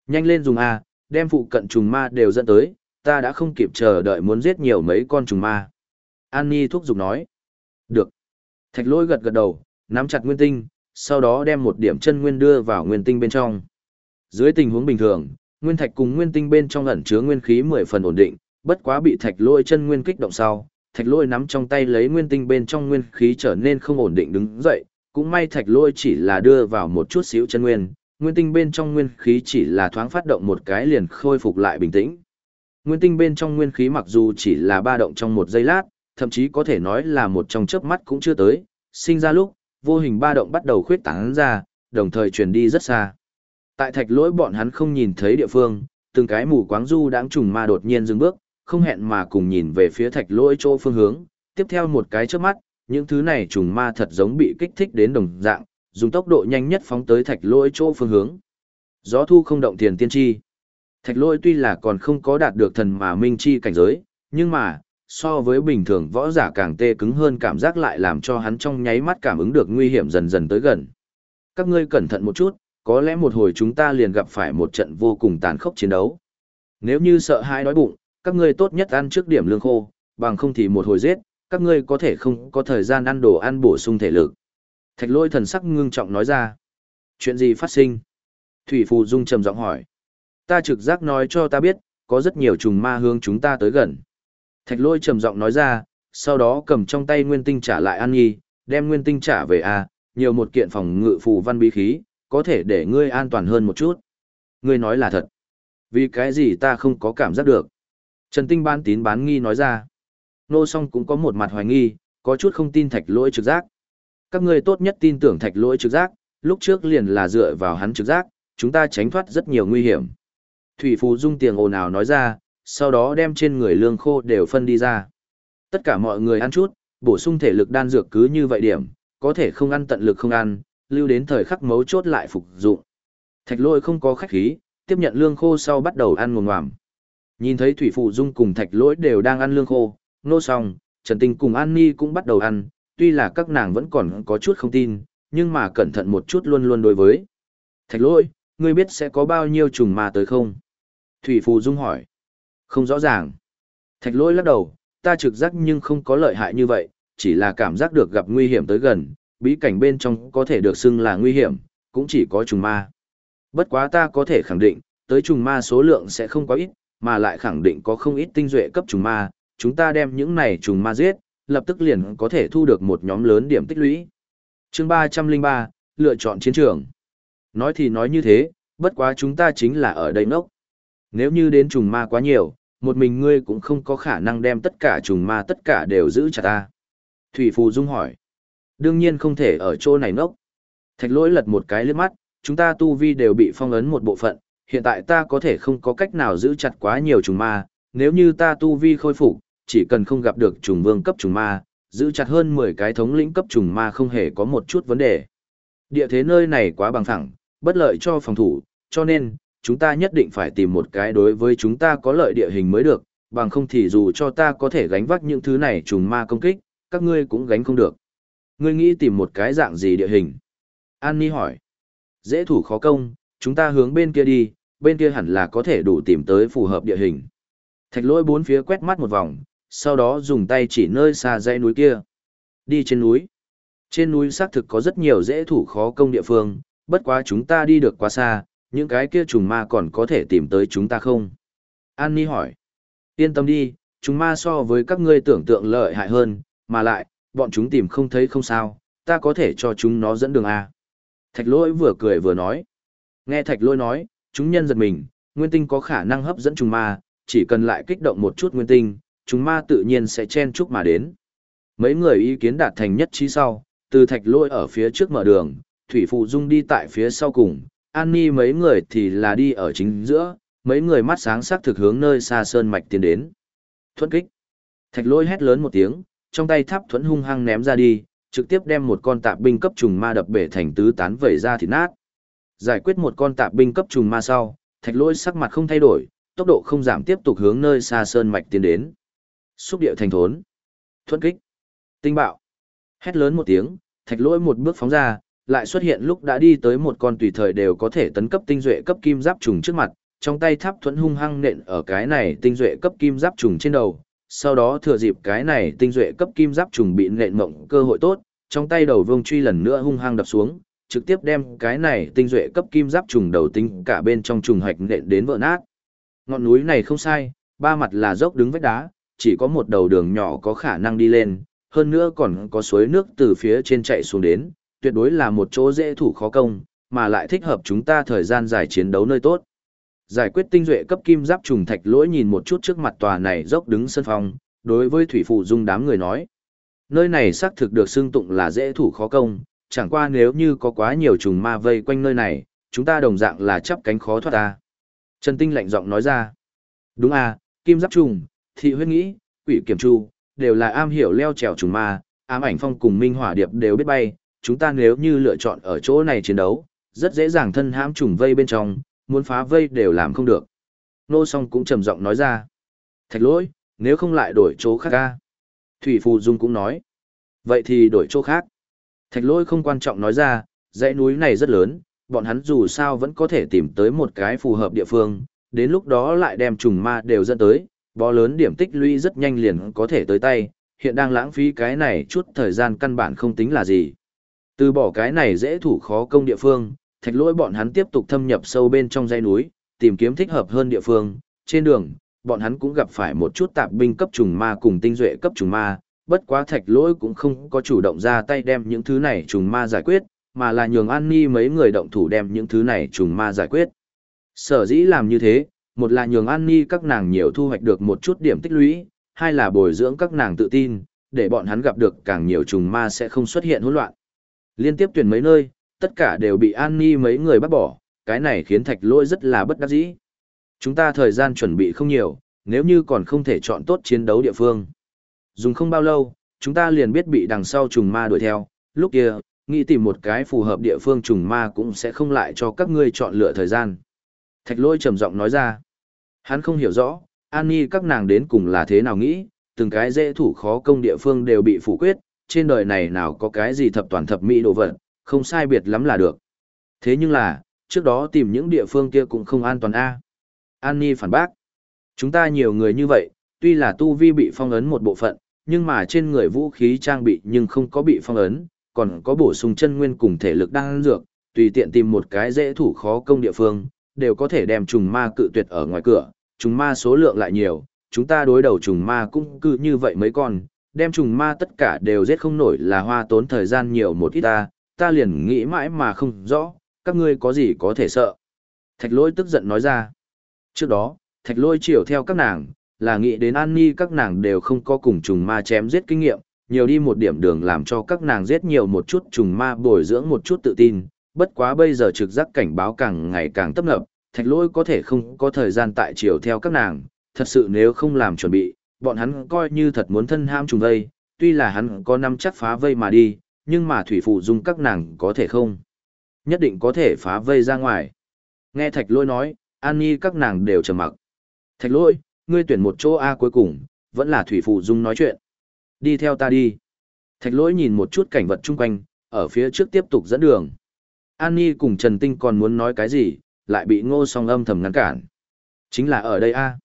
Nhanh lên dùng A, đem phụ cận trùng ma đều dẫn tới, ta đã không kịp chờ đợi muốn giết nhiều mấy con trùng ma. An Nhi thúc giục nói. Được. Thạch lỗi gật gật đầu, nắm chặt nguyên tinh, sau đó đem một điểm chân nguyên đưa vào nguyên tinh bên trong. Dưới tình huống bình thường, nguyên thạch cùng nguyên tinh bên trong ẩn chứa nguyên khí mười phần ổn định, bất quá bị thạch lôi chân nguyên kích động sau, thạch lôi nắm trong tay lấy nguyên tinh bên trong nguyên khí trở nên không ổn định đứng dậy, cũng may thạch lôi chỉ là đưa vào một chút xíu chân nguyên, nguyên tinh bên trong nguyên khí chỉ là thoáng phát động một cái liền khôi phục lại bình tĩnh. Nguyên tinh bên trong nguyên khí mặc dù chỉ là ba động trong một giây lát, thậm chí có thể nói là một trong chớp mắt cũng chưa tới, sinh ra lúc, vô hình ba động bắt đầu khuyết tán ra, đồng thời truyền đi rất xa. Tại thạch lỗi bọn hắn không nhìn thấy địa phương, từng cái mù quáng du đáng trùng ma đột nhiên dừng bước, không hẹn mà cùng nhìn về phía thạch lỗi chỗ phương hướng, tiếp theo một cái trước mắt, những thứ này trùng ma thật giống bị kích thích đến đồng dạng, dùng tốc độ nhanh nhất phóng tới thạch lỗi chỗ phương hướng. Gió thu không động tiền tiên tri. Thạch lỗi tuy là còn không có đạt được thần mà minh chi cảnh giới, nhưng mà, so với bình thường võ giả càng tê cứng hơn cảm giác lại làm cho hắn trong nháy mắt cảm ứng được nguy hiểm dần dần tới gần. Các ngươi cẩn thận một chút, có lẽ một hồi chúng ta liền gặp phải một trận vô cùng tàn khốc chiến đấu. Nếu như sợ hãi đói bụng, các ngươi tốt nhất ăn trước điểm lương khô, bằng không thì một hồi giết, các ngươi có thể không có thời gian ăn đồ ăn bổ sung thể lực. Thạch lôi thần sắc ngưng trọng nói ra. Chuyện gì phát sinh? Thủy Phù Dung trầm giọng hỏi. Ta trực giác nói cho ta biết, có rất nhiều trùng ma hướng chúng ta tới gần. Thạch lôi trầm giọng nói ra, sau đó cầm trong tay nguyên tinh trả lại An Nhi, đem nguyên tinh trả về A, nhiều một kiện phòng ngự phù văn bí khí, có thể để ngươi an toàn hơn một chút. Ngươi nói là thật. Vì cái gì ta không có cảm giác được. Trần Tinh bán tín bán nghi nói ra. Nô song cũng có một mặt hoài nghi, có chút không tin thạch lỗi trực giác. Các ngươi tốt nhất tin tưởng thạch lỗi trực giác, lúc trước liền là dựa vào hắn trực giác, chúng ta tránh thoát rất nhiều nguy hiểm. Thủy Phù Dung tiền ồn ào nói ra, sau đó đem trên người lương khô đều phân đi ra. Tất cả mọi người ăn chút, bổ sung thể lực đan dược cứ như vậy điểm, có thể không ăn tận lực không ăn, lưu đến thời khắc mấu chốt lại phục dụng. Thạch lôi không có khách khí, tiếp nhận lương khô sau bắt đầu ăn nguồn ngoàm. Nhìn thấy Thủy Phụ Dung cùng Thạch lỗi đều đang ăn lương khô, nô xong, Trần Tinh cùng An Ni cũng bắt đầu ăn, tuy là các nàng vẫn còn có chút không tin, nhưng mà cẩn thận một chút luôn luôn đối với. Thạch lỗi, ngươi biết sẽ có bao nhiêu trùng ma tới không? Thủy Phù Dung hỏi. Không rõ ràng. Thạch lỗi lắc đầu, ta trực giác nhưng không có lợi hại như vậy, chỉ là cảm giác được gặp nguy hiểm tới gần, bí cảnh bên trong có thể được xưng là nguy hiểm, cũng chỉ có trùng ma. Bất quá ta có thể khẳng định, tới trùng ma số lượng sẽ không quá ít, mà lại khẳng định có không ít tinh duệ cấp trùng ma, chúng ta đem những này trùng ma giết, lập tức liền có thể thu được một nhóm lớn điểm tích lũy. Chương 303, lựa chọn chiến trường. Nói thì nói như thế, bất quá chúng ta chính là ở đây nốc. Nếu như đến trùng ma quá nhiều, một mình ngươi cũng không có khả năng đem tất cả trùng ma tất cả đều giữ chặt ta. Thủy Phù Dung hỏi. Đương nhiên không thể ở chỗ này nốc. Thạch lỗi lật một cái lướt mắt, chúng ta tu vi đều bị phong ấn một bộ phận, hiện tại ta có thể không có cách nào giữ chặt quá nhiều trùng ma, nếu như ta tu vi khôi phục, chỉ cần không gặp được trùng vương cấp trùng ma, giữ chặt hơn 10 cái thống lĩnh cấp trùng ma không hề có một chút vấn đề. Địa thế nơi này quá bằng phẳng, bất lợi cho phòng thủ, cho nên, chúng ta nhất định phải tìm một cái đối với chúng ta có lợi địa hình mới được, bằng không thì dù cho ta có thể gánh vác những thứ này trùng ma công kích, các ngươi cũng gánh không được. Ngươi nghĩ tìm một cái dạng gì địa hình? An Ni hỏi. Dễ thủ khó công, chúng ta hướng bên kia đi, bên kia hẳn là có thể đủ tìm tới phù hợp địa hình. Thạch lỗi bốn phía quét mắt một vòng, sau đó dùng tay chỉ nơi xa dãy núi kia. Đi trên núi. Trên núi xác thực có rất nhiều dễ thủ khó công địa phương, bất quá chúng ta đi được quá xa, những cái kia trùng ma còn có thể tìm tới chúng ta không? An Ni hỏi. Yên tâm đi, chúng ma so với các ngươi tưởng tượng lợi hại hơn, mà lại, bọn chúng tìm không thấy không sao, ta có thể cho chúng nó dẫn đường A. Thạch lỗi vừa cười vừa nói. Nghe thạch lỗi nói, chúng nhân giật mình, nguyên tinh có khả năng hấp dẫn trùng ma, chỉ cần lại kích động một chút nguyên tinh, trùng ma tự nhiên sẽ chen chúc mà đến. Mấy người ý kiến đạt thành nhất trí sau, từ thạch lỗi ở phía trước mở đường, Thủy Phụ Dung đi tại phía sau cùng, An Ni mấy người thì là đi ở chính giữa, mấy người mắt sáng sắc thực hướng nơi xa sơn mạch tiến đến. Thuận kích. Thạch lỗi hét lớn một tiếng, trong tay tháp thuẫn hung hăng ném ra đi, trực tiếp đem một con tạp binh cấp trùng ma đập bể thành tứ tán vẩy ra thịt nát. Giải quyết một con tạp binh cấp trùng ma sau, thạch lỗi sắc mặt không thay đổi, tốc độ không giảm tiếp tục hướng nơi xa sơn mạch tiến đến. Xúc điệu thành thốn. Thuẫn kích. Tinh bạo. Hét lớn một tiếng, thạch lỗi một bước phóng ra, lại xuất hiện lúc đã đi tới một con tùy thời đều có thể tấn cấp tinh duệ cấp kim giáp trùng trước mặt, trong tay tháp thuẫn hung hăng nện ở cái này tinh duệ cấp kim giáp trùng trên đầu, sau đó thừa dịp cái này tinh duệ cấp kim giáp trùng bị nện mộng cơ hội tốt, trong tay đầu vương truy lần nữa hung hăng đập xuống, trực tiếp đem cái này tinh duệ cấp kim giáp trùng đầu tinh cả bên trong trùng hạch nện đến vỡ nát. Ngọn núi này không sai, ba mặt là dốc đứng vách đá, chỉ có một đầu đường nhỏ có khả năng đi lên, hơn nữa còn có suối nước từ phía trên chạy xuống đến, tuyệt đối là một chỗ dễ thủ khó công, mà lại thích hợp chúng ta thời gian dài chiến đấu nơi tốt. Giải quyết tinh duệ cấp kim giáp trùng thạch lỗi nhìn một chút trước mặt tòa này dốc đứng sân phong, đối với thủy phụ dung đám người nói. Nơi này xác thực được xưng tụng là dễ thủ khó công, chẳng qua nếu như có quá nhiều trùng ma vây quanh nơi này, chúng ta đồng dạng là chắp cánh khó thoát ta. Trần Tinh lạnh giọng nói ra. Đúng à, kim giáp trùng, thị huyết nghĩ, quỷ kiểm tru, đều là am hiểu leo trèo trùng ma, ám ảnh phong cùng minh hỏa điệp đều biết bay, chúng ta nếu như lựa chọn ở chỗ này chiến đấu, rất dễ dàng thân hãm trùng vây bên trong, muốn phá vây đều làm không được. Nô song cũng trầm giọng nói ra. Thạch lỗi, nếu không lại đổi chỗ khác ca. Thủy Phù Dung cũng nói. Vậy thì đổi chỗ khác. Thạch lỗi không quan trọng nói ra, dãy núi này rất lớn, bọn hắn dù sao vẫn có thể tìm tới một cái phù hợp địa phương, đến lúc đó lại đem trùng ma đều dẫn tới, bó lớn điểm tích lũy rất nhanh liền có thể tới tay, hiện đang lãng phí cái này chút thời gian căn bản không tính là gì. Từ bỏ cái này dễ thủ khó công địa phương, thạch lỗi bọn hắn tiếp tục thâm nhập sâu bên trong dãy núi, tìm kiếm thích hợp hơn địa phương. Trên đường, bọn hắn cũng gặp phải một chút tạp binh cấp trùng ma cùng tinh duệ cấp trùng ma, bất quá thạch lỗi cũng không có chủ động ra tay đem những thứ này trùng ma giải quyết, mà là nhường an ni mấy người động thủ đem những thứ này trùng ma giải quyết. Sở dĩ làm như thế, một là nhường an ni các nàng nhiều thu hoạch được một chút điểm tích lũy, hai là bồi dưỡng các nàng tự tin, để bọn hắn gặp được càng nhiều trùng ma sẽ không xuất hiện hỗn loạn. Liên tiếp tuyển mấy nơi, tất cả đều bị an ni mấy người bắt bỏ, cái này khiến thạch lỗi rất là bất đắc dĩ. Chúng ta thời gian chuẩn bị không nhiều, nếu như còn không thể chọn tốt chiến đấu địa phương. Dùng không bao lâu, chúng ta liền biết bị đằng sau trùng ma đuổi theo, lúc kia, nghĩ tìm một cái phù hợp địa phương trùng ma cũng sẽ không lại cho các ngươi chọn lựa thời gian. Thạch Lỗi trầm giọng nói ra. Hắn không hiểu rõ, An Nhi các nàng đến cùng là thế nào nghĩ, từng cái dễ thủ khó công địa phương đều bị phủ quyết, trên đời này nào có cái gì thập toàn thập mỹ đồ vật, không sai biệt lắm là được. Thế nhưng là, trước đó tìm những địa phương kia cũng không an toàn a. An ni phản bác. Chúng ta nhiều người như vậy, tuy là tu vi bị phong ấn một bộ phận, nhưng mà trên người vũ khí trang bị nhưng không có bị phong ấn, còn có bổ sung chân nguyên cùng thể lực đang dược, tùy tiện tìm một cái dễ thủ khó công địa phương, đều có thể đem trùng ma cự tuyệt ở ngoài cửa, trùng ma số lượng lại nhiều, chúng ta đối đầu trùng ma cũng cứ như vậy mấy con, đem trùng ma tất cả đều giết không nổi là hoa tốn thời gian nhiều một ít ta, ta liền nghĩ mãi mà không rõ, các ngươi có gì có thể sợ. Thạch lôi tức giận nói ra. Trước đó, thạch lôi chiều theo các nàng, là nghĩ đến an ni các nàng đều không có cùng trùng ma chém giết kinh nghiệm, nhiều đi một điểm đường làm cho các nàng giết nhiều một chút trùng ma bồi dưỡng một chút tự tin, bất quá bây giờ trực giác cảnh báo càng ngày càng tấp nập, thạch lôi có thể không có thời gian tại chiều theo các nàng, thật sự nếu không làm chuẩn bị, bọn hắn coi như thật muốn thân ham trùng vây, tuy là hắn có năm chắc phá vây mà đi, nhưng mà thủy phụ dung các nàng có thể không. Nhất định có thể phá vây ra ngoài. Nghe thạch lôi nói, an nhi các nàng đều trầm mặc. Thạch lôi, ngươi tuyển một chỗ A cuối cùng, vẫn là thủy phụ dung nói chuyện. Đi theo ta đi. Thạch lỗi nhìn một chút cảnh vật chung quanh, ở phía trước tiếp tục dẫn đường. An Nhi cùng Trần Tinh còn muốn nói cái gì, lại bị ngô song âm thầm ngăn cản. Chính là ở đây a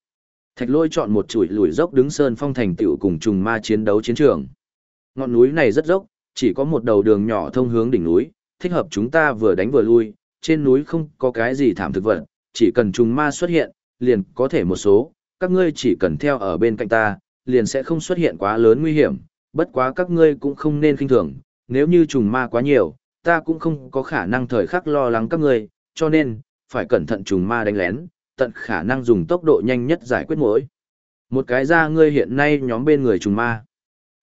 Thạch lôi chọn một chuỗi lùi dốc đứng sơn phong thành tựu cùng trùng ma chiến đấu chiến trường. Ngọn núi này rất dốc, chỉ có một đầu đường nhỏ thông hướng đỉnh núi, thích hợp chúng ta vừa đánh vừa lui, trên núi không có cái gì thảm thực vật, chỉ cần trùng ma xuất hiện, liền có thể một số, các ngươi chỉ cần theo ở bên cạnh ta, liền sẽ không xuất hiện quá lớn nguy hiểm, bất quá các ngươi cũng không nên kinh thường, nếu như trùng ma quá nhiều, ta cũng không có khả năng thời khắc lo lắng các ngươi, cho nên, phải cẩn thận trùng ma đánh lén, tận khả năng dùng tốc độ nhanh nhất giải quyết mỗi. Một cái ra ngươi hiện nay nhóm bên người trùng ma.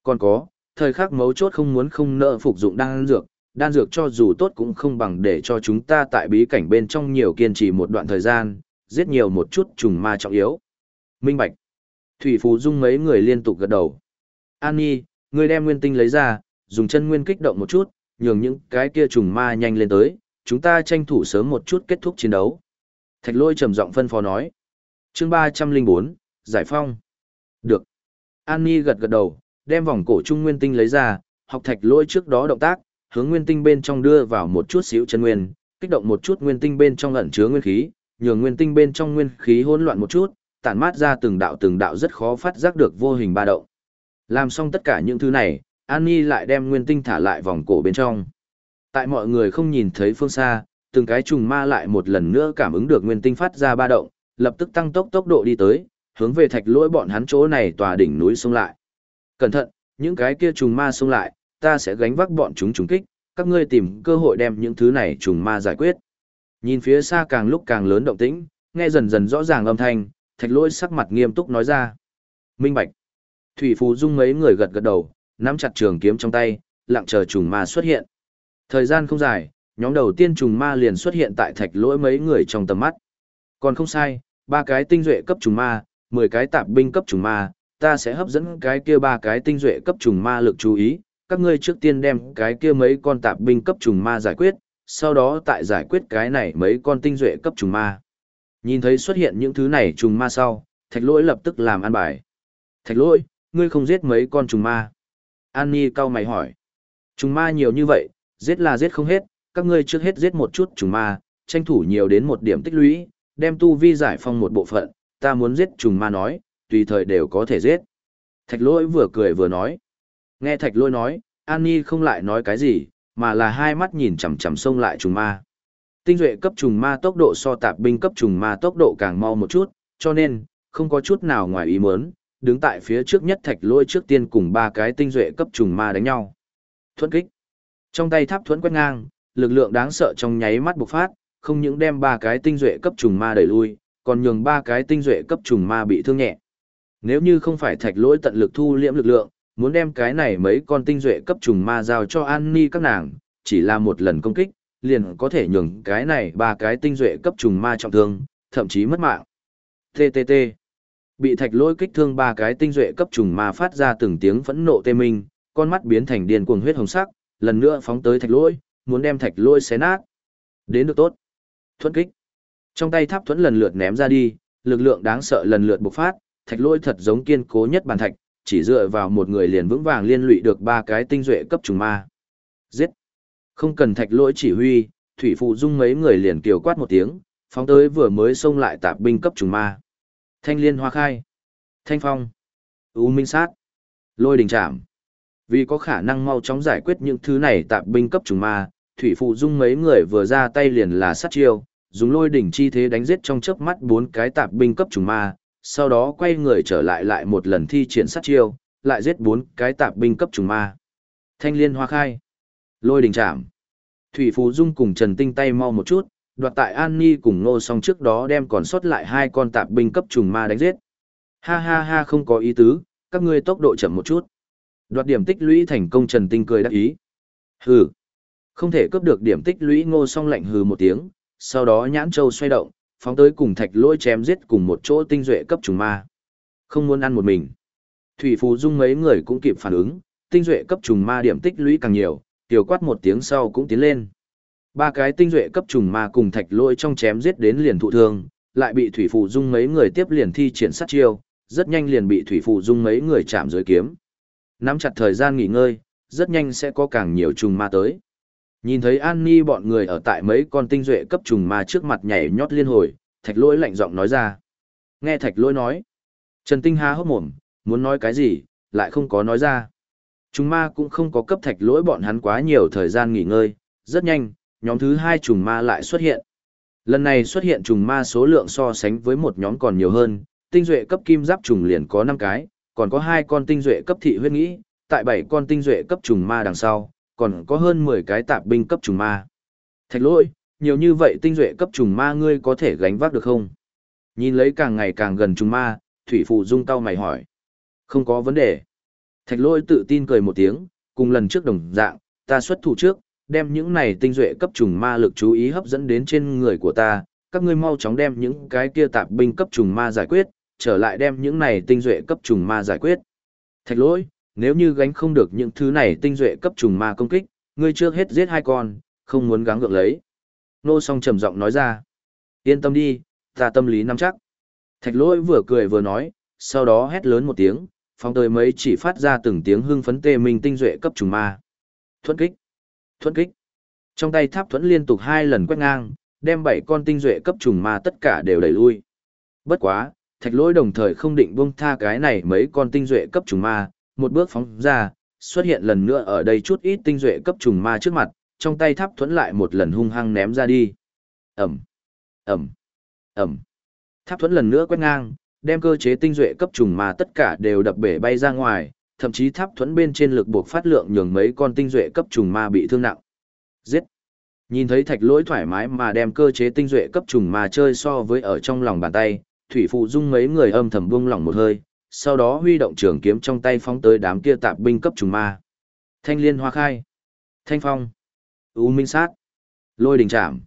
Còn có, thời khắc mấu chốt không muốn không nợ phục dụng đan dược, đan dược cho dù tốt cũng không bằng để cho chúng ta tại bí cảnh bên trong nhiều kiên trì một đoạn thời gian, giết nhiều một chút trùng ma trọng yếu. Minh Bạch. Thủy Phú Dung mấy người liên tục gật đầu. An Nhi, ngươi đem nguyên tinh lấy ra, dùng chân nguyên kích động một chút, nhường những cái kia trùng ma nhanh lên tới, chúng ta tranh thủ sớm một chút kết thúc chiến đấu. Thạch lôi trầm giọng phân phó nói. chương 304, Giải phong. Được. An Nhi gật gật đầu, đem vòng cổ trung nguyên tinh lấy ra, học thạch lôi trước đó động tác, hướng nguyên tinh bên trong đưa vào một chút xíu chân nguyên, kích động một chút nguyên tinh bên trong ẩn chứa nguyên khí, nhường nguyên tinh bên trong nguyên khí hỗn loạn một chút, tản mát ra từng đạo từng đạo rất khó phát giác được vô hình ba động. Làm xong tất cả những thứ này, An Nhi lại đem nguyên tinh thả lại vòng cổ bên trong. Tại mọi người không nhìn thấy phương xa, từng cái trùng ma lại một lần nữa cảm ứng được nguyên tinh phát ra ba động, lập tức tăng tốc tốc độ đi tới, hướng về thạch lỗi bọn hắn chỗ này tòa đỉnh núi xông lại. Cẩn thận, những cái kia trùng ma xông lại, ta sẽ gánh vác bọn chúng trùng kích, các ngươi tìm cơ hội đem những thứ này trùng ma giải quyết. Nhìn phía xa càng lúc càng lớn động tĩnh, nghe dần dần rõ ràng âm thanh, thạch lỗi sắc mặt nghiêm túc nói ra. Minh Bạch. Thủy phù Dung mấy người gật gật đầu, nắm chặt trường kiếm trong tay, lặng chờ trùng ma xuất hiện. Thời gian không dài, nhóm đầu tiên trùng ma liền xuất hiện tại thạch lỗi mấy người trong tầm mắt. Còn không sai, ba cái tinh duệ cấp trùng ma, mười cái tạp binh cấp trùng ma, ta sẽ hấp dẫn cái kia ba cái tinh duệ cấp trùng ma lực chú ý, các ngươi trước tiên đem cái kia mấy con tạp binh cấp trùng ma giải quyết, sau đó tại giải quyết cái này mấy con tinh duệ cấp trùng ma. Nhìn thấy xuất hiện những thứ này trùng ma sau, thạch lỗi lập tức làm ăn bài. Thạch lỗi, ngươi không giết mấy con trùng ma. An Nhi cao mày hỏi. Trùng ma nhiều như vậy, giết là giết không hết, các ngươi trước hết giết một chút trùng ma, tranh thủ nhiều đến một điểm tích lũy, đem tu vi giải phong một bộ phận, ta muốn giết trùng ma nói, tùy thời đều có thể giết. Thạch lỗi vừa cười vừa nói. Nghe thạch lỗi nói, An Nhi không lại nói cái gì, mà là hai mắt nhìn chằm chằm xông lại trùng ma. Tinh duệ cấp trùng ma tốc độ so tạp binh cấp trùng ma tốc độ càng mau một chút, cho nên, không có chút nào ngoài ý muốn, đứng tại phía trước nhất thạch lôi trước tiên cùng ba cái tinh duệ cấp trùng ma đánh nhau. Thuẫn kích. Trong tay tháp thuẫn quét ngang, lực lượng đáng sợ trong nháy mắt bộc phát, không những đem ba cái tinh duệ cấp trùng ma đẩy lui, còn nhường ba cái tinh duệ cấp trùng ma bị thương nhẹ. Nếu như không phải thạch lỗi tận lực thu liễm lực lượng, muốn đem cái này mấy con tinh duệ cấp trùng ma giao cho An Ni các nàng, chỉ là một lần công kích, liền có thể nhường cái này ba cái tinh duệ cấp trùng ma trọng thương, thậm chí mất mạng. TTT. Bị thạch lỗi kích thương ba cái tinh duệ cấp trùng ma phát ra từng tiếng phẫn nộ tê minh, con mắt biến thành điên cuồng huyết hồng sắc, lần nữa phóng tới thạch lỗi, muốn đem thạch lỗi xé nát. Đến được tốt. Thuẫn kích. Trong tay tháp thuẫn lần lượt ném ra đi, lực lượng đáng sợ lần lượt bộc phát, thạch lỗi thật giống kiên cố nhất bàn thạch, chỉ dựa vào một người liền vững vàng liên lụy được ba cái tinh duệ cấp trùng ma. Giết. Không cần thạch lỗi chỉ huy, thủy phụ dung mấy người liền kiều quát một tiếng, phóng tới vừa mới xông lại tạp binh cấp trùng ma. Thanh liên hoa khai. Thanh phong. U minh sát. Lôi đình trảm. Vì có khả năng mau chóng giải quyết những thứ này tạp binh cấp trùng ma, thủy phụ dung mấy người vừa ra tay liền là sát chiêu, dùng lôi đỉnh chi thế đánh giết trong chớp mắt bốn cái tạp binh cấp trùng ma, sau đó quay người trở lại lại một lần thi triển sát chiêu, lại giết bốn cái tạp binh cấp trùng ma. Thanh liên hoa khai. Lôi đình trảm. Thủy Phú Dung cùng Trần Tinh tay mau một chút, đoạt tại An Ni cùng Nô song trước đó đem còn sót lại hai con tạp binh cấp trùng ma đánh giết. Ha ha ha không có ý tứ, các ngươi tốc độ chậm một chút. Đoạt điểm tích lũy thành công Trần Tinh cười đắc ý. Hừ. Không thể cướp được điểm tích lũy Ngô song lạnh hừ một tiếng, sau đó nhãn châu xoay động, phóng tới cùng thạch lôi chém giết cùng một chỗ tinh duệ cấp trùng ma. Không muốn ăn một mình. Thủy Phù Dung mấy người cũng kịp phản ứng, tinh duệ cấp trùng ma điểm tích lũy càng nhiều, tiểu quát một tiếng sau cũng tiến lên. Ba cái tinh duệ cấp trùng ma cùng thạch lôi trong chém giết đến liền thụ thương, lại bị Thủy Phù Dung mấy người tiếp liền thi triển sát chiêu, rất nhanh liền bị Thủy Phù Dung mấy người chạm dưới kiếm. Nắm chặt thời gian nghỉ ngơi, rất nhanh sẽ có càng nhiều trùng ma tới. Nhìn thấy An Ni bọn người ở tại mấy con tinh duệ cấp trùng ma trước mặt nhảy nhót liên hồi, thạch lỗi lạnh giọng nói ra. Nghe thạch lỗi nói. Trần Tinh há hốc mồm, muốn nói cái gì, lại không có nói ra. Trùng ma cũng không có cấp thạch lỗi bọn hắn quá nhiều thời gian nghỉ ngơi, rất nhanh, nhóm thứ hai trùng ma lại xuất hiện. Lần này xuất hiện trùng ma số lượng so sánh với một nhóm còn nhiều hơn, tinh duệ cấp kim giáp trùng liền có 5 cái, còn có hai con tinh duệ cấp thị huyết nghĩ, tại bảy con tinh duệ cấp trùng ma đằng sau, còn có hơn 10 cái tạp binh cấp trùng ma. Thạch lỗi, nhiều như vậy tinh duệ cấp trùng ma ngươi có thể gánh vác được không? Nhìn lấy càng ngày càng gần trùng ma, Thủy Phụ Dung tao mày hỏi. Không có vấn đề. Thạch lỗi tự tin cười một tiếng, cùng lần trước đồng dạng, ta xuất thủ trước, đem những này tinh duệ cấp trùng ma lực chú ý hấp dẫn đến trên người của ta, các ngươi mau chóng đem những cái kia tạp binh cấp trùng ma giải quyết, trở lại đem những này tinh duệ cấp trùng ma giải quyết. Thạch lỗi, nếu như gánh không được những thứ này tinh duệ cấp trùng ma công kích, ngươi trước hết giết hai con, không muốn gắng gượng lấy. Nô song trầm giọng nói ra. Yên tâm đi, ta tâm lý nắm chắc. Thạch lỗi vừa cười vừa nói, sau đó hét lớn một tiếng, phóng tới mấy chỉ phát ra từng tiếng hưng phấn tê mình tinh duệ cấp trùng ma. Thuẫn kích, thuẫn kích. Trong tay tháp thuẫn liên tục hai lần quét ngang, đem bảy con tinh duệ cấp trùng ma tất cả đều đẩy lui. Bất quá, thạch lỗi đồng thời không định buông tha cái này mấy con tinh duệ cấp trùng ma, một bước phóng ra, xuất hiện lần nữa ở đây chút ít tinh duệ cấp trùng ma trước mặt, trong tay tháp thuẫn lại một lần hung hăng ném ra đi. Ẩm, Ẩm, Ẩm. Tháp thuẫn lần nữa quét ngang, đem cơ chế tinh duệ cấp trùng ma tất cả đều đập bể bay ra ngoài, thậm chí tháp thuẫn bên trên lực buộc phát lượng nhường mấy con tinh duệ cấp trùng ma bị thương nặng. Giết. Nhìn thấy thạch lỗi thoải mái mà đem cơ chế tinh duệ cấp trùng ma chơi so với ở trong lòng bàn tay, thủy phụ dung mấy người âm thầm buông lỏng một hơi, sau đó huy động trường kiếm trong tay phóng tới đám kia tạp binh cấp trùng ma. Thanh liên hoa khai, thanh phong, u minh sát, lôi đình trảm.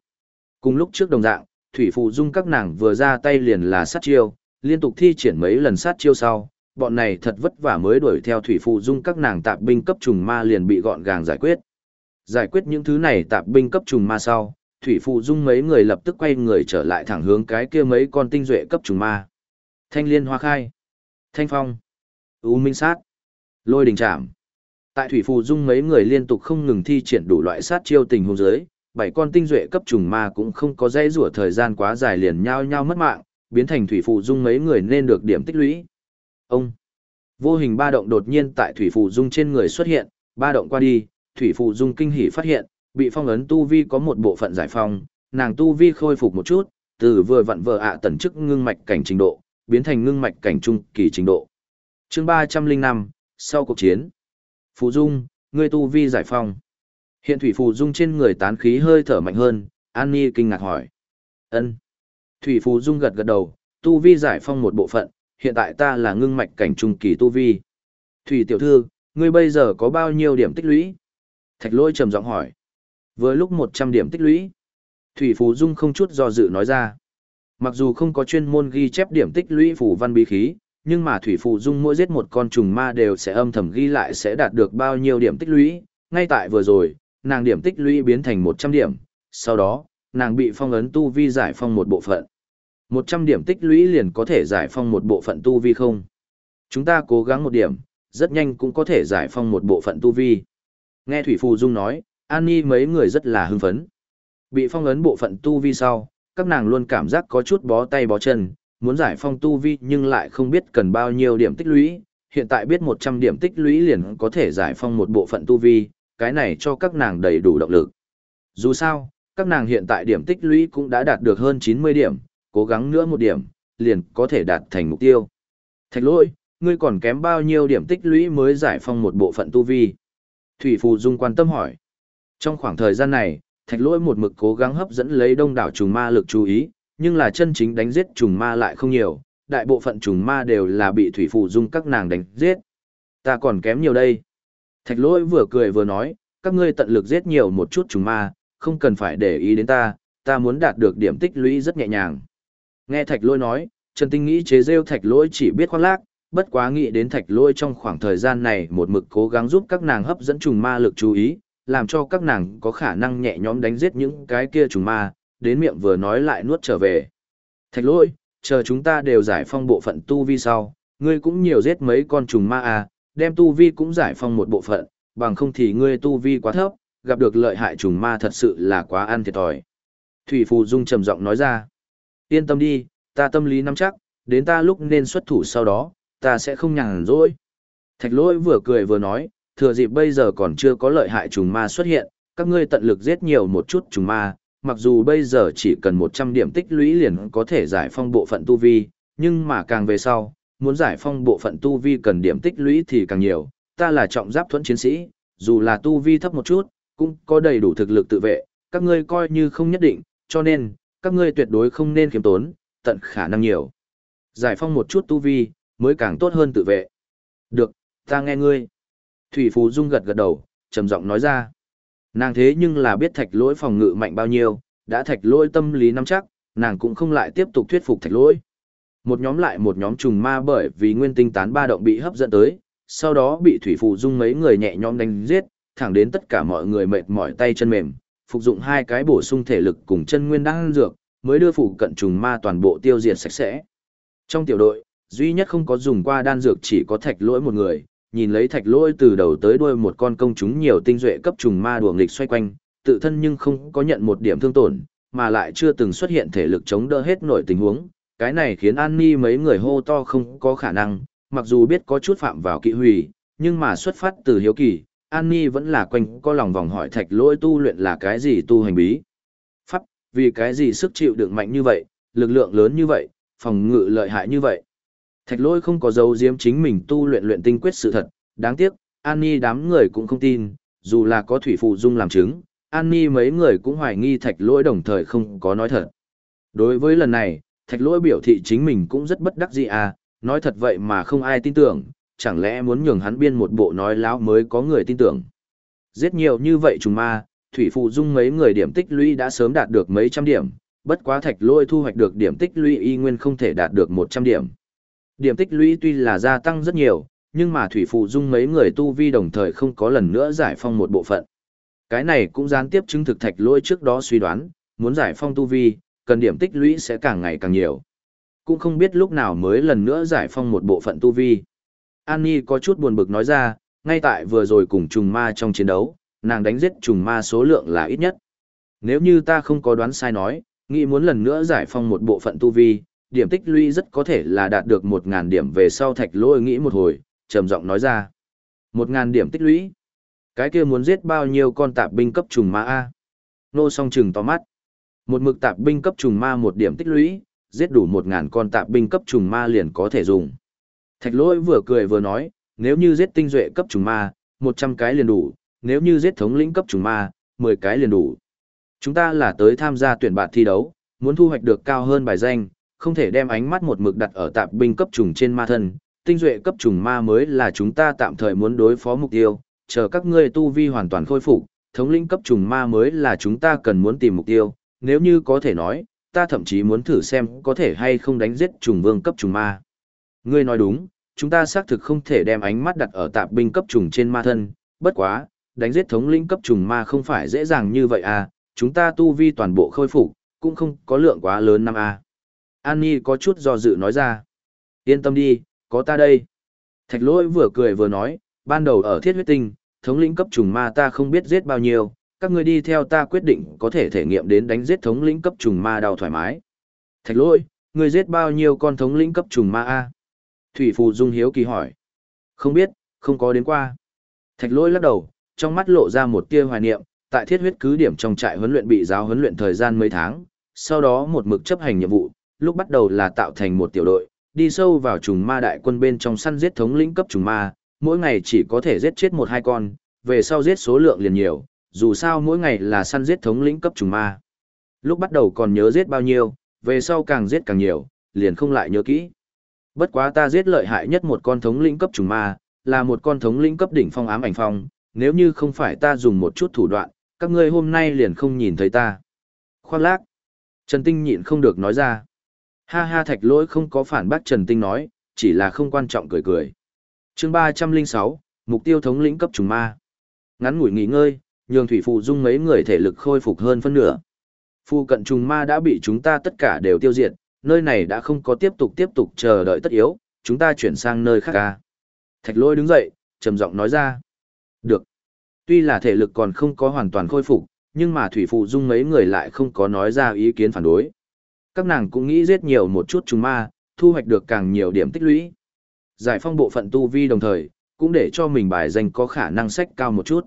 Cùng lúc trước đồng dạng, thủy phụ dung các nàng vừa ra tay liền là sát chiêu, liên tục thi triển mấy lần sát chiêu sau, bọn này thật vất vả mới đuổi theo thủy phụ dung các nàng tạp binh cấp trùng ma liền bị gọn gàng giải quyết. Giải quyết những thứ này tạp binh cấp trùng ma sau, thủy phụ dung mấy người lập tức quay người trở lại thẳng hướng cái kia mấy con tinh duệ cấp trùng ma. Thanh liên hoa khai, Thanh phong, U minh sát, lôi đình trảm. Tại thủy phù dung mấy người liên tục không ngừng thi triển đủ loại sát chiêu tình huống dưới, bảy con tinh duệ cấp trùng ma cũng không có dây rủa thời gian quá dài liền nhau nhau mất mạng, biến thành thủy phù dung mấy người nên được điểm tích lũy. Ông, vô hình ba động đột nhiên tại thủy phù dung trên người xuất hiện, ba động qua đi, thủy phù dung kinh hỉ phát hiện, bị phong ấn tu vi có một bộ phận giải phong, nàng tu vi khôi phục một chút, từ vừa vặn vợ ạ tần chức ngưng mạch cảnh trình độ, biến thành ngưng mạch cảnh trung kỳ trình độ. Chương 305, sau cuộc chiến. Phù Dung, ngươi tu vi giải phong. Hiện Thủy Phù Dung trên người tán khí hơi thở mạnh hơn, An Nhi kinh ngạc hỏi. Ân. Thủy Phù Dung gật gật đầu, tu vi giải phong một bộ phận, hiện tại ta là ngưng mạch cảnh trung kỳ tu vi. Thủy tiểu thư, ngươi bây giờ có bao nhiêu điểm tích lũy? Thạch lôi trầm giọng hỏi. Với lúc 100 điểm tích lũy. Thủy Phù Dung không chút do dự nói ra. Mặc dù không có chuyên môn ghi chép điểm tích lũy phủ văn bí khí, nhưng mà thủy phù dung mỗi giết một con trùng ma đều sẽ âm thầm ghi lại sẽ đạt được bao nhiêu điểm tích lũy, ngay tại vừa rồi, nàng điểm tích lũy biến thành 100 điểm, sau đó, nàng bị phong ấn tu vi giải phong một bộ phận. 100 điểm tích lũy liền có thể giải phong một bộ phận tu vi không? Chúng ta cố gắng một điểm, rất nhanh cũng có thể giải phong một bộ phận tu vi. Nghe Thủy Phù Dung nói, An Nhi mấy người rất là hưng phấn. Bị phong ấn bộ phận tu vi sau, các nàng luôn cảm giác có chút bó tay bó chân, muốn giải phong tu vi nhưng lại không biết cần bao nhiêu điểm tích lũy, hiện tại biết 100 điểm tích lũy liền có thể giải phong một bộ phận tu vi, cái này cho các nàng đầy đủ động lực. Dù sao, các nàng hiện tại điểm tích lũy cũng đã đạt được hơn 90 điểm, cố gắng nữa một điểm, liền có thể đạt thành mục tiêu. Thạch lỗi, ngươi còn kém bao nhiêu điểm tích lũy mới giải phong một bộ phận tu vi? Thủy Phù Dung quan tâm hỏi. Trong khoảng thời gian này, thạch lỗi một mực cố gắng hấp dẫn lấy đông đảo trùng ma lực chú ý, nhưng là chân chính đánh giết trùng ma lại không nhiều, đại bộ phận trùng ma đều là bị Thủy phủ Dung các nàng đánh giết. Ta còn kém nhiều đây. Thạch lỗi vừa cười vừa nói, các ngươi tận lực giết nhiều một chút trùng ma, không cần phải để ý đến ta, ta muốn đạt được điểm tích lũy rất nhẹ nhàng. Nghe thạch lỗi nói, Trần Tinh nghĩ chế rêu thạch lỗi chỉ biết khoác lác, bất quá nghĩ đến thạch lỗi trong khoảng thời gian này một mực cố gắng giúp các nàng hấp dẫn trùng ma lực chú ý, làm cho các nàng có khả năng nhẹ nhõm đánh giết những cái kia trùng ma, đến miệng vừa nói lại nuốt trở về. Thạch lỗi, chờ chúng ta đều giải phong bộ phận tu vi sau, ngươi cũng nhiều giết mấy con trùng ma à, đem tu vi cũng giải phong một bộ phận, bằng không thì ngươi tu vi quá thấp, gặp được lợi hại trùng ma thật sự là quá ăn thiệt thòi. Thủy Phù Dung trầm giọng nói ra, yên tâm đi, ta tâm lý nắm chắc, đến ta lúc nên xuất thủ sau đó, ta sẽ không nhàn rỗi. Thạch lỗi vừa cười vừa nói, thừa dịp bây giờ còn chưa có lợi hại trùng ma xuất hiện, các ngươi tận lực giết nhiều một chút trùng ma, mặc dù bây giờ chỉ cần 100 điểm tích lũy liền có thể giải phong bộ phận tu vi, nhưng mà càng về sau, muốn giải phong bộ phận tu vi cần điểm tích lũy thì càng nhiều, ta là trọng giáp thuẫn chiến sĩ, dù là tu vi thấp một chút, cũng có đầy đủ thực lực tự vệ, các ngươi coi như không nhất định, cho nên, các ngươi tuyệt đối không nên khiêm tốn, tận khả năng nhiều. Giải phong một chút tu vi, mới càng tốt hơn tự vệ. Được, ta nghe ngươi. Thủy Phú Dung gật gật đầu, trầm giọng nói ra. Nàng thế nhưng là biết thạch lỗi phòng ngự mạnh bao nhiêu, đã thạch lỗi tâm lý nắm chắc, nàng cũng không lại tiếp tục thuyết phục thạch lỗi. Một nhóm lại một nhóm trùng ma bởi vì nguyên tinh tán ba động bị hấp dẫn tới, sau đó bị Thủy Phù Dung mấy người nhẹ nhõm đánh giết, thẳng đến tất cả mọi người mệt mỏi tay chân mềm, phục dụng hai cái bổ sung thể lực cùng chân nguyên đang dược, mới đưa phụ cận trùng ma toàn bộ tiêu diệt sạch sẽ. Trong tiểu đội, duy nhất không có dùng qua đan dược chỉ có thạch lỗi một người, nhìn lấy thạch Lôi từ đầu tới đuôi một con công chúng nhiều tinh duệ cấp trùng ma đùa nghịch xoay quanh, tự thân nhưng không có nhận một điểm thương tổn, mà lại chưa từng xuất hiện thể lực chống đỡ hết nổi tình huống. Cái này khiến An Ni mấy người hô to không có khả năng, mặc dù biết có chút phạm vào kỵ hủy, nhưng mà xuất phát từ hiếu kỳ, An Ni vẫn là quanh có lòng vòng hỏi thạch lỗi tu luyện là cái gì tu hành bí. Pháp, vì cái gì sức chịu đựng mạnh như vậy, lực lượng lớn như vậy, phòng ngự lợi hại như vậy. Thạch lỗi không có dấu diếm chính mình tu luyện luyện tinh quyết sự thật, đáng tiếc, An Ni đám người cũng không tin, dù là có thủy phụ dung làm chứng, An Ni mấy người cũng hoài nghi thạch lỗi đồng thời không có nói thật. Đối với lần này, thạch lỗi biểu thị chính mình cũng rất bất đắc dĩ à, nói thật vậy mà không ai tin tưởng, chẳng lẽ muốn nhường hắn biên một bộ nói láo mới có người tin tưởng. Giết nhiều như vậy trùng ma, thủy phụ dung mấy người điểm tích lũy đã sớm đạt được mấy trăm điểm, bất quá thạch lôi thu hoạch được điểm tích lũy y nguyên không thể đạt được 100 điểm. Điểm tích lũy tuy là gia tăng rất nhiều, nhưng mà thủy phụ dung mấy người tu vi đồng thời không có lần nữa giải phong một bộ phận. Cái này cũng gián tiếp chứng thực thạch lôi trước đó suy đoán, muốn giải phong tu vi, cần điểm tích lũy sẽ càng ngày càng nhiều. Cũng không biết lúc nào mới lần nữa giải phong một bộ phận tu vi. Annie có chút buồn bực nói ra, ngay tại vừa rồi cùng trùng ma trong chiến đấu, nàng đánh giết trùng ma số lượng là ít nhất. Nếu như ta không có đoán sai nói, nghĩ muốn lần nữa giải phong một bộ phận tu vi, điểm tích lũy rất có thể là đạt được 1.000 điểm về sau thạch lôi nghĩ một hồi, trầm giọng nói ra. 1.000 điểm tích lũy. Cái kia muốn giết bao nhiêu con tạp binh cấp trùng ma A? Nô song trừng to mắt. Một mực tạp binh cấp trùng ma một điểm tích lũy, giết đủ 1.000 con tạp binh cấp trùng ma liền có thể dùng. Thạch lỗi vừa cười vừa nói, nếu như giết tinh duệ cấp trùng ma, 100 cái liền đủ, nếu như giết thống lĩnh cấp trùng ma, 10 cái liền đủ. Chúng ta là tới tham gia tuyển bạt thi đấu, muốn thu hoạch được cao hơn bài danh, không thể đem ánh mắt một mực đặt ở tạp binh cấp trùng trên ma thân, tinh duệ cấp trùng ma mới là chúng ta tạm thời muốn đối phó mục tiêu, chờ các ngươi tu vi hoàn toàn khôi phục, thống lĩnh cấp trùng ma mới là chúng ta cần muốn tìm mục tiêu, nếu như có thể nói, ta thậm chí muốn thử xem có thể hay không đánh giết trùng vương cấp trùng ma. Ngươi nói đúng, chúng ta xác thực không thể đem ánh mắt đặt ở tạp binh cấp trùng trên ma thân, bất quá, đánh giết thống lĩnh cấp trùng ma không phải dễ dàng như vậy à, chúng ta tu vi toàn bộ khôi phục, cũng không có lượng quá lớn năm a. Nhi có chút do dự nói ra. Yên tâm đi, có ta đây. Thạch lỗi vừa cười vừa nói, ban đầu ở thiết huyết tinh, thống lĩnh cấp trùng ma ta không biết giết bao nhiêu, các người đi theo ta quyết định có thể thể nghiệm đến đánh giết thống lĩnh cấp trùng ma đau thoải mái. Thạch lỗi, người giết bao nhiêu con thống lĩnh cấp trùng ma a? Thủy Phù Dung hiếu kỳ hỏi. Không biết, không có đến qua. Thạch lỗi lắc đầu, trong mắt lộ ra một tia hoài niệm, tại thiết huyết cứ điểm trong trại huấn luyện bị giáo huấn luyện thời gian mấy tháng, sau đó một mực chấp hành nhiệm vụ, lúc bắt đầu là tạo thành một tiểu đội, đi sâu vào trùng ma đại quân bên trong săn giết thống lĩnh cấp trùng ma, mỗi ngày chỉ có thể giết chết một hai con, về sau giết số lượng liền nhiều, dù sao mỗi ngày là săn giết thống lĩnh cấp trùng ma. Lúc bắt đầu còn nhớ giết bao nhiêu, về sau càng giết càng nhiều, liền không lại nhớ kỹ. Bất quá ta giết lợi hại nhất một con thống lĩnh cấp trùng ma, là một con thống lĩnh cấp đỉnh phong ám ảnh phong, nếu như không phải ta dùng một chút thủ đoạn, các ngươi hôm nay liền không nhìn thấy ta. Khoan lác. Trần Tinh nhịn không được nói ra. Ha ha thạch lỗi không có phản bác Trần Tinh nói, chỉ là không quan trọng cười cười. chương 306, mục tiêu thống lĩnh cấp trùng ma. Ngắn ngủi nghỉ ngơi, nhường thủy phụ dung mấy người thể lực khôi phục hơn phân nửa. Phu cận trùng ma đã bị chúng ta tất cả đều tiêu diệt, nơi này đã không có tiếp tục tiếp tục chờ đợi tất yếu, chúng ta chuyển sang nơi khác ca. Thạch Lỗi đứng dậy, trầm giọng nói ra. Được. Tuy là thể lực còn không có hoàn toàn khôi phục, nhưng mà thủy phụ dung mấy người lại không có nói ra ý kiến phản đối. Các nàng cũng nghĩ giết nhiều một chút trùng ma, thu hoạch được càng nhiều điểm tích lũy. Giải phong bộ phận tu vi đồng thời, cũng để cho mình bài danh có khả năng sách cao một chút.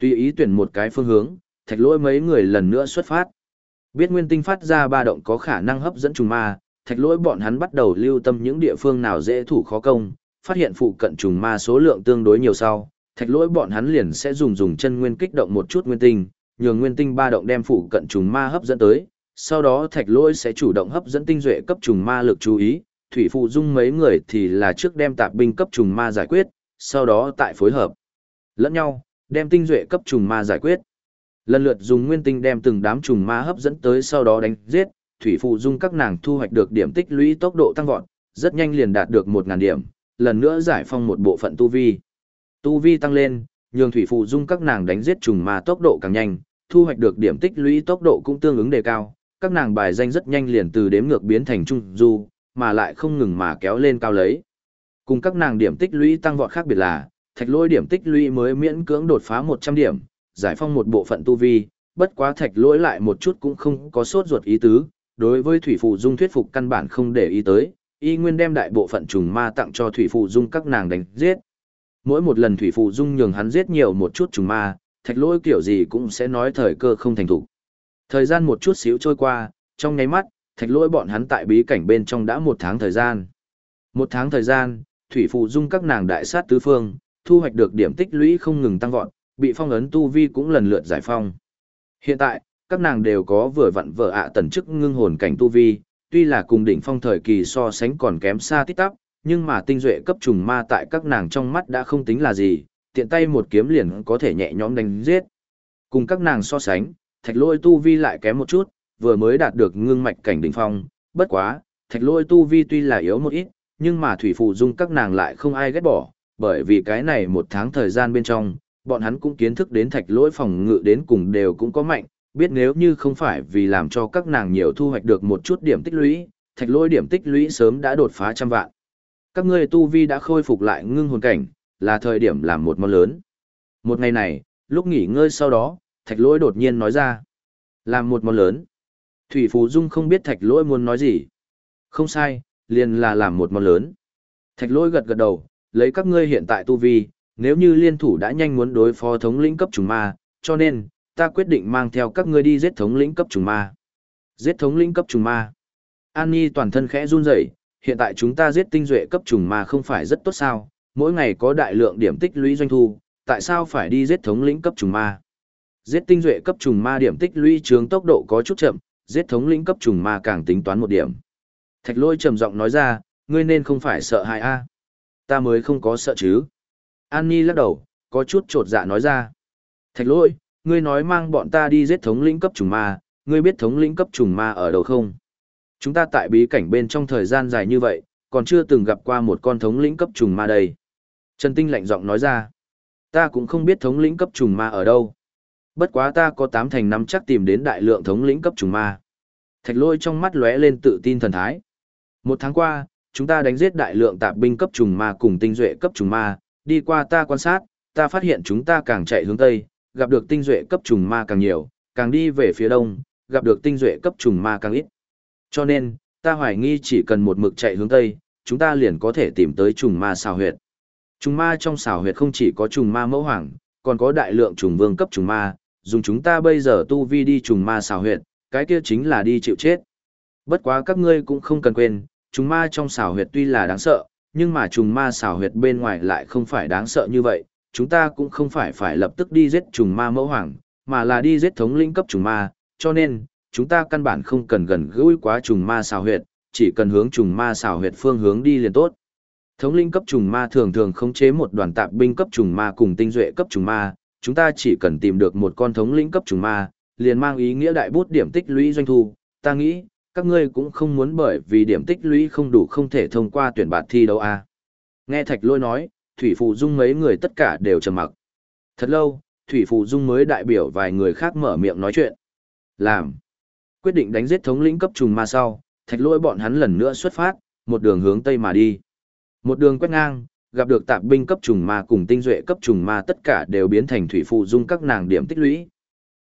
Tùy ý tuyển một cái phương hướng, thạch lỗi mấy người lần nữa xuất phát. Biết nguyên tinh phát ra ba động có khả năng hấp dẫn trùng ma, thạch lỗi bọn hắn bắt đầu lưu tâm những địa phương nào dễ thủ khó công, phát hiện phụ cận trùng ma số lượng tương đối nhiều sau, thạch lỗi bọn hắn liền sẽ dùng dùng chân nguyên kích động một chút nguyên tinh, nhường nguyên tinh ba động đem phụ cận trùng ma hấp dẫn tới, sau đó thạch lỗi sẽ chủ động hấp dẫn tinh duệ cấp trùng ma lực chú ý, thủy phụ dung mấy người thì là trước đem tạp binh cấp trùng ma giải quyết, sau đó tại phối hợp lẫn nhau, đem tinh duệ cấp trùng ma giải quyết. Lần lượt dùng nguyên tinh đem từng đám trùng ma hấp dẫn tới sau đó đánh giết, thủy phụ dung các nàng thu hoạch được điểm tích lũy tốc độ tăng vọt, rất nhanh liền đạt được một ngàn điểm, lần nữa giải phong một bộ phận tu vi. Tu vi tăng lên, nhường thủy phụ dung các nàng đánh giết trùng ma tốc độ càng nhanh, thu hoạch được điểm tích lũy tốc độ cũng tương ứng đề cao, các nàng bài danh rất nhanh liền từ đếm ngược biến thành trung du, mà lại không ngừng mà kéo lên cao lấy. Cùng các nàng điểm tích lũy tăng vọt khác biệt là, thạch lôi điểm tích lũy mới miễn cưỡng đột phá 100 điểm, giải phong một bộ phận tu vi, bất quá thạch lỗi lại một chút cũng không có sốt ruột ý tứ, đối với thủy phụ dung thuyết phục căn bản không để ý tới, y nguyên đem đại bộ phận trùng ma tặng cho thủy phụ dung các nàng đánh giết. Mỗi một lần thủy phụ dung nhường hắn giết nhiều một chút trùng ma, thạch lỗi kiểu gì cũng sẽ nói thời cơ không thành thủ. Thời gian một chút xíu trôi qua, trong nháy mắt, thạch lỗi bọn hắn tại bí cảnh bên trong đã một tháng thời gian. Một tháng thời gian, thủy phụ dung các nàng đại sát tứ phương, thu hoạch được điểm tích lũy không ngừng tăng vọt, bị phong ấn tu vi cũng lần lượt giải phong. Hiện tại, các nàng đều có vừa vặn vợ ạ tần chức ngưng hồn cảnh tu vi, tuy là cùng đỉnh phong thời kỳ so sánh còn kém xa tít tắp, nhưng mà tinh duệ cấp trùng ma tại các nàng trong mắt đã không tính là gì, tiện tay một kiếm liền có thể nhẹ nhõm đánh giết. Cùng các nàng so sánh, thạch lôi tu vi lại kém một chút, vừa mới đạt được ngưng mạch cảnh đỉnh phong, bất quá, thạch lôi tu vi tuy là yếu một ít, nhưng mà thủy phụ dung các nàng lại không ai ghét bỏ, bởi vì cái này một tháng thời gian bên trong, bọn hắn cũng kiến thức đến thạch lỗi phòng ngự đến cùng đều cũng có mạnh, biết nếu như không phải vì làm cho các nàng nhiều thu hoạch được một chút điểm tích lũy, thạch lỗi điểm tích lũy sớm đã đột phá trăm vạn. Các ngươi tu vi đã khôi phục lại ngưng hồn cảnh, là thời điểm làm một món lớn. Một ngày này, lúc nghỉ ngơi sau đó, thạch lỗi đột nhiên nói ra. Làm một món lớn. Thủy Phù Dung không biết thạch lỗi muốn nói gì. Không sai, liền là làm một món lớn. Thạch lỗi gật gật đầu, lấy các ngươi hiện tại tu vi, nếu như liên thủ đã nhanh muốn đối phó thống lĩnh cấp trùng ma, cho nên, ta quyết định mang theo các ngươi đi giết thống lĩnh cấp trùng ma. Giết thống lĩnh cấp trùng ma. An Nhi toàn thân khẽ run rẩy, hiện tại chúng ta giết tinh duệ cấp trùng ma không phải rất tốt sao, mỗi ngày có đại lượng điểm tích lũy doanh thu, tại sao phải đi giết thống lĩnh cấp trùng ma? Giết tinh duệ cấp trùng ma điểm tích lũy trường tốc độ có chút chậm, giết thống lĩnh cấp trùng ma càng tính toán một điểm. Thạch lôi trầm giọng nói ra, ngươi nên không phải sợ hại a Ta mới không có sợ chứ. An Nhi lắc đầu, có chút trột dạ nói ra. Thạch lôi, ngươi nói mang bọn ta đi giết thống lĩnh cấp trùng ma, ngươi biết thống lĩnh cấp trùng ma ở đâu không? Chúng ta tại bí cảnh bên trong thời gian dài như vậy, còn chưa từng gặp qua một con thống lĩnh cấp trùng ma đây. Trần Tinh lạnh giọng nói ra. Ta cũng không biết thống lĩnh cấp trùng ma ở đâu. Bất quá ta có tám thành năm chắc tìm đến đại lượng thống lĩnh cấp trùng ma. Thạch lôi trong mắt lóe lên tự tin thần thái. Một tháng qua, chúng ta đánh giết đại lượng tạp binh cấp trùng ma cùng tinh duệ cấp trùng ma, đi qua ta quan sát, ta phát hiện chúng ta càng chạy hướng tây, gặp được tinh duệ cấp trùng ma càng nhiều, càng đi về phía đông, gặp được tinh duệ cấp trùng ma càng ít. Cho nên, ta hoài nghi chỉ cần một mực chạy hướng tây, chúng ta liền có thể tìm tới trùng ma xào huyệt. Trùng ma trong xào huyệt không chỉ có trùng ma mẫu hoàng, còn có đại lượng trùng vương cấp trùng ma, dùng chúng ta bây giờ tu vi đi trùng ma xào huyệt, cái kia chính là đi chịu chết. Bất quá các ngươi cũng không cần quên, trùng ma trong xào huyệt tuy là đáng sợ, nhưng mà trùng ma xào huyệt bên ngoài lại không phải đáng sợ như vậy, chúng ta cũng không phải phải lập tức đi giết trùng ma mẫu hoàng, mà là đi giết thống lĩnh cấp trùng ma, cho nên, chúng ta căn bản không cần gần gũi quá trùng ma xào huyệt, chỉ cần hướng trùng ma xào huyệt phương hướng đi liền tốt. Thống lĩnh cấp trùng ma thường thường khống chế một đoàn tạp binh cấp trùng ma cùng tinh duệ cấp trùng ma, chúng ta chỉ cần tìm được một con thống lĩnh cấp trùng ma, liền mang ý nghĩa đại bút điểm tích lũy doanh thu, ta nghĩ, các ngươi cũng không muốn bởi vì điểm tích lũy không đủ không thể thông qua tuyển bạt thi đâu à. Nghe Thạch Lôi nói, Thủy Phụ Dung mấy người tất cả đều trầm mặc. Thật lâu, Thủy Phụ Dung mới đại biểu vài người khác mở miệng nói chuyện. Làm. Quyết định đánh giết thống lĩnh cấp trùng ma sau, Thạch Lôi bọn hắn lần nữa xuất phát, một đường hướng tây mà đi. Một đường quét ngang, gặp được tạp binh cấp trùng ma cùng tinh duệ cấp trùng ma tất cả đều biến thành thủy phụ dung các nàng điểm tích lũy.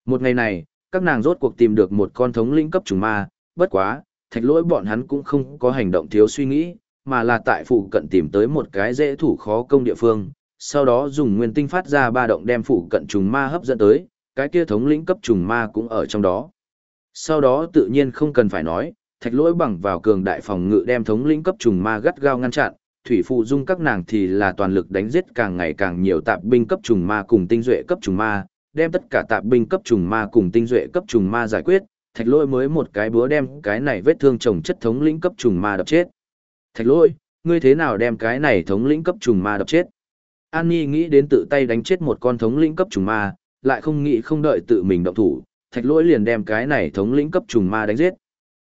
Một ngày này, các nàng rốt cuộc tìm được một con thống lĩnh cấp trùng ma, bất quá, thạch lỗi bọn hắn cũng không có hành động thiếu suy nghĩ, mà là tại phụ cận tìm tới một cái dễ thủ khó công địa phương, sau đó dùng nguyên tinh phát ra ba động đem phụ cận trùng ma hấp dẫn tới, cái kia thống lĩnh cấp trùng ma cũng ở trong đó. Sau đó tự nhiên không cần phải nói, thạch lỗi bằng vào cường đại phòng ngự đem thống lĩnh cấp trùng ma gắt gao ngăn chặn, thủy phụ dung các nàng thì là toàn lực đánh giết càng ngày càng nhiều tạp binh cấp trùng ma cùng tinh duệ cấp trùng ma, đem tất cả tạp binh cấp trùng ma cùng tinh duệ cấp trùng ma giải quyết, thạch Lỗi mới một cái búa đem cái này vết thương chồng chất thống lĩnh cấp trùng ma đập chết. Thạch Lỗi, ngươi thế nào đem cái này thống lĩnh cấp trùng ma đập chết? An Nhi nghĩ đến tự tay đánh chết một con thống lĩnh cấp trùng ma, lại không nghĩ không đợi tự mình động thủ, thạch Lỗi liền đem cái này thống lĩnh cấp trùng ma đánh giết.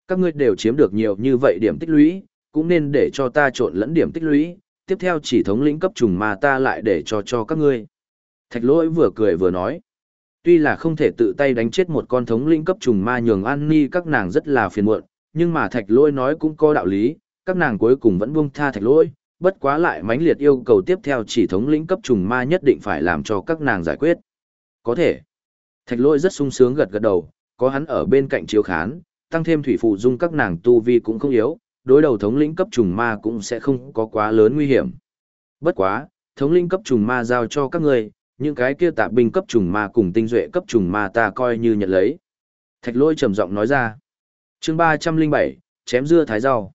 Các ngươi đều chiếm được nhiều như vậy điểm tích lũy, cũng nên để cho ta trộn lẫn điểm tích lũy, tiếp theo chỉ thống lĩnh cấp trùng ma ta lại để cho cho các ngươi. Thạch lỗi vừa cười vừa nói. Tuy là không thể tự tay đánh chết một con thống lĩnh cấp trùng ma nhường an ni các nàng rất là phiền muộn, nhưng mà thạch lỗi nói cũng có đạo lý, các nàng cuối cùng vẫn buông tha thạch lỗi, bất quá lại mãnh liệt yêu cầu tiếp theo chỉ thống lĩnh cấp trùng ma nhất định phải làm cho các nàng giải quyết. Có thể. Thạch lỗi rất sung sướng gật gật đầu, có hắn ở bên cạnh chiếu khán, tăng thêm thủy phụ dung các nàng tu vi cũng không yếu, đối đầu thống lĩnh cấp trùng ma cũng sẽ không có quá lớn nguy hiểm. Bất quá, thống lĩnh cấp trùng ma giao cho các ngươi, những cái kia tạp binh cấp trùng ma cùng tinh duệ cấp trùng ma ta coi như nhận lấy. Thạch lôi trầm giọng nói ra. chương 307, chém dưa thái rau.